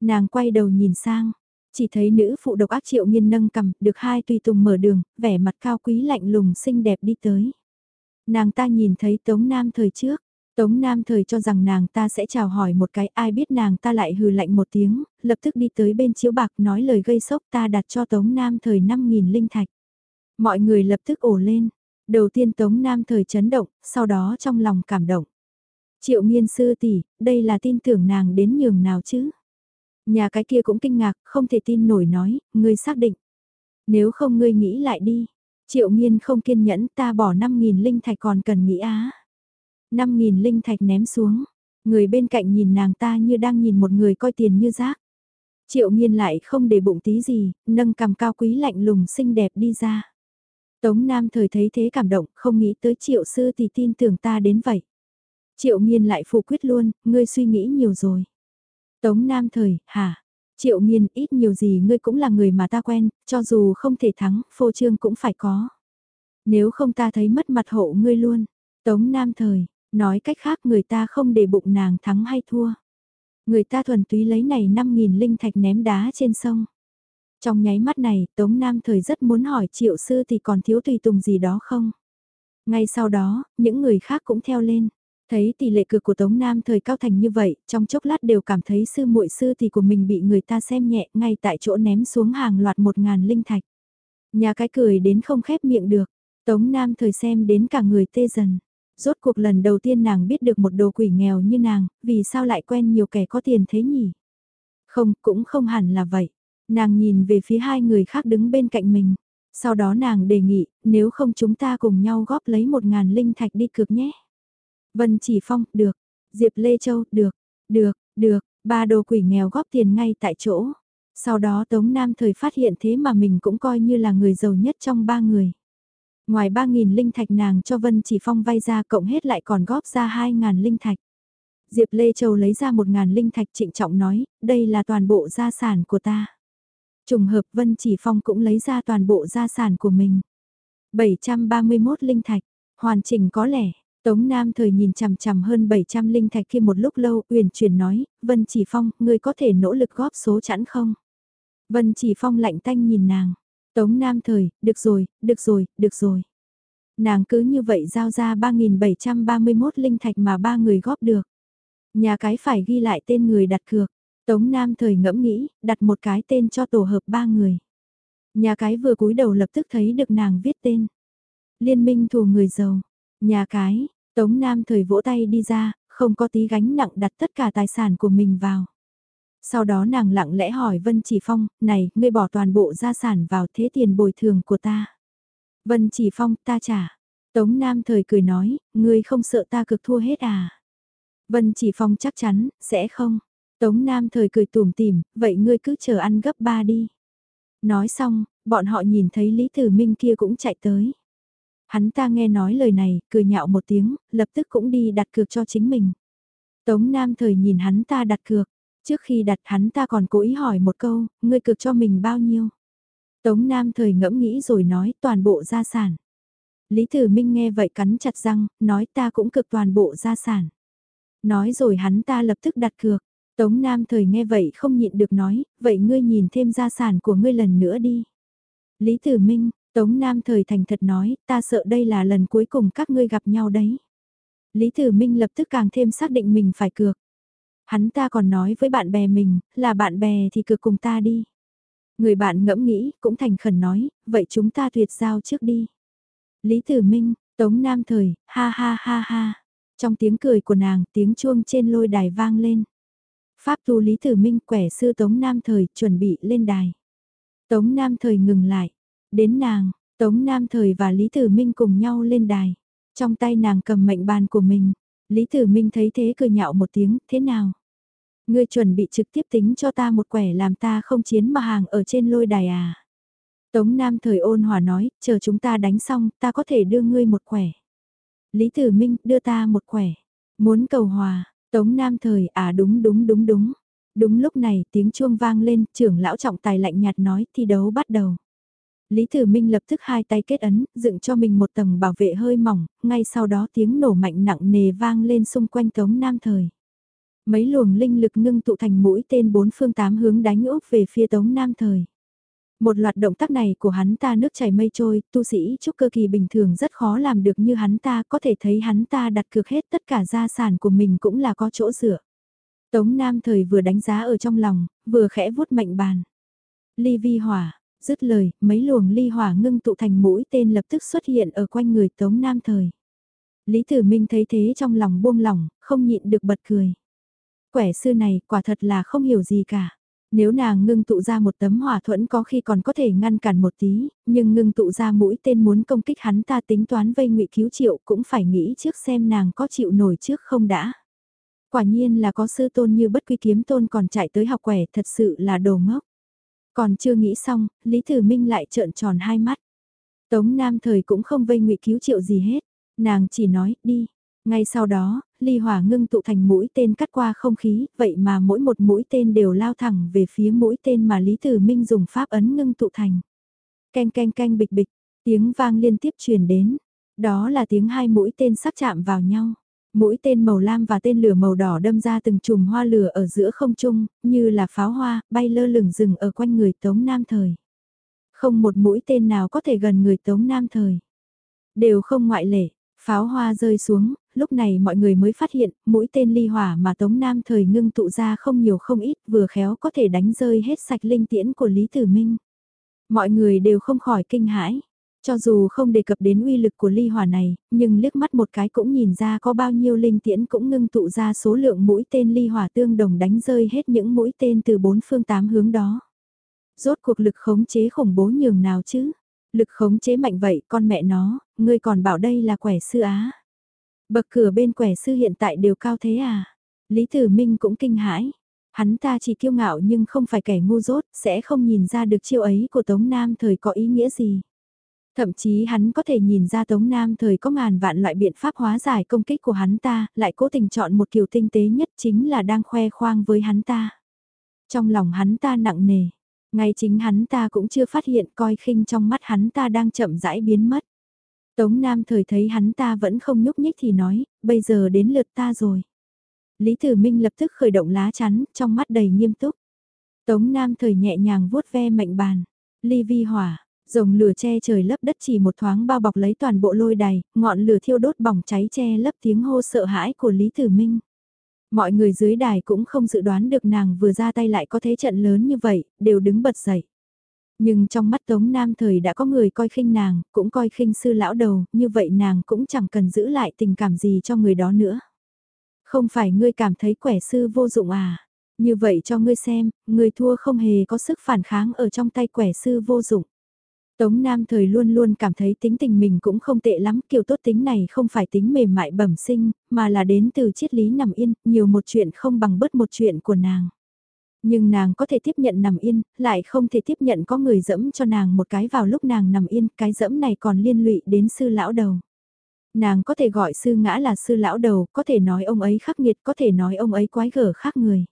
Nàng quay đầu nhìn sang, chỉ thấy nữ phụ độc ác triệu nghiên nâng cầm, được hai tùy tùng mở đường, vẻ mặt cao quý lạnh lùng xinh đẹp đi tới. Nàng ta nhìn thấy Tống Nam thời trước, Tống Nam thời cho rằng nàng ta sẽ chào hỏi một cái ai biết nàng ta lại hừ lạnh một tiếng, lập tức đi tới bên chiếu bạc nói lời gây sốc ta đặt cho Tống Nam thời 5.000 linh thạch. Mọi người lập tức ổ lên, đầu tiên Tống Nam thời chấn động, sau đó trong lòng cảm động. Triệu nghiên sư tỷ, đây là tin tưởng nàng đến nhường nào chứ? Nhà cái kia cũng kinh ngạc, không thể tin nổi nói, ngươi xác định. Nếu không ngươi nghĩ lại đi. Triệu nghiên không kiên nhẫn ta bỏ 5.000 linh thạch còn cần nghĩ á. 5.000 linh thạch ném xuống. Người bên cạnh nhìn nàng ta như đang nhìn một người coi tiền như rác. Triệu nghiên lại không để bụng tí gì, nâng cầm cao quý lạnh lùng xinh đẹp đi ra. Tống Nam thời thấy thế cảm động, không nghĩ tới triệu sư thì tin tưởng ta đến vậy. Triệu nghiên lại phủ quyết luôn, ngươi suy nghĩ nhiều rồi. Tống Nam thời, hả? Triệu nghiên ít nhiều gì ngươi cũng là người mà ta quen, cho dù không thể thắng, phô trương cũng phải có. Nếu không ta thấy mất mặt hộ ngươi luôn. Tống Nam thời, nói cách khác người ta không để bụng nàng thắng hay thua. Người ta thuần túy lấy này 5.000 linh thạch ném đá trên sông. Trong nháy mắt này, Tống Nam thời rất muốn hỏi triệu sư thì còn thiếu tùy tùng gì đó không? Ngay sau đó, những người khác cũng theo lên. Thấy tỷ lệ cược của Tống Nam thời cao thành như vậy, trong chốc lát đều cảm thấy sư muội sư thì của mình bị người ta xem nhẹ ngay tại chỗ ném xuống hàng loạt một ngàn linh thạch. Nhà cái cười đến không khép miệng được, Tống Nam thời xem đến cả người tê dần. Rốt cuộc lần đầu tiên nàng biết được một đồ quỷ nghèo như nàng, vì sao lại quen nhiều kẻ có tiền thế nhỉ? Không, cũng không hẳn là vậy. Nàng nhìn về phía hai người khác đứng bên cạnh mình. Sau đó nàng đề nghị, nếu không chúng ta cùng nhau góp lấy một ngàn linh thạch đi cược nhé. Vân Chỉ Phong, được. Diệp Lê Châu, được. Được, được, ba đồ quỷ nghèo góp tiền ngay tại chỗ. Sau đó Tống Nam thời phát hiện thế mà mình cũng coi như là người giàu nhất trong ba người. Ngoài 3.000 linh thạch nàng cho Vân Chỉ Phong vay ra cộng hết lại còn góp ra 2.000 linh thạch. Diệp Lê Châu lấy ra 1.000 linh thạch trịnh trọng nói, đây là toàn bộ gia sản của ta. Trùng hợp Vân Chỉ Phong cũng lấy ra toàn bộ gia sản của mình. 731 linh thạch, hoàn chỉnh có lẻ, Tống Nam thời nhìn chằm chằm hơn 700 linh thạch kia một lúc lâu, uyển chuyển nói, Vân Chỉ Phong, ngươi có thể nỗ lực góp số chẵn không? Vân Chỉ Phong lạnh tanh nhìn nàng. Tống Nam thời, được rồi, được rồi, được rồi. Nàng cứ như vậy giao ra 3.731 linh thạch mà ba người góp được. Nhà cái phải ghi lại tên người đặt cược. Tống Nam thời ngẫm nghĩ, đặt một cái tên cho tổ hợp ba người. Nhà cái vừa cúi đầu lập tức thấy được nàng viết tên. Liên minh thù người giàu. Nhà cái, Tống Nam thời vỗ tay đi ra, không có tí gánh nặng đặt tất cả tài sản của mình vào. Sau đó nàng lặng lẽ hỏi Vân Chỉ Phong, này, ngươi bỏ toàn bộ gia sản vào thế tiền bồi thường của ta. Vân Chỉ Phong, ta trả. Tống Nam thời cười nói, ngươi không sợ ta cực thua hết à? Vân Chỉ Phong chắc chắn, sẽ không. Tống Nam thời cười tủm tìm, vậy ngươi cứ chờ ăn gấp ba đi. Nói xong, bọn họ nhìn thấy Lý Tử Minh kia cũng chạy tới. Hắn ta nghe nói lời này, cười nhạo một tiếng, lập tức cũng đi đặt cược cho chính mình. Tống Nam thời nhìn hắn ta đặt cược, trước khi đặt hắn ta còn cố ý hỏi một câu, ngươi cược cho mình bao nhiêu? Tống Nam thời ngẫm nghĩ rồi nói toàn bộ gia sản. Lý Tử Minh nghe vậy cắn chặt răng, nói ta cũng cực toàn bộ gia sản. Nói rồi hắn ta lập tức đặt cược. Tống Nam thời nghe vậy không nhịn được nói, vậy ngươi nhìn thêm gia sản của ngươi lần nữa đi. Lý Tử Minh, Tống Nam thời thành thật nói, ta sợ đây là lần cuối cùng các ngươi gặp nhau đấy. Lý Tử Minh lập tức càng thêm xác định mình phải cược. Hắn ta còn nói với bạn bè mình, là bạn bè thì cứ cùng ta đi. Người bạn ngẫm nghĩ, cũng thành khẩn nói, vậy chúng ta tuyệt giao trước đi. Lý Tử Minh, Tống Nam thời, ha ha ha ha. Trong tiếng cười của nàng, tiếng chuông trên lôi đài vang lên. Pháp tu Lý Tử Minh quẻ sư Tống Nam thời, chuẩn bị lên đài. Tống Nam thời ngừng lại. Đến nàng, Tống Nam Thời và Lý Tử Minh cùng nhau lên đài. Trong tay nàng cầm mệnh bàn của mình. Lý Tử Minh thấy thế cười nhạo một tiếng, thế nào? Ngươi chuẩn bị trực tiếp tính cho ta một quẻ làm ta không chiến mà hàng ở trên lôi đài à? Tống Nam Thời ôn hòa nói, chờ chúng ta đánh xong, ta có thể đưa ngươi một quẻ. Lý Tử Minh, đưa ta một quẻ. Muốn cầu hòa, Tống Nam Thời, à đúng đúng đúng đúng. Đúng lúc này, tiếng chuông vang lên, trưởng lão trọng tài lạnh nhạt nói, thi đấu bắt đầu. Lý Tử Minh lập tức hai tay kết ấn, dựng cho mình một tầng bảo vệ hơi mỏng, ngay sau đó tiếng nổ mạnh nặng nề vang lên xung quanh Tống Nam Thời. Mấy luồng linh lực ngưng tụ thành mũi tên bốn phương tám hướng đánh úp về phía Tống Nam Thời. Một loạt động tác này của hắn ta nước chảy mây trôi, tu sĩ trúc cơ kỳ bình thường rất khó làm được như hắn ta, có thể thấy hắn ta đặt cược hết tất cả gia sản của mình cũng là có chỗ dựa. Tống Nam Thời vừa đánh giá ở trong lòng, vừa khẽ vuốt mạnh bàn. Ly vi hỏa, dứt lời, mấy luồng ly hỏa ngưng tụ thành mũi tên lập tức xuất hiện ở quanh người Tống Nam Thời. Lý Tử Minh thấy thế trong lòng buông lỏng, không nhịn được bật cười. Quẻ sư này quả thật là không hiểu gì cả. Nếu nàng ngưng tụ ra một tấm hỏa thuẫn có khi còn có thể ngăn cản một tí, nhưng ngưng tụ ra mũi tên muốn công kích hắn ta tính toán vây ngụy cứu triệu cũng phải nghĩ trước xem nàng có chịu nổi trước không đã. Quả nhiên là có sư tôn như bất quy kiếm tôn còn chạy tới học quẻ thật sự là đồ ngốc. Còn chưa nghĩ xong, Lý Thử Minh lại trợn tròn hai mắt. Tống Nam thời cũng không vây ngụy cứu triệu gì hết, nàng chỉ nói, đi. Ngay sau đó, ly hỏa ngưng tụ thành mũi tên cắt qua không khí, vậy mà mỗi một mũi tên đều lao thẳng về phía mũi tên mà Lý Tử Minh dùng pháp ấn ngưng tụ thành. Canh canh canh bịch bịch, tiếng vang liên tiếp truyền đến. Đó là tiếng hai mũi tên sắp chạm vào nhau. Mũi tên màu lam và tên lửa màu đỏ đâm ra từng chùm hoa lửa ở giữa không trung, như là pháo hoa, bay lơ lửng rừng ở quanh người Tống Nam Thời. Không một mũi tên nào có thể gần người Tống Nam Thời. Đều không ngoại lệ, pháo hoa rơi xuống, lúc này mọi người mới phát hiện, mũi tên ly hỏa mà Tống Nam Thời ngưng tụ ra không nhiều không ít, vừa khéo có thể đánh rơi hết sạch linh tiễn của Lý Tử Minh. Mọi người đều không khỏi kinh hãi. Cho dù không đề cập đến uy lực của ly hỏa này, nhưng liếc mắt một cái cũng nhìn ra có bao nhiêu linh tiễn cũng ngưng tụ ra số lượng mũi tên ly hỏa tương đồng đánh rơi hết những mũi tên từ bốn phương tám hướng đó. Rốt cuộc lực khống chế khủng bố nhường nào chứ? Lực khống chế mạnh vậy con mẹ nó, ngươi còn bảo đây là quẻ sư á. Bậc cửa bên quẻ sư hiện tại đều cao thế à? Lý Tử Minh cũng kinh hãi. Hắn ta chỉ kiêu ngạo nhưng không phải kẻ ngu dốt, sẽ không nhìn ra được chiêu ấy của Tống Nam thời có ý nghĩa gì. Thậm chí hắn có thể nhìn ra Tống Nam thời có ngàn vạn loại biện pháp hóa giải công kích của hắn ta, lại cố tình chọn một kiểu tinh tế nhất chính là đang khoe khoang với hắn ta. Trong lòng hắn ta nặng nề, ngay chính hắn ta cũng chưa phát hiện coi khinh trong mắt hắn ta đang chậm rãi biến mất. Tống Nam thời thấy hắn ta vẫn không nhúc nhích thì nói, bây giờ đến lượt ta rồi. Lý Tử Minh lập tức khởi động lá chắn, trong mắt đầy nghiêm túc. Tống Nam thời nhẹ nhàng vuốt ve mệnh bàn. Ly vi hỏa, rồng lửa che trời lấp đất chỉ một thoáng bao bọc lấy toàn bộ lôi đài, ngọn lửa thiêu đốt bỏng cháy che lấp tiếng hô sợ hãi của Lý Tử Minh. Mọi người dưới đài cũng không dự đoán được nàng vừa ra tay lại có thế trận lớn như vậy, đều đứng bật dậy. Nhưng trong mắt Tống Nam thời đã có người coi khinh nàng, cũng coi khinh sư lão đầu, như vậy nàng cũng chẳng cần giữ lại tình cảm gì cho người đó nữa. Không phải ngươi cảm thấy quẻ sư vô dụng à? Như vậy cho ngươi xem, người thua không hề có sức phản kháng ở trong tay quẻ sư vô dụng. Tống Nam thời luôn luôn cảm thấy tính tình mình cũng không tệ lắm, kiểu tốt tính này không phải tính mềm mại bẩm sinh, mà là đến từ triết lý nằm yên, nhiều một chuyện không bằng bớt một chuyện của nàng. Nhưng nàng có thể tiếp nhận nằm yên, lại không thể tiếp nhận có người dẫm cho nàng một cái vào lúc nàng nằm yên, cái dẫm này còn liên lụy đến sư lão đầu. Nàng có thể gọi sư ngã là sư lão đầu, có thể nói ông ấy khắc nghiệt, có thể nói ông ấy quái gở khác người.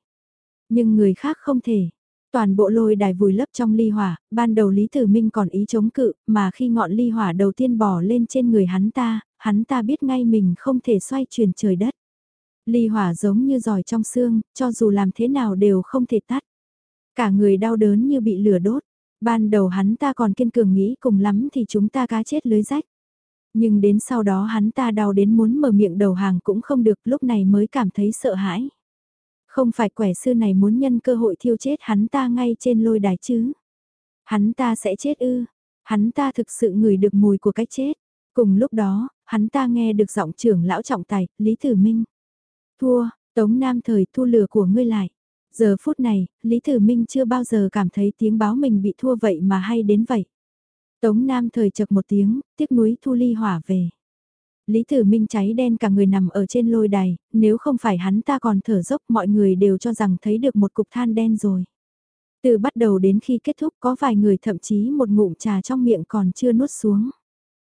Nhưng người khác không thể. Toàn bộ lôi đài vùi lấp trong ly hỏa, ban đầu Lý Tử Minh còn ý chống cự, mà khi ngọn ly hỏa đầu tiên bỏ lên trên người hắn ta, hắn ta biết ngay mình không thể xoay chuyển trời đất. Ly hỏa giống như giỏi trong xương, cho dù làm thế nào đều không thể tắt. Cả người đau đớn như bị lửa đốt. Ban đầu hắn ta còn kiên cường nghĩ cùng lắm thì chúng ta cá chết lưới rách. Nhưng đến sau đó hắn ta đau đến muốn mở miệng đầu hàng cũng không được lúc này mới cảm thấy sợ hãi. Không phải quẻ sư này muốn nhân cơ hội thiêu chết hắn ta ngay trên lôi đài chứ. Hắn ta sẽ chết ư. Hắn ta thực sự ngửi được mùi của cái chết. Cùng lúc đó, hắn ta nghe được giọng trưởng lão trọng tài, Lý Tử Minh. Thua, Tống Nam thời thu lửa của ngươi lại. Giờ phút này, Lý Tử Minh chưa bao giờ cảm thấy tiếng báo mình bị thua vậy mà hay đến vậy. Tống Nam thời chật một tiếng, tiếc núi thu ly hỏa về. Lý Tử Minh cháy đen cả người nằm ở trên lôi đài, nếu không phải hắn ta còn thở dốc mọi người đều cho rằng thấy được một cục than đen rồi. Từ bắt đầu đến khi kết thúc có vài người thậm chí một ngụm trà trong miệng còn chưa nuốt xuống.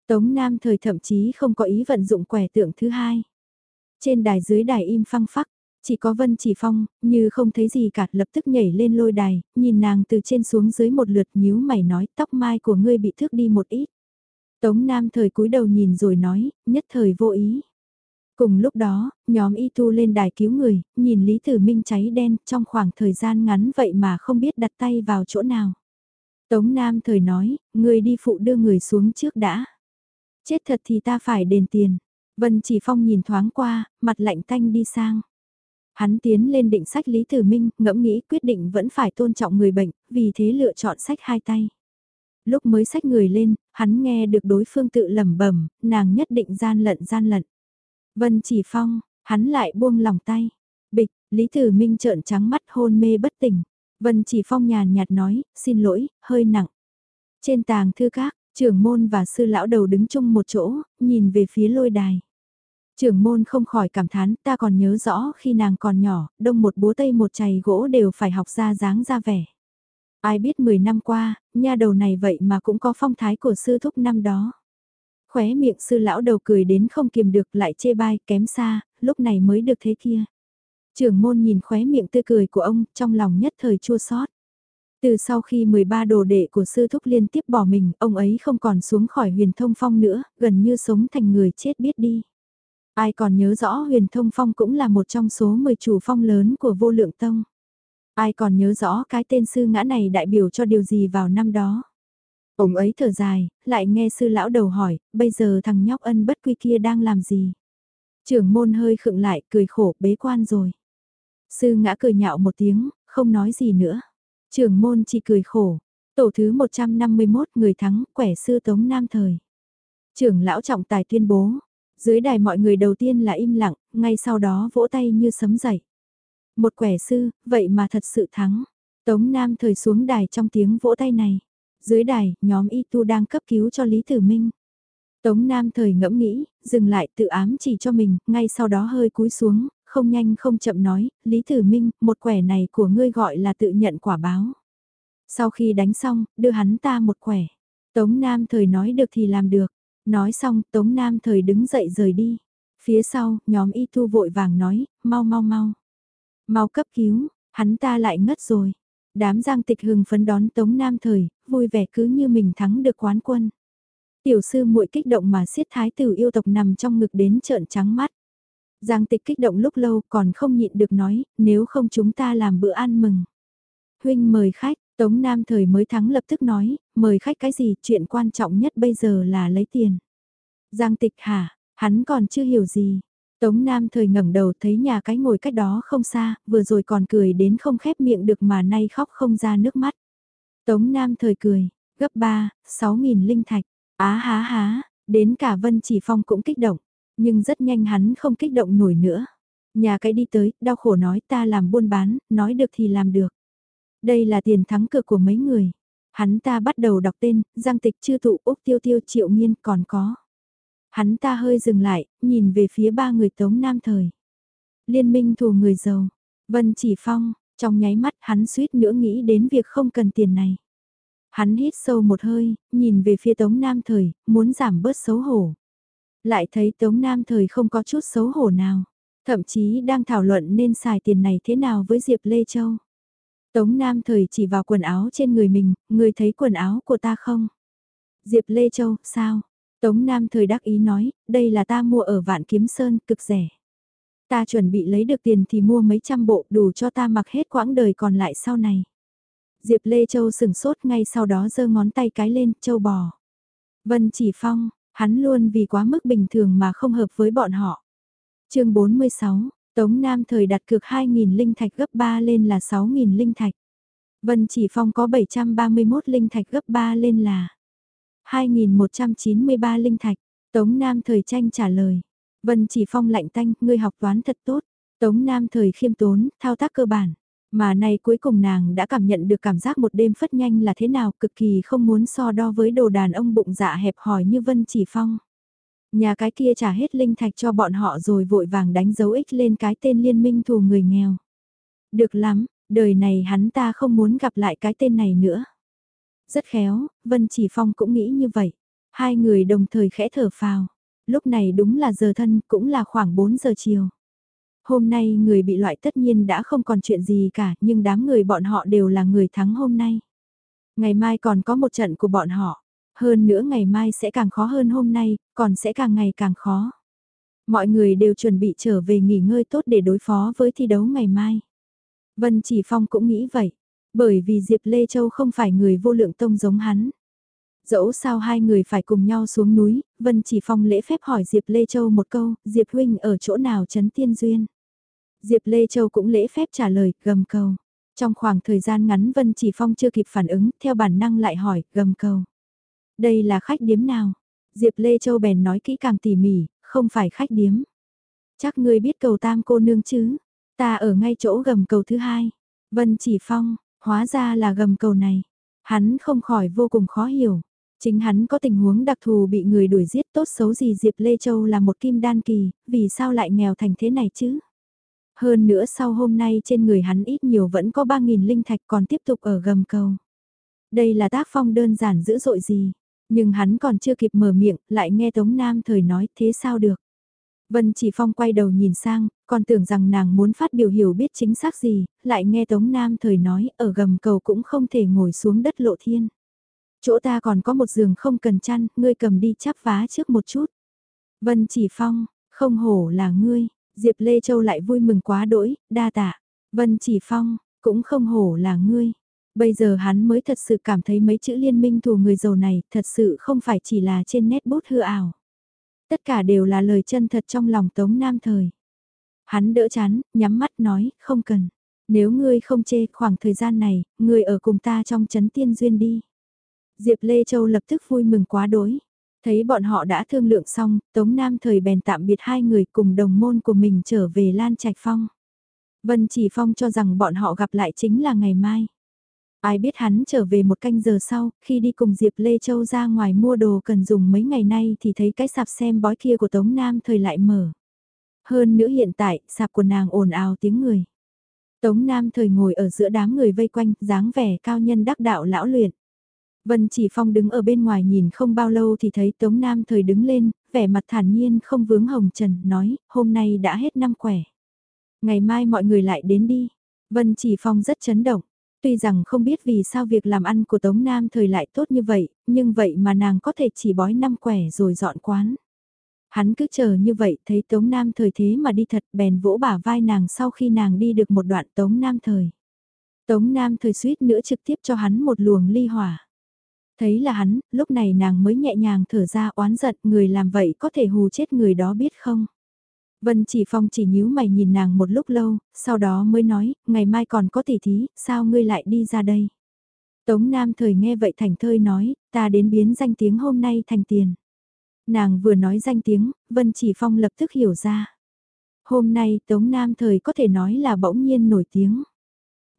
Tống Nam thời thậm chí không có ý vận dụng quẻ tượng thứ hai. Trên đài dưới đài im phăng phắc, chỉ có Vân Chỉ Phong, như không thấy gì cả, lập tức nhảy lên lôi đài, nhìn nàng từ trên xuống dưới một lượt nhíu mày nói tóc mai của ngươi bị thước đi một ít. Tống Nam thời cúi đầu nhìn rồi nói, nhất thời vô ý. Cùng lúc đó, nhóm y tu lên đài cứu người, nhìn Lý Tử Minh cháy đen trong khoảng thời gian ngắn vậy mà không biết đặt tay vào chỗ nào. Tống Nam thời nói, người đi phụ đưa người xuống trước đã. Chết thật thì ta phải đền tiền. Vân Chỉ Phong nhìn thoáng qua, mặt lạnh tanh đi sang. Hắn tiến lên định sách Lý Tử Minh, ngẫm nghĩ quyết định vẫn phải tôn trọng người bệnh, vì thế lựa chọn sách hai tay. Lúc mới sách người lên, hắn nghe được đối phương tự lẩm bẩm, nàng nhất định gian lận gian lận. Vân Chỉ Phong, hắn lại buông lòng tay. Bịch, Lý Tử Minh trợn trắng mắt hôn mê bất tỉnh. Vân Chỉ Phong nhàn nhạt nói, xin lỗi, hơi nặng. Trên tàng thư các, trưởng môn và sư lão đầu đứng chung một chỗ, nhìn về phía lôi đài. Trưởng môn không khỏi cảm thán, ta còn nhớ rõ khi nàng còn nhỏ, đông một búa tây một chày gỗ đều phải học ra dáng ra vẻ. Ai biết 10 năm qua, nha đầu này vậy mà cũng có phong thái của sư thúc năm đó. Khóe miệng sư lão đầu cười đến không kiềm được lại chê bai kém xa, lúc này mới được thế kia. Trưởng môn nhìn khóe miệng tươi cười của ông, trong lòng nhất thời chua xót. Từ sau khi 13 đồ đệ của sư thúc liên tiếp bỏ mình, ông ấy không còn xuống khỏi huyền thông phong nữa, gần như sống thành người chết biết đi. Ai còn nhớ rõ huyền thông phong cũng là một trong số 10 chủ phong lớn của vô lượng tông. Ai còn nhớ rõ cái tên sư ngã này đại biểu cho điều gì vào năm đó. Ông ấy thở dài, lại nghe sư lão đầu hỏi, bây giờ thằng nhóc ân bất quy kia đang làm gì? Trưởng môn hơi khựng lại, cười khổ, bế quan rồi. Sư ngã cười nhạo một tiếng, không nói gì nữa. Trưởng môn chỉ cười khổ. Tổ thứ 151 người thắng, quẻ sư tống nam thời. Trưởng lão trọng tài tuyên bố. Dưới đài mọi người đầu tiên là im lặng, ngay sau đó vỗ tay như sấm dậy. Một quẻ sư, vậy mà thật sự thắng. Tống Nam thời xuống đài trong tiếng vỗ tay này. Dưới đài, nhóm y tu đang cấp cứu cho Lý Tử Minh. Tống Nam thời ngẫm nghĩ, dừng lại tự ám chỉ cho mình, ngay sau đó hơi cúi xuống, không nhanh không chậm nói, Lý Tử Minh, một quẻ này của ngươi gọi là tự nhận quả báo. Sau khi đánh xong, đưa hắn ta một quẻ. Tống Nam thời nói được thì làm được. Nói xong, Tống Nam thời đứng dậy rời đi. Phía sau, nhóm y thu vội vàng nói, mau mau mau. Mau cấp cứu, hắn ta lại ngất rồi. Đám giang tịch hừng phấn đón Tống Nam Thời, vui vẻ cứ như mình thắng được quán quân. Tiểu sư muội kích động mà siết thái tử yêu tộc nằm trong ngực đến trợn trắng mắt. Giang tịch kích động lúc lâu còn không nhịn được nói, nếu không chúng ta làm bữa ăn mừng. Huynh mời khách, Tống Nam thời mới thắng lập tức nói, mời khách cái gì, chuyện quan trọng nhất bây giờ là lấy tiền. Giang tịch hả, hắn còn chưa hiểu gì. Tống Nam thời ngẩng đầu thấy nhà cái ngồi cách đó không xa, vừa rồi còn cười đến không khép miệng được mà nay khóc không ra nước mắt. Tống Nam thời cười, gấp 3, 6 nghìn linh thạch, á há há, đến cả Vân Chỉ Phong cũng kích động, nhưng rất nhanh hắn không kích động nổi nữa. Nhà cái đi tới, đau khổ nói ta làm buôn bán, nói được thì làm được. Đây là tiền thắng cược của mấy người. Hắn ta bắt đầu đọc tên, Giang Tịch Chư Tụ Úc Tiêu Tiêu Triệu Nghiên còn có. Hắn ta hơi dừng lại, nhìn về phía ba người Tống Nam Thời. Liên minh thù người giàu. Vân Chỉ Phong, trong nháy mắt hắn suýt nữa nghĩ đến việc không cần tiền này. Hắn hít sâu một hơi, nhìn về phía Tống Nam Thời, muốn giảm bớt xấu hổ. Lại thấy Tống Nam Thời không có chút xấu hổ nào. Thậm chí đang thảo luận nên xài tiền này thế nào với Diệp Lê Châu. Tống Nam Thời chỉ vào quần áo trên người mình, người thấy quần áo của ta không? Diệp Lê Châu, sao? Tống Nam Thời đắc ý nói, đây là ta mua ở Vạn Kiếm Sơn, cực rẻ. Ta chuẩn bị lấy được tiền thì mua mấy trăm bộ đủ cho ta mặc hết quãng đời còn lại sau này. Diệp Lê Châu sừng sốt ngay sau đó giơ ngón tay cái lên, châu bò. Vân Chỉ Phong, hắn luôn vì quá mức bình thường mà không hợp với bọn họ. chương 46, Tống Nam thời đặt cược 2.000 linh thạch gấp 3 lên là 6.000 linh thạch. Vân Chỉ Phong có 731 linh thạch gấp 3 lên là 2.193 linh thạch. Tống Nam thời tranh trả lời. Vân Chỉ Phong lạnh tanh, ngươi học toán thật tốt. Tống Nam thời khiêm tốn, thao tác cơ bản. Mà nay cuối cùng nàng đã cảm nhận được cảm giác một đêm phất nhanh là thế nào cực kỳ không muốn so đo với đồ đàn ông bụng dạ hẹp hòi như Vân Chỉ Phong. Nhà cái kia trả hết linh thạch cho bọn họ rồi vội vàng đánh dấu ích lên cái tên liên minh thù người nghèo. Được lắm, đời này hắn ta không muốn gặp lại cái tên này nữa. Rất khéo, Vân Chỉ Phong cũng nghĩ như vậy. Hai người đồng thời khẽ thở phào. Lúc này đúng là giờ thân, cũng là khoảng 4 giờ chiều. Hôm nay người bị loại tất nhiên đã không còn chuyện gì cả, nhưng đám người bọn họ đều là người thắng hôm nay. Ngày mai còn có một trận của bọn họ. Hơn nữa ngày mai sẽ càng khó hơn hôm nay, còn sẽ càng ngày càng khó. Mọi người đều chuẩn bị trở về nghỉ ngơi tốt để đối phó với thi đấu ngày mai. Vân Chỉ Phong cũng nghĩ vậy, bởi vì Diệp Lê Châu không phải người vô lượng tông giống hắn. Dẫu sao hai người phải cùng nhau xuống núi, Vân Chỉ Phong lễ phép hỏi Diệp Lê Châu một câu, Diệp Huynh ở chỗ nào chấn tiên duyên. Diệp Lê Châu cũng lễ phép trả lời, gầm cầu. Trong khoảng thời gian ngắn Vân Chỉ Phong chưa kịp phản ứng, theo bản năng lại hỏi, gầm cầu. Đây là khách điếm nào? Diệp Lê Châu bèn nói kỹ càng tỉ mỉ, không phải khách điếm. Chắc ngươi biết cầu tam cô nương chứ? Ta ở ngay chỗ gầm cầu thứ hai. Vân Chỉ Phong, hóa ra là gầm cầu này. Hắn không khỏi vô cùng khó hiểu. Chính hắn có tình huống đặc thù bị người đuổi giết tốt xấu gì Diệp Lê Châu là một kim đan kỳ, vì sao lại nghèo thành thế này chứ? Hơn nữa sau hôm nay trên người hắn ít nhiều vẫn có 3.000 linh thạch còn tiếp tục ở gầm cầu. Đây là tác phong đơn giản dữ dội gì, nhưng hắn còn chưa kịp mở miệng, lại nghe Tống Nam thời nói thế sao được. Vân Chỉ Phong quay đầu nhìn sang, còn tưởng rằng nàng muốn phát biểu hiểu biết chính xác gì, lại nghe Tống Nam thời nói ở gầm cầu cũng không thể ngồi xuống đất lộ thiên. Chỗ ta còn có một giường không cần chăn, ngươi cầm đi chắp vá trước một chút. Vân Chỉ Phong, không hổ là ngươi, Diệp Lê Châu lại vui mừng quá đỗi, đa tạ. Vân Chỉ Phong, cũng không hổ là ngươi. Bây giờ hắn mới thật sự cảm thấy mấy chữ liên minh thù người giàu này thật sự không phải chỉ là trên nét bút hư ảo. Tất cả đều là lời chân thật trong lòng Tống Nam Thời. Hắn đỡ chán, nhắm mắt nói, không cần. Nếu ngươi không chê khoảng thời gian này, ngươi ở cùng ta trong chấn tiên duyên đi. Diệp Lê Châu lập tức vui mừng quá đối. Thấy bọn họ đã thương lượng xong, Tống Nam thời bèn tạm biệt hai người cùng đồng môn của mình trở về Lan Trạch Phong. Vân Chỉ Phong cho rằng bọn họ gặp lại chính là ngày mai. Ai biết hắn trở về một canh giờ sau, khi đi cùng Diệp Lê Châu ra ngoài mua đồ cần dùng mấy ngày nay thì thấy cái sạp xem bói kia của Tống Nam thời lại mở. Hơn nữa hiện tại, sạp của nàng ồn ào tiếng người. Tống Nam thời ngồi ở giữa đám người vây quanh, dáng vẻ cao nhân đắc đạo lão luyện. Vân Chỉ Phong đứng ở bên ngoài nhìn không bao lâu thì thấy Tống Nam thời đứng lên, vẻ mặt thản nhiên không vướng hồng trần, nói, hôm nay đã hết năm khỏe. Ngày mai mọi người lại đến đi. Vân Chỉ Phong rất chấn động. Tuy rằng không biết vì sao việc làm ăn của Tống Nam thời lại tốt như vậy, nhưng vậy mà nàng có thể chỉ bói năm quẻ rồi dọn quán. Hắn cứ chờ như vậy thấy Tống Nam thời thế mà đi thật bèn vỗ bả vai nàng sau khi nàng đi được một đoạn Tống Nam thời. Tống Nam thời suýt nữa trực tiếp cho hắn một luồng ly hỏa. Thấy là hắn, lúc này nàng mới nhẹ nhàng thở ra oán giận người làm vậy có thể hù chết người đó biết không? Vân chỉ phong chỉ nhíu mày nhìn nàng một lúc lâu, sau đó mới nói, ngày mai còn có tỷ thí, sao ngươi lại đi ra đây? Tống Nam thời nghe vậy thành thơi nói, ta đến biến danh tiếng hôm nay thành tiền. Nàng vừa nói danh tiếng, Vân chỉ phong lập tức hiểu ra. Hôm nay Tống Nam thời có thể nói là bỗng nhiên nổi tiếng.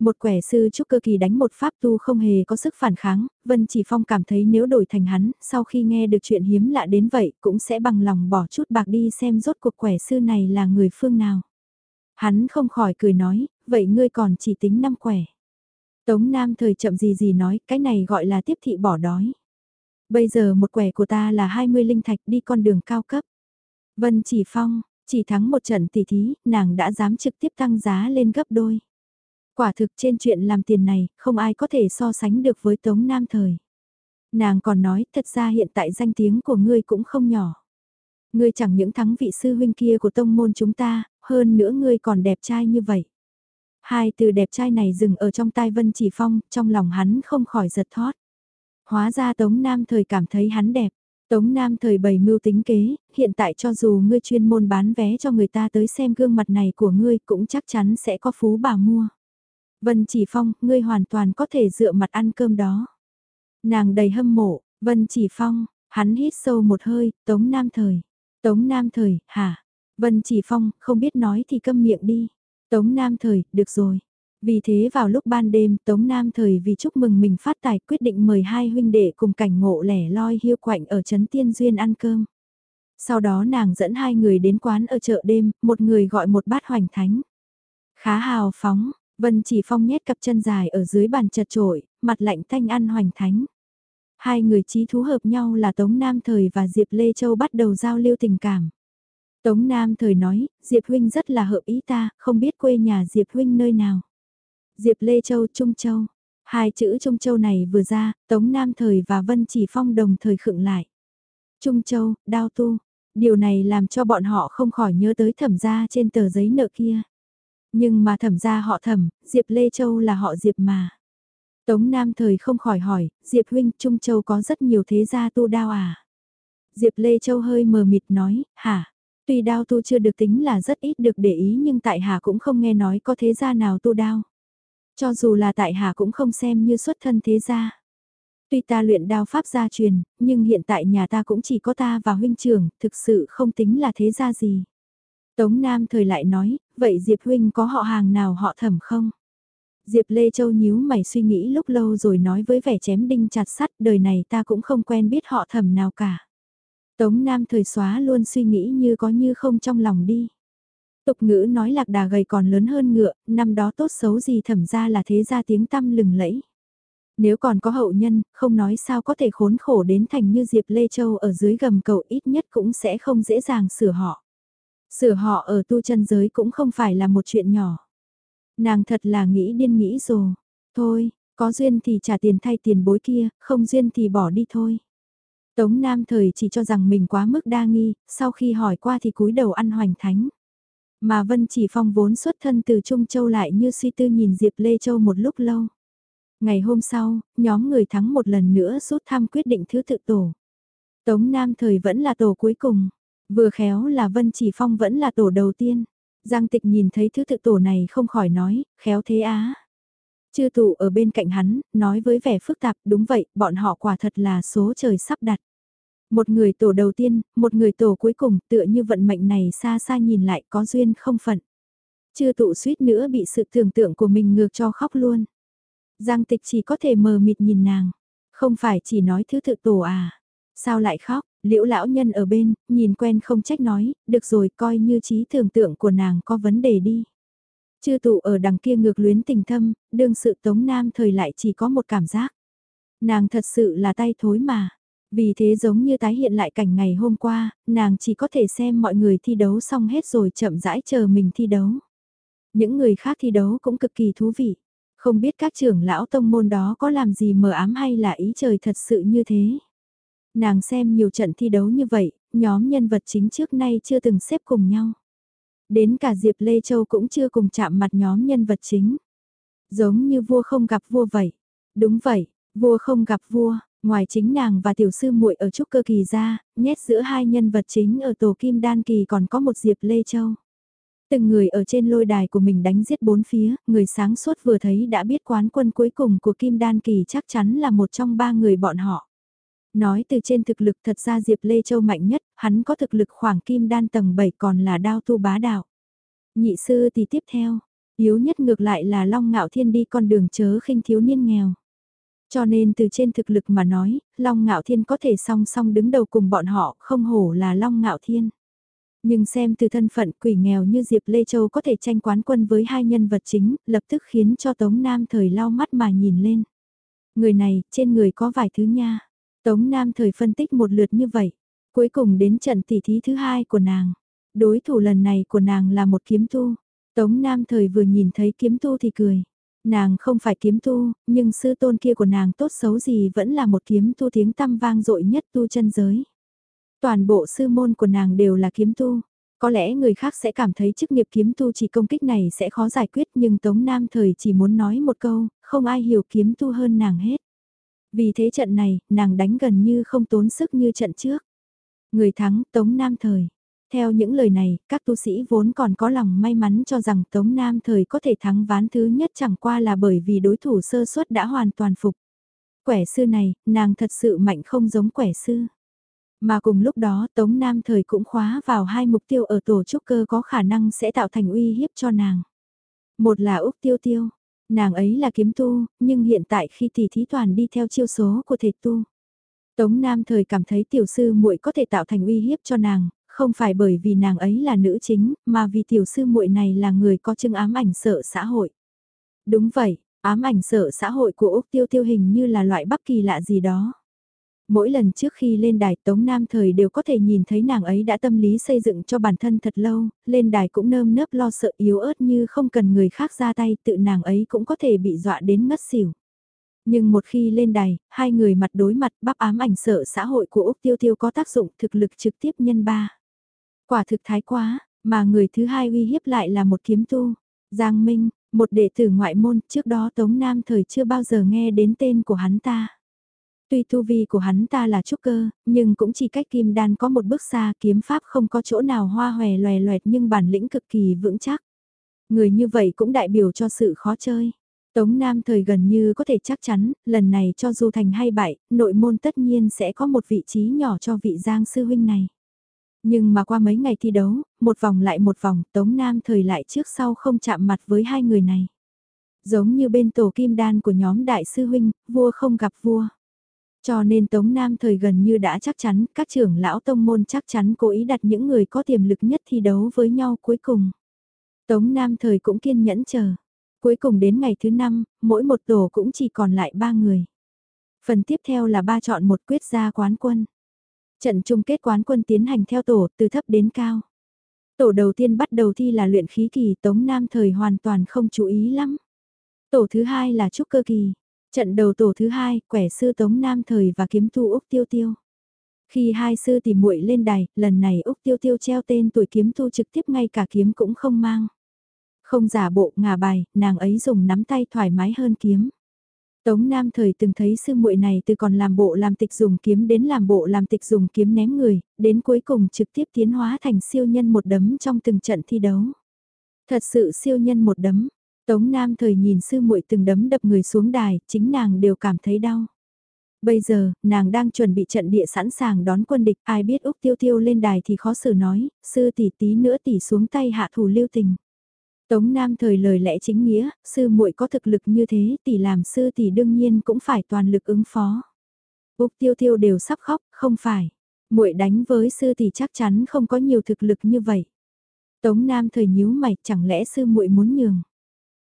Một quẻ sư trúc cơ kỳ đánh một pháp tu không hề có sức phản kháng, Vân Chỉ Phong cảm thấy nếu đổi thành hắn, sau khi nghe được chuyện hiếm lạ đến vậy cũng sẽ bằng lòng bỏ chút bạc đi xem rốt cuộc quẻ sư này là người phương nào. Hắn không khỏi cười nói, vậy ngươi còn chỉ tính năm quẻ. Tống Nam thời chậm gì gì nói, cái này gọi là tiếp thị bỏ đói. Bây giờ một quẻ của ta là 20 linh thạch đi con đường cao cấp. Vân Chỉ Phong, chỉ thắng một trận tỷ thí, nàng đã dám trực tiếp tăng giá lên gấp đôi. Quả thực trên chuyện làm tiền này, không ai có thể so sánh được với Tống Nam Thời. Nàng còn nói, thật ra hiện tại danh tiếng của ngươi cũng không nhỏ. Ngươi chẳng những thắng vị sư huynh kia của tông môn chúng ta, hơn nữa ngươi còn đẹp trai như vậy. Hai từ đẹp trai này dừng ở trong tai Vân Chỉ Phong, trong lòng hắn không khỏi giật thót. Hóa ra Tống Nam Thời cảm thấy hắn đẹp. Tống Nam thời bày mưu tính kế, hiện tại cho dù ngươi chuyên môn bán vé cho người ta tới xem gương mặt này của ngươi cũng chắc chắn sẽ có phú bà mua. Vân Chỉ Phong, ngươi hoàn toàn có thể dựa mặt ăn cơm đó. Nàng đầy hâm mộ, Vân Chỉ Phong, hắn hít sâu một hơi, Tống Nam Thời. Tống Nam Thời, hả? Vân Chỉ Phong, không biết nói thì câm miệng đi. Tống Nam Thời, được rồi. Vì thế vào lúc ban đêm Tống Nam Thời vì chúc mừng mình phát tài quyết định mời hai huynh đệ cùng cảnh ngộ lẻ loi hiu quạnh ở Trấn Tiên Duyên ăn cơm. Sau đó nàng dẫn hai người đến quán ở chợ đêm, một người gọi một bát hoành thánh. Khá hào phóng, Vân chỉ phong nhét cặp chân dài ở dưới bàn chật trội, mặt lạnh thanh ăn hoành thánh. Hai người trí thú hợp nhau là Tống Nam Thời và Diệp Lê Châu bắt đầu giao lưu tình cảm. Tống Nam Thời nói, Diệp Huynh rất là hợp ý ta, không biết quê nhà Diệp Huynh nơi nào. Diệp Lê Châu, Trung Châu. Hai chữ Trung Châu này vừa ra, Tống Nam Thời và Vân Chỉ Phong đồng thời khựng lại. Trung Châu, Đao Tu. Điều này làm cho bọn họ không khỏi nhớ tới thẩm gia trên tờ giấy nợ kia. Nhưng mà thẩm gia họ thẩm, Diệp Lê Châu là họ Diệp mà. Tống Nam thời không khỏi hỏi, Diệp huynh Trung Châu có rất nhiều thế gia tu đao à? Diệp Lê Châu hơi mờ mịt nói, hả? Tuy đao tu chưa được tính là rất ít được để ý nhưng tại Hà cũng không nghe nói có thế gia nào tu đao. Cho dù là tại Hà cũng không xem như xuất thân thế gia. Tuy ta luyện đao pháp gia truyền, nhưng hiện tại nhà ta cũng chỉ có ta và huynh trưởng, thực sự không tính là thế gia gì. Tống Nam thời lại nói, vậy Diệp Huynh có họ hàng nào họ thẩm không? Diệp Lê Châu nhíu mày suy nghĩ lúc lâu rồi nói với vẻ chém đinh chặt sắt đời này ta cũng không quen biết họ thẩm nào cả. Tống Nam thời xóa luôn suy nghĩ như có như không trong lòng đi. Tục ngữ nói lạc đà gầy còn lớn hơn ngựa, năm đó tốt xấu gì thẩm ra là thế ra tiếng tăm lừng lẫy. Nếu còn có hậu nhân, không nói sao có thể khốn khổ đến thành như Diệp Lê Châu ở dưới gầm cầu ít nhất cũng sẽ không dễ dàng sửa họ. Sửa họ ở tu chân giới cũng không phải là một chuyện nhỏ. Nàng thật là nghĩ điên nghĩ rồi. Thôi, có duyên thì trả tiền thay tiền bối kia, không duyên thì bỏ đi thôi. Tống Nam thời chỉ cho rằng mình quá mức đa nghi, sau khi hỏi qua thì cúi đầu ăn hoành thánh. Mà Vân chỉ phong vốn xuất thân từ Trung Châu lại như suy tư nhìn Diệp Lê Châu một lúc lâu. Ngày hôm sau, nhóm người thắng một lần nữa rút thăm quyết định thứ tự tổ. Tống Nam thời vẫn là tổ cuối cùng. Vừa khéo là Vân Chỉ Phong vẫn là tổ đầu tiên. Giang tịch nhìn thấy thứ tự tổ này không khỏi nói, khéo thế á. Chư tụ ở bên cạnh hắn, nói với vẻ phức tạp, đúng vậy, bọn họ quả thật là số trời sắp đặt. Một người tổ đầu tiên, một người tổ cuối cùng, tựa như vận mệnh này xa xa nhìn lại có duyên không phận. Chư tụ suýt nữa bị sự tưởng tượng của mình ngược cho khóc luôn. Giang tịch chỉ có thể mờ mịt nhìn nàng. Không phải chỉ nói thứ tự tổ à. Sao lại khóc? Liễu lão nhân ở bên, nhìn quen không trách nói, được rồi coi như trí tưởng tượng của nàng có vấn đề đi. Chư tụ ở đằng kia ngược luyến tình thâm, đương sự tống nam thời lại chỉ có một cảm giác. Nàng thật sự là tay thối mà. Vì thế giống như tái hiện lại cảnh ngày hôm qua, nàng chỉ có thể xem mọi người thi đấu xong hết rồi chậm rãi chờ mình thi đấu. Những người khác thi đấu cũng cực kỳ thú vị. Không biết các trưởng lão tông môn đó có làm gì mờ ám hay là ý trời thật sự như thế. Nàng xem nhiều trận thi đấu như vậy, nhóm nhân vật chính trước nay chưa từng xếp cùng nhau. Đến cả Diệp Lê Châu cũng chưa cùng chạm mặt nhóm nhân vật chính. Giống như vua không gặp vua vậy. Đúng vậy, vua không gặp vua, ngoài chính nàng và tiểu sư muội ở trúc cơ kỳ ra, nhét giữa hai nhân vật chính ở tổ kim đan kỳ còn có một Diệp Lê Châu. Từng người ở trên lôi đài của mình đánh giết bốn phía, người sáng suốt vừa thấy đã biết quán quân cuối cùng của Kim Đan Kỳ chắc chắn là một trong ba người bọn họ. Nói từ trên thực lực thật ra Diệp Lê Châu mạnh nhất, hắn có thực lực khoảng Kim Đan tầng 7 còn là đao tu bá đạo. Nhị sư thì tiếp theo, yếu nhất ngược lại là Long Ngạo Thiên đi con đường chớ khinh thiếu niên nghèo. Cho nên từ trên thực lực mà nói, Long Ngạo Thiên có thể song song đứng đầu cùng bọn họ, không hổ là Long Ngạo Thiên. Nhưng xem từ thân phận quỷ nghèo như Diệp Lê Châu có thể tranh quán quân với hai nhân vật chính, lập tức khiến cho Tống Nam thời lau mắt mà nhìn lên. Người này, trên người có vài thứ nha. Tống Nam thời phân tích một lượt như vậy. Cuối cùng đến trận tỷ thí thứ hai của nàng. Đối thủ lần này của nàng là một kiếm tu. Tống Nam thời vừa nhìn thấy kiếm tu thì cười. Nàng không phải kiếm tu, nhưng sư tôn kia của nàng tốt xấu gì vẫn là một kiếm tu tiếng tăm vang dội nhất tu chân giới. Toàn bộ sư môn của nàng đều là kiếm tu. Có lẽ người khác sẽ cảm thấy chức nghiệp kiếm tu chỉ công kích này sẽ khó giải quyết nhưng Tống Nam thời chỉ muốn nói một câu, không ai hiểu kiếm tu hơn nàng hết. Vì thế trận này, nàng đánh gần như không tốn sức như trận trước. Người thắng Tống Nam thời. Theo những lời này, các tu sĩ vốn còn có lòng may mắn cho rằng Tống Nam thời có thể thắng ván thứ nhất chẳng qua là bởi vì đối thủ sơ suất đã hoàn toàn phục. Quẻ sư này, nàng thật sự mạnh không giống quẻ sư. Mà cùng lúc đó Tống Nam thời cũng khóa vào hai mục tiêu ở tổ trúc cơ có khả năng sẽ tạo thành uy hiếp cho nàng. Một là Úc Tiêu Tiêu, nàng ấy là kiếm tu, nhưng hiện tại khi tỷ thí toàn đi theo chiêu số của thể tu. Tống Nam thời cảm thấy tiểu sư muội có thể tạo thành uy hiếp cho nàng, không phải bởi vì nàng ấy là nữ chính, mà vì tiểu sư muội này là người có chứng ám ảnh sợ xã hội. Đúng vậy, ám ảnh sợ xã hội của Úc Tiêu Tiêu hình như là loại bất kỳ lạ gì đó. Mỗi lần trước khi lên đài Tống Nam Thời đều có thể nhìn thấy nàng ấy đã tâm lý xây dựng cho bản thân thật lâu, lên đài cũng nơm nớp lo sợ yếu ớt như không cần người khác ra tay tự nàng ấy cũng có thể bị dọa đến ngất xỉu. Nhưng một khi lên đài, hai người mặt đối mặt bắp ám ảnh sợ xã hội của Úc Tiêu Tiêu có tác dụng thực lực trực tiếp nhân ba. Quả thực thái quá, mà người thứ hai uy hiếp lại là một kiếm tu. Giang Minh, một đệ tử ngoại môn trước đó Tống Nam Thời chưa bao giờ nghe đến tên của hắn ta. Tuy tu vi của hắn ta là trúc cơ, nhưng cũng chỉ cách kim đan có một bước xa kiếm pháp không có chỗ nào hoa hòe loè loẹt nhưng bản lĩnh cực kỳ vững chắc. Người như vậy cũng đại biểu cho sự khó chơi. Tống Nam thời gần như có thể chắc chắn, lần này cho dù thành hay bại, nội môn tất nhiên sẽ có một vị trí nhỏ cho vị Giang sư huynh này. Nhưng mà qua mấy ngày thi đấu, một vòng lại một vòng, Tống Nam thời lại trước sau không chạm mặt với hai người này. Giống như bên tổ kim đan của nhóm đại sư huynh, vua không gặp vua. Cho nên Tống Nam thời gần như đã chắc chắn các trưởng lão tông môn chắc chắn cố ý đặt những người có tiềm lực nhất thi đấu với nhau cuối cùng. Tống Nam thời cũng kiên nhẫn chờ. Cuối cùng đến ngày thứ năm, mỗi một tổ cũng chỉ còn lại ba người. Phần tiếp theo là ba chọn một quyết gia quán quân. Trận chung kết quán quân tiến hành theo tổ từ thấp đến cao. Tổ đầu tiên bắt đầu thi là luyện khí kỳ Tống Nam thời hoàn toàn không chú ý lắm. Tổ thứ hai là trúc cơ kỳ. Trận đầu tổ thứ hai, quẻ sư Tống Nam Thời và kiếm tu Úc Tiêu Tiêu. Khi hai sư tìm muội lên đài, lần này Úc Tiêu Tiêu treo tên tuổi kiếm tu trực tiếp ngay cả kiếm cũng không mang. Không giả bộ ngả bài, nàng ấy dùng nắm tay thoải mái hơn kiếm. Tống Nam thời từng thấy sư muội này từ còn làm bộ làm tịch dùng kiếm đến làm bộ làm tịch dùng kiếm ném người, đến cuối cùng trực tiếp tiến hóa thành siêu nhân một đấm trong từng trận thi đấu. Thật sự siêu nhân một đấm, Tống Nam thời nhìn sư muội từng đấm đập người xuống đài, chính nàng đều cảm thấy đau. Bây giờ, nàng đang chuẩn bị trận địa sẵn sàng đón quân địch, ai biết Úc Tiêu Tiêu lên đài thì khó xử nói, sư tỷ tí nữa tỷ xuống tay hạ thủ lưu tình. Tống Nam thời lời lẽ chính nghĩa, sư muội có thực lực như thế, tỷ làm sư tỷ đương nhiên cũng phải toàn lực ứng phó. Úc Tiêu Tiêu đều sắp khóc, không phải. Muội đánh với sư tỷ chắc chắn không có nhiều thực lực như vậy. Tống Nam thời nhíu mày, chẳng lẽ sư muội muốn nhường?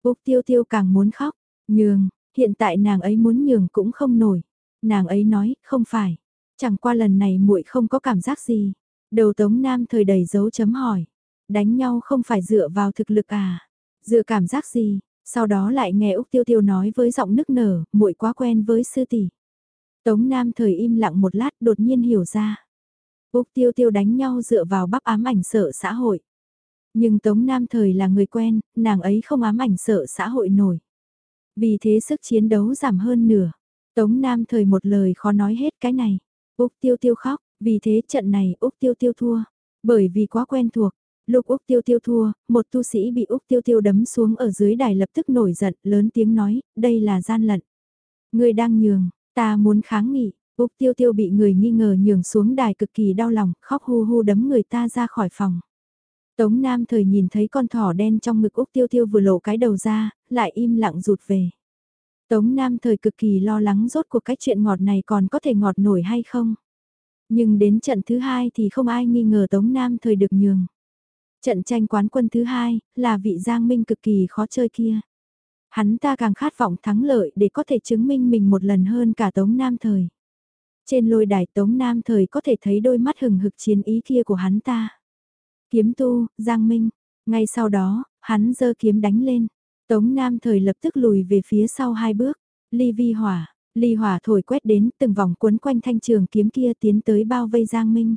Úc tiêu tiêu càng muốn khóc, nhường, hiện tại nàng ấy muốn nhường cũng không nổi. Nàng ấy nói, không phải, chẳng qua lần này muội không có cảm giác gì. Đầu tống nam thời đầy dấu chấm hỏi, đánh nhau không phải dựa vào thực lực à, dựa cảm giác gì, Sau đó lại nghe Úc Tiêu Tiêu nói với giọng nức nở, muội quá quen với sư tỷ. Tống Nam thời im lặng một lát đột nhiên hiểu ra. Úc Tiêu Tiêu đánh nhau dựa vào bắp ám ảnh sợ xã hội. Nhưng Tống Nam thời là người quen, nàng ấy không ám ảnh sợ xã hội nổi. Vì thế sức chiến đấu giảm hơn nửa. Tống Nam thời một lời khó nói hết cái này. Úc Tiêu Tiêu khóc, vì thế trận này Úc Tiêu Tiêu thua. Bởi vì quá quen thuộc, lúc Úc Tiêu Tiêu thua, một tu sĩ bị Úc Tiêu Tiêu đấm xuống ở dưới đài lập tức nổi giận, lớn tiếng nói, đây là gian lận. Người đang nhường, ta muốn kháng nghị, Úc Tiêu Tiêu bị người nghi ngờ nhường xuống đài cực kỳ đau lòng, khóc hu hu đấm người ta ra khỏi phòng. Tống Nam thời nhìn thấy con thỏ đen trong ngực Úc Tiêu Tiêu vừa lộ cái đầu ra, lại im lặng rụt về. Tống Nam thời cực kỳ lo lắng rốt cuộc cái chuyện ngọt này còn có thể ngọt nổi hay không. Nhưng đến trận thứ hai thì không ai nghi ngờ Tống Nam thời được nhường. Trận tranh quán quân thứ hai là vị Giang Minh cực kỳ khó chơi kia. Hắn ta càng khát vọng thắng lợi để có thể chứng minh mình một lần hơn cả Tống Nam thời. Trên lôi đài Tống Nam thời có thể thấy đôi mắt hừng hực chiến ý kia của hắn ta. Kiếm tu, Giang Minh. Ngay sau đó, hắn giơ kiếm đánh lên. Tống Nam thời lập tức lùi về phía sau hai bước. Ly vi hỏa, ly hỏa thổi quét đến từng vòng quấn quanh thanh trường kiếm kia tiến tới bao vây Giang Minh.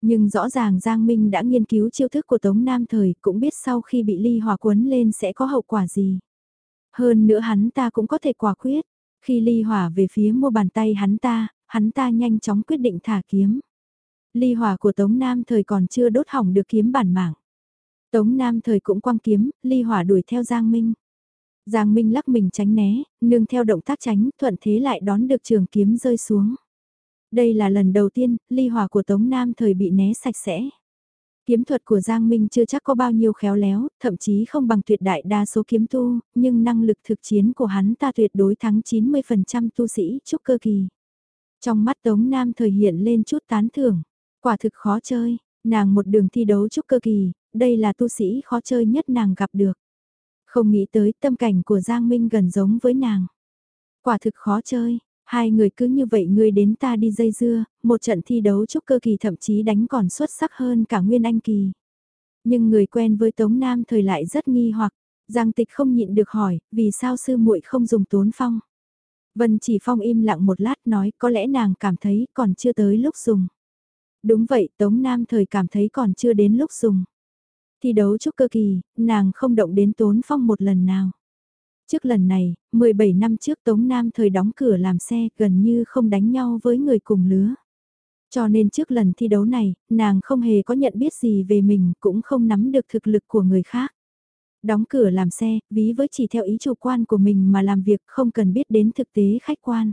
Nhưng rõ ràng Giang Minh đã nghiên cứu chiêu thức của Tống Nam thời cũng biết sau khi bị ly hỏa quấn lên sẽ có hậu quả gì. Hơn nữa hắn ta cũng có thể quả quyết. Khi ly hỏa về phía mua bàn tay hắn ta, hắn ta nhanh chóng quyết định thả kiếm. Ly hỏa của Tống Nam thời còn chưa đốt hỏng được kiếm bản mạng. Tống Nam thời cũng quăng kiếm, ly hỏa đuổi theo Giang Minh. Giang Minh lắc mình tránh né, nương theo động tác tránh, thuận thế lại đón được trường kiếm rơi xuống. Đây là lần đầu tiên, ly hỏa của Tống Nam thời bị né sạch sẽ. Kiếm thuật của Giang Minh chưa chắc có bao nhiêu khéo léo, thậm chí không bằng tuyệt đại đa số kiếm tu, nhưng năng lực thực chiến của hắn ta tuyệt đối thắng 90% tu sĩ trúc cơ kỳ. Trong mắt Tống Nam thời hiện lên chút tán thưởng, quả thực khó chơi, nàng một đường thi đấu trúc cơ kỳ, đây là tu sĩ khó chơi nhất nàng gặp được. Không nghĩ tới tâm cảnh của Giang Minh gần giống với nàng. Quả thực khó chơi, hai người cứ như vậy ngươi đến ta đi dây dưa, một trận thi đấu trúc cơ kỳ thậm chí đánh còn xuất sắc hơn cả Nguyên Anh kỳ. Nhưng người quen với Tống Nam thời lại rất nghi hoặc, Giang Tịch không nhịn được hỏi, vì sao sư muội không dùng tốn phong. Vân chỉ phong im lặng một lát nói có lẽ nàng cảm thấy còn chưa tới lúc dùng. Đúng vậy Tống Nam thời cảm thấy còn chưa đến lúc dùng. Thi đấu chúc cơ kỳ, nàng không động đến tốn phong một lần nào. Trước lần này, 17 năm trước Tống Nam thời đóng cửa làm xe gần như không đánh nhau với người cùng lứa. Cho nên trước lần thi đấu này, nàng không hề có nhận biết gì về mình cũng không nắm được thực lực của người khác. Đóng cửa làm xe, ví với chỉ theo ý chủ quan của mình mà làm việc không cần biết đến thực tế khách quan.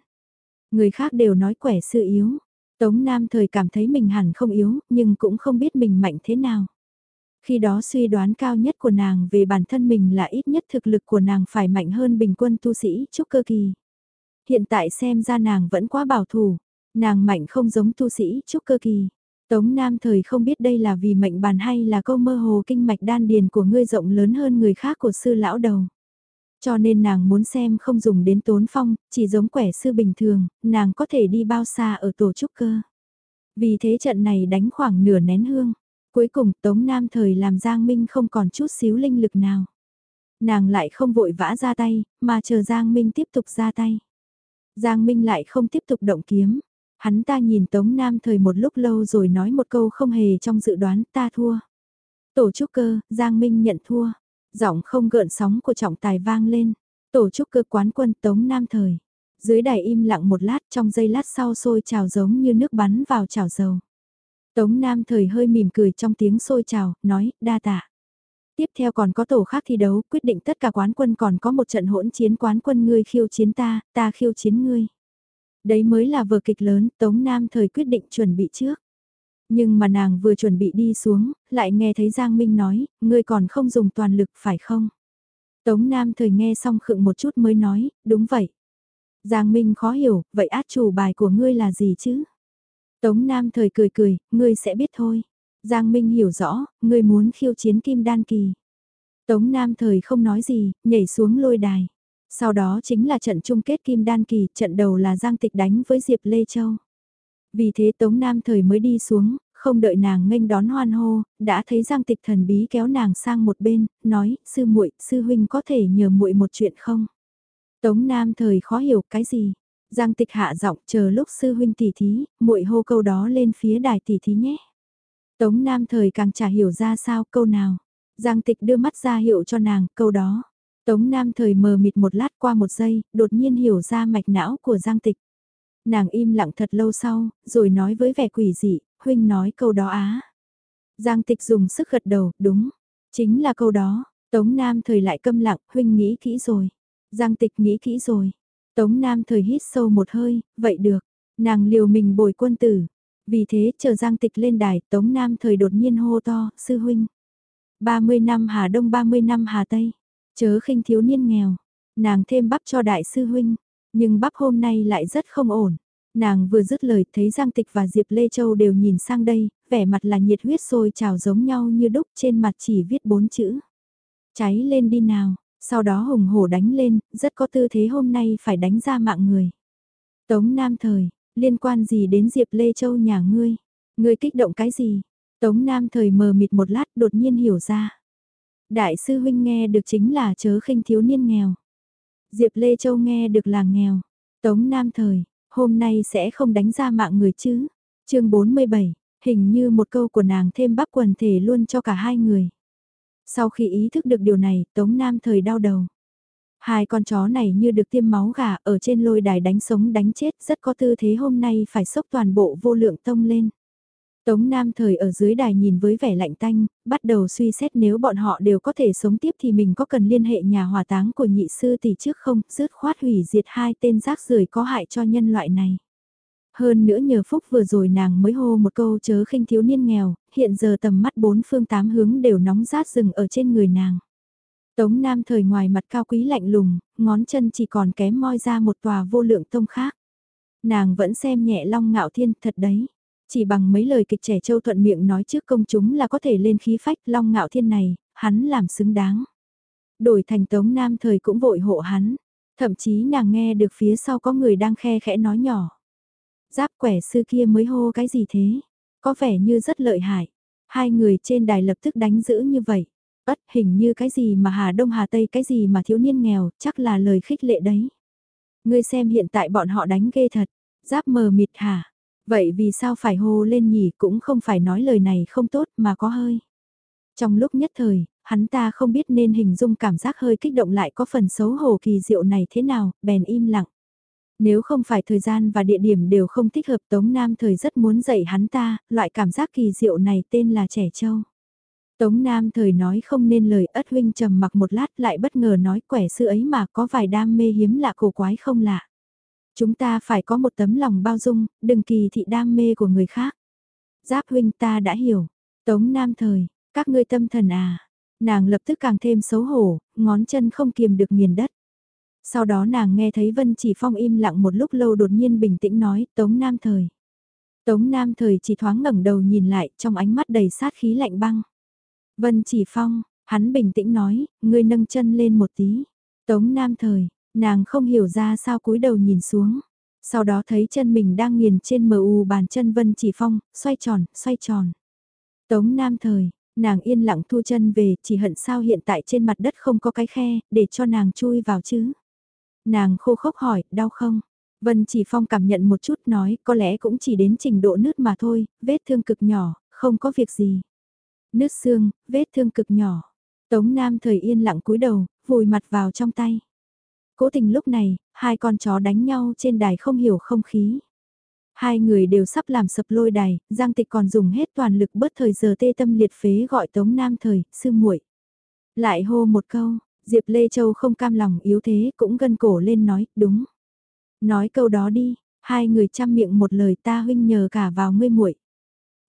Người khác đều nói quẻ sự yếu. Tống Nam thời cảm thấy mình hẳn không yếu, nhưng cũng không biết mình mạnh thế nào. Khi đó suy đoán cao nhất của nàng về bản thân mình là ít nhất thực lực của nàng phải mạnh hơn bình quân tu sĩ trúc cơ kỳ. Hiện tại xem ra nàng vẫn quá bảo thủ, nàng mạnh không giống tu sĩ trúc cơ kỳ. Tống Nam thời không biết đây là vì mệnh bàn hay là câu mơ hồ kinh mạch đan điền của ngươi rộng lớn hơn người khác của sư lão đầu. Cho nên nàng muốn xem không dùng đến tốn phong, chỉ giống quẻ sư bình thường, nàng có thể đi bao xa ở tổ trúc cơ. Vì thế trận này đánh khoảng nửa nén hương. Cuối cùng Tống Nam thời làm Giang Minh không còn chút xíu linh lực nào. Nàng lại không vội vã ra tay, mà chờ Giang Minh tiếp tục ra tay. Giang Minh lại không tiếp tục động kiếm. Hắn ta nhìn Tống Nam thời một lúc lâu rồi nói một câu không hề trong dự đoán ta thua. Tổ trúc cơ, Giang Minh nhận thua. Giọng không gợn sóng của trọng tài vang lên. Tổ chức cơ quán quân Tống Nam thời. Dưới đài im lặng một lát trong giây lát sau sôi trào giống như nước bắn vào chảo dầu. Tống Nam thời hơi mỉm cười trong tiếng sôi trào, nói, đa tạ. Tiếp theo còn có tổ khác thi đấu, quyết định tất cả quán quân còn có một trận hỗn chiến quán quân ngươi khiêu chiến ta, ta khiêu chiến ngươi. Đấy mới là vở kịch lớn, Tống Nam thời quyết định chuẩn bị trước. Nhưng mà nàng vừa chuẩn bị đi xuống, lại nghe thấy Giang Minh nói, ngươi còn không dùng toàn lực phải không? Tống Nam thời nghe xong khựng một chút mới nói, đúng vậy. Giang Minh khó hiểu, vậy át chủ bài của ngươi là gì chứ? Tống Nam thời cười cười, ngươi sẽ biết thôi. Giang Minh hiểu rõ, ngươi muốn khiêu chiến Kim Đan Kỳ. Tống Nam thời không nói gì, nhảy xuống lôi đài. Sau đó chính là trận chung kết Kim Đan Kỳ, trận đầu là Giang Tịch đánh với Diệp Lê Châu. Vì thế Tống Nam thời mới đi xuống, Không đợi nàng nghênh đón hoan hô, đã thấy Giang Tịch thần bí kéo nàng sang một bên, nói, sư muội, sư huynh có thể nhờ muội một chuyện không? Tống Nam thời khó hiểu cái gì? Giang Tịch hạ giọng chờ lúc sư huynh tỷ thí, muội hô câu đó lên phía đài tỷ thí nhé. Tống Nam thời càng chả hiểu ra sao câu nào. Giang Tịch đưa mắt ra hiệu cho nàng câu đó. Tống Nam thời mờ mịt một lát qua một giây, đột nhiên hiểu ra mạch não của Giang Tịch. Nàng im lặng thật lâu sau, rồi nói với vẻ quỷ dị, huynh nói câu đó á. Giang Tịch dùng sức gật đầu, đúng, chính là câu đó. Tống Nam thời lại câm lặng, huynh nghĩ kỹ rồi. Giang Tịch nghĩ kỹ rồi. Tống Nam thời hít sâu một hơi, vậy được. Nàng liều mình bồi quân tử. Vì thế, chờ Giang Tịch lên đài, Tống Nam thời đột nhiên hô to, sư huynh. 30 năm Hà Đông 30 năm Hà Tây. Chớ khinh thiếu niên nghèo. Nàng thêm bắp cho đại sư huynh. Nhưng bắp hôm nay lại rất không ổn. Nàng vừa dứt lời thấy Giang Tịch và Diệp Lê Châu đều nhìn sang đây, vẻ mặt là nhiệt huyết sôi trào giống nhau như đúc trên mặt chỉ viết bốn chữ. Cháy lên đi nào, sau đó hùng hổ đánh lên, rất có tư thế hôm nay phải đánh ra mạng người. Tống Nam Thời, liên quan gì đến Diệp Lê Châu nhà ngươi? Ngươi kích động cái gì? Tống Nam Thời mờ mịt một lát đột nhiên hiểu ra. Đại sư huynh nghe được chính là chớ khinh thiếu niên nghèo. Diệp Lê Châu nghe được là nghèo. Tống Nam Thời, hôm nay sẽ không đánh ra mạng người chứ. chương 47, hình như một câu của nàng thêm bắp quần thể luôn cho cả hai người. Sau khi ý thức được điều này, Tống Nam thời đau đầu. Hai con chó này như được tiêm máu gà ở trên lôi đài đánh sống đánh chết rất có tư thế hôm nay phải sốc toàn bộ vô lượng tông lên. Tống Nam thời ở dưới đài nhìn với vẻ lạnh tanh, bắt đầu suy xét nếu bọn họ đều có thể sống tiếp thì mình có cần liên hệ nhà hòa táng của nhị sư tỷ trước không, dứt khoát hủy diệt hai tên rác rưởi có hại cho nhân loại này. Hơn nữa nhờ phúc vừa rồi nàng mới hô một câu chớ khinh thiếu niên nghèo, hiện giờ tầm mắt bốn phương tám hướng đều nóng rát rừng ở trên người nàng. Tống Nam thời ngoài mặt cao quý lạnh lùng, ngón chân chỉ còn kém moi ra một tòa vô lượng tông khác. Nàng vẫn xem nhẹ long ngạo thiên thật đấy. Chỉ bằng mấy lời kịch trẻ châu thuận miệng nói trước công chúng là có thể lên khí phách long ngạo thiên này, hắn làm xứng đáng. Đổi thành tống nam thời cũng vội hộ hắn, thậm chí nàng nghe được phía sau có người đang khe khẽ nói nhỏ. Giáp quẻ sư kia mới hô cái gì thế, có vẻ như rất lợi hại. Hai người trên đài lập tức đánh giữ như vậy. Ất hình như cái gì mà Hà Đông Hà Tây cái gì mà thiếu niên nghèo, chắc là lời khích lệ đấy. Ngươi xem hiện tại bọn họ đánh ghê thật, giáp mờ mịt hả? Vậy vì sao phải hô lên nhỉ cũng không phải nói lời này không tốt mà có hơi. Trong lúc nhất thời, hắn ta không biết nên hình dung cảm giác hơi kích động lại có phần xấu hổ kỳ diệu này thế nào, bèn im lặng. Nếu không phải thời gian và địa điểm đều không thích hợp Tống Nam thời rất muốn dạy hắn ta, loại cảm giác kỳ diệu này tên là trẻ trâu. Tống Nam thời nói không nên lời ất huynh trầm mặc một lát lại bất ngờ nói quẻ sư ấy mà có vài đam mê hiếm lạ cổ quái không lạ. Chúng ta phải có một tấm lòng bao dung, đừng kỳ thị đam mê của người khác. Giáp huynh ta đã hiểu. Tống Nam thời, các ngươi tâm thần à. Nàng lập tức càng thêm xấu hổ, ngón chân không kiềm được nghiền đất. Sau đó nàng nghe thấy Vân Chỉ Phong im lặng một lúc lâu đột nhiên bình tĩnh nói, Tống Nam Thời. Tống Nam Thời chỉ thoáng ngẩng đầu nhìn lại, trong ánh mắt đầy sát khí lạnh băng. Vân Chỉ Phong, hắn bình tĩnh nói, ngươi nâng chân lên một tí. Tống Nam Thời, nàng không hiểu ra sao cúi đầu nhìn xuống. Sau đó thấy chân mình đang nghiền trên mờ u bàn chân Vân Chỉ Phong, xoay tròn, xoay tròn. Tống Nam Thời, nàng yên lặng thu chân về, chỉ hận sao hiện tại trên mặt đất không có cái khe, để cho nàng chui vào chứ. Nàng khô khốc hỏi, đau không? Vân Chỉ Phong cảm nhận một chút nói, có lẽ cũng chỉ đến trình độ nứt mà thôi, vết thương cực nhỏ, không có việc gì. Nứt xương, vết thương cực nhỏ. Tống Nam thời yên lặng cúi đầu, vùi mặt vào trong tay. Cố tình lúc này, hai con chó đánh nhau trên đài không hiểu không khí. Hai người đều sắp làm sập lôi đài, Giang Tịch còn dùng hết toàn lực bớt thời giờ tê tâm liệt phế gọi Tống Nam thời, sư muội. Lại hô một câu, Diệp Lê Châu không cam lòng yếu thế cũng gân cổ lên nói, đúng. Nói câu đó đi, hai người chăm miệng một lời ta huynh nhờ cả vào ngươi muội.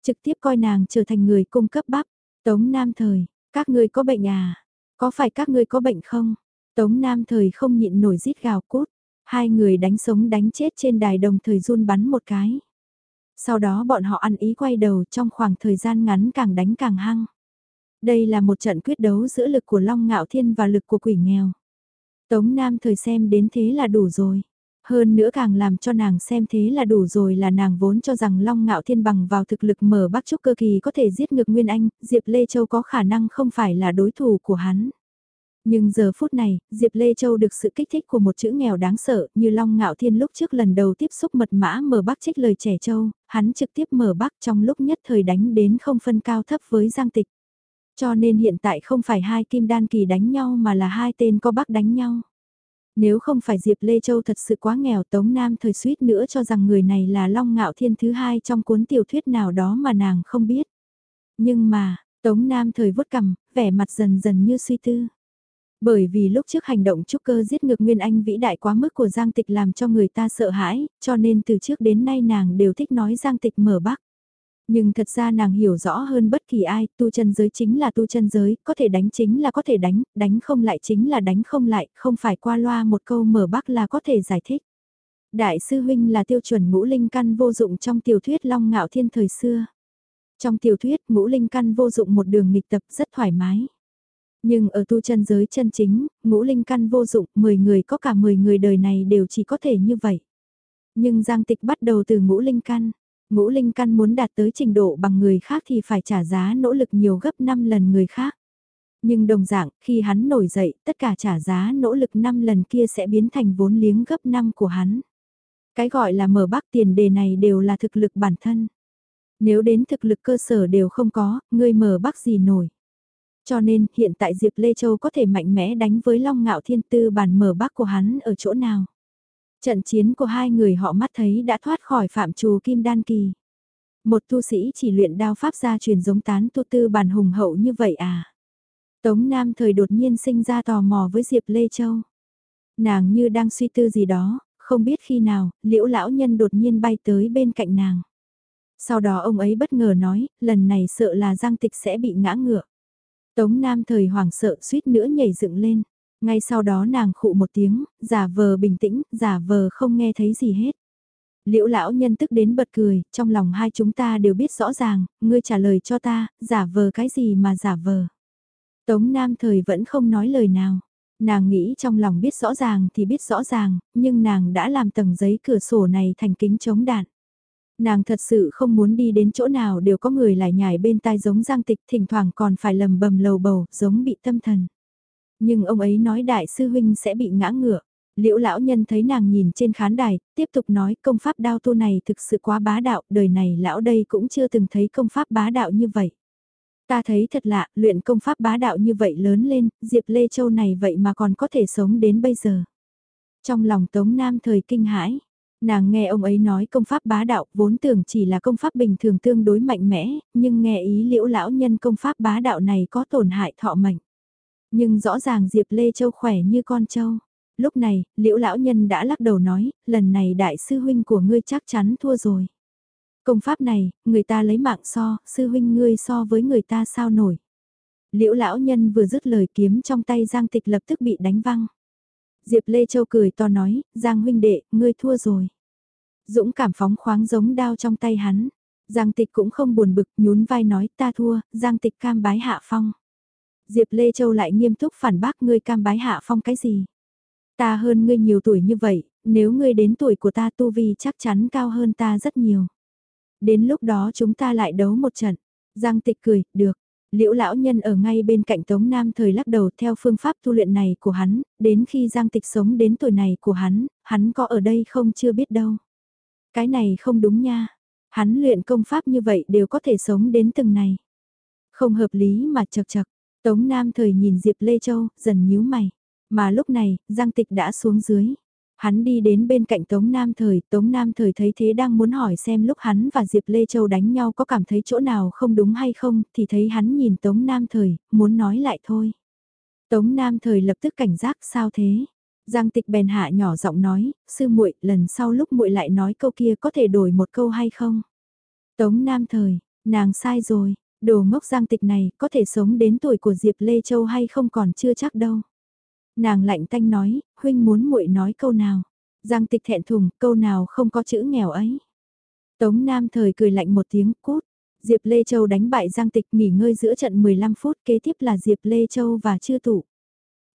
Trực tiếp coi nàng trở thành người cung cấp bắp. Tống Nam Thời, các ngươi có bệnh à? Có phải các ngươi có bệnh không? Tống Nam Thời không nhịn nổi rít gào cút. Hai người đánh sống đánh chết trên đài đồng thời run bắn một cái. Sau đó bọn họ ăn ý quay đầu trong khoảng thời gian ngắn càng đánh càng hăng. Đây là một trận quyết đấu giữa lực của Long Ngạo Thiên và lực của quỷ nghèo. Tống Nam thời xem đến thế là đủ rồi. Hơn nữa càng làm cho nàng xem thế là đủ rồi là nàng vốn cho rằng Long Ngạo Thiên bằng vào thực lực mở Bắc Trúc cơ kỳ có thể giết ngược Nguyên Anh, Diệp Lê Châu có khả năng không phải là đối thủ của hắn. Nhưng giờ phút này, Diệp Lê Châu được sự kích thích của một chữ nghèo đáng sợ như Long Ngạo Thiên lúc trước lần đầu tiếp xúc mật mã mở Bắc trích lời trẻ Châu, hắn trực tiếp mở Bắc trong lúc nhất thời đánh đến không phân cao thấp với Giang Tịch. Cho nên hiện tại không phải hai kim đan kỳ đánh nhau mà là hai tên có Bắc đánh nhau. Nếu không phải Diệp Lê Châu thật sự quá nghèo Tống Nam thời suýt nữa cho rằng người này là Long Ngạo Thiên thứ hai trong cuốn tiểu thuyết nào đó mà nàng không biết. Nhưng mà, Tống Nam thời vuốt cầm, vẻ mặt dần dần như suy tư. Bởi vì lúc trước hành động trúc cơ giết ngược Nguyên Anh vĩ đại quá mức của Giang Tịch làm cho người ta sợ hãi, cho nên từ trước đến nay nàng đều thích nói Giang Tịch mở bắc. Nhưng thật ra nàng hiểu rõ hơn bất kỳ ai, tu chân giới chính là tu chân giới, có thể đánh chính là có thể đánh, đánh không lại chính là đánh không lại, không phải qua loa một câu mở bắc là có thể giải thích. Đại sư huynh là tiêu chuẩn ngũ linh căn vô dụng trong tiểu thuyết Long Ngạo Thiên thời xưa. Trong tiểu thuyết ngũ linh căn vô dụng một đường nghịch tập rất thoải mái. Nhưng ở tu chân giới chân chính, ngũ linh căn vô dụng, 10 người có cả 10 người đời này đều chỉ có thể như vậy. Nhưng Giang Tịch bắt đầu từ ngũ linh căn. Ngũ linh căn muốn đạt tới trình độ bằng người khác thì phải trả giá nỗ lực nhiều gấp 5 lần người khác. Nhưng đồng dạng, khi hắn nổi dậy, tất cả trả giá nỗ lực 5 lần kia sẽ biến thành vốn liếng gấp 5 của hắn. Cái gọi là mở bác tiền đề này đều là thực lực bản thân. Nếu đến thực lực cơ sở đều không có, ngươi mở bác gì nổi. Cho nên, hiện tại Diệp Lê Châu có thể mạnh mẽ đánh với Long Ngạo Thiên Tư bản mở bác của hắn ở chỗ nào. Trận chiến của hai người họ mắt thấy đã thoát khỏi phạm trù kim đan kỳ. Một tu sĩ chỉ luyện đao pháp gia truyền giống tán tu tư bản hùng hậu như vậy à? Tống Nam thời đột nhiên sinh ra tò mò với Diệp Lê Châu. Nàng như đang suy tư gì đó, không biết khi nào, liễu lão nhân đột nhiên bay tới bên cạnh nàng. Sau đó ông ấy bất ngờ nói, lần này sợ là Giang Tịch sẽ bị ngã ngựa. Tống Nam thời hoảng sợ suýt nữa nhảy dựng lên. Ngay sau đó nàng khụ một tiếng, giả vờ bình tĩnh, giả vờ không nghe thấy gì hết. Liễu lão nhân tức đến bật cười, trong lòng hai chúng ta đều biết rõ ràng, ngươi trả lời cho ta, giả vờ cái gì mà giả vờ. Tống Nam thời vẫn không nói lời nào. Nàng nghĩ trong lòng biết rõ ràng thì biết rõ ràng, nhưng nàng đã làm tầng giấy cửa sổ này thành kính chống đạn. Nàng thật sự không muốn đi đến chỗ nào đều có người lại nhảy bên tai giống giang tịch thỉnh thoảng còn phải lầm bầm lầu bầu giống bị tâm thần. Nhưng ông ấy nói đại sư huynh sẽ bị ngã ngựa. Liễu lão nhân thấy nàng nhìn trên khán đài, tiếp tục nói công pháp đao tu này thực sự quá bá đạo, đời này lão đây cũng chưa từng thấy công pháp bá đạo như vậy. Ta thấy thật lạ, luyện công pháp bá đạo như vậy lớn lên, Diệp Lê Châu này vậy mà còn có thể sống đến bây giờ. Trong lòng Tống Nam thời kinh hãi, nàng nghe ông ấy nói công pháp bá đạo vốn tưởng chỉ là công pháp bình thường tương đối mạnh mẽ, nhưng nghe ý liễu lão nhân công pháp bá đạo này có tổn hại thọ mệnh. Nhưng rõ ràng Diệp Lê Châu khỏe như con trâu Lúc này, liễu lão nhân đã lắc đầu nói, lần này đại sư huynh của ngươi chắc chắn thua rồi. Công pháp này, người ta lấy mạng so, sư huynh ngươi so với người ta sao nổi. Liễu lão nhân vừa dứt lời kiếm trong tay Giang Tịch lập tức bị đánh văng. Diệp Lê Châu cười to nói, Giang huynh đệ, ngươi thua rồi. Dũng cảm phóng khoáng giống đao trong tay hắn. Giang Tịch cũng không buồn bực, nhún vai nói ta thua, Giang Tịch cam bái hạ phong. Diệp Lê Châu lại nghiêm túc phản bác ngươi cam bái hạ phong cái gì. Ta hơn ngươi nhiều tuổi như vậy, nếu ngươi đến tuổi của ta tu vi chắc chắn cao hơn ta rất nhiều. Đến lúc đó chúng ta lại đấu một trận. Giang tịch cười, được. Liễu lão nhân ở ngay bên cạnh Tống Nam thời lắc đầu theo phương pháp tu luyện này của hắn, đến khi Giang Tịch sống đến tuổi này của hắn, hắn có ở đây không chưa biết đâu. Cái này không đúng nha. Hắn luyện công pháp như vậy đều có thể sống đến từng này. Không hợp lý mà chật chật. Tống Nam thời nhìn Diệp Lê Châu, dần nhíu mày. Mà lúc này, Giang Tịch đã xuống dưới. Hắn đi đến bên cạnh Tống Nam Thời, Tống Nam Thời thấy thế đang muốn hỏi xem lúc hắn và Diệp Lê Châu đánh nhau có cảm thấy chỗ nào không đúng hay không, thì thấy hắn nhìn Tống Nam Thời, muốn nói lại thôi. Tống Nam Thời lập tức cảnh giác sao thế? Giang Tịch bèn hạ nhỏ giọng nói, sư muội, lần sau lúc muội lại nói câu kia có thể đổi một câu hay không? Tống Nam Thời, nàng sai rồi, đồ ngốc Giang Tịch này có thể sống đến tuổi của Diệp Lê Châu hay không còn chưa chắc đâu. Nàng lạnh tanh nói, huynh muốn muội nói câu nào. Giang tịch thẹn thùng, câu nào không có chữ nghèo ấy. Tống Nam thời cười lạnh một tiếng, cút. Diệp Lê Châu đánh bại Giang Tịch nghỉ ngơi giữa trận 15 phút kế tiếp là Diệp Lê Châu và Chư Tụ.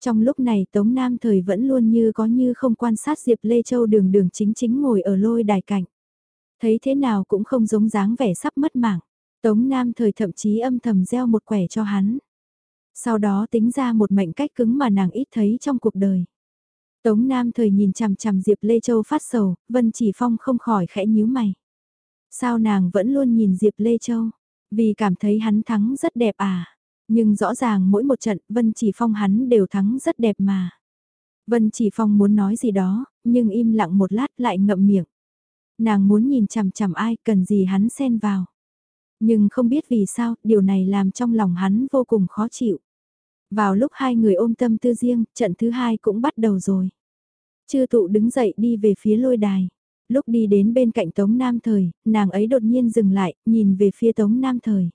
Trong lúc này Tống Nam Thời vẫn luôn như có như không quan sát Diệp Lê Châu đường đường chính chính ngồi ở lôi đài cạnh. Thấy thế nào cũng không giống dáng vẻ sắp mất mạng. Tống Nam Thời thậm chí âm thầm gieo một quẻ cho hắn. Sau đó tính ra một mệnh cách cứng mà nàng ít thấy trong cuộc đời. Tống Nam Thời nhìn chằm chằm Diệp Lê Châu phát sầu, Vân Chỉ Phong không khỏi khẽ nhíu mày. Sao nàng vẫn luôn nhìn Diệp Lê Châu? Vì cảm thấy hắn thắng rất đẹp à? Nhưng rõ ràng mỗi một trận Vân Chỉ Phong hắn đều thắng rất đẹp mà. Vân Chỉ Phong muốn nói gì đó, nhưng im lặng một lát lại ngậm miệng. Nàng muốn nhìn chằm chằm ai cần gì hắn xen vào. Nhưng không biết vì sao, điều này làm trong lòng hắn vô cùng khó chịu. Vào lúc hai người ôm tâm tư riêng, trận thứ hai cũng bắt đầu rồi. Chư tụ đứng dậy đi về phía lôi đài. Lúc đi đến bên cạnh Tống Nam Thời, nàng ấy đột nhiên dừng lại, nhìn về phía Tống Nam Thời.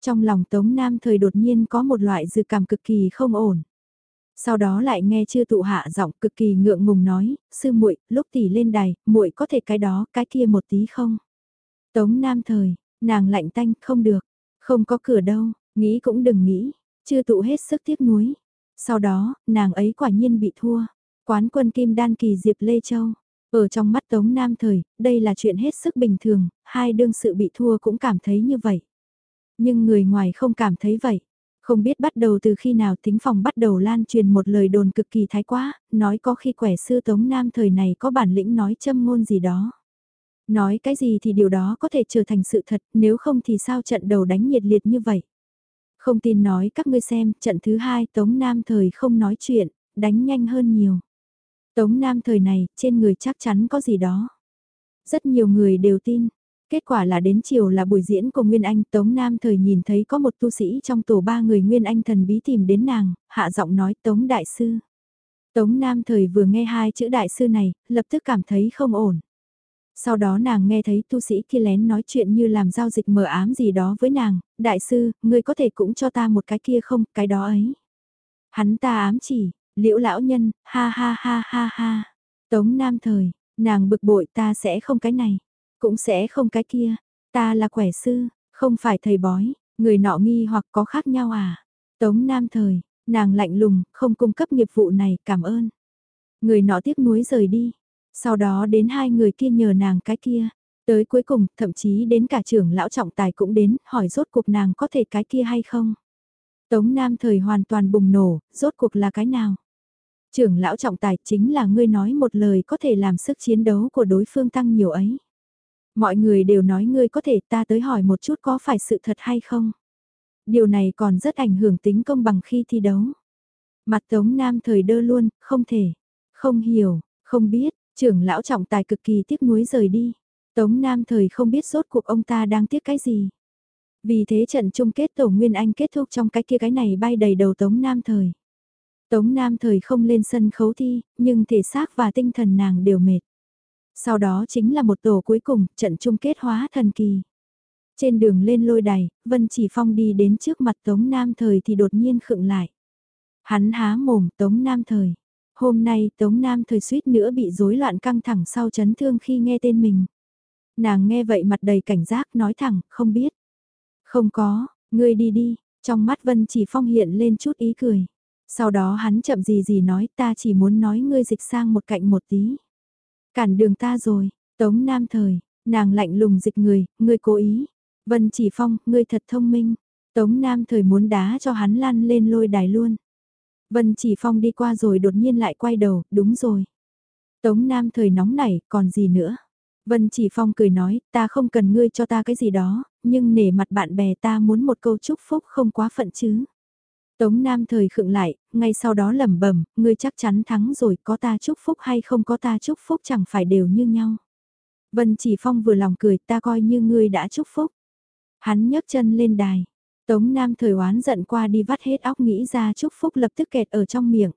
Trong lòng Tống Nam Thời đột nhiên có một loại dự cảm cực kỳ không ổn. Sau đó lại nghe chư tụ hạ giọng cực kỳ ngượng ngùng nói, sư muội, lúc tỷ lên đài, muội có thể cái đó, cái kia một tí không? Tống Nam Thời, nàng lạnh tanh, không được, không có cửa đâu, nghĩ cũng đừng nghĩ, chưa tụ hết sức tiếc nuối. Sau đó, nàng ấy quả nhiên bị thua. Quán quân kim đan kỳ Diệp Lê Châu. Ở trong mắt Tống Nam Thời, đây là chuyện hết sức bình thường, hai đương sự bị thua cũng cảm thấy như vậy. Nhưng người ngoài không cảm thấy vậy. Không biết bắt đầu từ khi nào tính phòng bắt đầu lan truyền một lời đồn cực kỳ thái quá, nói có khi quẻ sư Tống Nam thời này có bản lĩnh nói châm ngôn gì đó. Nói cái gì thì điều đó có thể trở thành sự thật, nếu không thì sao trận đầu đánh nhiệt liệt như vậy. Không tin nói các ngươi xem, trận thứ hai Tống Nam thời không nói chuyện, đánh nhanh hơn nhiều. Tống Nam thời này, trên người chắc chắn có gì đó. Rất nhiều người đều tin. Kết quả là đến chiều là buổi diễn của Nguyên Anh, Tống Nam thời nhìn thấy có một tu sĩ trong tổ ba người Nguyên Anh thần bí tìm đến nàng, hạ giọng nói Tống Đại Sư. Tống Nam thời vừa nghe hai chữ Đại Sư này, lập tức cảm thấy không ổn. Sau đó nàng nghe thấy tu sĩ kia lén nói chuyện như làm giao dịch mờ ám gì đó với nàng, Đại Sư, ngươi có thể cũng cho ta một cái kia không, cái đó ấy. Hắn ta ám chỉ, Liễu lão nhân, ha ha ha ha ha. Tống Nam thời, nàng bực bội ta sẽ không cái này, cũng sẽ không cái kia. Ta là quẻ sư, không phải thầy bói, người nọ nghi hoặc có khác nhau à. Tống Nam thời, nàng lạnh lùng, không cung cấp nghiệp vụ này, cảm ơn. Người nọ tiếc nuối rời đi. Sau đó đến hai người kia nhờ nàng cái kia. Tới cuối cùng, thậm chí đến cả trưởng lão trọng tài cũng đến, hỏi rốt cuộc nàng có thể cái kia hay không. Tống Nam thời hoàn toàn bùng nổ, rốt cuộc là cái nào? Trưởng lão trọng tài chính là ngươi nói một lời có thể làm sức chiến đấu của đối phương tăng nhiều ấy. Mọi người đều nói ngươi có thể ta tới hỏi một chút có phải sự thật hay không. Điều này còn rất ảnh hưởng tính công bằng khi thi đấu. Mặt Tống Nam thời đơ luôn, không thể, không hiểu, không biết, trưởng lão trọng tài cực kỳ tiếc nuối rời đi. Tống Nam thời không biết rốt cuộc ông ta đang tiếc cái gì. Vì thế trận chung kết tổ Nguyên Anh kết thúc trong cái kia cái này bay đầy đầu Tống Nam thời. Tống Nam thời không lên sân khấu thi, nhưng thể xác và tinh thần nàng đều mệt. Sau đó chính là một tổ cuối cùng, trận chung kết hóa thần kỳ. Trên đường lên lôi đài, Vân Chỉ Phong đi đến trước mặt Tống Nam thời thì đột nhiên khựng lại. Hắn há mồm Tống Nam thời. Hôm nay Tống Nam thời suýt nữa bị rối loạn căng thẳng sau chấn thương khi nghe tên mình. Nàng nghe vậy mặt đầy cảnh giác nói thẳng, không biết. Không có, ngươi đi đi, trong mắt Vân Chỉ Phong hiện lên chút ý cười. Sau đó hắn chậm gì gì nói ta chỉ muốn nói ngươi dịch sang một cạnh một tí. Cản đường ta rồi, Tống Nam Thời, nàng lạnh lùng dịch người, ngươi cố ý. Vân Chỉ Phong, ngươi thật thông minh. Tống Nam Thời muốn đá cho hắn lăn lên lôi đài luôn. Vân Chỉ Phong đi qua rồi đột nhiên lại quay đầu, đúng rồi. Tống Nam Thời nóng nảy, còn gì nữa? Vân Chỉ Phong cười nói, ta không cần ngươi cho ta cái gì đó, nhưng nể mặt bạn bè ta muốn một câu chúc phúc không quá phận chứ. Tống Nam thời khựng lại, ngay sau đó lẩm bẩm, ngươi chắc chắn thắng rồi, có ta chúc phúc hay không có ta chúc phúc chẳng phải đều như nhau. Vân Chỉ Phong vừa lòng cười, ta coi như ngươi đã chúc phúc. Hắn nhấc chân lên đài. Tống Nam thời oán giận qua đi vắt hết óc nghĩ ra chúc phúc lập tức kẹt ở trong miệng.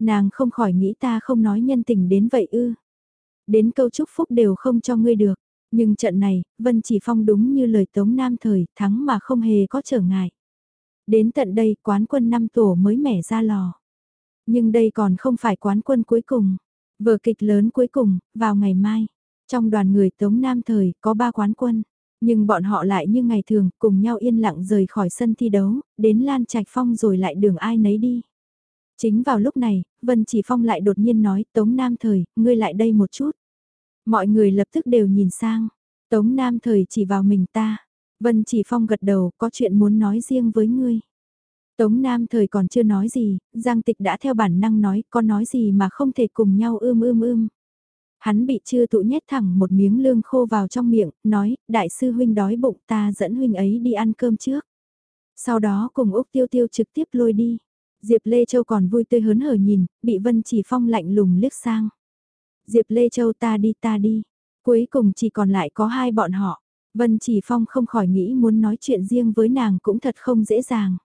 Nàng không khỏi nghĩ ta không nói nhân tình đến vậy ư. Đến câu chúc phúc đều không cho ngươi được. Nhưng trận này, Vân Chỉ Phong đúng như lời Tống Nam thời, thắng mà không hề có trở ngại. Đến tận đây quán quân năm tổ mới mẻ ra lò. Nhưng đây còn không phải quán quân cuối cùng. Vở kịch lớn cuối cùng, vào ngày mai. Trong đoàn người Tống Nam Thời có ba quán quân. Nhưng bọn họ lại như ngày thường cùng nhau yên lặng rời khỏi sân thi đấu, đến Lan Trạch Phong rồi lại đường ai nấy đi. Chính vào lúc này, Vân Chỉ Phong lại đột nhiên nói, Tống Nam Thời, ngươi lại đây một chút. Mọi người lập tức đều nhìn sang, Tống Nam Thời chỉ vào mình ta. Vân Chỉ Phong gật đầu, có chuyện muốn nói riêng với ngươi. Tống Nam Thời còn chưa nói gì, Giang Tịch đã theo bản năng nói, có nói gì mà không thể cùng nhau ưm ưm ưm. Hắn bị chư tụ nhét thẳng một miếng lương khô vào trong miệng, nói, đại sư huynh đói bụng ta dẫn huynh ấy đi ăn cơm trước. Sau đó cùng Úc Tiêu Tiêu trực tiếp lôi đi. Diệp Lê Châu còn vui tươi hớn hở nhìn, bị Vân Chỉ Phong lạnh lùng liếc sang. Diệp Lê Châu ta đi ta đi. Cuối cùng chỉ còn lại có hai bọn họ. Vân Chỉ Phong không khỏi nghĩ muốn nói chuyện riêng với nàng cũng thật không dễ dàng.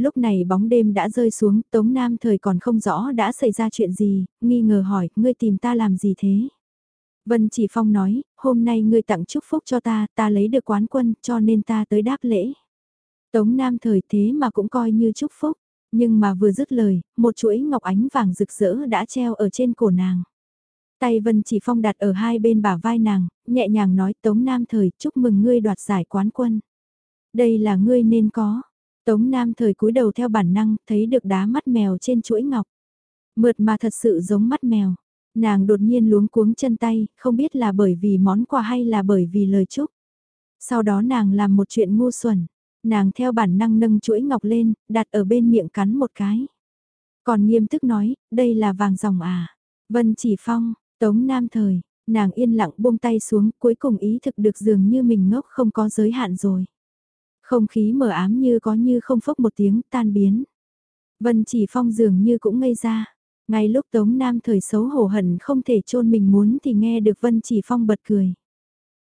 Lúc này bóng đêm đã rơi xuống, Tống Nam thời còn không rõ đã xảy ra chuyện gì, nghi ngờ hỏi, ngươi tìm ta làm gì thế? Vân Chỉ Phong nói, hôm nay ngươi tặng chúc phúc cho ta, ta lấy được quán quân, cho nên ta tới đáp lễ. Tống Nam thời thế mà cũng coi như chúc phúc, nhưng mà vừa dứt lời, một chuỗi ngọc ánh vàng rực rỡ đã treo ở trên cổ nàng. Tay Vân Chỉ Phong đặt ở hai bên bả vai nàng, nhẹ nhàng nói Tống Nam thời chúc mừng ngươi đoạt giải quán quân. Đây là ngươi nên có. Tống Nam thời cúi đầu theo bản năng, thấy được đá mắt mèo trên chuỗi ngọc. Mượt mà thật sự giống mắt mèo. Nàng đột nhiên luống cuống chân tay, không biết là bởi vì món quà hay là bởi vì lời chúc. Sau đó nàng làm một chuyện ngu xuẩn. Nàng theo bản năng nâng chuỗi ngọc lên, đặt ở bên miệng cắn một cái. Còn nghiêm túc nói, đây là vàng dòng à. Vân chỉ phong, tống nam thời, nàng yên lặng buông tay xuống, cuối cùng ý thực được dường như mình ngốc không có giới hạn rồi. Không khí mờ ám như có như không phốc một tiếng tan biến. Vân chỉ phong dường như cũng ngây ra. Ngay lúc Tống Nam thời xấu hổ hận không thể chôn mình muốn thì nghe được Vân chỉ phong bật cười.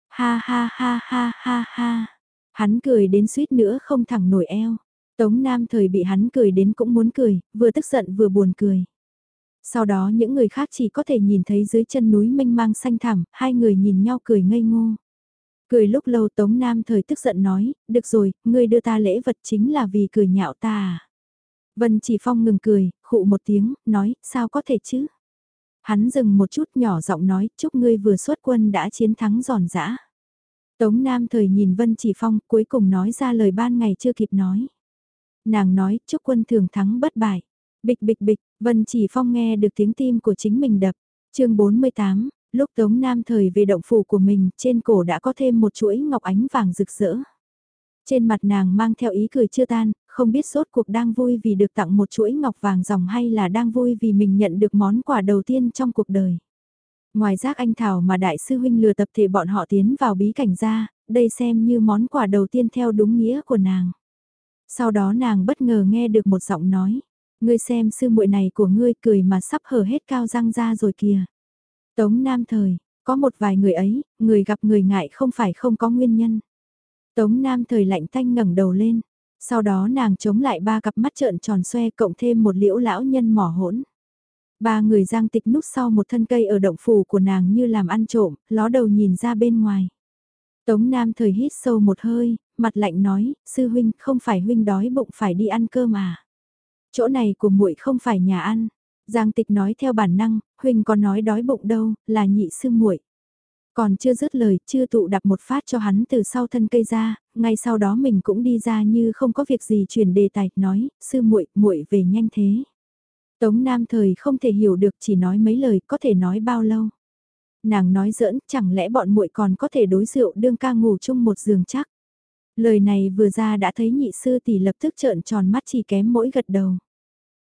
Ha ha ha ha ha ha. Hắn cười đến suýt nữa không thẳng nổi eo. Tống Nam thời bị hắn cười đến cũng muốn cười, vừa tức giận vừa buồn cười. Sau đó những người khác chỉ có thể nhìn thấy dưới chân núi mênh mang xanh thẳm, hai người nhìn nhau cười ngây ngô. Cười lúc lâu Tống Nam thời tức giận nói, được rồi, ngươi đưa ta lễ vật chính là vì cười nhạo ta à. Vân Chỉ Phong ngừng cười, khụ một tiếng, nói, sao có thể chứ? Hắn dừng một chút nhỏ giọng nói, chúc ngươi vừa xuất quân đã chiến thắng giòn giã. Tống Nam thời nhìn Vân Chỉ Phong cuối cùng nói ra lời ban ngày chưa kịp nói. Nàng nói, chúc quân thường thắng bất bại. Bịch bịch bịch, Vân Chỉ Phong nghe được tiếng tim của chính mình đập. chương 48, Lúc Tống Nam thời về động phủ của mình, trên cổ đã có thêm một chuỗi ngọc ánh vàng rực rỡ. Trên mặt nàng mang theo ý cười chưa tan, không biết sốt cuộc đang vui vì được tặng một chuỗi ngọc vàng dòng hay là đang vui vì mình nhận được món quà đầu tiên trong cuộc đời. Ngoài giác anh Thảo mà đại sư huynh lừa tập thể bọn họ tiến vào bí cảnh ra, đây xem như món quà đầu tiên theo đúng nghĩa của nàng. Sau đó nàng bất ngờ nghe được một giọng nói, ngươi xem sư muội này của ngươi cười mà sắp hở hết cao răng ra rồi kìa. Tống Nam Thời, có một vài người ấy, người gặp người ngại không phải không có nguyên nhân. Tống Nam Thời lạnh tanh ngẩng đầu lên, sau đó nàng chống lại ba cặp mắt trợn tròn xoe cộng thêm một liễu lão nhân mỏ hỗn. Ba người giang tịch núp sau một thân cây ở động phủ của nàng như làm ăn trộm, ló đầu nhìn ra bên ngoài. Tống Nam Thời hít sâu một hơi, mặt lạnh nói, sư huynh không phải huynh đói bụng phải đi ăn cơm à. Chỗ này của muội không phải nhà ăn. Giang tịch nói theo bản năng, Huỳnh có nói đói bụng đâu, là nhị sư muội. Còn chưa dứt lời, chưa tụ đập một phát cho hắn từ sau thân cây ra, ngay sau đó mình cũng đi ra như không có việc gì chuyển đề tài, nói, sư muội, muội về nhanh thế. Tống Nam thời không thể hiểu được chỉ nói mấy lời, có thể nói bao lâu. Nàng nói giỡn, chẳng lẽ bọn muội còn có thể đối rượu đương ca ngủ chung một giường chắc. Lời này vừa ra đã thấy nhị sư tỷ lập tức trợn tròn mắt chỉ kém mỗi gật đầu.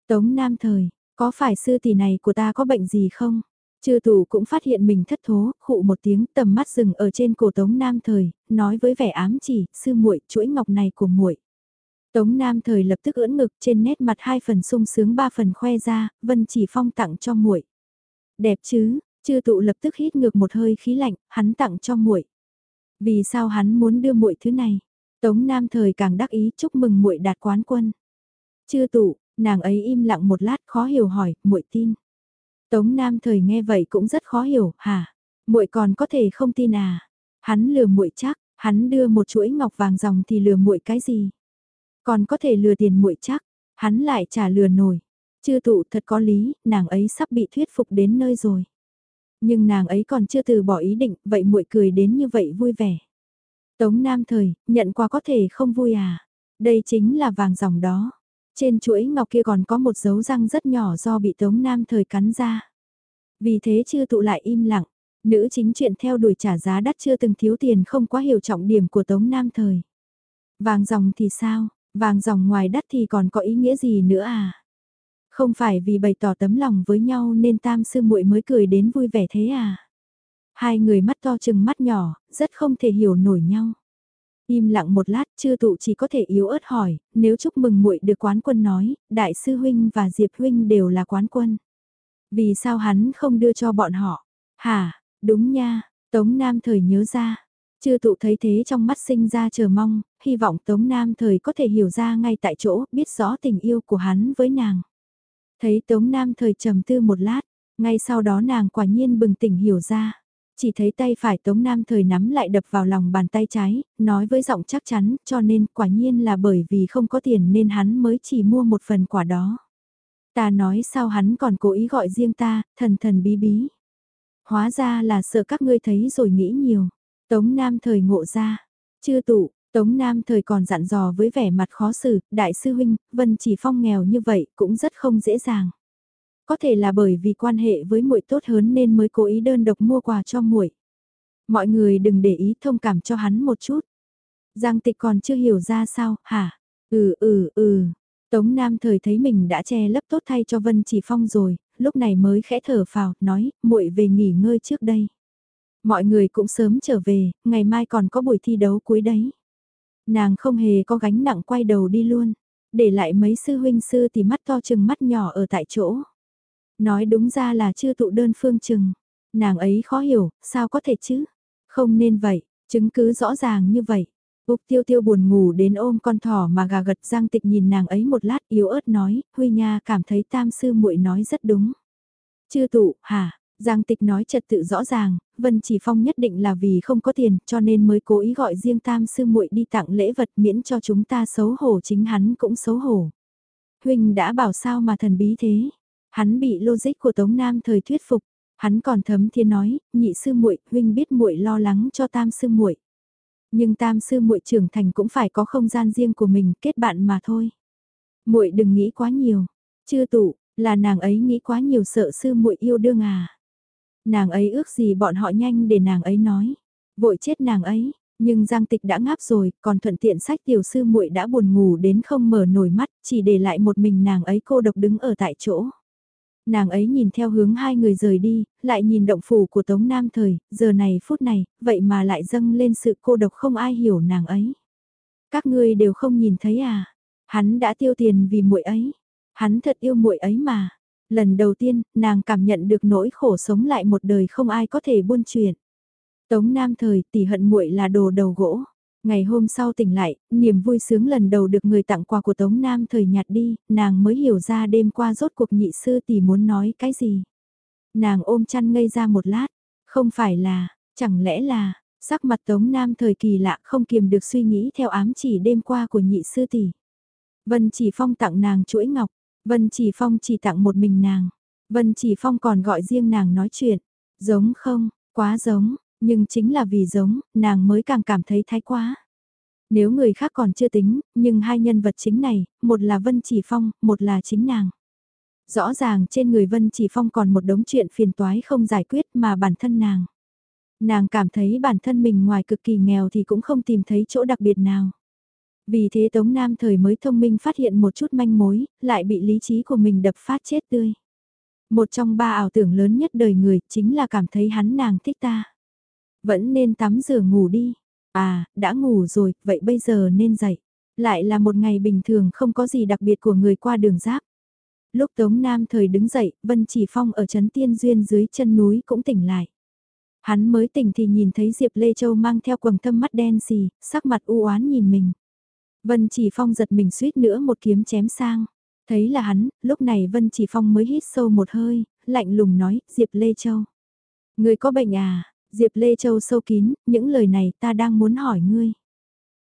Tống Nam thời, có phải sư tỷ này của ta có bệnh gì không? Chư tù cũng phát hiện mình thất thố, khụ một tiếng tầm mắt dừng ở trên cổ Tống Nam Thời, nói với vẻ ám chỉ, sư muội chuỗi ngọc này của muội. Tống Nam Thời lập tức ưỡn ngực trên nét mặt hai phần sung sướng ba phần khoe ra, Vân chỉ phong tặng cho muội. Đẹp chứ, chư tụ lập tức hít ngược một hơi khí lạnh, hắn tặng cho muội. Vì sao hắn muốn đưa muội thứ này? Tống Nam Thời càng đắc ý chúc mừng muội đạt quán quân. Chư tụ, Nàng ấy im lặng một lát khó hiểu hỏi, muội tin. Tống Nam thời nghe vậy cũng rất khó hiểu, hả? Muội còn có thể không tin à? Hắn lừa muội chắc, hắn đưa một chuỗi ngọc vàng dòng thì lừa muội cái gì? Còn có thể lừa tiền muội chắc, hắn lại trả lừa nổi. Chư tụ thật có lý, nàng ấy sắp bị thuyết phục đến nơi rồi. Nhưng nàng ấy còn chưa từ bỏ ý định, vậy muội cười đến như vậy vui vẻ. Tống Nam thời, nhận qua có thể không vui à? Đây chính là vàng dòng đó. Trên chuỗi ngọc kia còn có một dấu răng rất nhỏ do bị Tống Nam thời cắn ra. Vì thế chưa tụ lại im lặng, nữ chính chuyện theo đuổi trả giá đắt chưa từng thiếu tiền không quá hiểu trọng điểm của Tống Nam thời. Vàng dòng thì sao, vàng dòng ngoài đắt thì còn có ý nghĩa gì nữa à? Không phải vì bày tỏ tấm lòng với nhau nên tam sư muội mới cười đến vui vẻ thế à? Hai người mắt to chừng mắt nhỏ, rất không thể hiểu nổi nhau. Im lặng một lát, chư tụ chỉ có thể yếu ớt hỏi, nếu chúc mừng muội được quán quân nói, đại sư huynh và diệp huynh đều là quán quân. Vì sao hắn không đưa cho bọn họ? Hả, đúng nha, Tống Nam thời nhớ ra. Chư tụ thấy thế trong mắt sinh ra chờ mong, hy vọng Tống Nam thời có thể hiểu ra ngay tại chỗ, biết rõ tình yêu của hắn với nàng. Thấy Tống Nam thời trầm tư một lát, ngay sau đó nàng quả nhiên bừng tỉnh hiểu ra. Chỉ thấy tay phải Tống Nam thời nắm lại đập vào lòng bàn tay trái, nói với giọng chắc chắn, cho nên quả nhiên là bởi vì không có tiền nên hắn mới chỉ mua một phần quả đó. Ta nói sao hắn còn cố ý gọi riêng ta, thần thần bí bí. Hóa ra là sợ các ngươi thấy rồi nghĩ nhiều. Tống Nam thời ngộ ra. Chưa tụ, Tống Nam thời còn dặn dò với vẻ mặt khó xử, đại sư huynh, Vân chỉ phong nghèo như vậy cũng rất không dễ dàng. Có thể là bởi vì quan hệ với muội tốt hơn nên mới cố ý đơn độc mua quà cho muội. Mọi người đừng để ý thông cảm cho hắn một chút. Giang tịch còn chưa hiểu ra sao, hả? Ừ ừ ừ. Tống Nam thời thấy mình đã che lấp tốt thay cho Vân Chỉ Phong rồi, lúc này mới khẽ thở phào, nói, muội về nghỉ ngơi trước đây. Mọi người cũng sớm trở về, ngày mai còn có buổi thi đấu cuối đấy. Nàng không hề có gánh nặng quay đầu đi luôn, để lại mấy sư huynh sư thì mắt to chừng mắt nhỏ ở tại chỗ. Nói đúng ra là chưa tụ đơn phương chừng. Nàng ấy khó hiểu, sao có thể chứ? Không nên vậy, chứng cứ rõ ràng như vậy. Úc tiêu tiêu buồn ngủ đến ôm con thỏ mà gà gật giang tịch nhìn nàng ấy một lát yếu ớt nói, Huy Nha cảm thấy tam sư muội nói rất đúng. Chưa tụ, hả? Giang tịch nói trật tự rõ ràng, Vân Chỉ Phong nhất định là vì không có tiền cho nên mới cố ý gọi riêng tam sư muội đi tặng lễ vật miễn cho chúng ta xấu hổ chính hắn cũng xấu hổ. Huynh đã bảo sao mà thần bí thế, Hắn bị logic của Tống Nam thời thuyết phục, hắn còn thấm thiên nói, nhị sư muội, huynh biết muội lo lắng cho tam sư muội. Nhưng tam sư muội trưởng thành cũng phải có không gian riêng của mình, kết bạn mà thôi. Muội đừng nghĩ quá nhiều, chưa tụ, là nàng ấy nghĩ quá nhiều sợ sư muội yêu đương à. Nàng ấy ước gì bọn họ nhanh để nàng ấy nói, vội chết nàng ấy, nhưng Giang Tịch đã ngáp rồi, còn thuận tiện sách tiểu sư muội đã buồn ngủ đến không mở nổi mắt, chỉ để lại một mình nàng ấy cô độc đứng ở tại chỗ. Nàng ấy nhìn theo hướng hai người rời đi, lại nhìn động phủ của Tống Nam Thời, giờ này phút này, vậy mà lại dâng lên sự cô độc không ai hiểu nàng ấy. Các ngươi đều không nhìn thấy à? Hắn đã tiêu tiền vì muội ấy. Hắn thật yêu muội ấy mà. Lần đầu tiên, nàng cảm nhận được nỗi khổ sống lại một đời không ai có thể buôn chuyện. Tống Nam Thời, tỷ hận muội là đồ đầu gỗ. Ngày hôm sau tỉnh lại, niềm vui sướng lần đầu được người tặng quà của Tống Nam thời nhạt đi, nàng mới hiểu ra đêm qua rốt cuộc nhị sư tỷ muốn nói cái gì. Nàng ôm chăn ngây ra một lát, không phải là, chẳng lẽ là, sắc mặt Tống Nam thời kỳ lạ không kiềm được suy nghĩ theo ám chỉ đêm qua của nhị sư tỷ. Vân Chỉ Phong tặng nàng chuỗi ngọc, Vân Chỉ Phong chỉ tặng một mình nàng, Vân Chỉ Phong còn gọi riêng nàng nói chuyện, giống không, quá giống, nhưng chính là vì giống, nàng mới càng cảm thấy thái quá. Nếu người khác còn chưa tính, nhưng hai nhân vật chính này, một là Vân Chỉ Phong, một là chính nàng. Rõ ràng trên người Vân Chỉ Phong còn một đống chuyện phiền toái không giải quyết mà bản thân nàng. Nàng cảm thấy bản thân mình ngoài cực kỳ nghèo thì cũng không tìm thấy chỗ đặc biệt nào. Vì thế Tống Nam thời mới thông minh phát hiện một chút manh mối, lại bị lý trí của mình đập phát chết tươi. Một trong ba ảo tưởng lớn nhất đời người chính là cảm thấy hắn nàng thích ta. Vẫn nên tắm rửa ngủ đi. À, đã ngủ rồi, vậy bây giờ nên dậy. Lại là một ngày bình thường không có gì đặc biệt của người qua đường giáp. Lúc Tống Nam thời đứng dậy, Vân Chỉ Phong ở Trấn Tiên Duyên dưới chân núi cũng tỉnh lại. Hắn mới tỉnh thì nhìn thấy Diệp Lê Châu mang theo quầng thâm mắt đen xì, sắc mặt u oán nhìn mình. Vân Chỉ Phong giật mình suýt nữa một kiếm chém sang. Thấy là hắn, lúc này Vân Chỉ Phong mới hít sâu một hơi, lạnh lùng nói, Diệp Lê Châu. Người có bệnh à, Diệp Lê Châu sâu kín, những lời này ta đang muốn hỏi ngươi.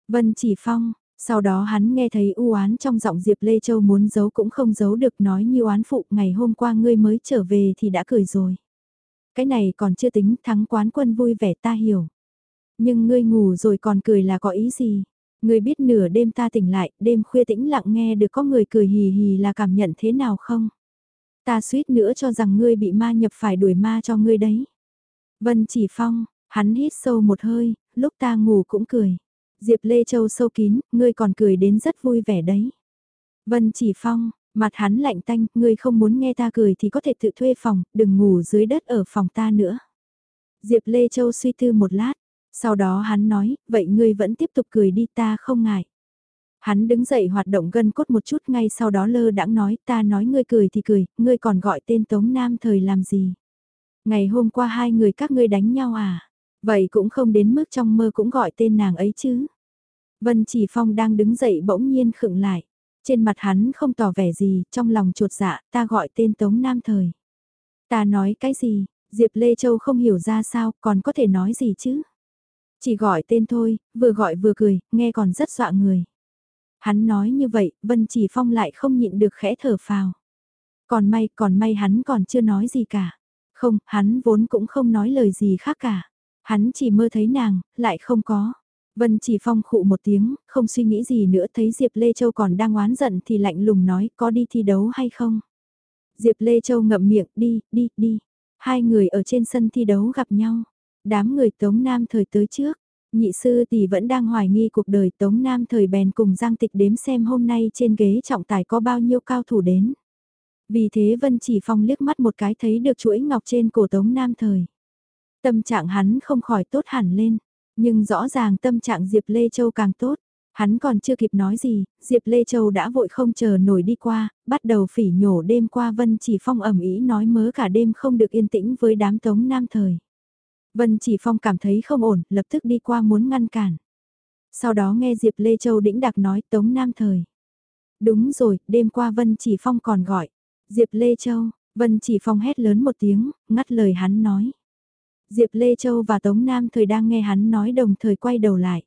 Vân Chỉ Phong, sau đó hắn nghe thấy u oán trong giọng Diệp Lê Châu muốn giấu cũng không giấu được nói như oán phụ ngày hôm qua ngươi mới trở về thì đã cười rồi. Cái này còn chưa tính thắng quán quân vui vẻ ta hiểu. Nhưng ngươi ngủ rồi còn cười là có ý gì? Ngươi biết nửa đêm ta tỉnh lại, đêm khuya tĩnh lặng nghe được có người cười hì hì là cảm nhận thế nào không? Ta suýt nữa cho rằng ngươi bị ma nhập phải đuổi ma cho ngươi đấy. Vân chỉ phong, hắn hít sâu một hơi, lúc ta ngủ cũng cười. Diệp Lê Châu sâu kín, ngươi còn cười đến rất vui vẻ đấy. Vân chỉ phong, mặt hắn lạnh tanh, ngươi không muốn nghe ta cười thì có thể tự thuê phòng, đừng ngủ dưới đất ở phòng ta nữa. Diệp Lê Châu suy tư một lát, sau đó hắn nói, vậy ngươi vẫn tiếp tục cười đi ta không ngại. Hắn đứng dậy hoạt động gân cốt một chút ngay sau đó lơ đãng nói ta nói ngươi cười thì cười, ngươi còn gọi tên Tống Nam thời làm gì. Ngày hôm qua hai người các ngươi đánh nhau à, vậy cũng không đến mức trong mơ cũng gọi tên nàng ấy chứ. Vân Chỉ Phong đang đứng dậy bỗng nhiên khựng lại. Trên mặt hắn không tỏ vẻ gì, trong lòng chuột dạ, ta gọi tên Tống Nam Thời. Ta nói cái gì, Diệp Lê Châu không hiểu ra sao, còn có thể nói gì chứ? Chỉ gọi tên thôi, vừa gọi vừa cười, nghe còn rất dọa người. Hắn nói như vậy, Vân Chỉ Phong lại không nhịn được khẽ thở phào. Còn may, còn may hắn còn chưa nói gì cả. Không, hắn vốn cũng không nói lời gì khác cả. Hắn chỉ mơ thấy nàng, lại không có. Vân chỉ phong khụ một tiếng, không suy nghĩ gì nữa thấy Diệp Lê Châu còn đang oán giận thì lạnh lùng nói có đi thi đấu hay không. Diệp Lê Châu ngậm miệng đi, đi, đi. Hai người ở trên sân thi đấu gặp nhau. Đám người Tống Nam thời tới trước. Nhị sư tỷ vẫn đang hoài nghi cuộc đời Tống Nam thời bèn cùng Giang Tịch đếm xem hôm nay trên ghế trọng tài có bao nhiêu cao thủ đến. Vì thế Vân chỉ phong liếc mắt một cái thấy được chuỗi ngọc trên cổ Tống Nam thời. Tâm trạng hắn không khỏi tốt hẳn lên. Nhưng rõ ràng tâm trạng Diệp Lê Châu càng tốt. Hắn còn chưa kịp nói gì, Diệp Lê Châu đã vội không chờ nổi đi qua, bắt đầu phỉ nhổ đêm qua Vân Chỉ Phong ẩm ý nói mớ cả đêm không được yên tĩnh với đám tống nam thời. Vân Chỉ Phong cảm thấy không ổn, lập tức đi qua muốn ngăn cản. Sau đó nghe Diệp Lê Châu đĩnh đặc nói tống nam thời. Đúng rồi, đêm qua Vân Chỉ Phong còn gọi. Diệp Lê Châu, Vân Chỉ Phong hét lớn một tiếng, ngắt lời hắn nói. Diệp Lê Châu và Tống Nam thời đang nghe hắn nói đồng thời quay đầu lại.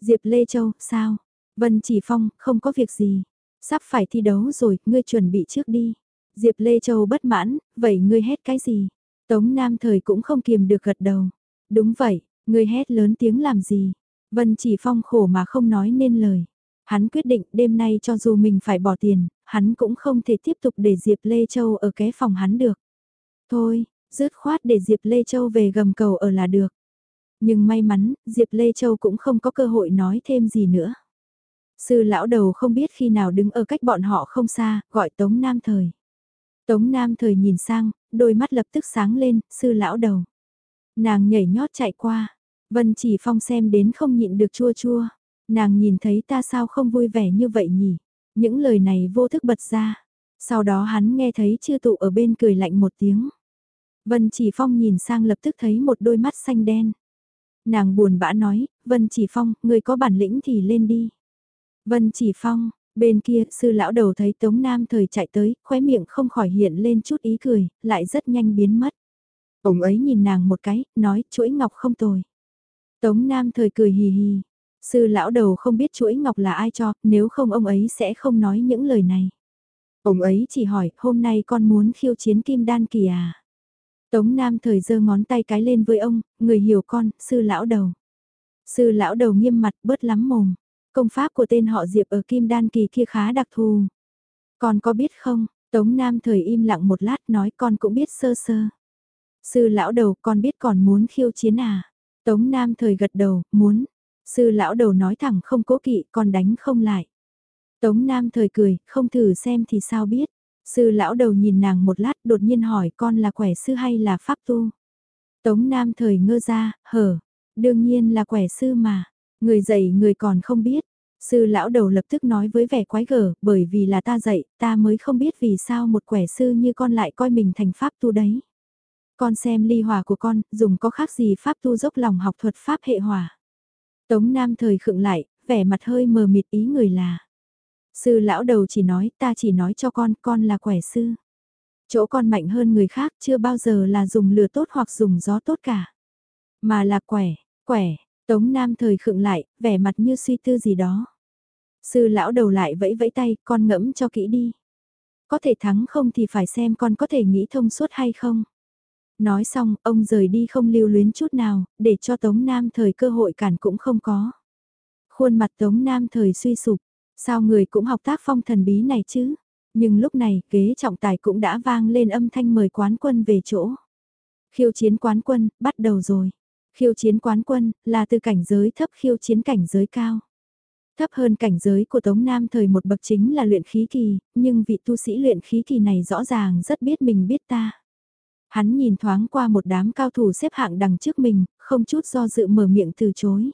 Diệp Lê Châu, sao? Vân Chỉ Phong, không có việc gì. Sắp phải thi đấu rồi, ngươi chuẩn bị trước đi. Diệp Lê Châu bất mãn, vậy ngươi hét cái gì? Tống Nam thời cũng không kiềm được gật đầu. Đúng vậy, ngươi hét lớn tiếng làm gì? Vân Chỉ Phong khổ mà không nói nên lời. Hắn quyết định đêm nay cho dù mình phải bỏ tiền, hắn cũng không thể tiếp tục để Diệp Lê Châu ở cái phòng hắn được. Thôi, dứt khoát để Diệp Lê Châu về gầm cầu ở là được. Nhưng may mắn, Diệp Lê Châu cũng không có cơ hội nói thêm gì nữa. Sư lão đầu không biết khi nào đứng ở cách bọn họ không xa, gọi Tống Nam Thời. Tống Nam Thời nhìn sang, đôi mắt lập tức sáng lên, sư lão đầu. Nàng nhảy nhót chạy qua, Vân chỉ phong xem đến không nhịn được chua chua. Nàng nhìn thấy ta sao không vui vẻ như vậy nhỉ? Những lời này vô thức bật ra. Sau đó hắn nghe thấy chư tụ ở bên cười lạnh một tiếng. Vân Chỉ Phong nhìn sang lập tức thấy một đôi mắt xanh đen. Nàng buồn bã nói, Vân Chỉ Phong, người có bản lĩnh thì lên đi. Vân Chỉ Phong, bên kia sư lão đầu thấy Tống Nam thời chạy tới, khóe miệng không khỏi hiện lên chút ý cười, lại rất nhanh biến mất. Ông ấy nhìn nàng một cái, nói chuỗi ngọc không tồi. Tống Nam thời cười hì hì. Sư lão đầu không biết chuỗi ngọc là ai cho, nếu không ông ấy sẽ không nói những lời này. Ông ấy chỉ hỏi, hôm nay con muốn khiêu chiến kim đan kỳ à? Tống Nam thời giơ ngón tay cái lên với ông, người hiểu con, sư lão đầu. Sư lão đầu nghiêm mặt bớt lắm mồm. Công pháp của tên họ Diệp ở Kim Đan Kỳ kia khá đặc thù. Con có biết không, Tống Nam thời im lặng một lát nói con cũng biết sơ sơ. Sư lão đầu con biết còn muốn khiêu chiến à? Tống Nam thời gật đầu, muốn. Sư lão đầu nói thẳng không cố kỵ, còn đánh không lại. Tống Nam thời cười, không thử xem thì sao biết. Sư lão đầu nhìn nàng một lát đột nhiên hỏi con là quẻ sư hay là pháp tu. Tống Nam thời ngơ ra, hở, đương nhiên là quẻ sư mà, người dạy người còn không biết. Sư lão đầu lập tức nói với vẻ quái gở, bởi vì là ta dạy, ta mới không biết vì sao một quẻ sư như con lại coi mình thành pháp tu đấy. Con xem ly hòa của con, dùng có khác gì pháp tu dốc lòng học thuật pháp hệ hòa. Tống Nam thời khựng lại, vẻ mặt hơi mờ mịt ý người là. Sư lão đầu chỉ nói ta chỉ nói cho con, con là quẻ sư. Chỗ con mạnh hơn người khác chưa bao giờ là dùng lửa tốt hoặc dùng gió tốt cả. Mà là quẻ, quẻ, Tống Nam thời khựng lại, vẻ mặt như suy tư gì đó. Sư lão đầu lại vẫy vẫy tay, con ngẫm cho kỹ đi. Có thể thắng không thì phải xem con có thể nghĩ thông suốt hay không. Nói xong, ông rời đi không lưu luyến chút nào, để cho Tống Nam thời cơ hội cản cũng không có. Khuôn mặt Tống Nam thời suy sụp, sao người cũng học tác phong thần bí này chứ? Nhưng lúc này, ghế trọng tài cũng đã vang lên âm thanh mời quán quân về chỗ. Khiêu chiến quán quân, bắt đầu rồi. Khiêu chiến quán quân, là từ cảnh giới thấp khiêu chiến cảnh giới cao. Thấp hơn cảnh giới của Tống Nam thời một bậc chính là luyện khí kỳ, nhưng vị tu sĩ luyện khí kỳ này rõ ràng rất biết mình biết ta. Hắn nhìn thoáng qua một đám cao thủ xếp hạng đằng trước mình, không chút do dự mở miệng từ chối.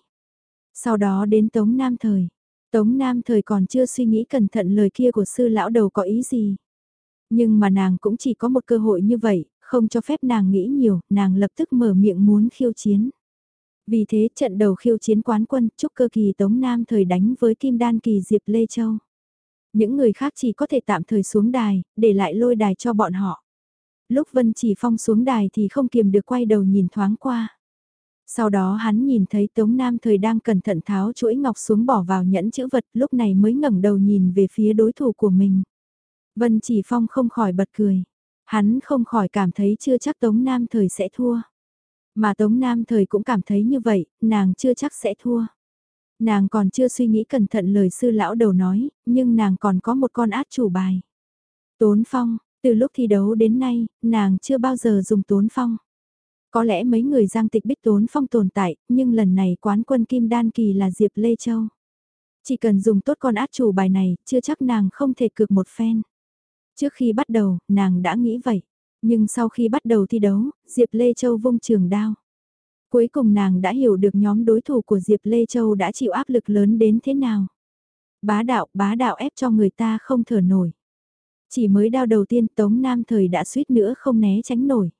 Sau đó đến Tống Nam thời. Tống Nam thời còn chưa suy nghĩ cẩn thận lời kia của sư lão đầu có ý gì. Nhưng mà nàng cũng chỉ có một cơ hội như vậy, không cho phép nàng nghĩ nhiều, nàng lập tức mở miệng muốn khiêu chiến. Vì thế trận đầu khiêu chiến quán quân trúc cơ kỳ Tống Nam thời đánh với Kim Đan kỳ Diệp Lê Châu. Những người khác chỉ có thể tạm thời xuống đài, để lại lôi đài cho bọn họ. Lúc Vân Chỉ Phong xuống đài thì không kiềm được quay đầu nhìn thoáng qua. Sau đó hắn nhìn thấy Tống Nam thời đang cẩn thận tháo chuỗi ngọc xuống bỏ vào nhẫn chữ vật lúc này mới ngẩng đầu nhìn về phía đối thủ của mình. Vân Chỉ Phong không khỏi bật cười. Hắn không khỏi cảm thấy chưa chắc Tống Nam thời sẽ thua. Mà Tống Nam thời cũng cảm thấy như vậy, nàng chưa chắc sẽ thua. Nàng còn chưa suy nghĩ cẩn thận lời sư lão đầu nói, nhưng nàng còn có một con át chủ bài. Tốn Phong, từ lúc thi đấu đến nay, nàng chưa bao giờ dùng Tốn Phong. Có lẽ mấy người giang tịch biết Tốn Phong tồn tại, nhưng lần này quán quân Kim Đan Kỳ là Diệp Lê Châu. Chỉ cần dùng tốt con át chủ bài này, chưa chắc nàng không thể cược một phen. Trước khi bắt đầu, nàng đã nghĩ vậy. Nhưng sau khi bắt đầu thi đấu, Diệp Lê Châu vung trường đao. Cuối cùng nàng đã hiểu được nhóm đối thủ của Diệp Lê Châu đã chịu áp lực lớn đến thế nào. Bá đạo, bá đạo ép cho người ta không thở nổi. Chỉ mới đao đầu tiên Tống Nam Thời đã suýt nữa không né tránh nổi.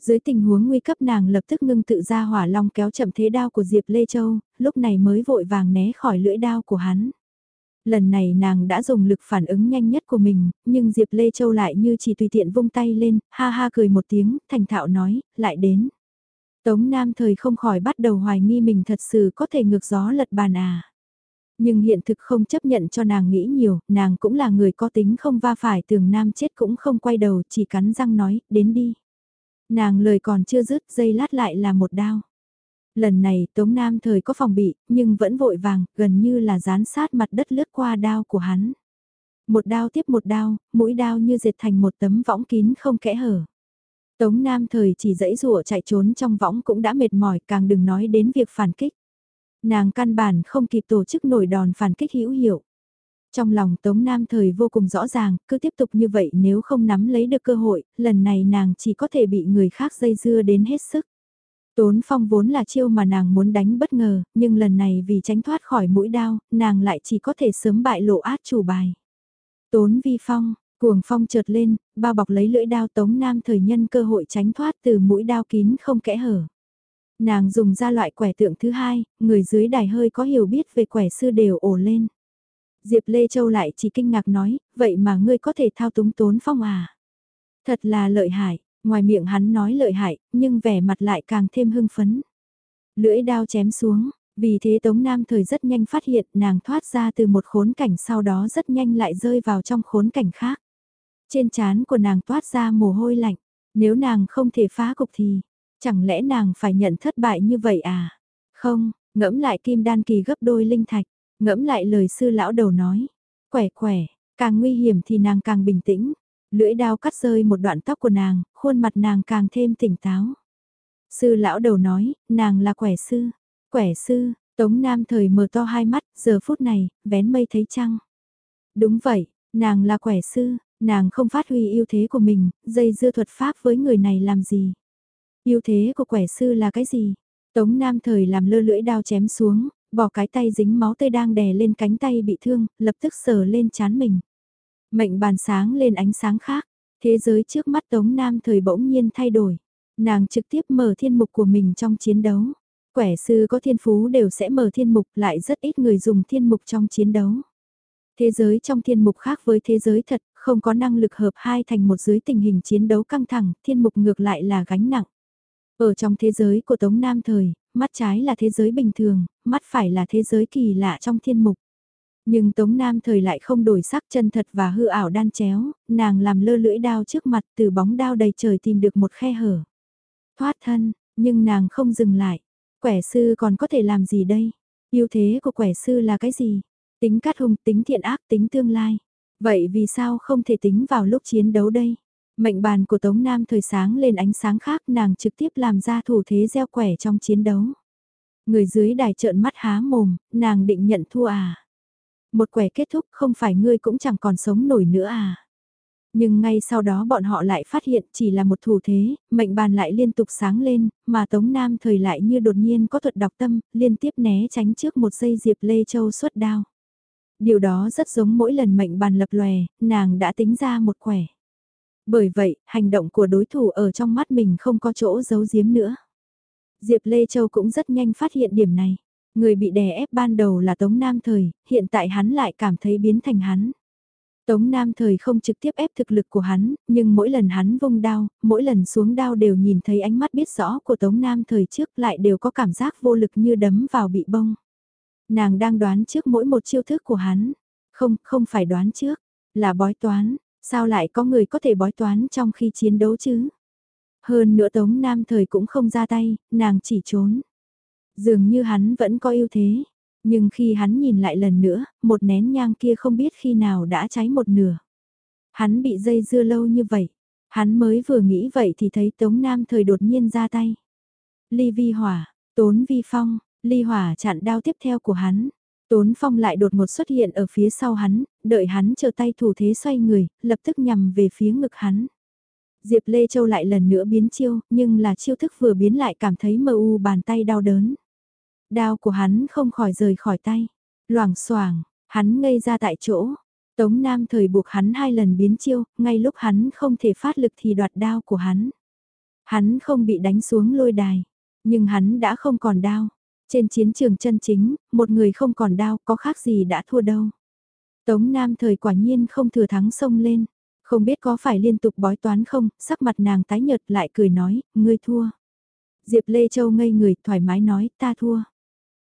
Dưới tình huống nguy cấp nàng lập tức ngưng tự ra hỏa long kéo chậm thế đao của Diệp Lê Châu, lúc này mới vội vàng né khỏi lưỡi đao của hắn. Lần này nàng đã dùng lực phản ứng nhanh nhất của mình, nhưng Diệp Lê Châu lại như chỉ tùy tiện vung tay lên, ha ha cười một tiếng, thành thạo nói, lại đến. Tống Nam thời không khỏi bắt đầu hoài nghi mình thật sự có thể ngược gió lật bàn à. Nhưng hiện thực không chấp nhận cho nàng nghĩ nhiều, nàng cũng là người có tính không va phải tường Nam chết cũng không quay đầu, chỉ cắn răng nói, đến đi. Nàng lời còn chưa dứt, dây lát lại là một đao. Lần này Tống Nam thời có phòng bị, nhưng vẫn vội vàng, gần như là dán sát mặt đất lướt qua đao của hắn. Một đao tiếp một đao, mũi đao như dệt thành một tấm võng kín không kẽ hở. Tống Nam thời chỉ dãy rụa chạy trốn trong võng cũng đã mệt mỏi càng đừng nói đến việc phản kích. Nàng căn bản không kịp tổ chức nổi đòn phản kích hữu hiệu. Trong lòng Tống Nam thời vô cùng rõ ràng, cứ tiếp tục như vậy nếu không nắm lấy được cơ hội, lần này nàng chỉ có thể bị người khác dây dưa đến hết sức. Tốn phong vốn là chiêu mà nàng muốn đánh bất ngờ, nhưng lần này vì tránh thoát khỏi mũi đao, nàng lại chỉ có thể sớm bại lộ át chủ bài. Tốn vi phong, cuồng phong chợt lên, bao bọc lấy lưỡi đao tống nam thời nhân cơ hội tránh thoát từ mũi đao kín không kẽ hở. Nàng dùng ra loại quẻ tượng thứ hai, người dưới đài hơi có hiểu biết về quẻ sư đều ổ lên. Diệp Lê Châu lại chỉ kinh ngạc nói, vậy mà ngươi có thể thao túng tốn phong à? Thật là lợi hại, Ngoài miệng hắn nói lợi hại, nhưng vẻ mặt lại càng thêm hưng phấn. Lưỡi đao chém xuống, vì thế Tống Nam thời rất nhanh phát hiện nàng thoát ra từ một khốn cảnh sau đó rất nhanh lại rơi vào trong khốn cảnh khác. Trên trán của nàng toát ra mồ hôi lạnh, nếu nàng không thể phá cục thì, chẳng lẽ nàng phải nhận thất bại như vậy à? Không, ngẫm lại kim đan kỳ gấp đôi linh thạch, ngẫm lại lời sư lão đầu nói, khỏe khỏe, càng nguy hiểm thì nàng càng bình tĩnh, lưỡi đao cắt rơi một đoạn tóc của nàng, khuôn mặt nàng càng thêm tỉnh táo. Sư lão đầu nói, nàng là quẻ sư. Quẻ sư, Tống Nam thời mở to hai mắt, giờ phút này, vén mây thấy trăng. Đúng vậy, nàng là quẻ sư, nàng không phát huy ưu thế của mình, dây dưa thuật pháp với người này làm gì ưu thế của quẻ sư là cái gì? Tống Nam thời làm lơ lưỡi đao chém xuống, bỏ cái tay dính máu tươi đang đè lên cánh tay bị thương, lập tức sờ lên chán mình. Mệnh bàn sáng lên ánh sáng khác, thế giới trước mắt Tống Nam thời bỗng nhiên thay đổi. Nàng trực tiếp mở thiên mục của mình trong chiến đấu. Quẻ sư có thiên phú đều sẽ mở thiên mục lại rất ít người dùng thiên mục trong chiến đấu. Thế giới trong thiên mục khác với thế giới thật, không có năng lực hợp hai thành một dưới tình hình chiến đấu căng thẳng, thiên mục ngược lại là gánh nặng. Ở trong thế giới của Tống Nam thời, mắt trái là thế giới bình thường, mắt phải là thế giới kỳ lạ trong thiên mục. Nhưng Tống Nam thời lại không đổi sắc chân thật và hư ảo đan chéo, nàng làm lơ lưỡi đao trước mặt từ bóng đao đầy trời tìm được một khe hở. Thoát thân, nhưng nàng không dừng lại. Quẻ sư còn có thể làm gì đây? ưu thế của quẻ sư là cái gì? Tính cắt hung, tính thiện ác, tính tương lai. Vậy vì sao không thể tính vào lúc chiến đấu đây? Mệnh bàn của Tống Nam thời sáng lên ánh sáng khác nàng trực tiếp làm ra thủ thế gieo quẻ trong chiến đấu. Người dưới đài trợn mắt há mồm, nàng định nhận thua à? Một quẻ kết thúc không phải ngươi cũng chẳng còn sống nổi nữa à? Nhưng ngay sau đó bọn họ lại phát hiện chỉ là một thủ thế, mệnh bàn lại liên tục sáng lên, mà Tống Nam thời lại như đột nhiên có thuật đọc tâm, liên tiếp né tránh trước một giây Diệp Lê Châu xuất đao. Điều đó rất giống mỗi lần mệnh bàn lập lòe, nàng đã tính ra một quẻ. Bởi vậy, hành động của đối thủ ở trong mắt mình không có chỗ giấu giếm nữa. Diệp Lê Châu cũng rất nhanh phát hiện điểm này. Người bị đè ép ban đầu là Tống Nam Thời, hiện tại hắn lại cảm thấy biến thành hắn. Tống Nam Thời không trực tiếp ép thực lực của hắn, nhưng mỗi lần hắn vung đao, mỗi lần xuống đao đều nhìn thấy ánh mắt biết rõ của Tống Nam Thời trước lại đều có cảm giác vô lực như đấm vào bị bông. Nàng đang đoán trước mỗi một chiêu thức của hắn. Không, không phải đoán trước, là bói toán, sao lại có người có thể bói toán trong khi chiến đấu chứ? Hơn nữa Tống Nam Thời cũng không ra tay, nàng chỉ trốn. Dường như hắn vẫn có ưu thế, nhưng khi hắn nhìn lại lần nữa, một nén nhang kia không biết khi nào đã cháy một nửa. Hắn bị dây dưa lâu như vậy, hắn mới vừa nghĩ vậy thì thấy Tống Nam Thời đột nhiên ra tay. Ly Vi Hỏa, Tốn Vi Phong, Ly Hỏa chặn đao tiếp theo của hắn. Tốn Phong lại đột ngột xuất hiện ở phía sau hắn, đợi hắn chờ tay thủ thế xoay người, lập tức nhằm về phía ngực hắn. Diệp Lê Châu lại lần nữa biến chiêu, nhưng là chiêu thức vừa biến lại cảm thấy mờ u bàn tay đau đớn. Đao của hắn không khỏi rời khỏi tay. Loảng xoảng hắn ngây ra tại chỗ. Tống Nam thời buộc hắn hai lần biến chiêu, ngay lúc hắn không thể phát lực thì đoạt đao của hắn. Hắn không bị đánh xuống lôi đài, nhưng hắn đã không còn đao. Trên chiến trường chân chính, một người không còn đao có khác gì đã thua đâu. Tống Nam thời quả nhiên không thừa thắng sông lên. Không biết có phải liên tục bói toán không, sắc mặt nàng tái nhợt lại cười nói, ngươi thua. Diệp Lê Châu ngây người thoải mái nói, ta thua.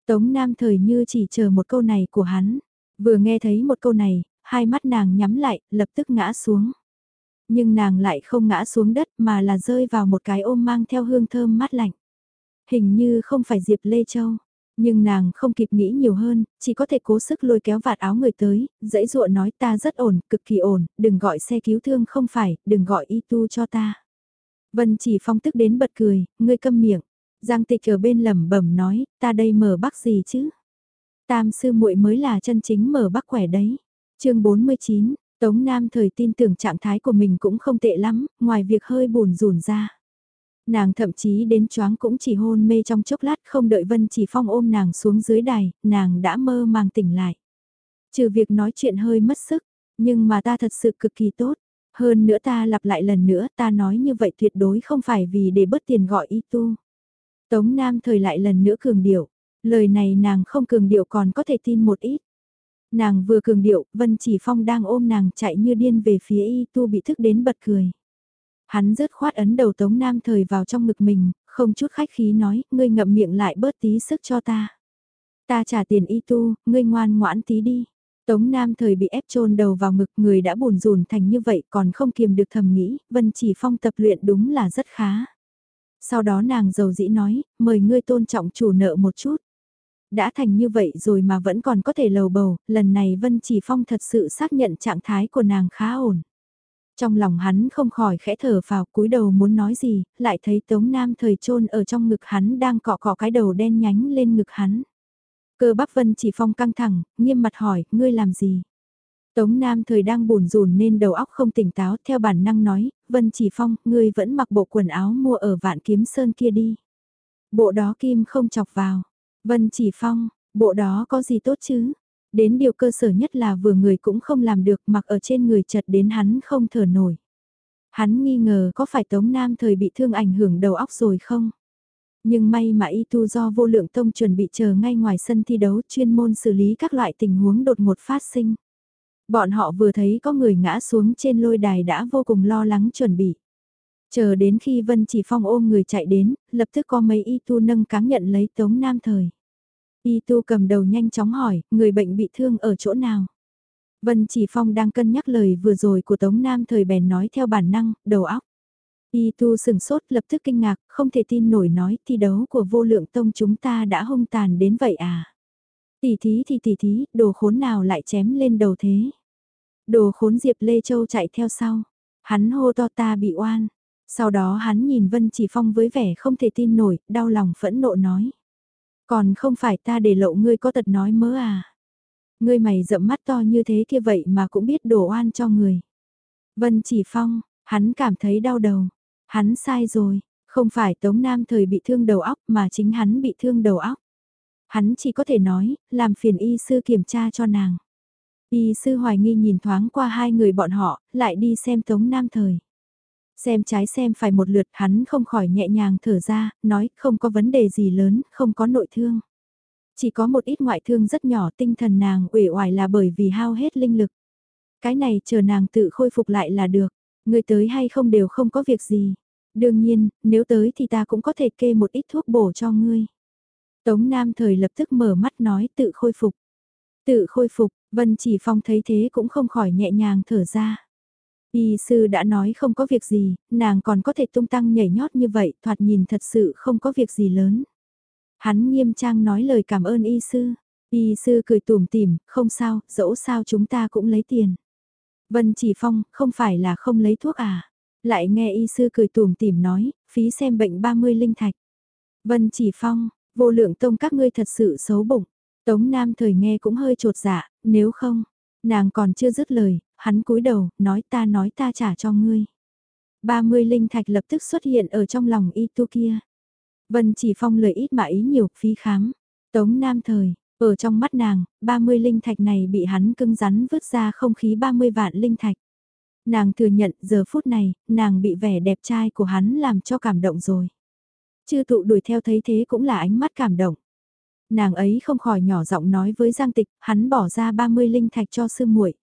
Tống Nam thời như chỉ chờ một câu này của hắn. Vừa nghe thấy một câu này, hai mắt nàng nhắm lại, lập tức ngã xuống. Nhưng nàng lại không ngã xuống đất mà là rơi vào một cái ôm mang theo hương thơm mát lạnh. Hình như không phải Diệp Lê Châu. Nhưng nàng không kịp nghĩ nhiều hơn, chỉ có thể cố sức lôi kéo vạt áo người tới, dãy dụa nói ta rất ổn, cực kỳ ổn, đừng gọi xe cứu thương không phải, đừng gọi y tu cho ta. Vân chỉ phong tức đến bật cười, ngươi câm miệng. Giang tịch ở bên lẩm bẩm nói, ta đây mở bắc gì chứ? Tam sư muội mới là chân chính mở bắc khỏe đấy. chương 49, Tống Nam thời tin tưởng trạng thái của mình cũng không tệ lắm, ngoài việc hơi buồn rùn ra. Nàng thậm chí đến choáng cũng chỉ hôn mê trong chốc lát không đợi Vân Chỉ Phong ôm nàng xuống dưới đài, nàng đã mơ màng tỉnh lại. Trừ việc nói chuyện hơi mất sức, nhưng mà ta thật sự cực kỳ tốt. Hơn nữa ta lặp lại lần nữa ta nói như vậy tuyệt đối không phải vì để bớt tiền gọi y tu. Tống Nam thời lại lần nữa cường điệu, lời này nàng không cường điệu còn có thể tin một ít. Nàng vừa cường điệu, Vân Chỉ Phong đang ôm nàng chạy như điên về phía y tu bị thức đến bật cười. Hắn rớt khoát ấn đầu Tống Nam thời vào trong ngực mình, không chút khách khí nói, ngươi ngậm miệng lại bớt tí sức cho ta. Ta trả tiền y tu, ngươi ngoan ngoãn tí đi. Tống Nam thời bị ép chôn đầu vào ngực người đã buồn rùn thành như vậy còn không kiềm được thầm nghĩ, Vân Chỉ Phong tập luyện đúng là rất khá. Sau đó nàng giàu dĩ nói, mời ngươi tôn trọng chủ nợ một chút. Đã thành như vậy rồi mà vẫn còn có thể lầu bầu, lần này Vân Chỉ Phong thật sự xác nhận trạng thái của nàng khá ổn. Trong lòng hắn không khỏi khẽ thở vào cúi đầu muốn nói gì, lại thấy Tống Nam thời trôn ở trong ngực hắn đang cọ cọ cái đầu đen nhánh lên ngực hắn. Cơ bắp Vân Chỉ Phong căng thẳng, nghiêm mặt hỏi, ngươi làm gì? Tống Nam thời đang buồn rùn nên đầu óc không tỉnh táo theo bản năng nói, Vân Chỉ Phong, ngươi vẫn mặc bộ quần áo mua ở vạn kiếm sơn kia đi. Bộ đó kim không chọc vào. Vân Chỉ Phong, bộ đó có gì tốt chứ? Đến điều cơ sở nhất là vừa người cũng không làm được mặc ở trên người chật đến hắn không thở nổi. Hắn nghi ngờ có phải Tống Nam thời bị thương ảnh hưởng đầu óc rồi không? Nhưng may mà y tu do vô lượng tông chuẩn bị chờ ngay ngoài sân thi đấu chuyên môn xử lý các loại tình huống đột ngột phát sinh. Bọn họ vừa thấy có người ngã xuống trên lôi đài đã vô cùng lo lắng chuẩn bị. Chờ đến khi Vân Chỉ Phong ôm người chạy đến, lập tức có mấy y tu nâng cáng nhận lấy Tống Nam Thời. Y tu cầm đầu nhanh chóng hỏi, người bệnh bị thương ở chỗ nào? Vân Chỉ Phong đang cân nhắc lời vừa rồi của Tống Nam Thời bèn nói theo bản năng, đầu óc. Y tu sừng sốt lập tức kinh ngạc, không thể tin nổi nói thi đấu của vô lượng tông chúng ta đã hung tàn đến vậy à? Tỷ thí thì tỷ thí, đồ khốn nào lại chém lên đầu thế. Đồ khốn Diệp Lê Châu chạy theo sau. Hắn hô to ta bị oan. Sau đó hắn nhìn Vân Chỉ Phong với vẻ không thể tin nổi, đau lòng phẫn nộ nói. Còn không phải ta để lộ ngươi có tật nói mớ à. Ngươi mày rậm mắt to như thế kia vậy mà cũng biết đổ oan cho người. Vân Chỉ Phong, hắn cảm thấy đau đầu. Hắn sai rồi, không phải Tống Nam thời bị thương đầu óc mà chính hắn bị thương đầu óc. Hắn chỉ có thể nói, làm phiền y sư kiểm tra cho nàng. Y sư hoài nghi nhìn thoáng qua hai người bọn họ, lại đi xem Tống Nam thời. Xem trái xem phải một lượt hắn không khỏi nhẹ nhàng thở ra, nói không có vấn đề gì lớn, không có nội thương. Chỉ có một ít ngoại thương rất nhỏ tinh thần nàng uể oải là bởi vì hao hết linh lực. Cái này chờ nàng tự khôi phục lại là được, người tới hay không đều không có việc gì. Đương nhiên, nếu tới thì ta cũng có thể kê một ít thuốc bổ cho ngươi. Tống Nam thời lập tức mở mắt nói tự khôi phục. Tự khôi phục, Vân Chỉ Phong thấy thế cũng không khỏi nhẹ nhàng thở ra. Y sư đã nói không có việc gì, nàng còn có thể tung tăng nhảy nhót như vậy, thoạt nhìn thật sự không có việc gì lớn. Hắn nghiêm trang nói lời cảm ơn y sư. Y sư cười tủm tỉm, không sao, dẫu sao chúng ta cũng lấy tiền. Vân Chỉ Phong, không phải là không lấy thuốc à? Lại nghe y sư cười tủm tỉm nói, phí xem bệnh 30 linh thạch. Vân Chỉ Phong, vô lượng tông các ngươi thật sự xấu bụng. Tống Nam thời nghe cũng hơi trột dạ, nếu không, nàng còn chưa dứt lời, hắn cúi đầu, nói ta nói ta trả cho ngươi. 30 linh thạch lập tức xuất hiện ở trong lòng y tu kia. Vân chỉ phong lời ít mà ý nhiều, phí khám. Tống Nam thời, ở trong mắt nàng, 30 linh thạch này bị hắn cưng rắn vứt ra không khí 30 vạn linh thạch. Nàng thừa nhận giờ phút này, nàng bị vẻ đẹp trai của hắn làm cho cảm động rồi. Chư tụ đuổi theo thấy thế cũng là ánh mắt cảm động. Nàng ấy không khỏi nhỏ giọng nói với Giang Tịch, hắn bỏ ra 30 linh thạch cho sư muội.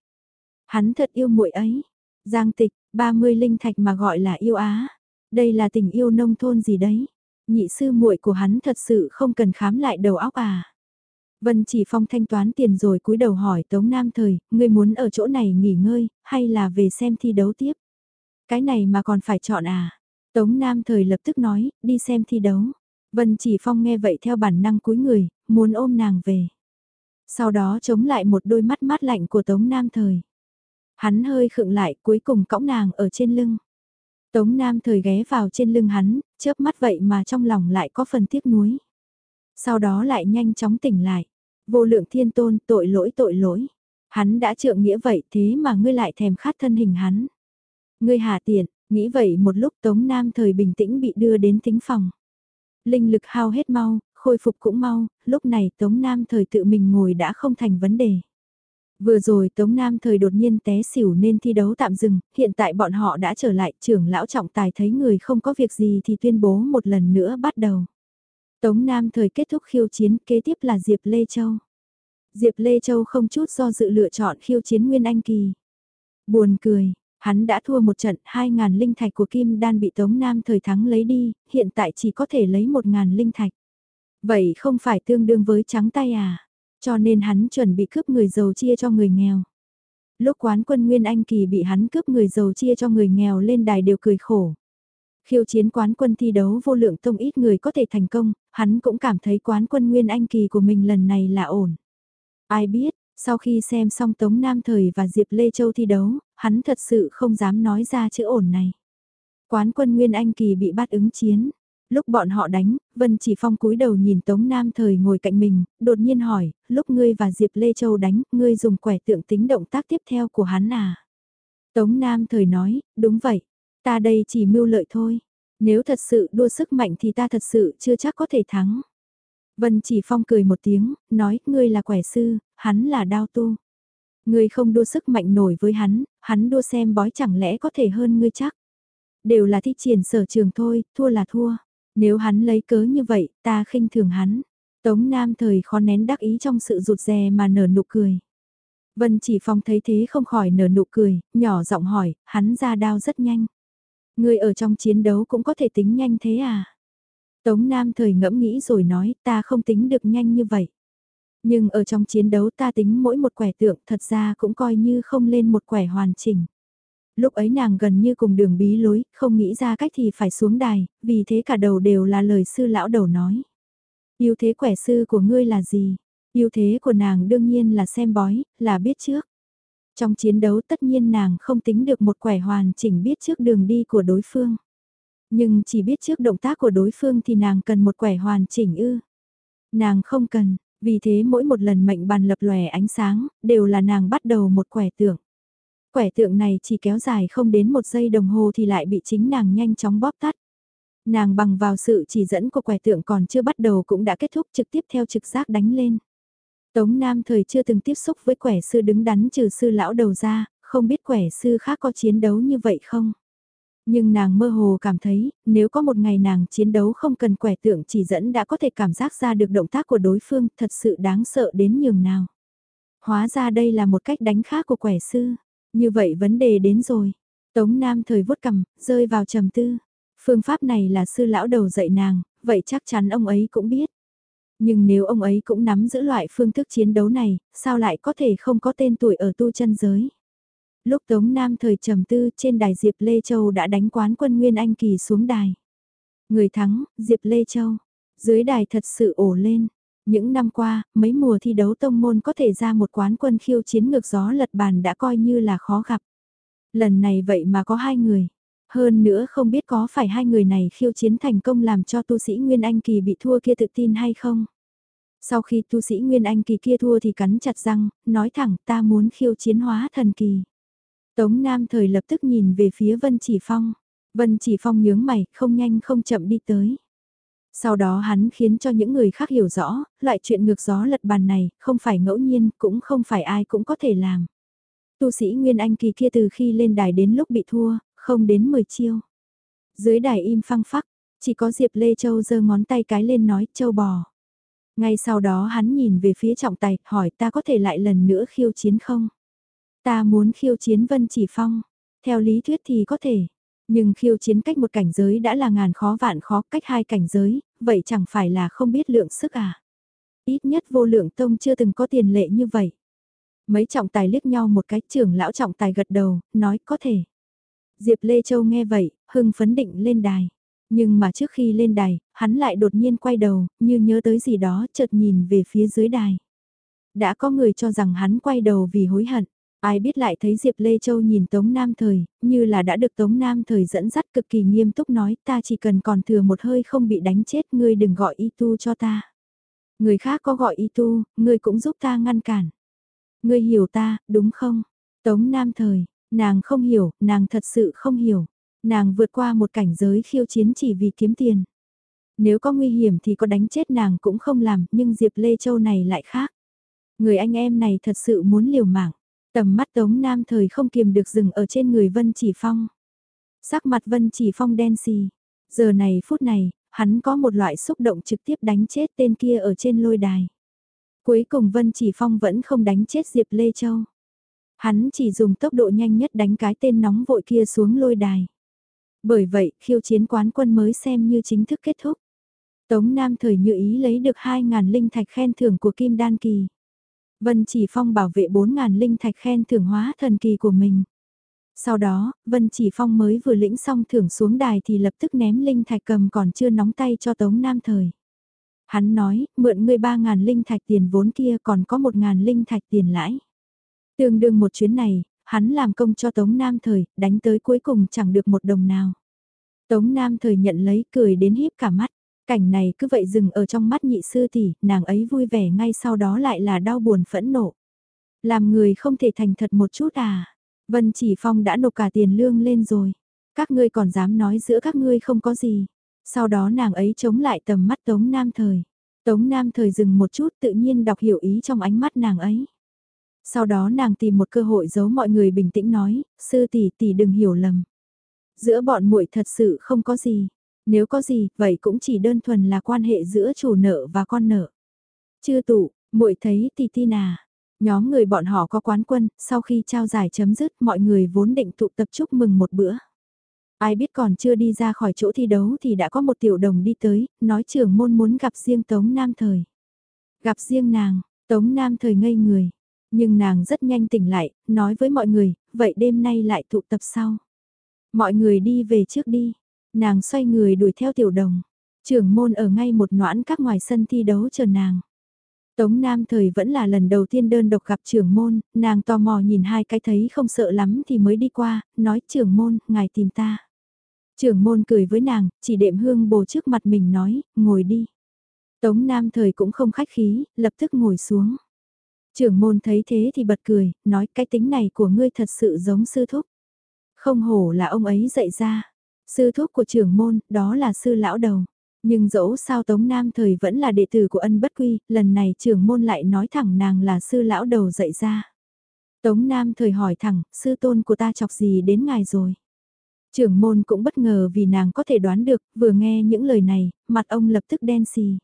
Hắn thật yêu muội ấy. Giang Tịch, 30 linh thạch mà gọi là yêu á. Đây là tình yêu nông thôn gì đấy? Nhị sư muội của hắn thật sự không cần khám lại đầu óc à? Vân chỉ phong thanh toán tiền rồi cúi đầu hỏi Tống Nam Thời, ngươi muốn ở chỗ này nghỉ ngơi, hay là về xem thi đấu tiếp? Cái này mà còn phải chọn à? Tống Nam Thời lập tức nói, đi xem thi đấu. Vân chỉ phong nghe vậy theo bản năng cúi người, muốn ôm nàng về. Sau đó chống lại một đôi mắt mát lạnh của Tống Nam Thời. Hắn hơi khựng lại cuối cùng cõng nàng ở trên lưng. Tống Nam Thời ghé vào trên lưng hắn, chớp mắt vậy mà trong lòng lại có phần tiếc nuối. Sau đó lại nhanh chóng tỉnh lại. Vô lượng thiên tôn tội lỗi tội lỗi. Hắn đã trượng nghĩa vậy thế mà ngươi lại thèm khát thân hình hắn. Ngươi hạ tiện, nghĩ vậy một lúc Tống Nam thời bình tĩnh bị đưa đến tính phòng. Linh lực hao hết mau, khôi phục cũng mau, lúc này Tống Nam thời tự mình ngồi đã không thành vấn đề. Vừa rồi Tống Nam thời đột nhiên té xỉu nên thi đấu tạm dừng, hiện tại bọn họ đã trở lại trưởng lão trọng tài thấy người không có việc gì thì tuyên bố một lần nữa bắt đầu. Tống Nam thời kết thúc khiêu chiến kế tiếp là Diệp Lê Châu. Diệp Lê Châu không chút do dự lựa chọn khiêu chiến Nguyên Anh Kỳ. Buồn cười, hắn đã thua một trận 2.000 linh thạch của Kim Đan bị Tống Nam thời thắng lấy đi, hiện tại chỉ có thể lấy 1.000 linh thạch. Vậy không phải tương đương với trắng tay à? Cho nên hắn chuẩn bị cướp người giàu chia cho người nghèo. Lúc quán quân Nguyên Anh Kỳ bị hắn cướp người giàu chia cho người nghèo lên đài đều cười khổ. Khiêu chiến quán quân thi đấu vô lượng tông ít người có thể thành công, hắn cũng cảm thấy quán quân Nguyên Anh Kỳ của mình lần này là ổn. Ai biết, sau khi xem xong Tống Nam Thời và Diệp Lê Châu thi đấu, hắn thật sự không dám nói ra chữ ổn này. Quán quân Nguyên Anh Kỳ bị bắt ứng chiến. Lúc bọn họ đánh, Vân Chỉ Phong cúi đầu nhìn Tống Nam Thời ngồi cạnh mình, đột nhiên hỏi, lúc ngươi và Diệp Lê Châu đánh, ngươi dùng quẻ tượng tính động tác tiếp theo của hắn à? Tống Nam Thời nói, đúng vậy, ta đây chỉ mưu lợi thôi. Nếu thật sự đua sức mạnh thì ta thật sự chưa chắc có thể thắng. Vân Chỉ Phong cười một tiếng, nói, ngươi là quẻ sư, hắn là đao tu. Ngươi không đua sức mạnh nổi với hắn, hắn đua xem bói chẳng lẽ có thể hơn ngươi chắc. Đều là thi triển sở trường thôi, thua là thua. Nếu hắn lấy cớ như vậy, ta khinh thường hắn. Tống Nam thời khó nén đắc ý trong sự rụt rè mà nở nụ cười. Vân chỉ phong thấy thế không khỏi nở nụ cười, nhỏ giọng hỏi, hắn ra đao rất nhanh. Người ở trong chiến đấu cũng có thể tính nhanh thế à? Tống Nam thời ngẫm nghĩ rồi nói, ta không tính được nhanh như vậy. Nhưng ở trong chiến đấu ta tính mỗi một quẻ tượng thật ra cũng coi như không lên một quẻ hoàn chỉnh lúc ấy nàng gần như cùng đường bí lối, không nghĩ ra cách thì phải xuống đài, vì thế cả đầu đều là lời sư lão đầu nói. Yêu thế quẻ sư của ngươi là gì? ưu thế của nàng đương nhiên là xem bói, là biết trước. Trong chiến đấu tất nhiên nàng không tính được một quẻ hoàn chỉnh biết trước đường đi của đối phương. Nhưng chỉ biết trước động tác của đối phương thì nàng cần một quẻ hoàn chỉnh ư. Nàng không cần, vì thế mỗi một lần mệnh bàn lập lòe ánh sáng, đều là nàng bắt đầu một quẻ tưởng. Quẻ tượng này chỉ kéo dài không đến một giây đồng hồ thì lại bị chính nàng nhanh chóng bóp tắt. Nàng bằng vào sự chỉ dẫn của quẻ tượng còn chưa bắt đầu cũng đã kết thúc trực tiếp theo trực giác đánh lên. Tống Nam thời chưa từng tiếp xúc với quẻ sư đứng đắn trừ sư lão đầu ra, không biết quẻ sư khác có chiến đấu như vậy không? Nhưng nàng mơ hồ cảm thấy, nếu có một ngày nàng chiến đấu không cần quẻ tượng chỉ dẫn đã có thể cảm giác ra được động tác của đối phương thật sự đáng sợ đến nhường nào. Hóa ra đây là một cách đánh khác của quẻ sư. Như vậy vấn đề đến rồi. Tống Nam thời vuốt cầm, rơi vào trầm tư. Phương pháp này là sư lão đầu dạy nàng, vậy chắc chắn ông ấy cũng biết. Nhưng nếu ông ấy cũng nắm giữ loại phương thức chiến đấu này, sao lại có thể không có tên tuổi ở tu chân giới? Lúc Tống Nam thời trầm tư trên đài Diệp Lê Châu đã đánh quán quân Nguyên Anh Kỳ xuống đài. Người thắng, Diệp Lê Châu. Dưới đài thật sự ổ lên. Những năm qua, mấy mùa thi đấu tông môn có thể ra một quán quân khiêu chiến ngược gió lật bàn đã coi như là khó gặp. Lần này vậy mà có hai người. Hơn nữa không biết có phải hai người này khiêu chiến thành công làm cho tu sĩ Nguyên Anh Kỳ bị thua kia tự tin hay không? Sau khi tu sĩ Nguyên Anh Kỳ kia thua thì cắn chặt răng, nói thẳng ta muốn khiêu chiến hóa thần kỳ. Tống Nam thời lập tức nhìn về phía Vân Chỉ Phong. Vân Chỉ Phong nhướng mày, không nhanh không chậm đi tới. Sau đó hắn khiến cho những người khác hiểu rõ, loại chuyện ngược gió lật bàn này, không phải ngẫu nhiên, cũng không phải ai cũng có thể làm. Tu sĩ Nguyên Anh kỳ kia từ khi lên đài đến lúc bị thua, không đến 10 chiêu. Dưới đài im phăng phắc, chỉ có Diệp Lê Châu giơ ngón tay cái lên nói châu bò. Ngay sau đó hắn nhìn về phía trọng tài, hỏi ta có thể lại lần nữa khiêu chiến không? Ta muốn khiêu chiến Vân Chỉ Phong. Theo lý thuyết thì có thể. Nhưng khiêu chiến cách một cảnh giới đã là ngàn khó vạn khó cách hai cảnh giới, vậy chẳng phải là không biết lượng sức à? Ít nhất vô lượng tông chưa từng có tiền lệ như vậy. Mấy trọng tài liếc nhau một cái trưởng lão trọng tài gật đầu, nói có thể. Diệp Lê Châu nghe vậy, hưng phấn định lên đài. Nhưng mà trước khi lên đài, hắn lại đột nhiên quay đầu, như nhớ tới gì đó chợt nhìn về phía dưới đài. Đã có người cho rằng hắn quay đầu vì hối hận. Ai biết lại thấy Diệp Lê Châu nhìn Tống Nam Thời, như là đã được Tống Nam Thời dẫn dắt cực kỳ nghiêm túc nói ta chỉ cần còn thừa một hơi không bị đánh chết ngươi đừng gọi y tu cho ta. Người khác có gọi y tu, ngươi cũng giúp ta ngăn cản. Ngươi hiểu ta, đúng không? Tống Nam Thời, nàng không hiểu, nàng thật sự không hiểu. Nàng vượt qua một cảnh giới khiêu chiến chỉ vì kiếm tiền. Nếu có nguy hiểm thì có đánh chết nàng cũng không làm, nhưng Diệp Lê Châu này lại khác. Người anh em này thật sự muốn liều mạng. Tầm mắt Tống Nam thời không kiềm được dừng ở trên người Vân Chỉ Phong. Sắc mặt Vân Chỉ Phong đen xì. Giờ này phút này, hắn có một loại xúc động trực tiếp đánh chết tên kia ở trên lôi đài. Cuối cùng Vân Chỉ Phong vẫn không đánh chết Diệp Lê Châu. Hắn chỉ dùng tốc độ nhanh nhất đánh cái tên nóng vội kia xuống lôi đài. Bởi vậy, khiêu chiến quán quân mới xem như chính thức kết thúc. Tống Nam thời như ý lấy được 2.000 linh thạch khen thưởng của Kim Đan Kỳ. Vân Chỉ Phong bảo vệ 4.000 linh thạch khen thưởng hóa thần kỳ của mình. Sau đó, Vân Chỉ Phong mới vừa lĩnh xong thưởng xuống đài thì lập tức ném linh thạch cầm còn chưa nóng tay cho Tống Nam Thời. Hắn nói, mượn ngươi 3.000 linh thạch tiền vốn kia còn có 1.000 linh thạch tiền lãi. Tương đương một chuyến này, hắn làm công cho Tống Nam Thời, đánh tới cuối cùng chẳng được một đồng nào. Tống Nam Thời nhận lấy cười đến híp cả mắt. Cảnh này cứ vậy dừng ở trong mắt nhị sư tỷ, nàng ấy vui vẻ ngay sau đó lại là đau buồn phẫn nộ. Làm người không thể thành thật một chút à. Vân Chỉ Phong đã nộp cả tiền lương lên rồi. Các ngươi còn dám nói giữa các ngươi không có gì. Sau đó nàng ấy chống lại tầm mắt Tống Nam Thời. Tống Nam Thời dừng một chút tự nhiên đọc hiểu ý trong ánh mắt nàng ấy. Sau đó nàng tìm một cơ hội giấu mọi người bình tĩnh nói, sư tỷ tỷ đừng hiểu lầm. Giữa bọn muội thật sự không có gì. Nếu có gì, vậy cũng chỉ đơn thuần là quan hệ giữa chủ nợ và con nợ. Chưa tụ, muội thấy thì tin nà. Nhóm người bọn họ có quán quân, sau khi trao giải chấm dứt mọi người vốn định tụ tập chúc mừng một bữa. Ai biết còn chưa đi ra khỏi chỗ thi đấu thì đã có một tiểu đồng đi tới, nói trưởng môn muốn gặp riêng Tống Nam Thời. Gặp riêng nàng, Tống Nam Thời ngây người. Nhưng nàng rất nhanh tỉnh lại, nói với mọi người, vậy đêm nay lại tụ tập sau. Mọi người đi về trước đi, Nàng xoay người đuổi theo tiểu đồng. Trưởng môn ở ngay một noãn các ngoài sân thi đấu chờ nàng. Tống Nam thời vẫn là lần đầu tiên đơn độc gặp trưởng môn, nàng tò mò nhìn hai cái thấy không sợ lắm thì mới đi qua, nói trưởng môn, ngài tìm ta. Trưởng môn cười với nàng, chỉ đệm hương bồ trước mặt mình nói, ngồi đi. Tống Nam thời cũng không khách khí, lập tức ngồi xuống. Trưởng môn thấy thế thì bật cười, nói cái tính này của ngươi thật sự giống sư thúc. Không hổ là ông ấy dạy ra. Sư thúc của trưởng môn, đó là sư lão đầu. Nhưng dẫu sao Tống Nam thời vẫn là đệ tử của ân bất quy, lần này trưởng môn lại nói thẳng nàng là sư lão đầu dạy ra. Tống Nam thời hỏi thẳng, sư tôn của ta chọc gì đến ngài rồi. Trưởng môn cũng bất ngờ vì nàng có thể đoán được, vừa nghe những lời này, mặt ông lập tức đen xì.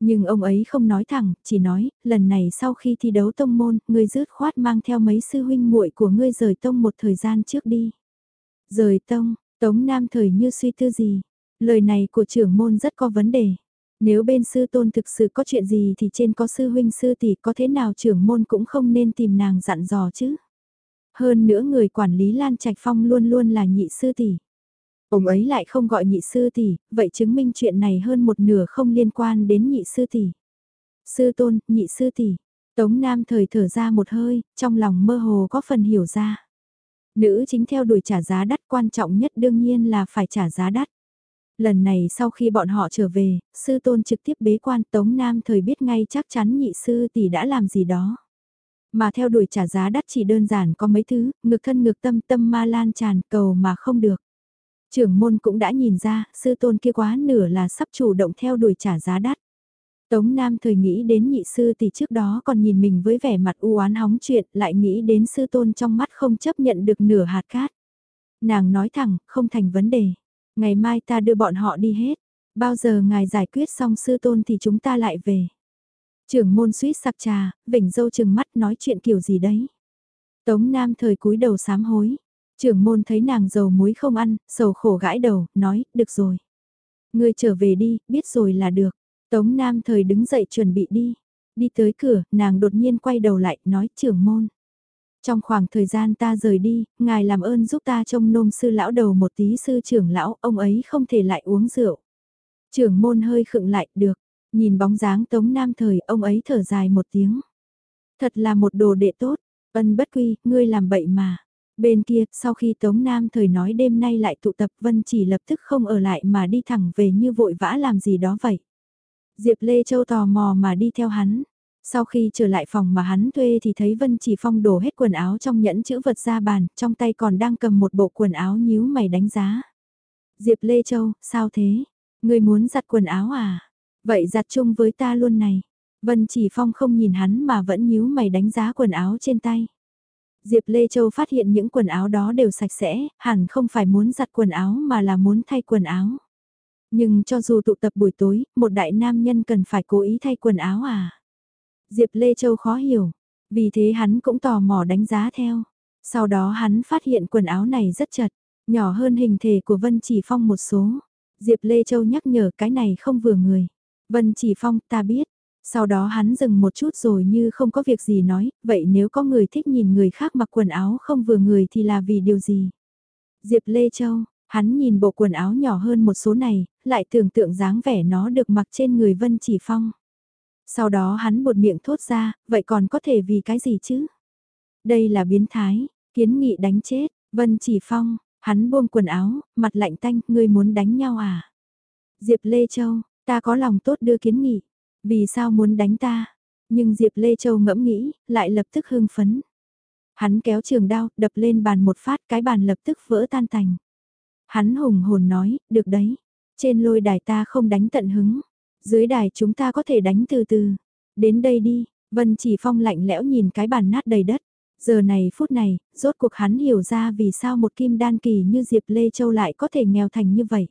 Nhưng ông ấy không nói thẳng, chỉ nói, lần này sau khi thi đấu tông môn, ngươi rứt khoát mang theo mấy sư huynh muội của ngươi rời tông một thời gian trước đi. Rời tông, Tống Nam thời như suy tư gì, lời này của trưởng môn rất có vấn đề. Nếu bên sư tôn thực sự có chuyện gì thì trên có sư huynh sư tỷ có thế nào trưởng môn cũng không nên tìm nàng dặn dò chứ. Hơn nữa người quản lý Lan Trạch Phong luôn luôn là nhị sư tỷ. Ông ấy lại không gọi nhị sư tỷ, vậy chứng minh chuyện này hơn một nửa không liên quan đến nhị sư tỷ. Sư tôn, nhị sư tỷ. Tống Nam thời thở ra một hơi, trong lòng mơ hồ có phần hiểu ra. Nữ chính theo đuổi trả giá đắt quan trọng nhất đương nhiên là phải trả giá đắt. Lần này sau khi bọn họ trở về, sư tôn trực tiếp bế quan Tống Nam thời biết ngay chắc chắn nhị sư tỷ đã làm gì đó. Mà theo đuổi trả giá đắt chỉ đơn giản có mấy thứ, ngược thân ngược tâm tâm ma lan tràn cầu mà không được. Trưởng môn cũng đã nhìn ra, sư tôn kia quá nửa là sắp chủ động theo đuổi trả giá đắt. Tống Nam thời nghĩ đến nhị sư thì trước đó còn nhìn mình với vẻ mặt u oán hóng chuyện, lại nghĩ đến sư tôn trong mắt không chấp nhận được nửa hạt cát. Nàng nói thẳng, không thành vấn đề. Ngày mai ta đưa bọn họ đi hết. Bao giờ ngài giải quyết xong sư tôn thì chúng ta lại về. Trưởng môn suýt sặc trà, vỉnh dâu chừng mắt nói chuyện kiểu gì đấy. Tống Nam thời cúi đầu sám hối. Trưởng môn thấy nàng dầu muối không ăn, sầu khổ gãi đầu, nói, được rồi. Ngươi trở về đi, biết rồi là được. Tống Nam thời đứng dậy chuẩn bị đi. Đi tới cửa, nàng đột nhiên quay đầu lại, nói trưởng môn. Trong khoảng thời gian ta rời đi, ngài làm ơn giúp ta trông nôm sư lão đầu một tí sư trưởng lão, ông ấy không thể lại uống rượu. Trưởng môn hơi khựng lại, được. Nhìn bóng dáng Tống Nam thời, ông ấy thở dài một tiếng. Thật là một đồ đệ tốt, ân bất quy, ngươi làm bậy mà. Bên kia, sau khi Tống Nam thời nói đêm nay lại tụ tập Vân chỉ lập tức không ở lại mà đi thẳng về như vội vã làm gì đó vậy. Diệp Lê Châu tò mò mà đi theo hắn. Sau khi trở lại phòng mà hắn thuê thì thấy Vân Chỉ Phong đổ hết quần áo trong nhẫn chữ vật ra bàn, trong tay còn đang cầm một bộ quần áo nhíu mày đánh giá. Diệp Lê Châu, sao thế? Người muốn giặt quần áo à? Vậy giặt chung với ta luôn này. Vân Chỉ Phong không nhìn hắn mà vẫn nhíu mày đánh giá quần áo trên tay. Diệp Lê Châu phát hiện những quần áo đó đều sạch sẽ, hẳn không phải muốn giặt quần áo mà là muốn thay quần áo. Nhưng cho dù tụ tập buổi tối, một đại nam nhân cần phải cố ý thay quần áo à? Diệp Lê Châu khó hiểu, vì thế hắn cũng tò mò đánh giá theo. Sau đó hắn phát hiện quần áo này rất chật, nhỏ hơn hình thể của Vân Chỉ Phong một số. Diệp Lê Châu nhắc nhở cái này không vừa người. Vân Chỉ Phong ta biết. Sau đó hắn dừng một chút rồi như không có việc gì nói, vậy nếu có người thích nhìn người khác mặc quần áo không vừa người thì là vì điều gì? Diệp Lê Châu, hắn nhìn bộ quần áo nhỏ hơn một số này, lại tưởng tượng dáng vẻ nó được mặc trên người Vân Chỉ Phong. Sau đó hắn một miệng thốt ra, vậy còn có thể vì cái gì chứ? Đây là biến thái, kiến nghị đánh chết, Vân Chỉ Phong, hắn buông quần áo, mặt lạnh tanh, ngươi muốn đánh nhau à? Diệp Lê Châu, ta có lòng tốt đưa kiến nghị, vì sao muốn đánh ta? Nhưng Diệp Lê Châu ngẫm nghĩ, lại lập tức hưng phấn. Hắn kéo trường đao, đập lên bàn một phát, cái bàn lập tức vỡ tan tành. Hắn hùng hồn nói, được đấy. Trên lôi đài ta không đánh tận hứng. Dưới đài chúng ta có thể đánh từ từ. Đến đây đi, Vân Chỉ Phong lạnh lẽo nhìn cái bàn nát đầy đất. Giờ này phút này, rốt cuộc hắn hiểu ra vì sao một kim đan kỳ như Diệp Lê Châu lại có thể nghèo thành như vậy.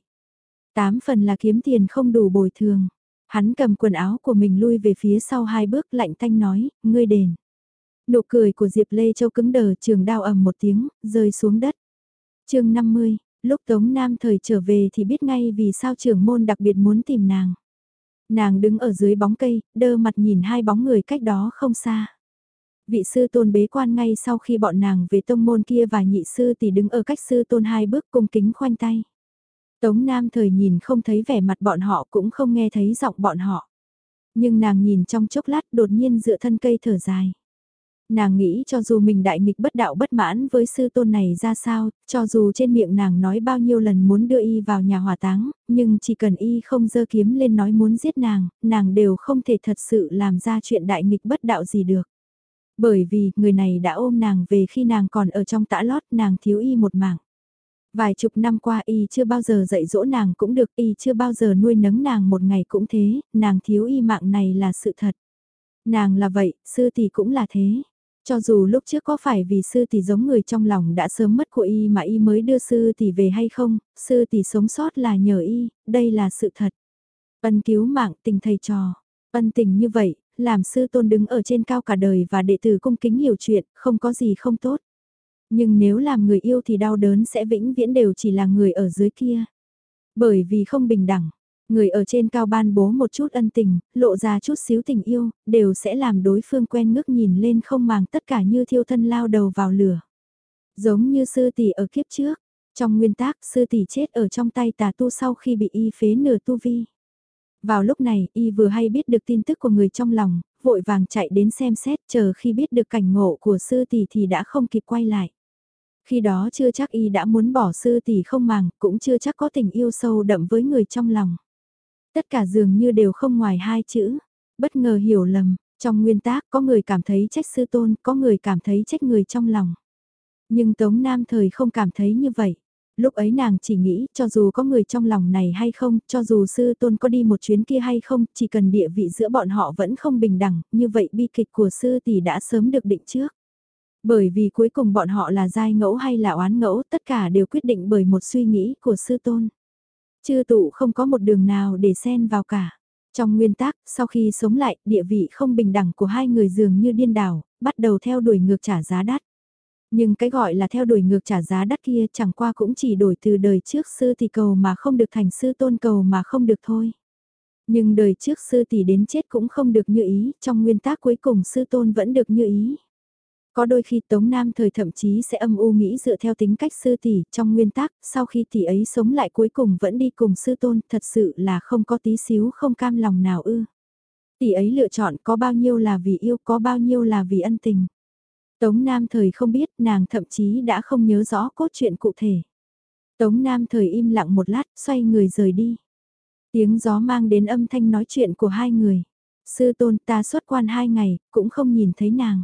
Tám phần là kiếm tiền không đủ bồi thường. Hắn cầm quần áo của mình lui về phía sau hai bước lạnh thanh nói, ngươi đền. Nụ cười của Diệp Lê Châu cứng đờ trường đao ầm một tiếng, rơi xuống đất. chương 50, lúc Tống Nam thời trở về thì biết ngay vì sao trưởng môn đặc biệt muốn tìm nàng. Nàng đứng ở dưới bóng cây, đơ mặt nhìn hai bóng người cách đó không xa. Vị sư tôn bế quan ngay sau khi bọn nàng về tông môn kia và nhị sư thì đứng ở cách sư tôn hai bước cung kính khoanh tay. Tống Nam thời nhìn không thấy vẻ mặt bọn họ cũng không nghe thấy giọng bọn họ. Nhưng nàng nhìn trong chốc lát đột nhiên dựa thân cây thở dài. Nàng nghĩ cho dù mình đại nghịch bất đạo bất mãn với sư tôn này ra sao, cho dù trên miệng nàng nói bao nhiêu lần muốn đưa y vào nhà hỏa táng, nhưng chỉ cần y không dơ kiếm lên nói muốn giết nàng, nàng đều không thể thật sự làm ra chuyện đại nghịch bất đạo gì được. Bởi vì, người này đã ôm nàng về khi nàng còn ở trong tã lót nàng thiếu y một mạng. Vài chục năm qua y chưa bao giờ dạy dỗ nàng cũng được, y chưa bao giờ nuôi nấng nàng một ngày cũng thế, nàng thiếu y mạng này là sự thật. Nàng là vậy, sư tỷ cũng là thế. Cho dù lúc trước có phải vì sư tỷ giống người trong lòng đã sớm mất của y mà y mới đưa sư tỷ về hay không, sư tỷ sống sót là nhờ y, đây là sự thật. Ân cứu mạng tình thầy trò, ân tình như vậy, làm sư tôn đứng ở trên cao cả đời và đệ tử cung kính hiểu chuyện, không có gì không tốt. Nhưng nếu làm người yêu thì đau đớn sẽ vĩnh viễn đều chỉ là người ở dưới kia. Bởi vì không bình đẳng, người ở trên cao ban bố một chút ân tình, lộ ra chút xíu tình yêu, đều sẽ làm đối phương quen ngước nhìn lên không màng tất cả như thiêu thân lao đầu vào lửa. Giống như sư tỷ ở kiếp trước, trong nguyên tác sư tỷ chết ở trong tay tà tu sau khi bị y phế nửa tu vi. Vào lúc này, y vừa hay biết được tin tức của người trong lòng, vội vàng chạy đến xem xét chờ khi biết được cảnh ngộ của sư tỷ thì đã không kịp quay lại. Khi đó chưa chắc y đã muốn bỏ sư tỷ không màng, cũng chưa chắc có tình yêu sâu đậm với người trong lòng. Tất cả dường như đều không ngoài hai chữ, bất ngờ hiểu lầm, trong nguyên tác có người cảm thấy trách sư tôn, có người cảm thấy trách người trong lòng. Nhưng Tống Nam thời không cảm thấy như vậy. Lúc ấy nàng chỉ nghĩ, cho dù có người trong lòng này hay không, cho dù sư tôn có đi một chuyến kia hay không, chỉ cần địa vị giữa bọn họ vẫn không bình đẳng, như vậy bi kịch của sư tỷ đã sớm được định trước. Bởi vì cuối cùng bọn họ là giai ngẫu hay là oán ngẫu, tất cả đều quyết định bởi một suy nghĩ của sư tôn. Chư tụ không có một đường nào để xen vào cả. Trong nguyên tắc, sau khi sống lại, địa vị không bình đẳng của hai người dường như điên đảo, bắt đầu theo đuổi ngược trả giá đắt. Nhưng cái gọi là theo đuổi ngược trả giá đắt kia chẳng qua cũng chỉ đổi từ đời trước sư thì cầu mà không được thành sư tôn cầu mà không được thôi. Nhưng đời trước sư tỷ đến chết cũng không được như ý, trong nguyên tắc cuối cùng sư tôn vẫn được như ý. Có đôi khi Tống Nam thời thậm chí sẽ âm u nghĩ dựa theo tính cách sư tỷ trong nguyên tắc, sau khi tỷ ấy sống lại cuối cùng vẫn đi cùng sư tôn, thật sự là không có tí xíu không cam lòng nào ư. Tỷ ấy lựa chọn có bao nhiêu là vì yêu, có bao nhiêu là vì ân tình. Tống Nam thời không biết, nàng thậm chí đã không nhớ rõ cốt truyện cụ thể. Tống Nam thời im lặng một lát, xoay người rời đi. Tiếng gió mang đến âm thanh nói chuyện của hai người. Sư tôn ta xuất quan hai ngày, cũng không nhìn thấy nàng.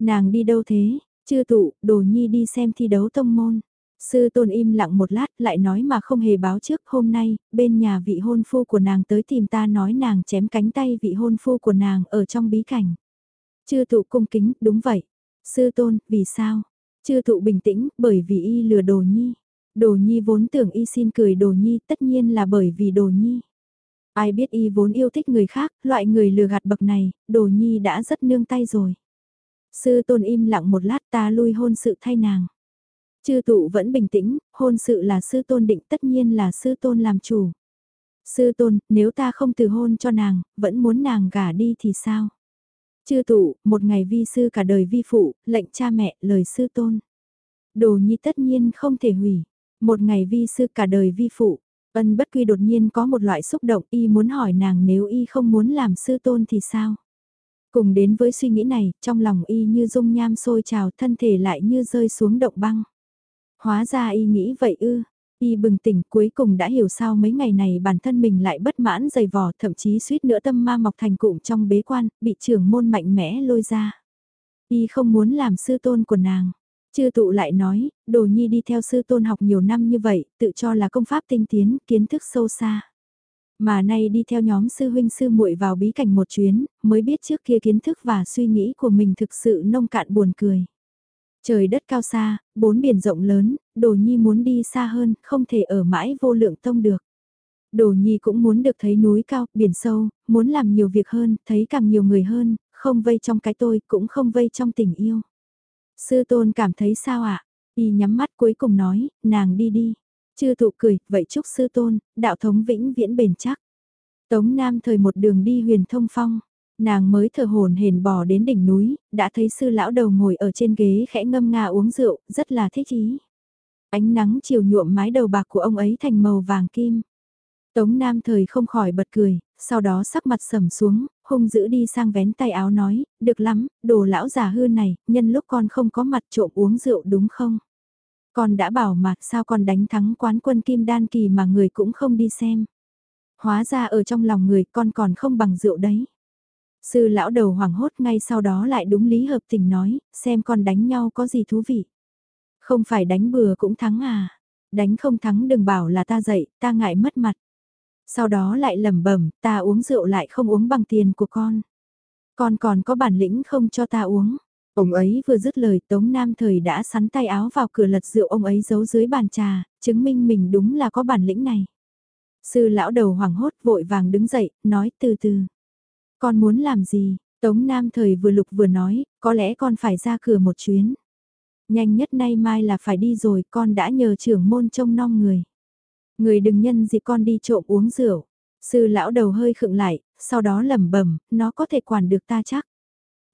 Nàng đi đâu thế? Chư tụ, đồ nhi đi xem thi đấu tông môn. Sư tôn im lặng một lát lại nói mà không hề báo trước hôm nay, bên nhà vị hôn phu của nàng tới tìm ta nói nàng chém cánh tay vị hôn phu của nàng ở trong bí cảnh. Chư tụ cung kính, đúng vậy. Sư tôn, vì sao? Chư tụ bình tĩnh, bởi vì y lừa đồ nhi. Đồ nhi vốn tưởng y xin cười đồ nhi, tất nhiên là bởi vì đồ nhi. Ai biết y vốn yêu thích người khác, loại người lừa gạt bậc này, đồ nhi đã rất nương tay rồi. Sư tôn im lặng một lát ta lui hôn sự thay nàng. Chư tụ vẫn bình tĩnh, hôn sự là sư tôn định tất nhiên là sư tôn làm chủ. Sư tôn, nếu ta không từ hôn cho nàng, vẫn muốn nàng gả đi thì sao? Chư tụ, một ngày vi sư cả đời vi phụ, lệnh cha mẹ, lời sư tôn. Đồ nhi tất nhiên không thể hủy. Một ngày vi sư cả đời vi phụ, ân bất quy đột nhiên có một loại xúc động y muốn hỏi nàng nếu y không muốn làm sư tôn thì sao? Cùng đến với suy nghĩ này, trong lòng y như dung nham sôi trào thân thể lại như rơi xuống động băng. Hóa ra y nghĩ vậy ư, y bừng tỉnh cuối cùng đã hiểu sao mấy ngày này bản thân mình lại bất mãn dày vò thậm chí suýt nữa tâm ma mọc thành cụm trong bế quan, bị trưởng môn mạnh mẽ lôi ra. Y không muốn làm sư tôn của nàng. Chư tụ lại nói, đồ nhi đi theo sư tôn học nhiều năm như vậy, tự cho là công pháp tinh tiến, kiến thức sâu xa. Mà nay đi theo nhóm sư huynh sư muội vào bí cảnh một chuyến, mới biết trước kia kiến thức và suy nghĩ của mình thực sự nông cạn buồn cười. Trời đất cao xa, bốn biển rộng lớn, đồ nhi muốn đi xa hơn, không thể ở mãi vô lượng tông được. Đồ nhi cũng muốn được thấy núi cao, biển sâu, muốn làm nhiều việc hơn, thấy càng nhiều người hơn, không vây trong cái tôi, cũng không vây trong tình yêu. Sư tôn cảm thấy sao ạ? À? Y nhắm mắt cuối cùng nói, nàng đi đi. Chư thụ cười, vậy chúc sư tôn, đạo thống vĩnh viễn bền chắc. Tống Nam thời một đường đi huyền thông phong, nàng mới thở hồn hển bò đến đỉnh núi, đã thấy sư lão đầu ngồi ở trên ghế khẽ ngâm nga uống rượu, rất là thích ý. Ánh nắng chiều nhuộm mái đầu bạc của ông ấy thành màu vàng kim. Tống Nam thời không khỏi bật cười, sau đó sắc mặt sầm xuống, hung dữ đi sang vén tay áo nói, được lắm, đồ lão già hư này, nhân lúc con không có mặt trộm uống rượu đúng không? Con đã bảo mà sao con đánh thắng quán quân kim đan kỳ mà người cũng không đi xem. Hóa ra ở trong lòng người con còn không bằng rượu đấy. Sư lão đầu hoảng hốt ngay sau đó lại đúng lý hợp tình nói, xem con đánh nhau có gì thú vị. Không phải đánh bừa cũng thắng à. Đánh không thắng đừng bảo là ta dậy, ta ngại mất mặt. Sau đó lại lẩm bẩm, ta uống rượu lại không uống bằng tiền của con. Con còn có bản lĩnh không cho ta uống. Ông ấy vừa dứt lời Tống Nam Thời đã sắn tay áo vào cửa lật rượu ông ấy giấu dưới bàn trà, chứng minh mình đúng là có bản lĩnh này. Sư lão đầu hoảng hốt vội vàng đứng dậy, nói từ từ. Con muốn làm gì? Tống Nam Thời vừa lục vừa nói, có lẽ con phải ra cửa một chuyến. Nhanh nhất nay mai là phải đi rồi, con đã nhờ trưởng môn trông nom người. Người đừng nhân dịp con đi trộm uống rượu. Sư lão đầu hơi khựng lại, sau đó lẩm bẩm, nó có thể quản được ta chắc.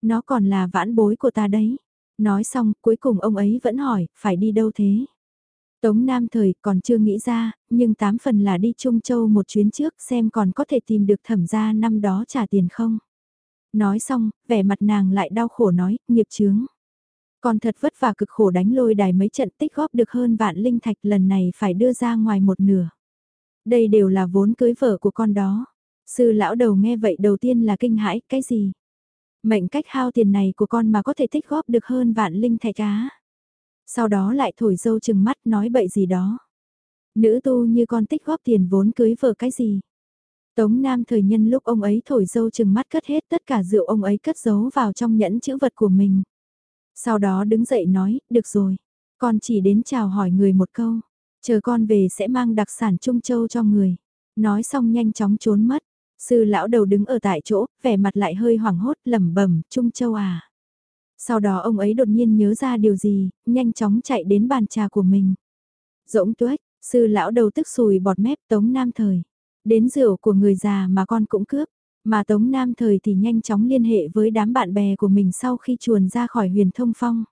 Nó còn là vãn bối của ta đấy. Nói xong, cuối cùng ông ấy vẫn hỏi, phải đi đâu thế? Tống Nam thời còn chưa nghĩ ra, nhưng tám phần là đi Trung Châu một chuyến trước xem còn có thể tìm được thẩm gia năm đó trả tiền không. Nói xong, vẻ mặt nàng lại đau khổ nói, nghiệp chướng. Còn thật vất vả cực khổ đánh lôi đài mấy trận tích góp được hơn vạn linh thạch lần này phải đưa ra ngoài một nửa. Đây đều là vốn cưới vợ của con đó. Sư lão đầu nghe vậy đầu tiên là kinh hãi, cái gì? Mệnh cách hao tiền này của con mà có thể tích góp được hơn vạn linh thạch cá. Sau đó lại thổi dâu chừng mắt nói bậy gì đó. Nữ tu như con tích góp tiền vốn cưới vợ cái gì. Tống Nam thời nhân lúc ông ấy thổi dâu chừng mắt cất hết tất cả rượu ông ấy cất giấu vào trong nhẫn chữ vật của mình. Sau đó đứng dậy nói, được rồi, con chỉ đến chào hỏi người một câu, chờ con về sẽ mang đặc sản Trung Châu cho người. Nói xong nhanh chóng trốn mất, sư lão đầu đứng ở tại chỗ, vẻ mặt lại hơi hoảng hốt lẩm bẩm Trung Châu à. Sau đó ông ấy đột nhiên nhớ ra điều gì, nhanh chóng chạy đến bàn trà của mình. Rỗng tuếch, sư lão đầu tức sùi bọt mép tống nam thời. Đến rượu của người già mà con cũng cướp. Mà Tống Nam thời thì nhanh chóng liên hệ với đám bạn bè của mình sau khi chuồn ra khỏi huyền thông phong.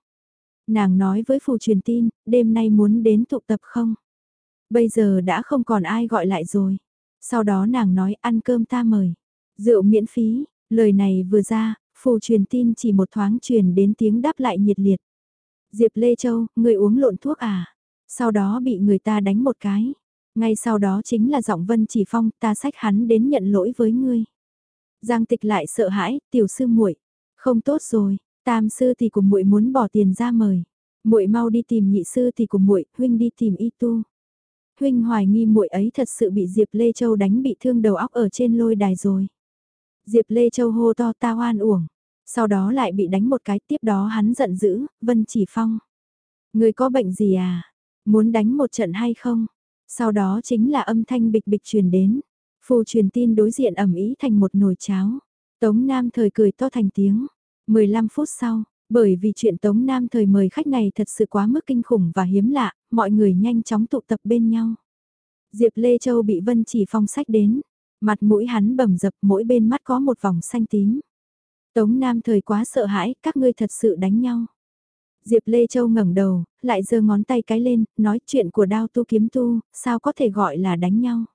Nàng nói với phù truyền tin, đêm nay muốn đến tụ tập không? Bây giờ đã không còn ai gọi lại rồi. Sau đó nàng nói ăn cơm ta mời. Rượu miễn phí, lời này vừa ra, phù truyền tin chỉ một thoáng truyền đến tiếng đáp lại nhiệt liệt. Diệp Lê Châu, người uống lộn thuốc à? Sau đó bị người ta đánh một cái. Ngay sau đó chính là giọng Vân Chỉ Phong, ta sách hắn đến nhận lỗi với ngươi. Giang Tịch lại sợ hãi, tiểu sư muội, không tốt rồi, tam sư thì của muội muốn bỏ tiền ra mời. Muội mau đi tìm nhị sư thì của muội, huynh đi tìm y tu. Huynh hoài nghi muội ấy thật sự bị Diệp Lê Châu đánh bị thương đầu óc ở trên lôi đài rồi. Diệp Lê Châu hô to ta oan uổng, sau đó lại bị đánh một cái tiếp đó hắn giận dữ, Vân Chỉ Phong. Người có bệnh gì à? Muốn đánh một trận hay không? Sau đó chính là âm thanh bịch bịch truyền đến. Phù truyền tin đối diện ẩm ý thành một nồi cháo. Tống Nam thời cười to thành tiếng. 15 phút sau, bởi vì chuyện Tống Nam thời mời khách này thật sự quá mức kinh khủng và hiếm lạ, mọi người nhanh chóng tụ tập bên nhau. Diệp Lê Châu bị Vân Chỉ Phong sách đến, mặt mũi hắn bầm dập mỗi bên mắt có một vòng xanh tím. Tống Nam thời quá sợ hãi, các ngươi thật sự đánh nhau. Diệp Lê Châu ngẩng đầu, lại giơ ngón tay cái lên, nói chuyện của đao tu kiếm tu, sao có thể gọi là đánh nhau.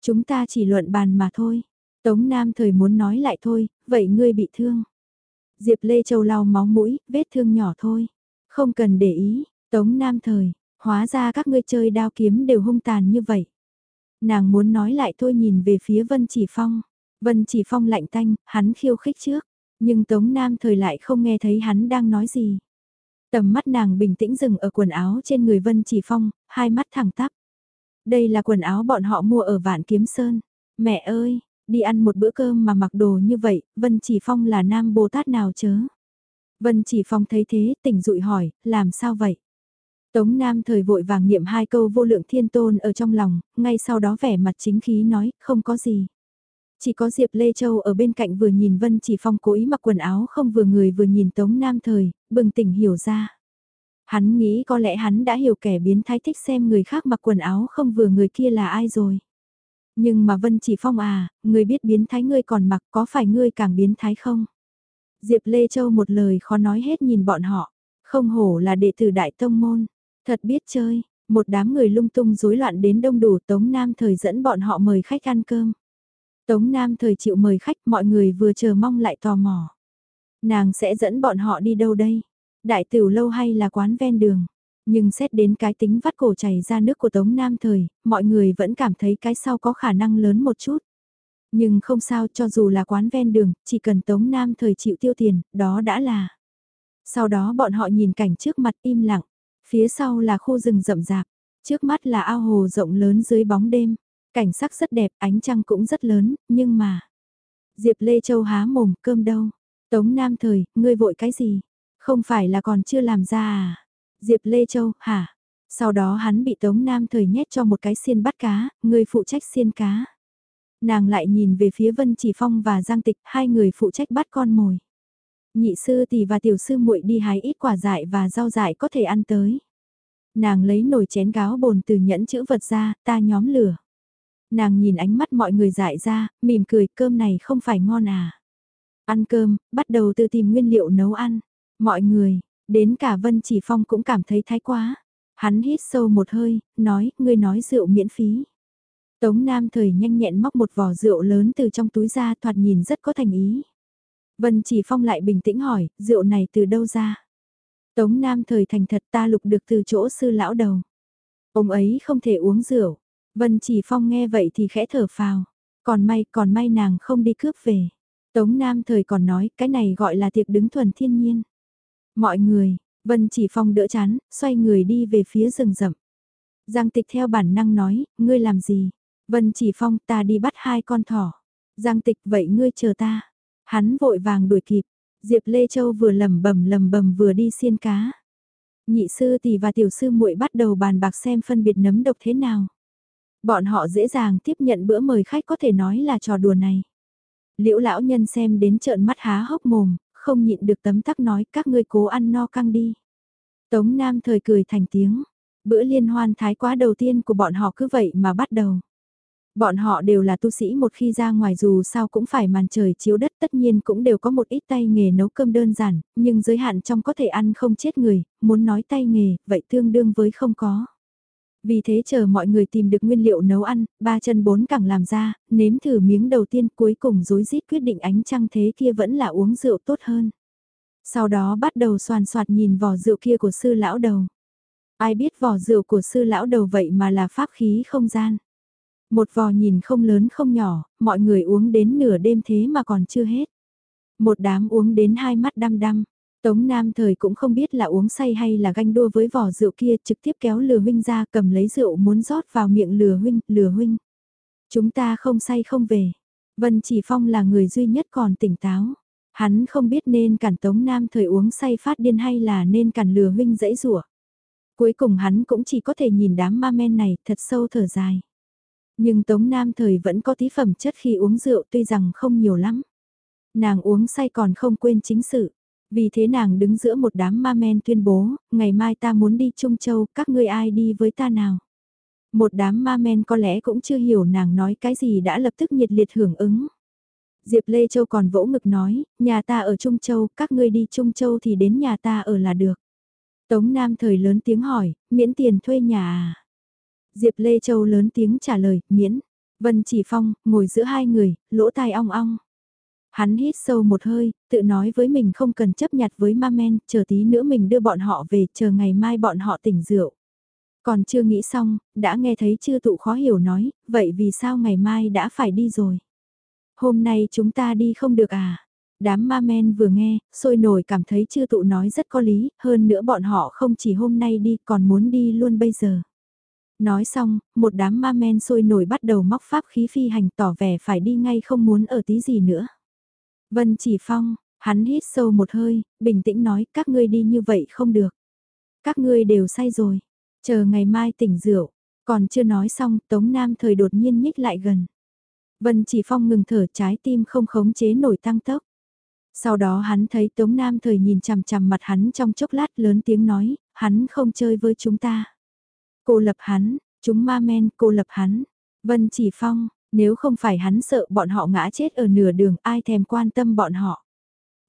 Chúng ta chỉ luận bàn mà thôi. Tống Nam thời muốn nói lại thôi, vậy ngươi bị thương. Diệp Lê Châu lau máu mũi, vết thương nhỏ thôi. Không cần để ý, Tống Nam thời, hóa ra các ngươi chơi đao kiếm đều hung tàn như vậy. Nàng muốn nói lại thôi nhìn về phía Vân Chỉ Phong. Vân Chỉ Phong lạnh tanh, hắn khiêu khích trước. Nhưng Tống Nam thời lại không nghe thấy hắn đang nói gì. Tầm mắt nàng bình tĩnh dừng ở quần áo trên người Vân Chỉ Phong, hai mắt thẳng tắp. Đây là quần áo bọn họ mua ở Vạn Kiếm Sơn. Mẹ ơi, đi ăn một bữa cơm mà mặc đồ như vậy, Vân Chỉ Phong là nam Bồ Tát nào chớ? Vân Chỉ Phong thấy thế, tỉnh dụi hỏi, làm sao vậy? Tống Nam thời vội vàng niệm hai câu vô lượng thiên tôn ở trong lòng, ngay sau đó vẻ mặt chính khí nói, không có gì. Chỉ có Diệp Lê Châu ở bên cạnh vừa nhìn Vân Chỉ Phong cố ý mặc quần áo không vừa người vừa nhìn Tống Nam thời, bừng tỉnh hiểu ra. Hắn nghĩ có lẽ hắn đã hiểu kẻ biến thái thích xem người khác mặc quần áo không vừa người kia là ai rồi. Nhưng mà Vân chỉ phong à, người biết biến thái ngươi còn mặc có phải ngươi càng biến thái không? Diệp Lê Châu một lời khó nói hết nhìn bọn họ, không hổ là đệ tử đại tông môn, thật biết chơi, một đám người lung tung rối loạn đến đông đủ Tống Nam thời dẫn bọn họ mời khách ăn cơm. Tống Nam thời chịu mời khách mọi người vừa chờ mong lại tò mò. Nàng sẽ dẫn bọn họ đi đâu đây? Đại tiểu lâu hay là quán ven đường? Nhưng xét đến cái tính vắt cổ chảy ra nước của Tống Nam thời, mọi người vẫn cảm thấy cái sau có khả năng lớn một chút. Nhưng không sao cho dù là quán ven đường, chỉ cần Tống Nam thời chịu tiêu tiền, đó đã là. Sau đó bọn họ nhìn cảnh trước mặt im lặng, phía sau là khu rừng rậm rạp, trước mắt là ao hồ rộng lớn dưới bóng đêm, cảnh sắc rất đẹp, ánh trăng cũng rất lớn, nhưng mà... Diệp Lê Châu há mồm, cơm đâu? Tống Nam thời, ngươi vội cái gì? Không phải là còn chưa làm ra à? Diệp Lê Châu, hả? Sau đó hắn bị Tống Nam thời nhét cho một cái xiên bắt cá, người phụ trách xiên cá. Nàng lại nhìn về phía Vân Chỉ Phong và Giang Tịch, hai người phụ trách bắt con mồi. Nhị sư tỷ và tiểu sư muội đi hái ít quả dại và rau dại có thể ăn tới. Nàng lấy nồi chén gáo bồn từ nhẫn chữ vật ra, ta nhóm lửa. Nàng nhìn ánh mắt mọi người dại ra, mỉm cười cơm này không phải ngon à. Ăn cơm, bắt đầu từ tìm nguyên liệu nấu ăn. Mọi người, đến cả Vân Chỉ Phong cũng cảm thấy thái quá. Hắn hít sâu một hơi, nói, ngươi nói rượu miễn phí. Tống Nam thời nhanh nhẹn móc một vỏ rượu lớn từ trong túi ra thoạt nhìn rất có thành ý. Vân Chỉ Phong lại bình tĩnh hỏi, rượu này từ đâu ra? Tống Nam thời thành thật ta lục được từ chỗ sư lão đầu. Ông ấy không thể uống rượu. Vân Chỉ Phong nghe vậy thì khẽ thở phào. Còn may, còn may nàng không đi cướp về. Tống Nam thời còn nói cái này gọi là tiệc đứng thuần thiên nhiên. Mọi người, Vân Chỉ Phong đỡ chán, xoay người đi về phía rừng rậm. Giang Tịch theo bản năng nói, ngươi làm gì? Vân Chỉ Phong ta đi bắt hai con thỏ. Giang Tịch vậy ngươi chờ ta. Hắn vội vàng đuổi kịp. Diệp Lê Châu vừa lầm bầm lầm bầm vừa đi xiên cá. Nhị sư tỷ và tiểu sư muội bắt đầu bàn bạc xem phân biệt nấm độc thế nào. Bọn họ dễ dàng tiếp nhận bữa mời khách có thể nói là trò đùa này. Liễu lão nhân xem đến trợn mắt há hốc mồm, không nhịn được tấm tắc nói các ngươi cố ăn no căng đi. Tống Nam thời cười thành tiếng, bữa liên hoan thái quá đầu tiên của bọn họ cứ vậy mà bắt đầu. Bọn họ đều là tu sĩ một khi ra ngoài dù sao cũng phải màn trời chiếu đất tất nhiên cũng đều có một ít tay nghề nấu cơm đơn giản, nhưng giới hạn trong có thể ăn không chết người, muốn nói tay nghề, vậy tương đương với không có. Vì thế chờ mọi người tìm được nguyên liệu nấu ăn, ba chân bốn cẳng làm ra, nếm thử miếng đầu tiên cuối cùng dối rít quyết định ánh trăng thế kia vẫn là uống rượu tốt hơn. Sau đó bắt đầu soàn soạt nhìn vỏ rượu kia của sư lão đầu. Ai biết vỏ rượu của sư lão đầu vậy mà là pháp khí không gian. Một vò nhìn không lớn không nhỏ, mọi người uống đến nửa đêm thế mà còn chưa hết. Một đám uống đến hai mắt đăm đăm. Tống Nam thời cũng không biết là uống say hay là ganh đua với vỏ rượu kia trực tiếp kéo lừa huynh ra cầm lấy rượu muốn rót vào miệng lừa huynh, lừa huynh. Chúng ta không say không về. Vân Chỉ Phong là người duy nhất còn tỉnh táo. Hắn không biết nên cản Tống Nam thời uống say phát điên hay là nên cản lừa huynh dãy rủa. Cuối cùng hắn cũng chỉ có thể nhìn đám ma men này thật sâu thở dài. Nhưng Tống Nam thời vẫn có tí phẩm chất khi uống rượu tuy rằng không nhiều lắm. Nàng uống say còn không quên chính sự. Vì thế nàng đứng giữa một đám ma men tuyên bố, ngày mai ta muốn đi Trung Châu, các ngươi ai đi với ta nào? Một đám ma men có lẽ cũng chưa hiểu nàng nói cái gì đã lập tức nhiệt liệt hưởng ứng. Diệp Lê Châu còn vỗ ngực nói, nhà ta ở Trung Châu, các ngươi đi Trung Châu thì đến nhà ta ở là được. Tống Nam thời lớn tiếng hỏi, miễn tiền thuê nhà à? Diệp Lê Châu lớn tiếng trả lời, miễn. Vân Chỉ Phong, ngồi giữa hai người, lỗ tai ong ong. Hắn hít sâu một hơi, tự nói với mình không cần chấp nhặt với ma men, chờ tí nữa mình đưa bọn họ về, chờ ngày mai bọn họ tỉnh rượu. Còn chưa nghĩ xong, đã nghe thấy chư tụ khó hiểu nói, vậy vì sao ngày mai đã phải đi rồi? Hôm nay chúng ta đi không được à? Đám ma men vừa nghe, sôi nổi cảm thấy chư tụ nói rất có lý, hơn nữa bọn họ không chỉ hôm nay đi còn muốn đi luôn bây giờ. Nói xong, một đám ma men sôi nổi bắt đầu móc pháp khí phi hành tỏ vẻ phải đi ngay không muốn ở tí gì nữa. Vân chỉ phong, hắn hít sâu một hơi, bình tĩnh nói các ngươi đi như vậy không được. Các ngươi đều say rồi, chờ ngày mai tỉnh rượu, còn chưa nói xong Tống Nam thời đột nhiên nhích lại gần. Vân chỉ phong ngừng thở trái tim không khống chế nổi tăng tốc. Sau đó hắn thấy Tống Nam thời nhìn chằm chằm mặt hắn trong chốc lát lớn tiếng nói, hắn không chơi với chúng ta. Cô lập hắn, chúng ma men cô lập hắn. Vân chỉ phong, nếu không phải hắn sợ bọn họ ngã chết ở nửa đường ai thèm quan tâm bọn họ.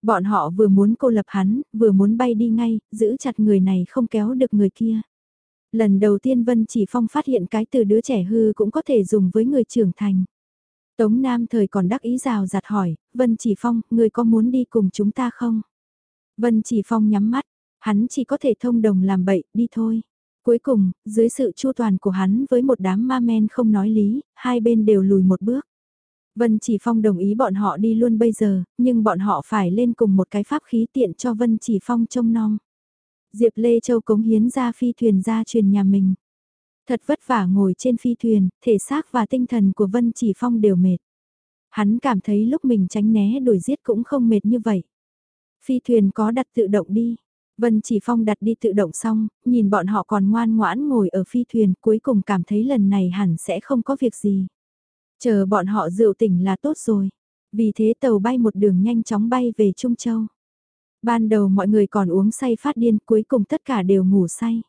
Bọn họ vừa muốn cô lập hắn, vừa muốn bay đi ngay, giữ chặt người này không kéo được người kia. Lần đầu tiên Vân Chỉ Phong phát hiện cái từ đứa trẻ hư cũng có thể dùng với người trưởng thành. Tống Nam thời còn đắc ý rào giặt hỏi, Vân Chỉ Phong, người có muốn đi cùng chúng ta không? Vân Chỉ Phong nhắm mắt, hắn chỉ có thể thông đồng làm bậy, đi thôi. Cuối cùng, dưới sự chu toàn của hắn với một đám ma men không nói lý, hai bên đều lùi một bước. Vân Chỉ Phong đồng ý bọn họ đi luôn bây giờ, nhưng bọn họ phải lên cùng một cái pháp khí tiện cho Vân Chỉ Phong trông nom. Diệp Lê Châu cống hiến ra phi thuyền ra truyền nhà mình. Thật vất vả ngồi trên phi thuyền, thể xác và tinh thần của Vân Chỉ Phong đều mệt. Hắn cảm thấy lúc mình tránh né đuổi giết cũng không mệt như vậy. Phi thuyền có đặt tự động đi. Vân Chỉ Phong đặt đi tự động xong, nhìn bọn họ còn ngoan ngoãn ngồi ở phi thuyền cuối cùng cảm thấy lần này hẳn sẽ không có việc gì. Chờ bọn họ rượu tỉnh là tốt rồi. Vì thế tàu bay một đường nhanh chóng bay về Trung Châu. Ban đầu mọi người còn uống say phát điên cuối cùng tất cả đều ngủ say.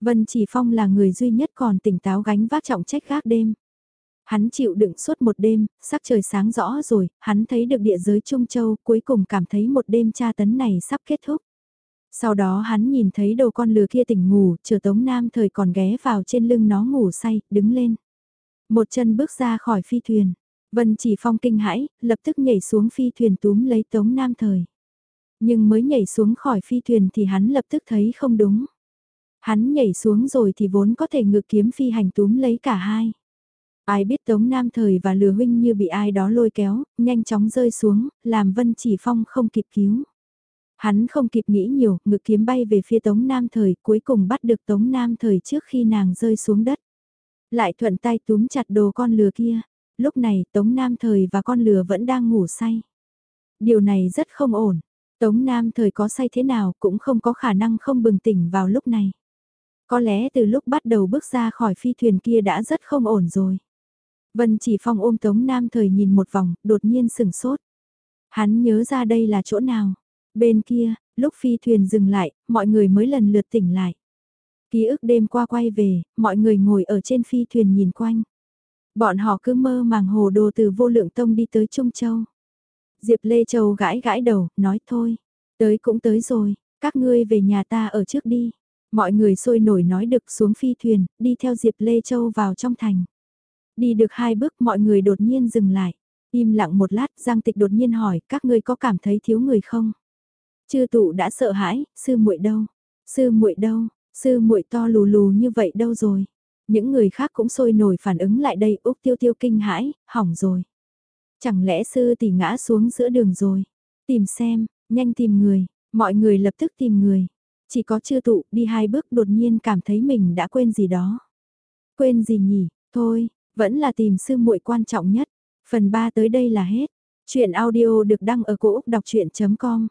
Vân Chỉ Phong là người duy nhất còn tỉnh táo gánh vác trọng trách gác đêm. Hắn chịu đựng suốt một đêm, sắc trời sáng rõ rồi, hắn thấy được địa giới Trung Châu, cuối cùng cảm thấy một đêm tra tấn này sắp kết thúc. Sau đó hắn nhìn thấy đầu con lừa kia tỉnh ngủ, chờ Tống Nam thời còn ghé vào trên lưng nó ngủ say, đứng lên. Một chân bước ra khỏi phi thuyền. Vân chỉ phong kinh hãi, lập tức nhảy xuống phi thuyền túm lấy Tống Nam thời. Nhưng mới nhảy xuống khỏi phi thuyền thì hắn lập tức thấy không đúng. Hắn nhảy xuống rồi thì vốn có thể ngự kiếm phi hành túm lấy cả hai. Ai biết Tống Nam Thời và Lừa Huynh như bị ai đó lôi kéo, nhanh chóng rơi xuống, làm Vân Chỉ Phong không kịp cứu. Hắn không kịp nghĩ nhiều, ngự kiếm bay về phía Tống Nam Thời, cuối cùng bắt được Tống Nam Thời trước khi nàng rơi xuống đất. Lại thuận tay túm chặt đồ con lừa kia. Lúc này Tống Nam Thời và con lừa vẫn đang ngủ say. Điều này rất không ổn. Tống Nam Thời có say thế nào cũng không có khả năng không bừng tỉnh vào lúc này. Có lẽ từ lúc bắt đầu bước ra khỏi phi thuyền kia đã rất không ổn rồi. Vân chỉ phong ôm Tống Nam Thời nhìn một vòng, đột nhiên sừng sốt. Hắn nhớ ra đây là chỗ nào. Bên kia, lúc phi thuyền dừng lại, mọi người mới lần lượt tỉnh lại. Ký ức đêm qua quay về, mọi người ngồi ở trên phi thuyền nhìn quanh. Bọn họ cứ mơ màng hồ đồ từ vô lượng tông đi tới Trung Châu. Diệp Lê Châu gãi gãi đầu, nói thôi, tới cũng tới rồi, các ngươi về nhà ta ở trước đi. Mọi người sôi nổi nói được xuống phi thuyền, đi theo Diệp Lê Châu vào trong thành. Đi được hai bước mọi người đột nhiên dừng lại. Im lặng một lát Giang Tịch đột nhiên hỏi các ngươi có cảm thấy thiếu người không? Chư tụ đã sợ hãi, sư muội đâu? Sư muội đâu? Sư muội to lù lù như vậy đâu rồi? Những người khác cũng sôi nổi phản ứng lại đây Úc tiêu tiêu kinh hãi, hỏng rồi. Chẳng lẽ sư tỷ ngã xuống giữa đường rồi? Tìm xem, nhanh tìm người, mọi người lập tức tìm người. Chỉ có chưa tụ đi hai bước đột nhiên cảm thấy mình đã quên gì đó. Quên gì nhỉ? Thôi, vẫn là tìm sư muội quan trọng nhất. Phần 3 tới đây là hết. Chuyện audio được đăng ở cổ Úc đọc chuyện.com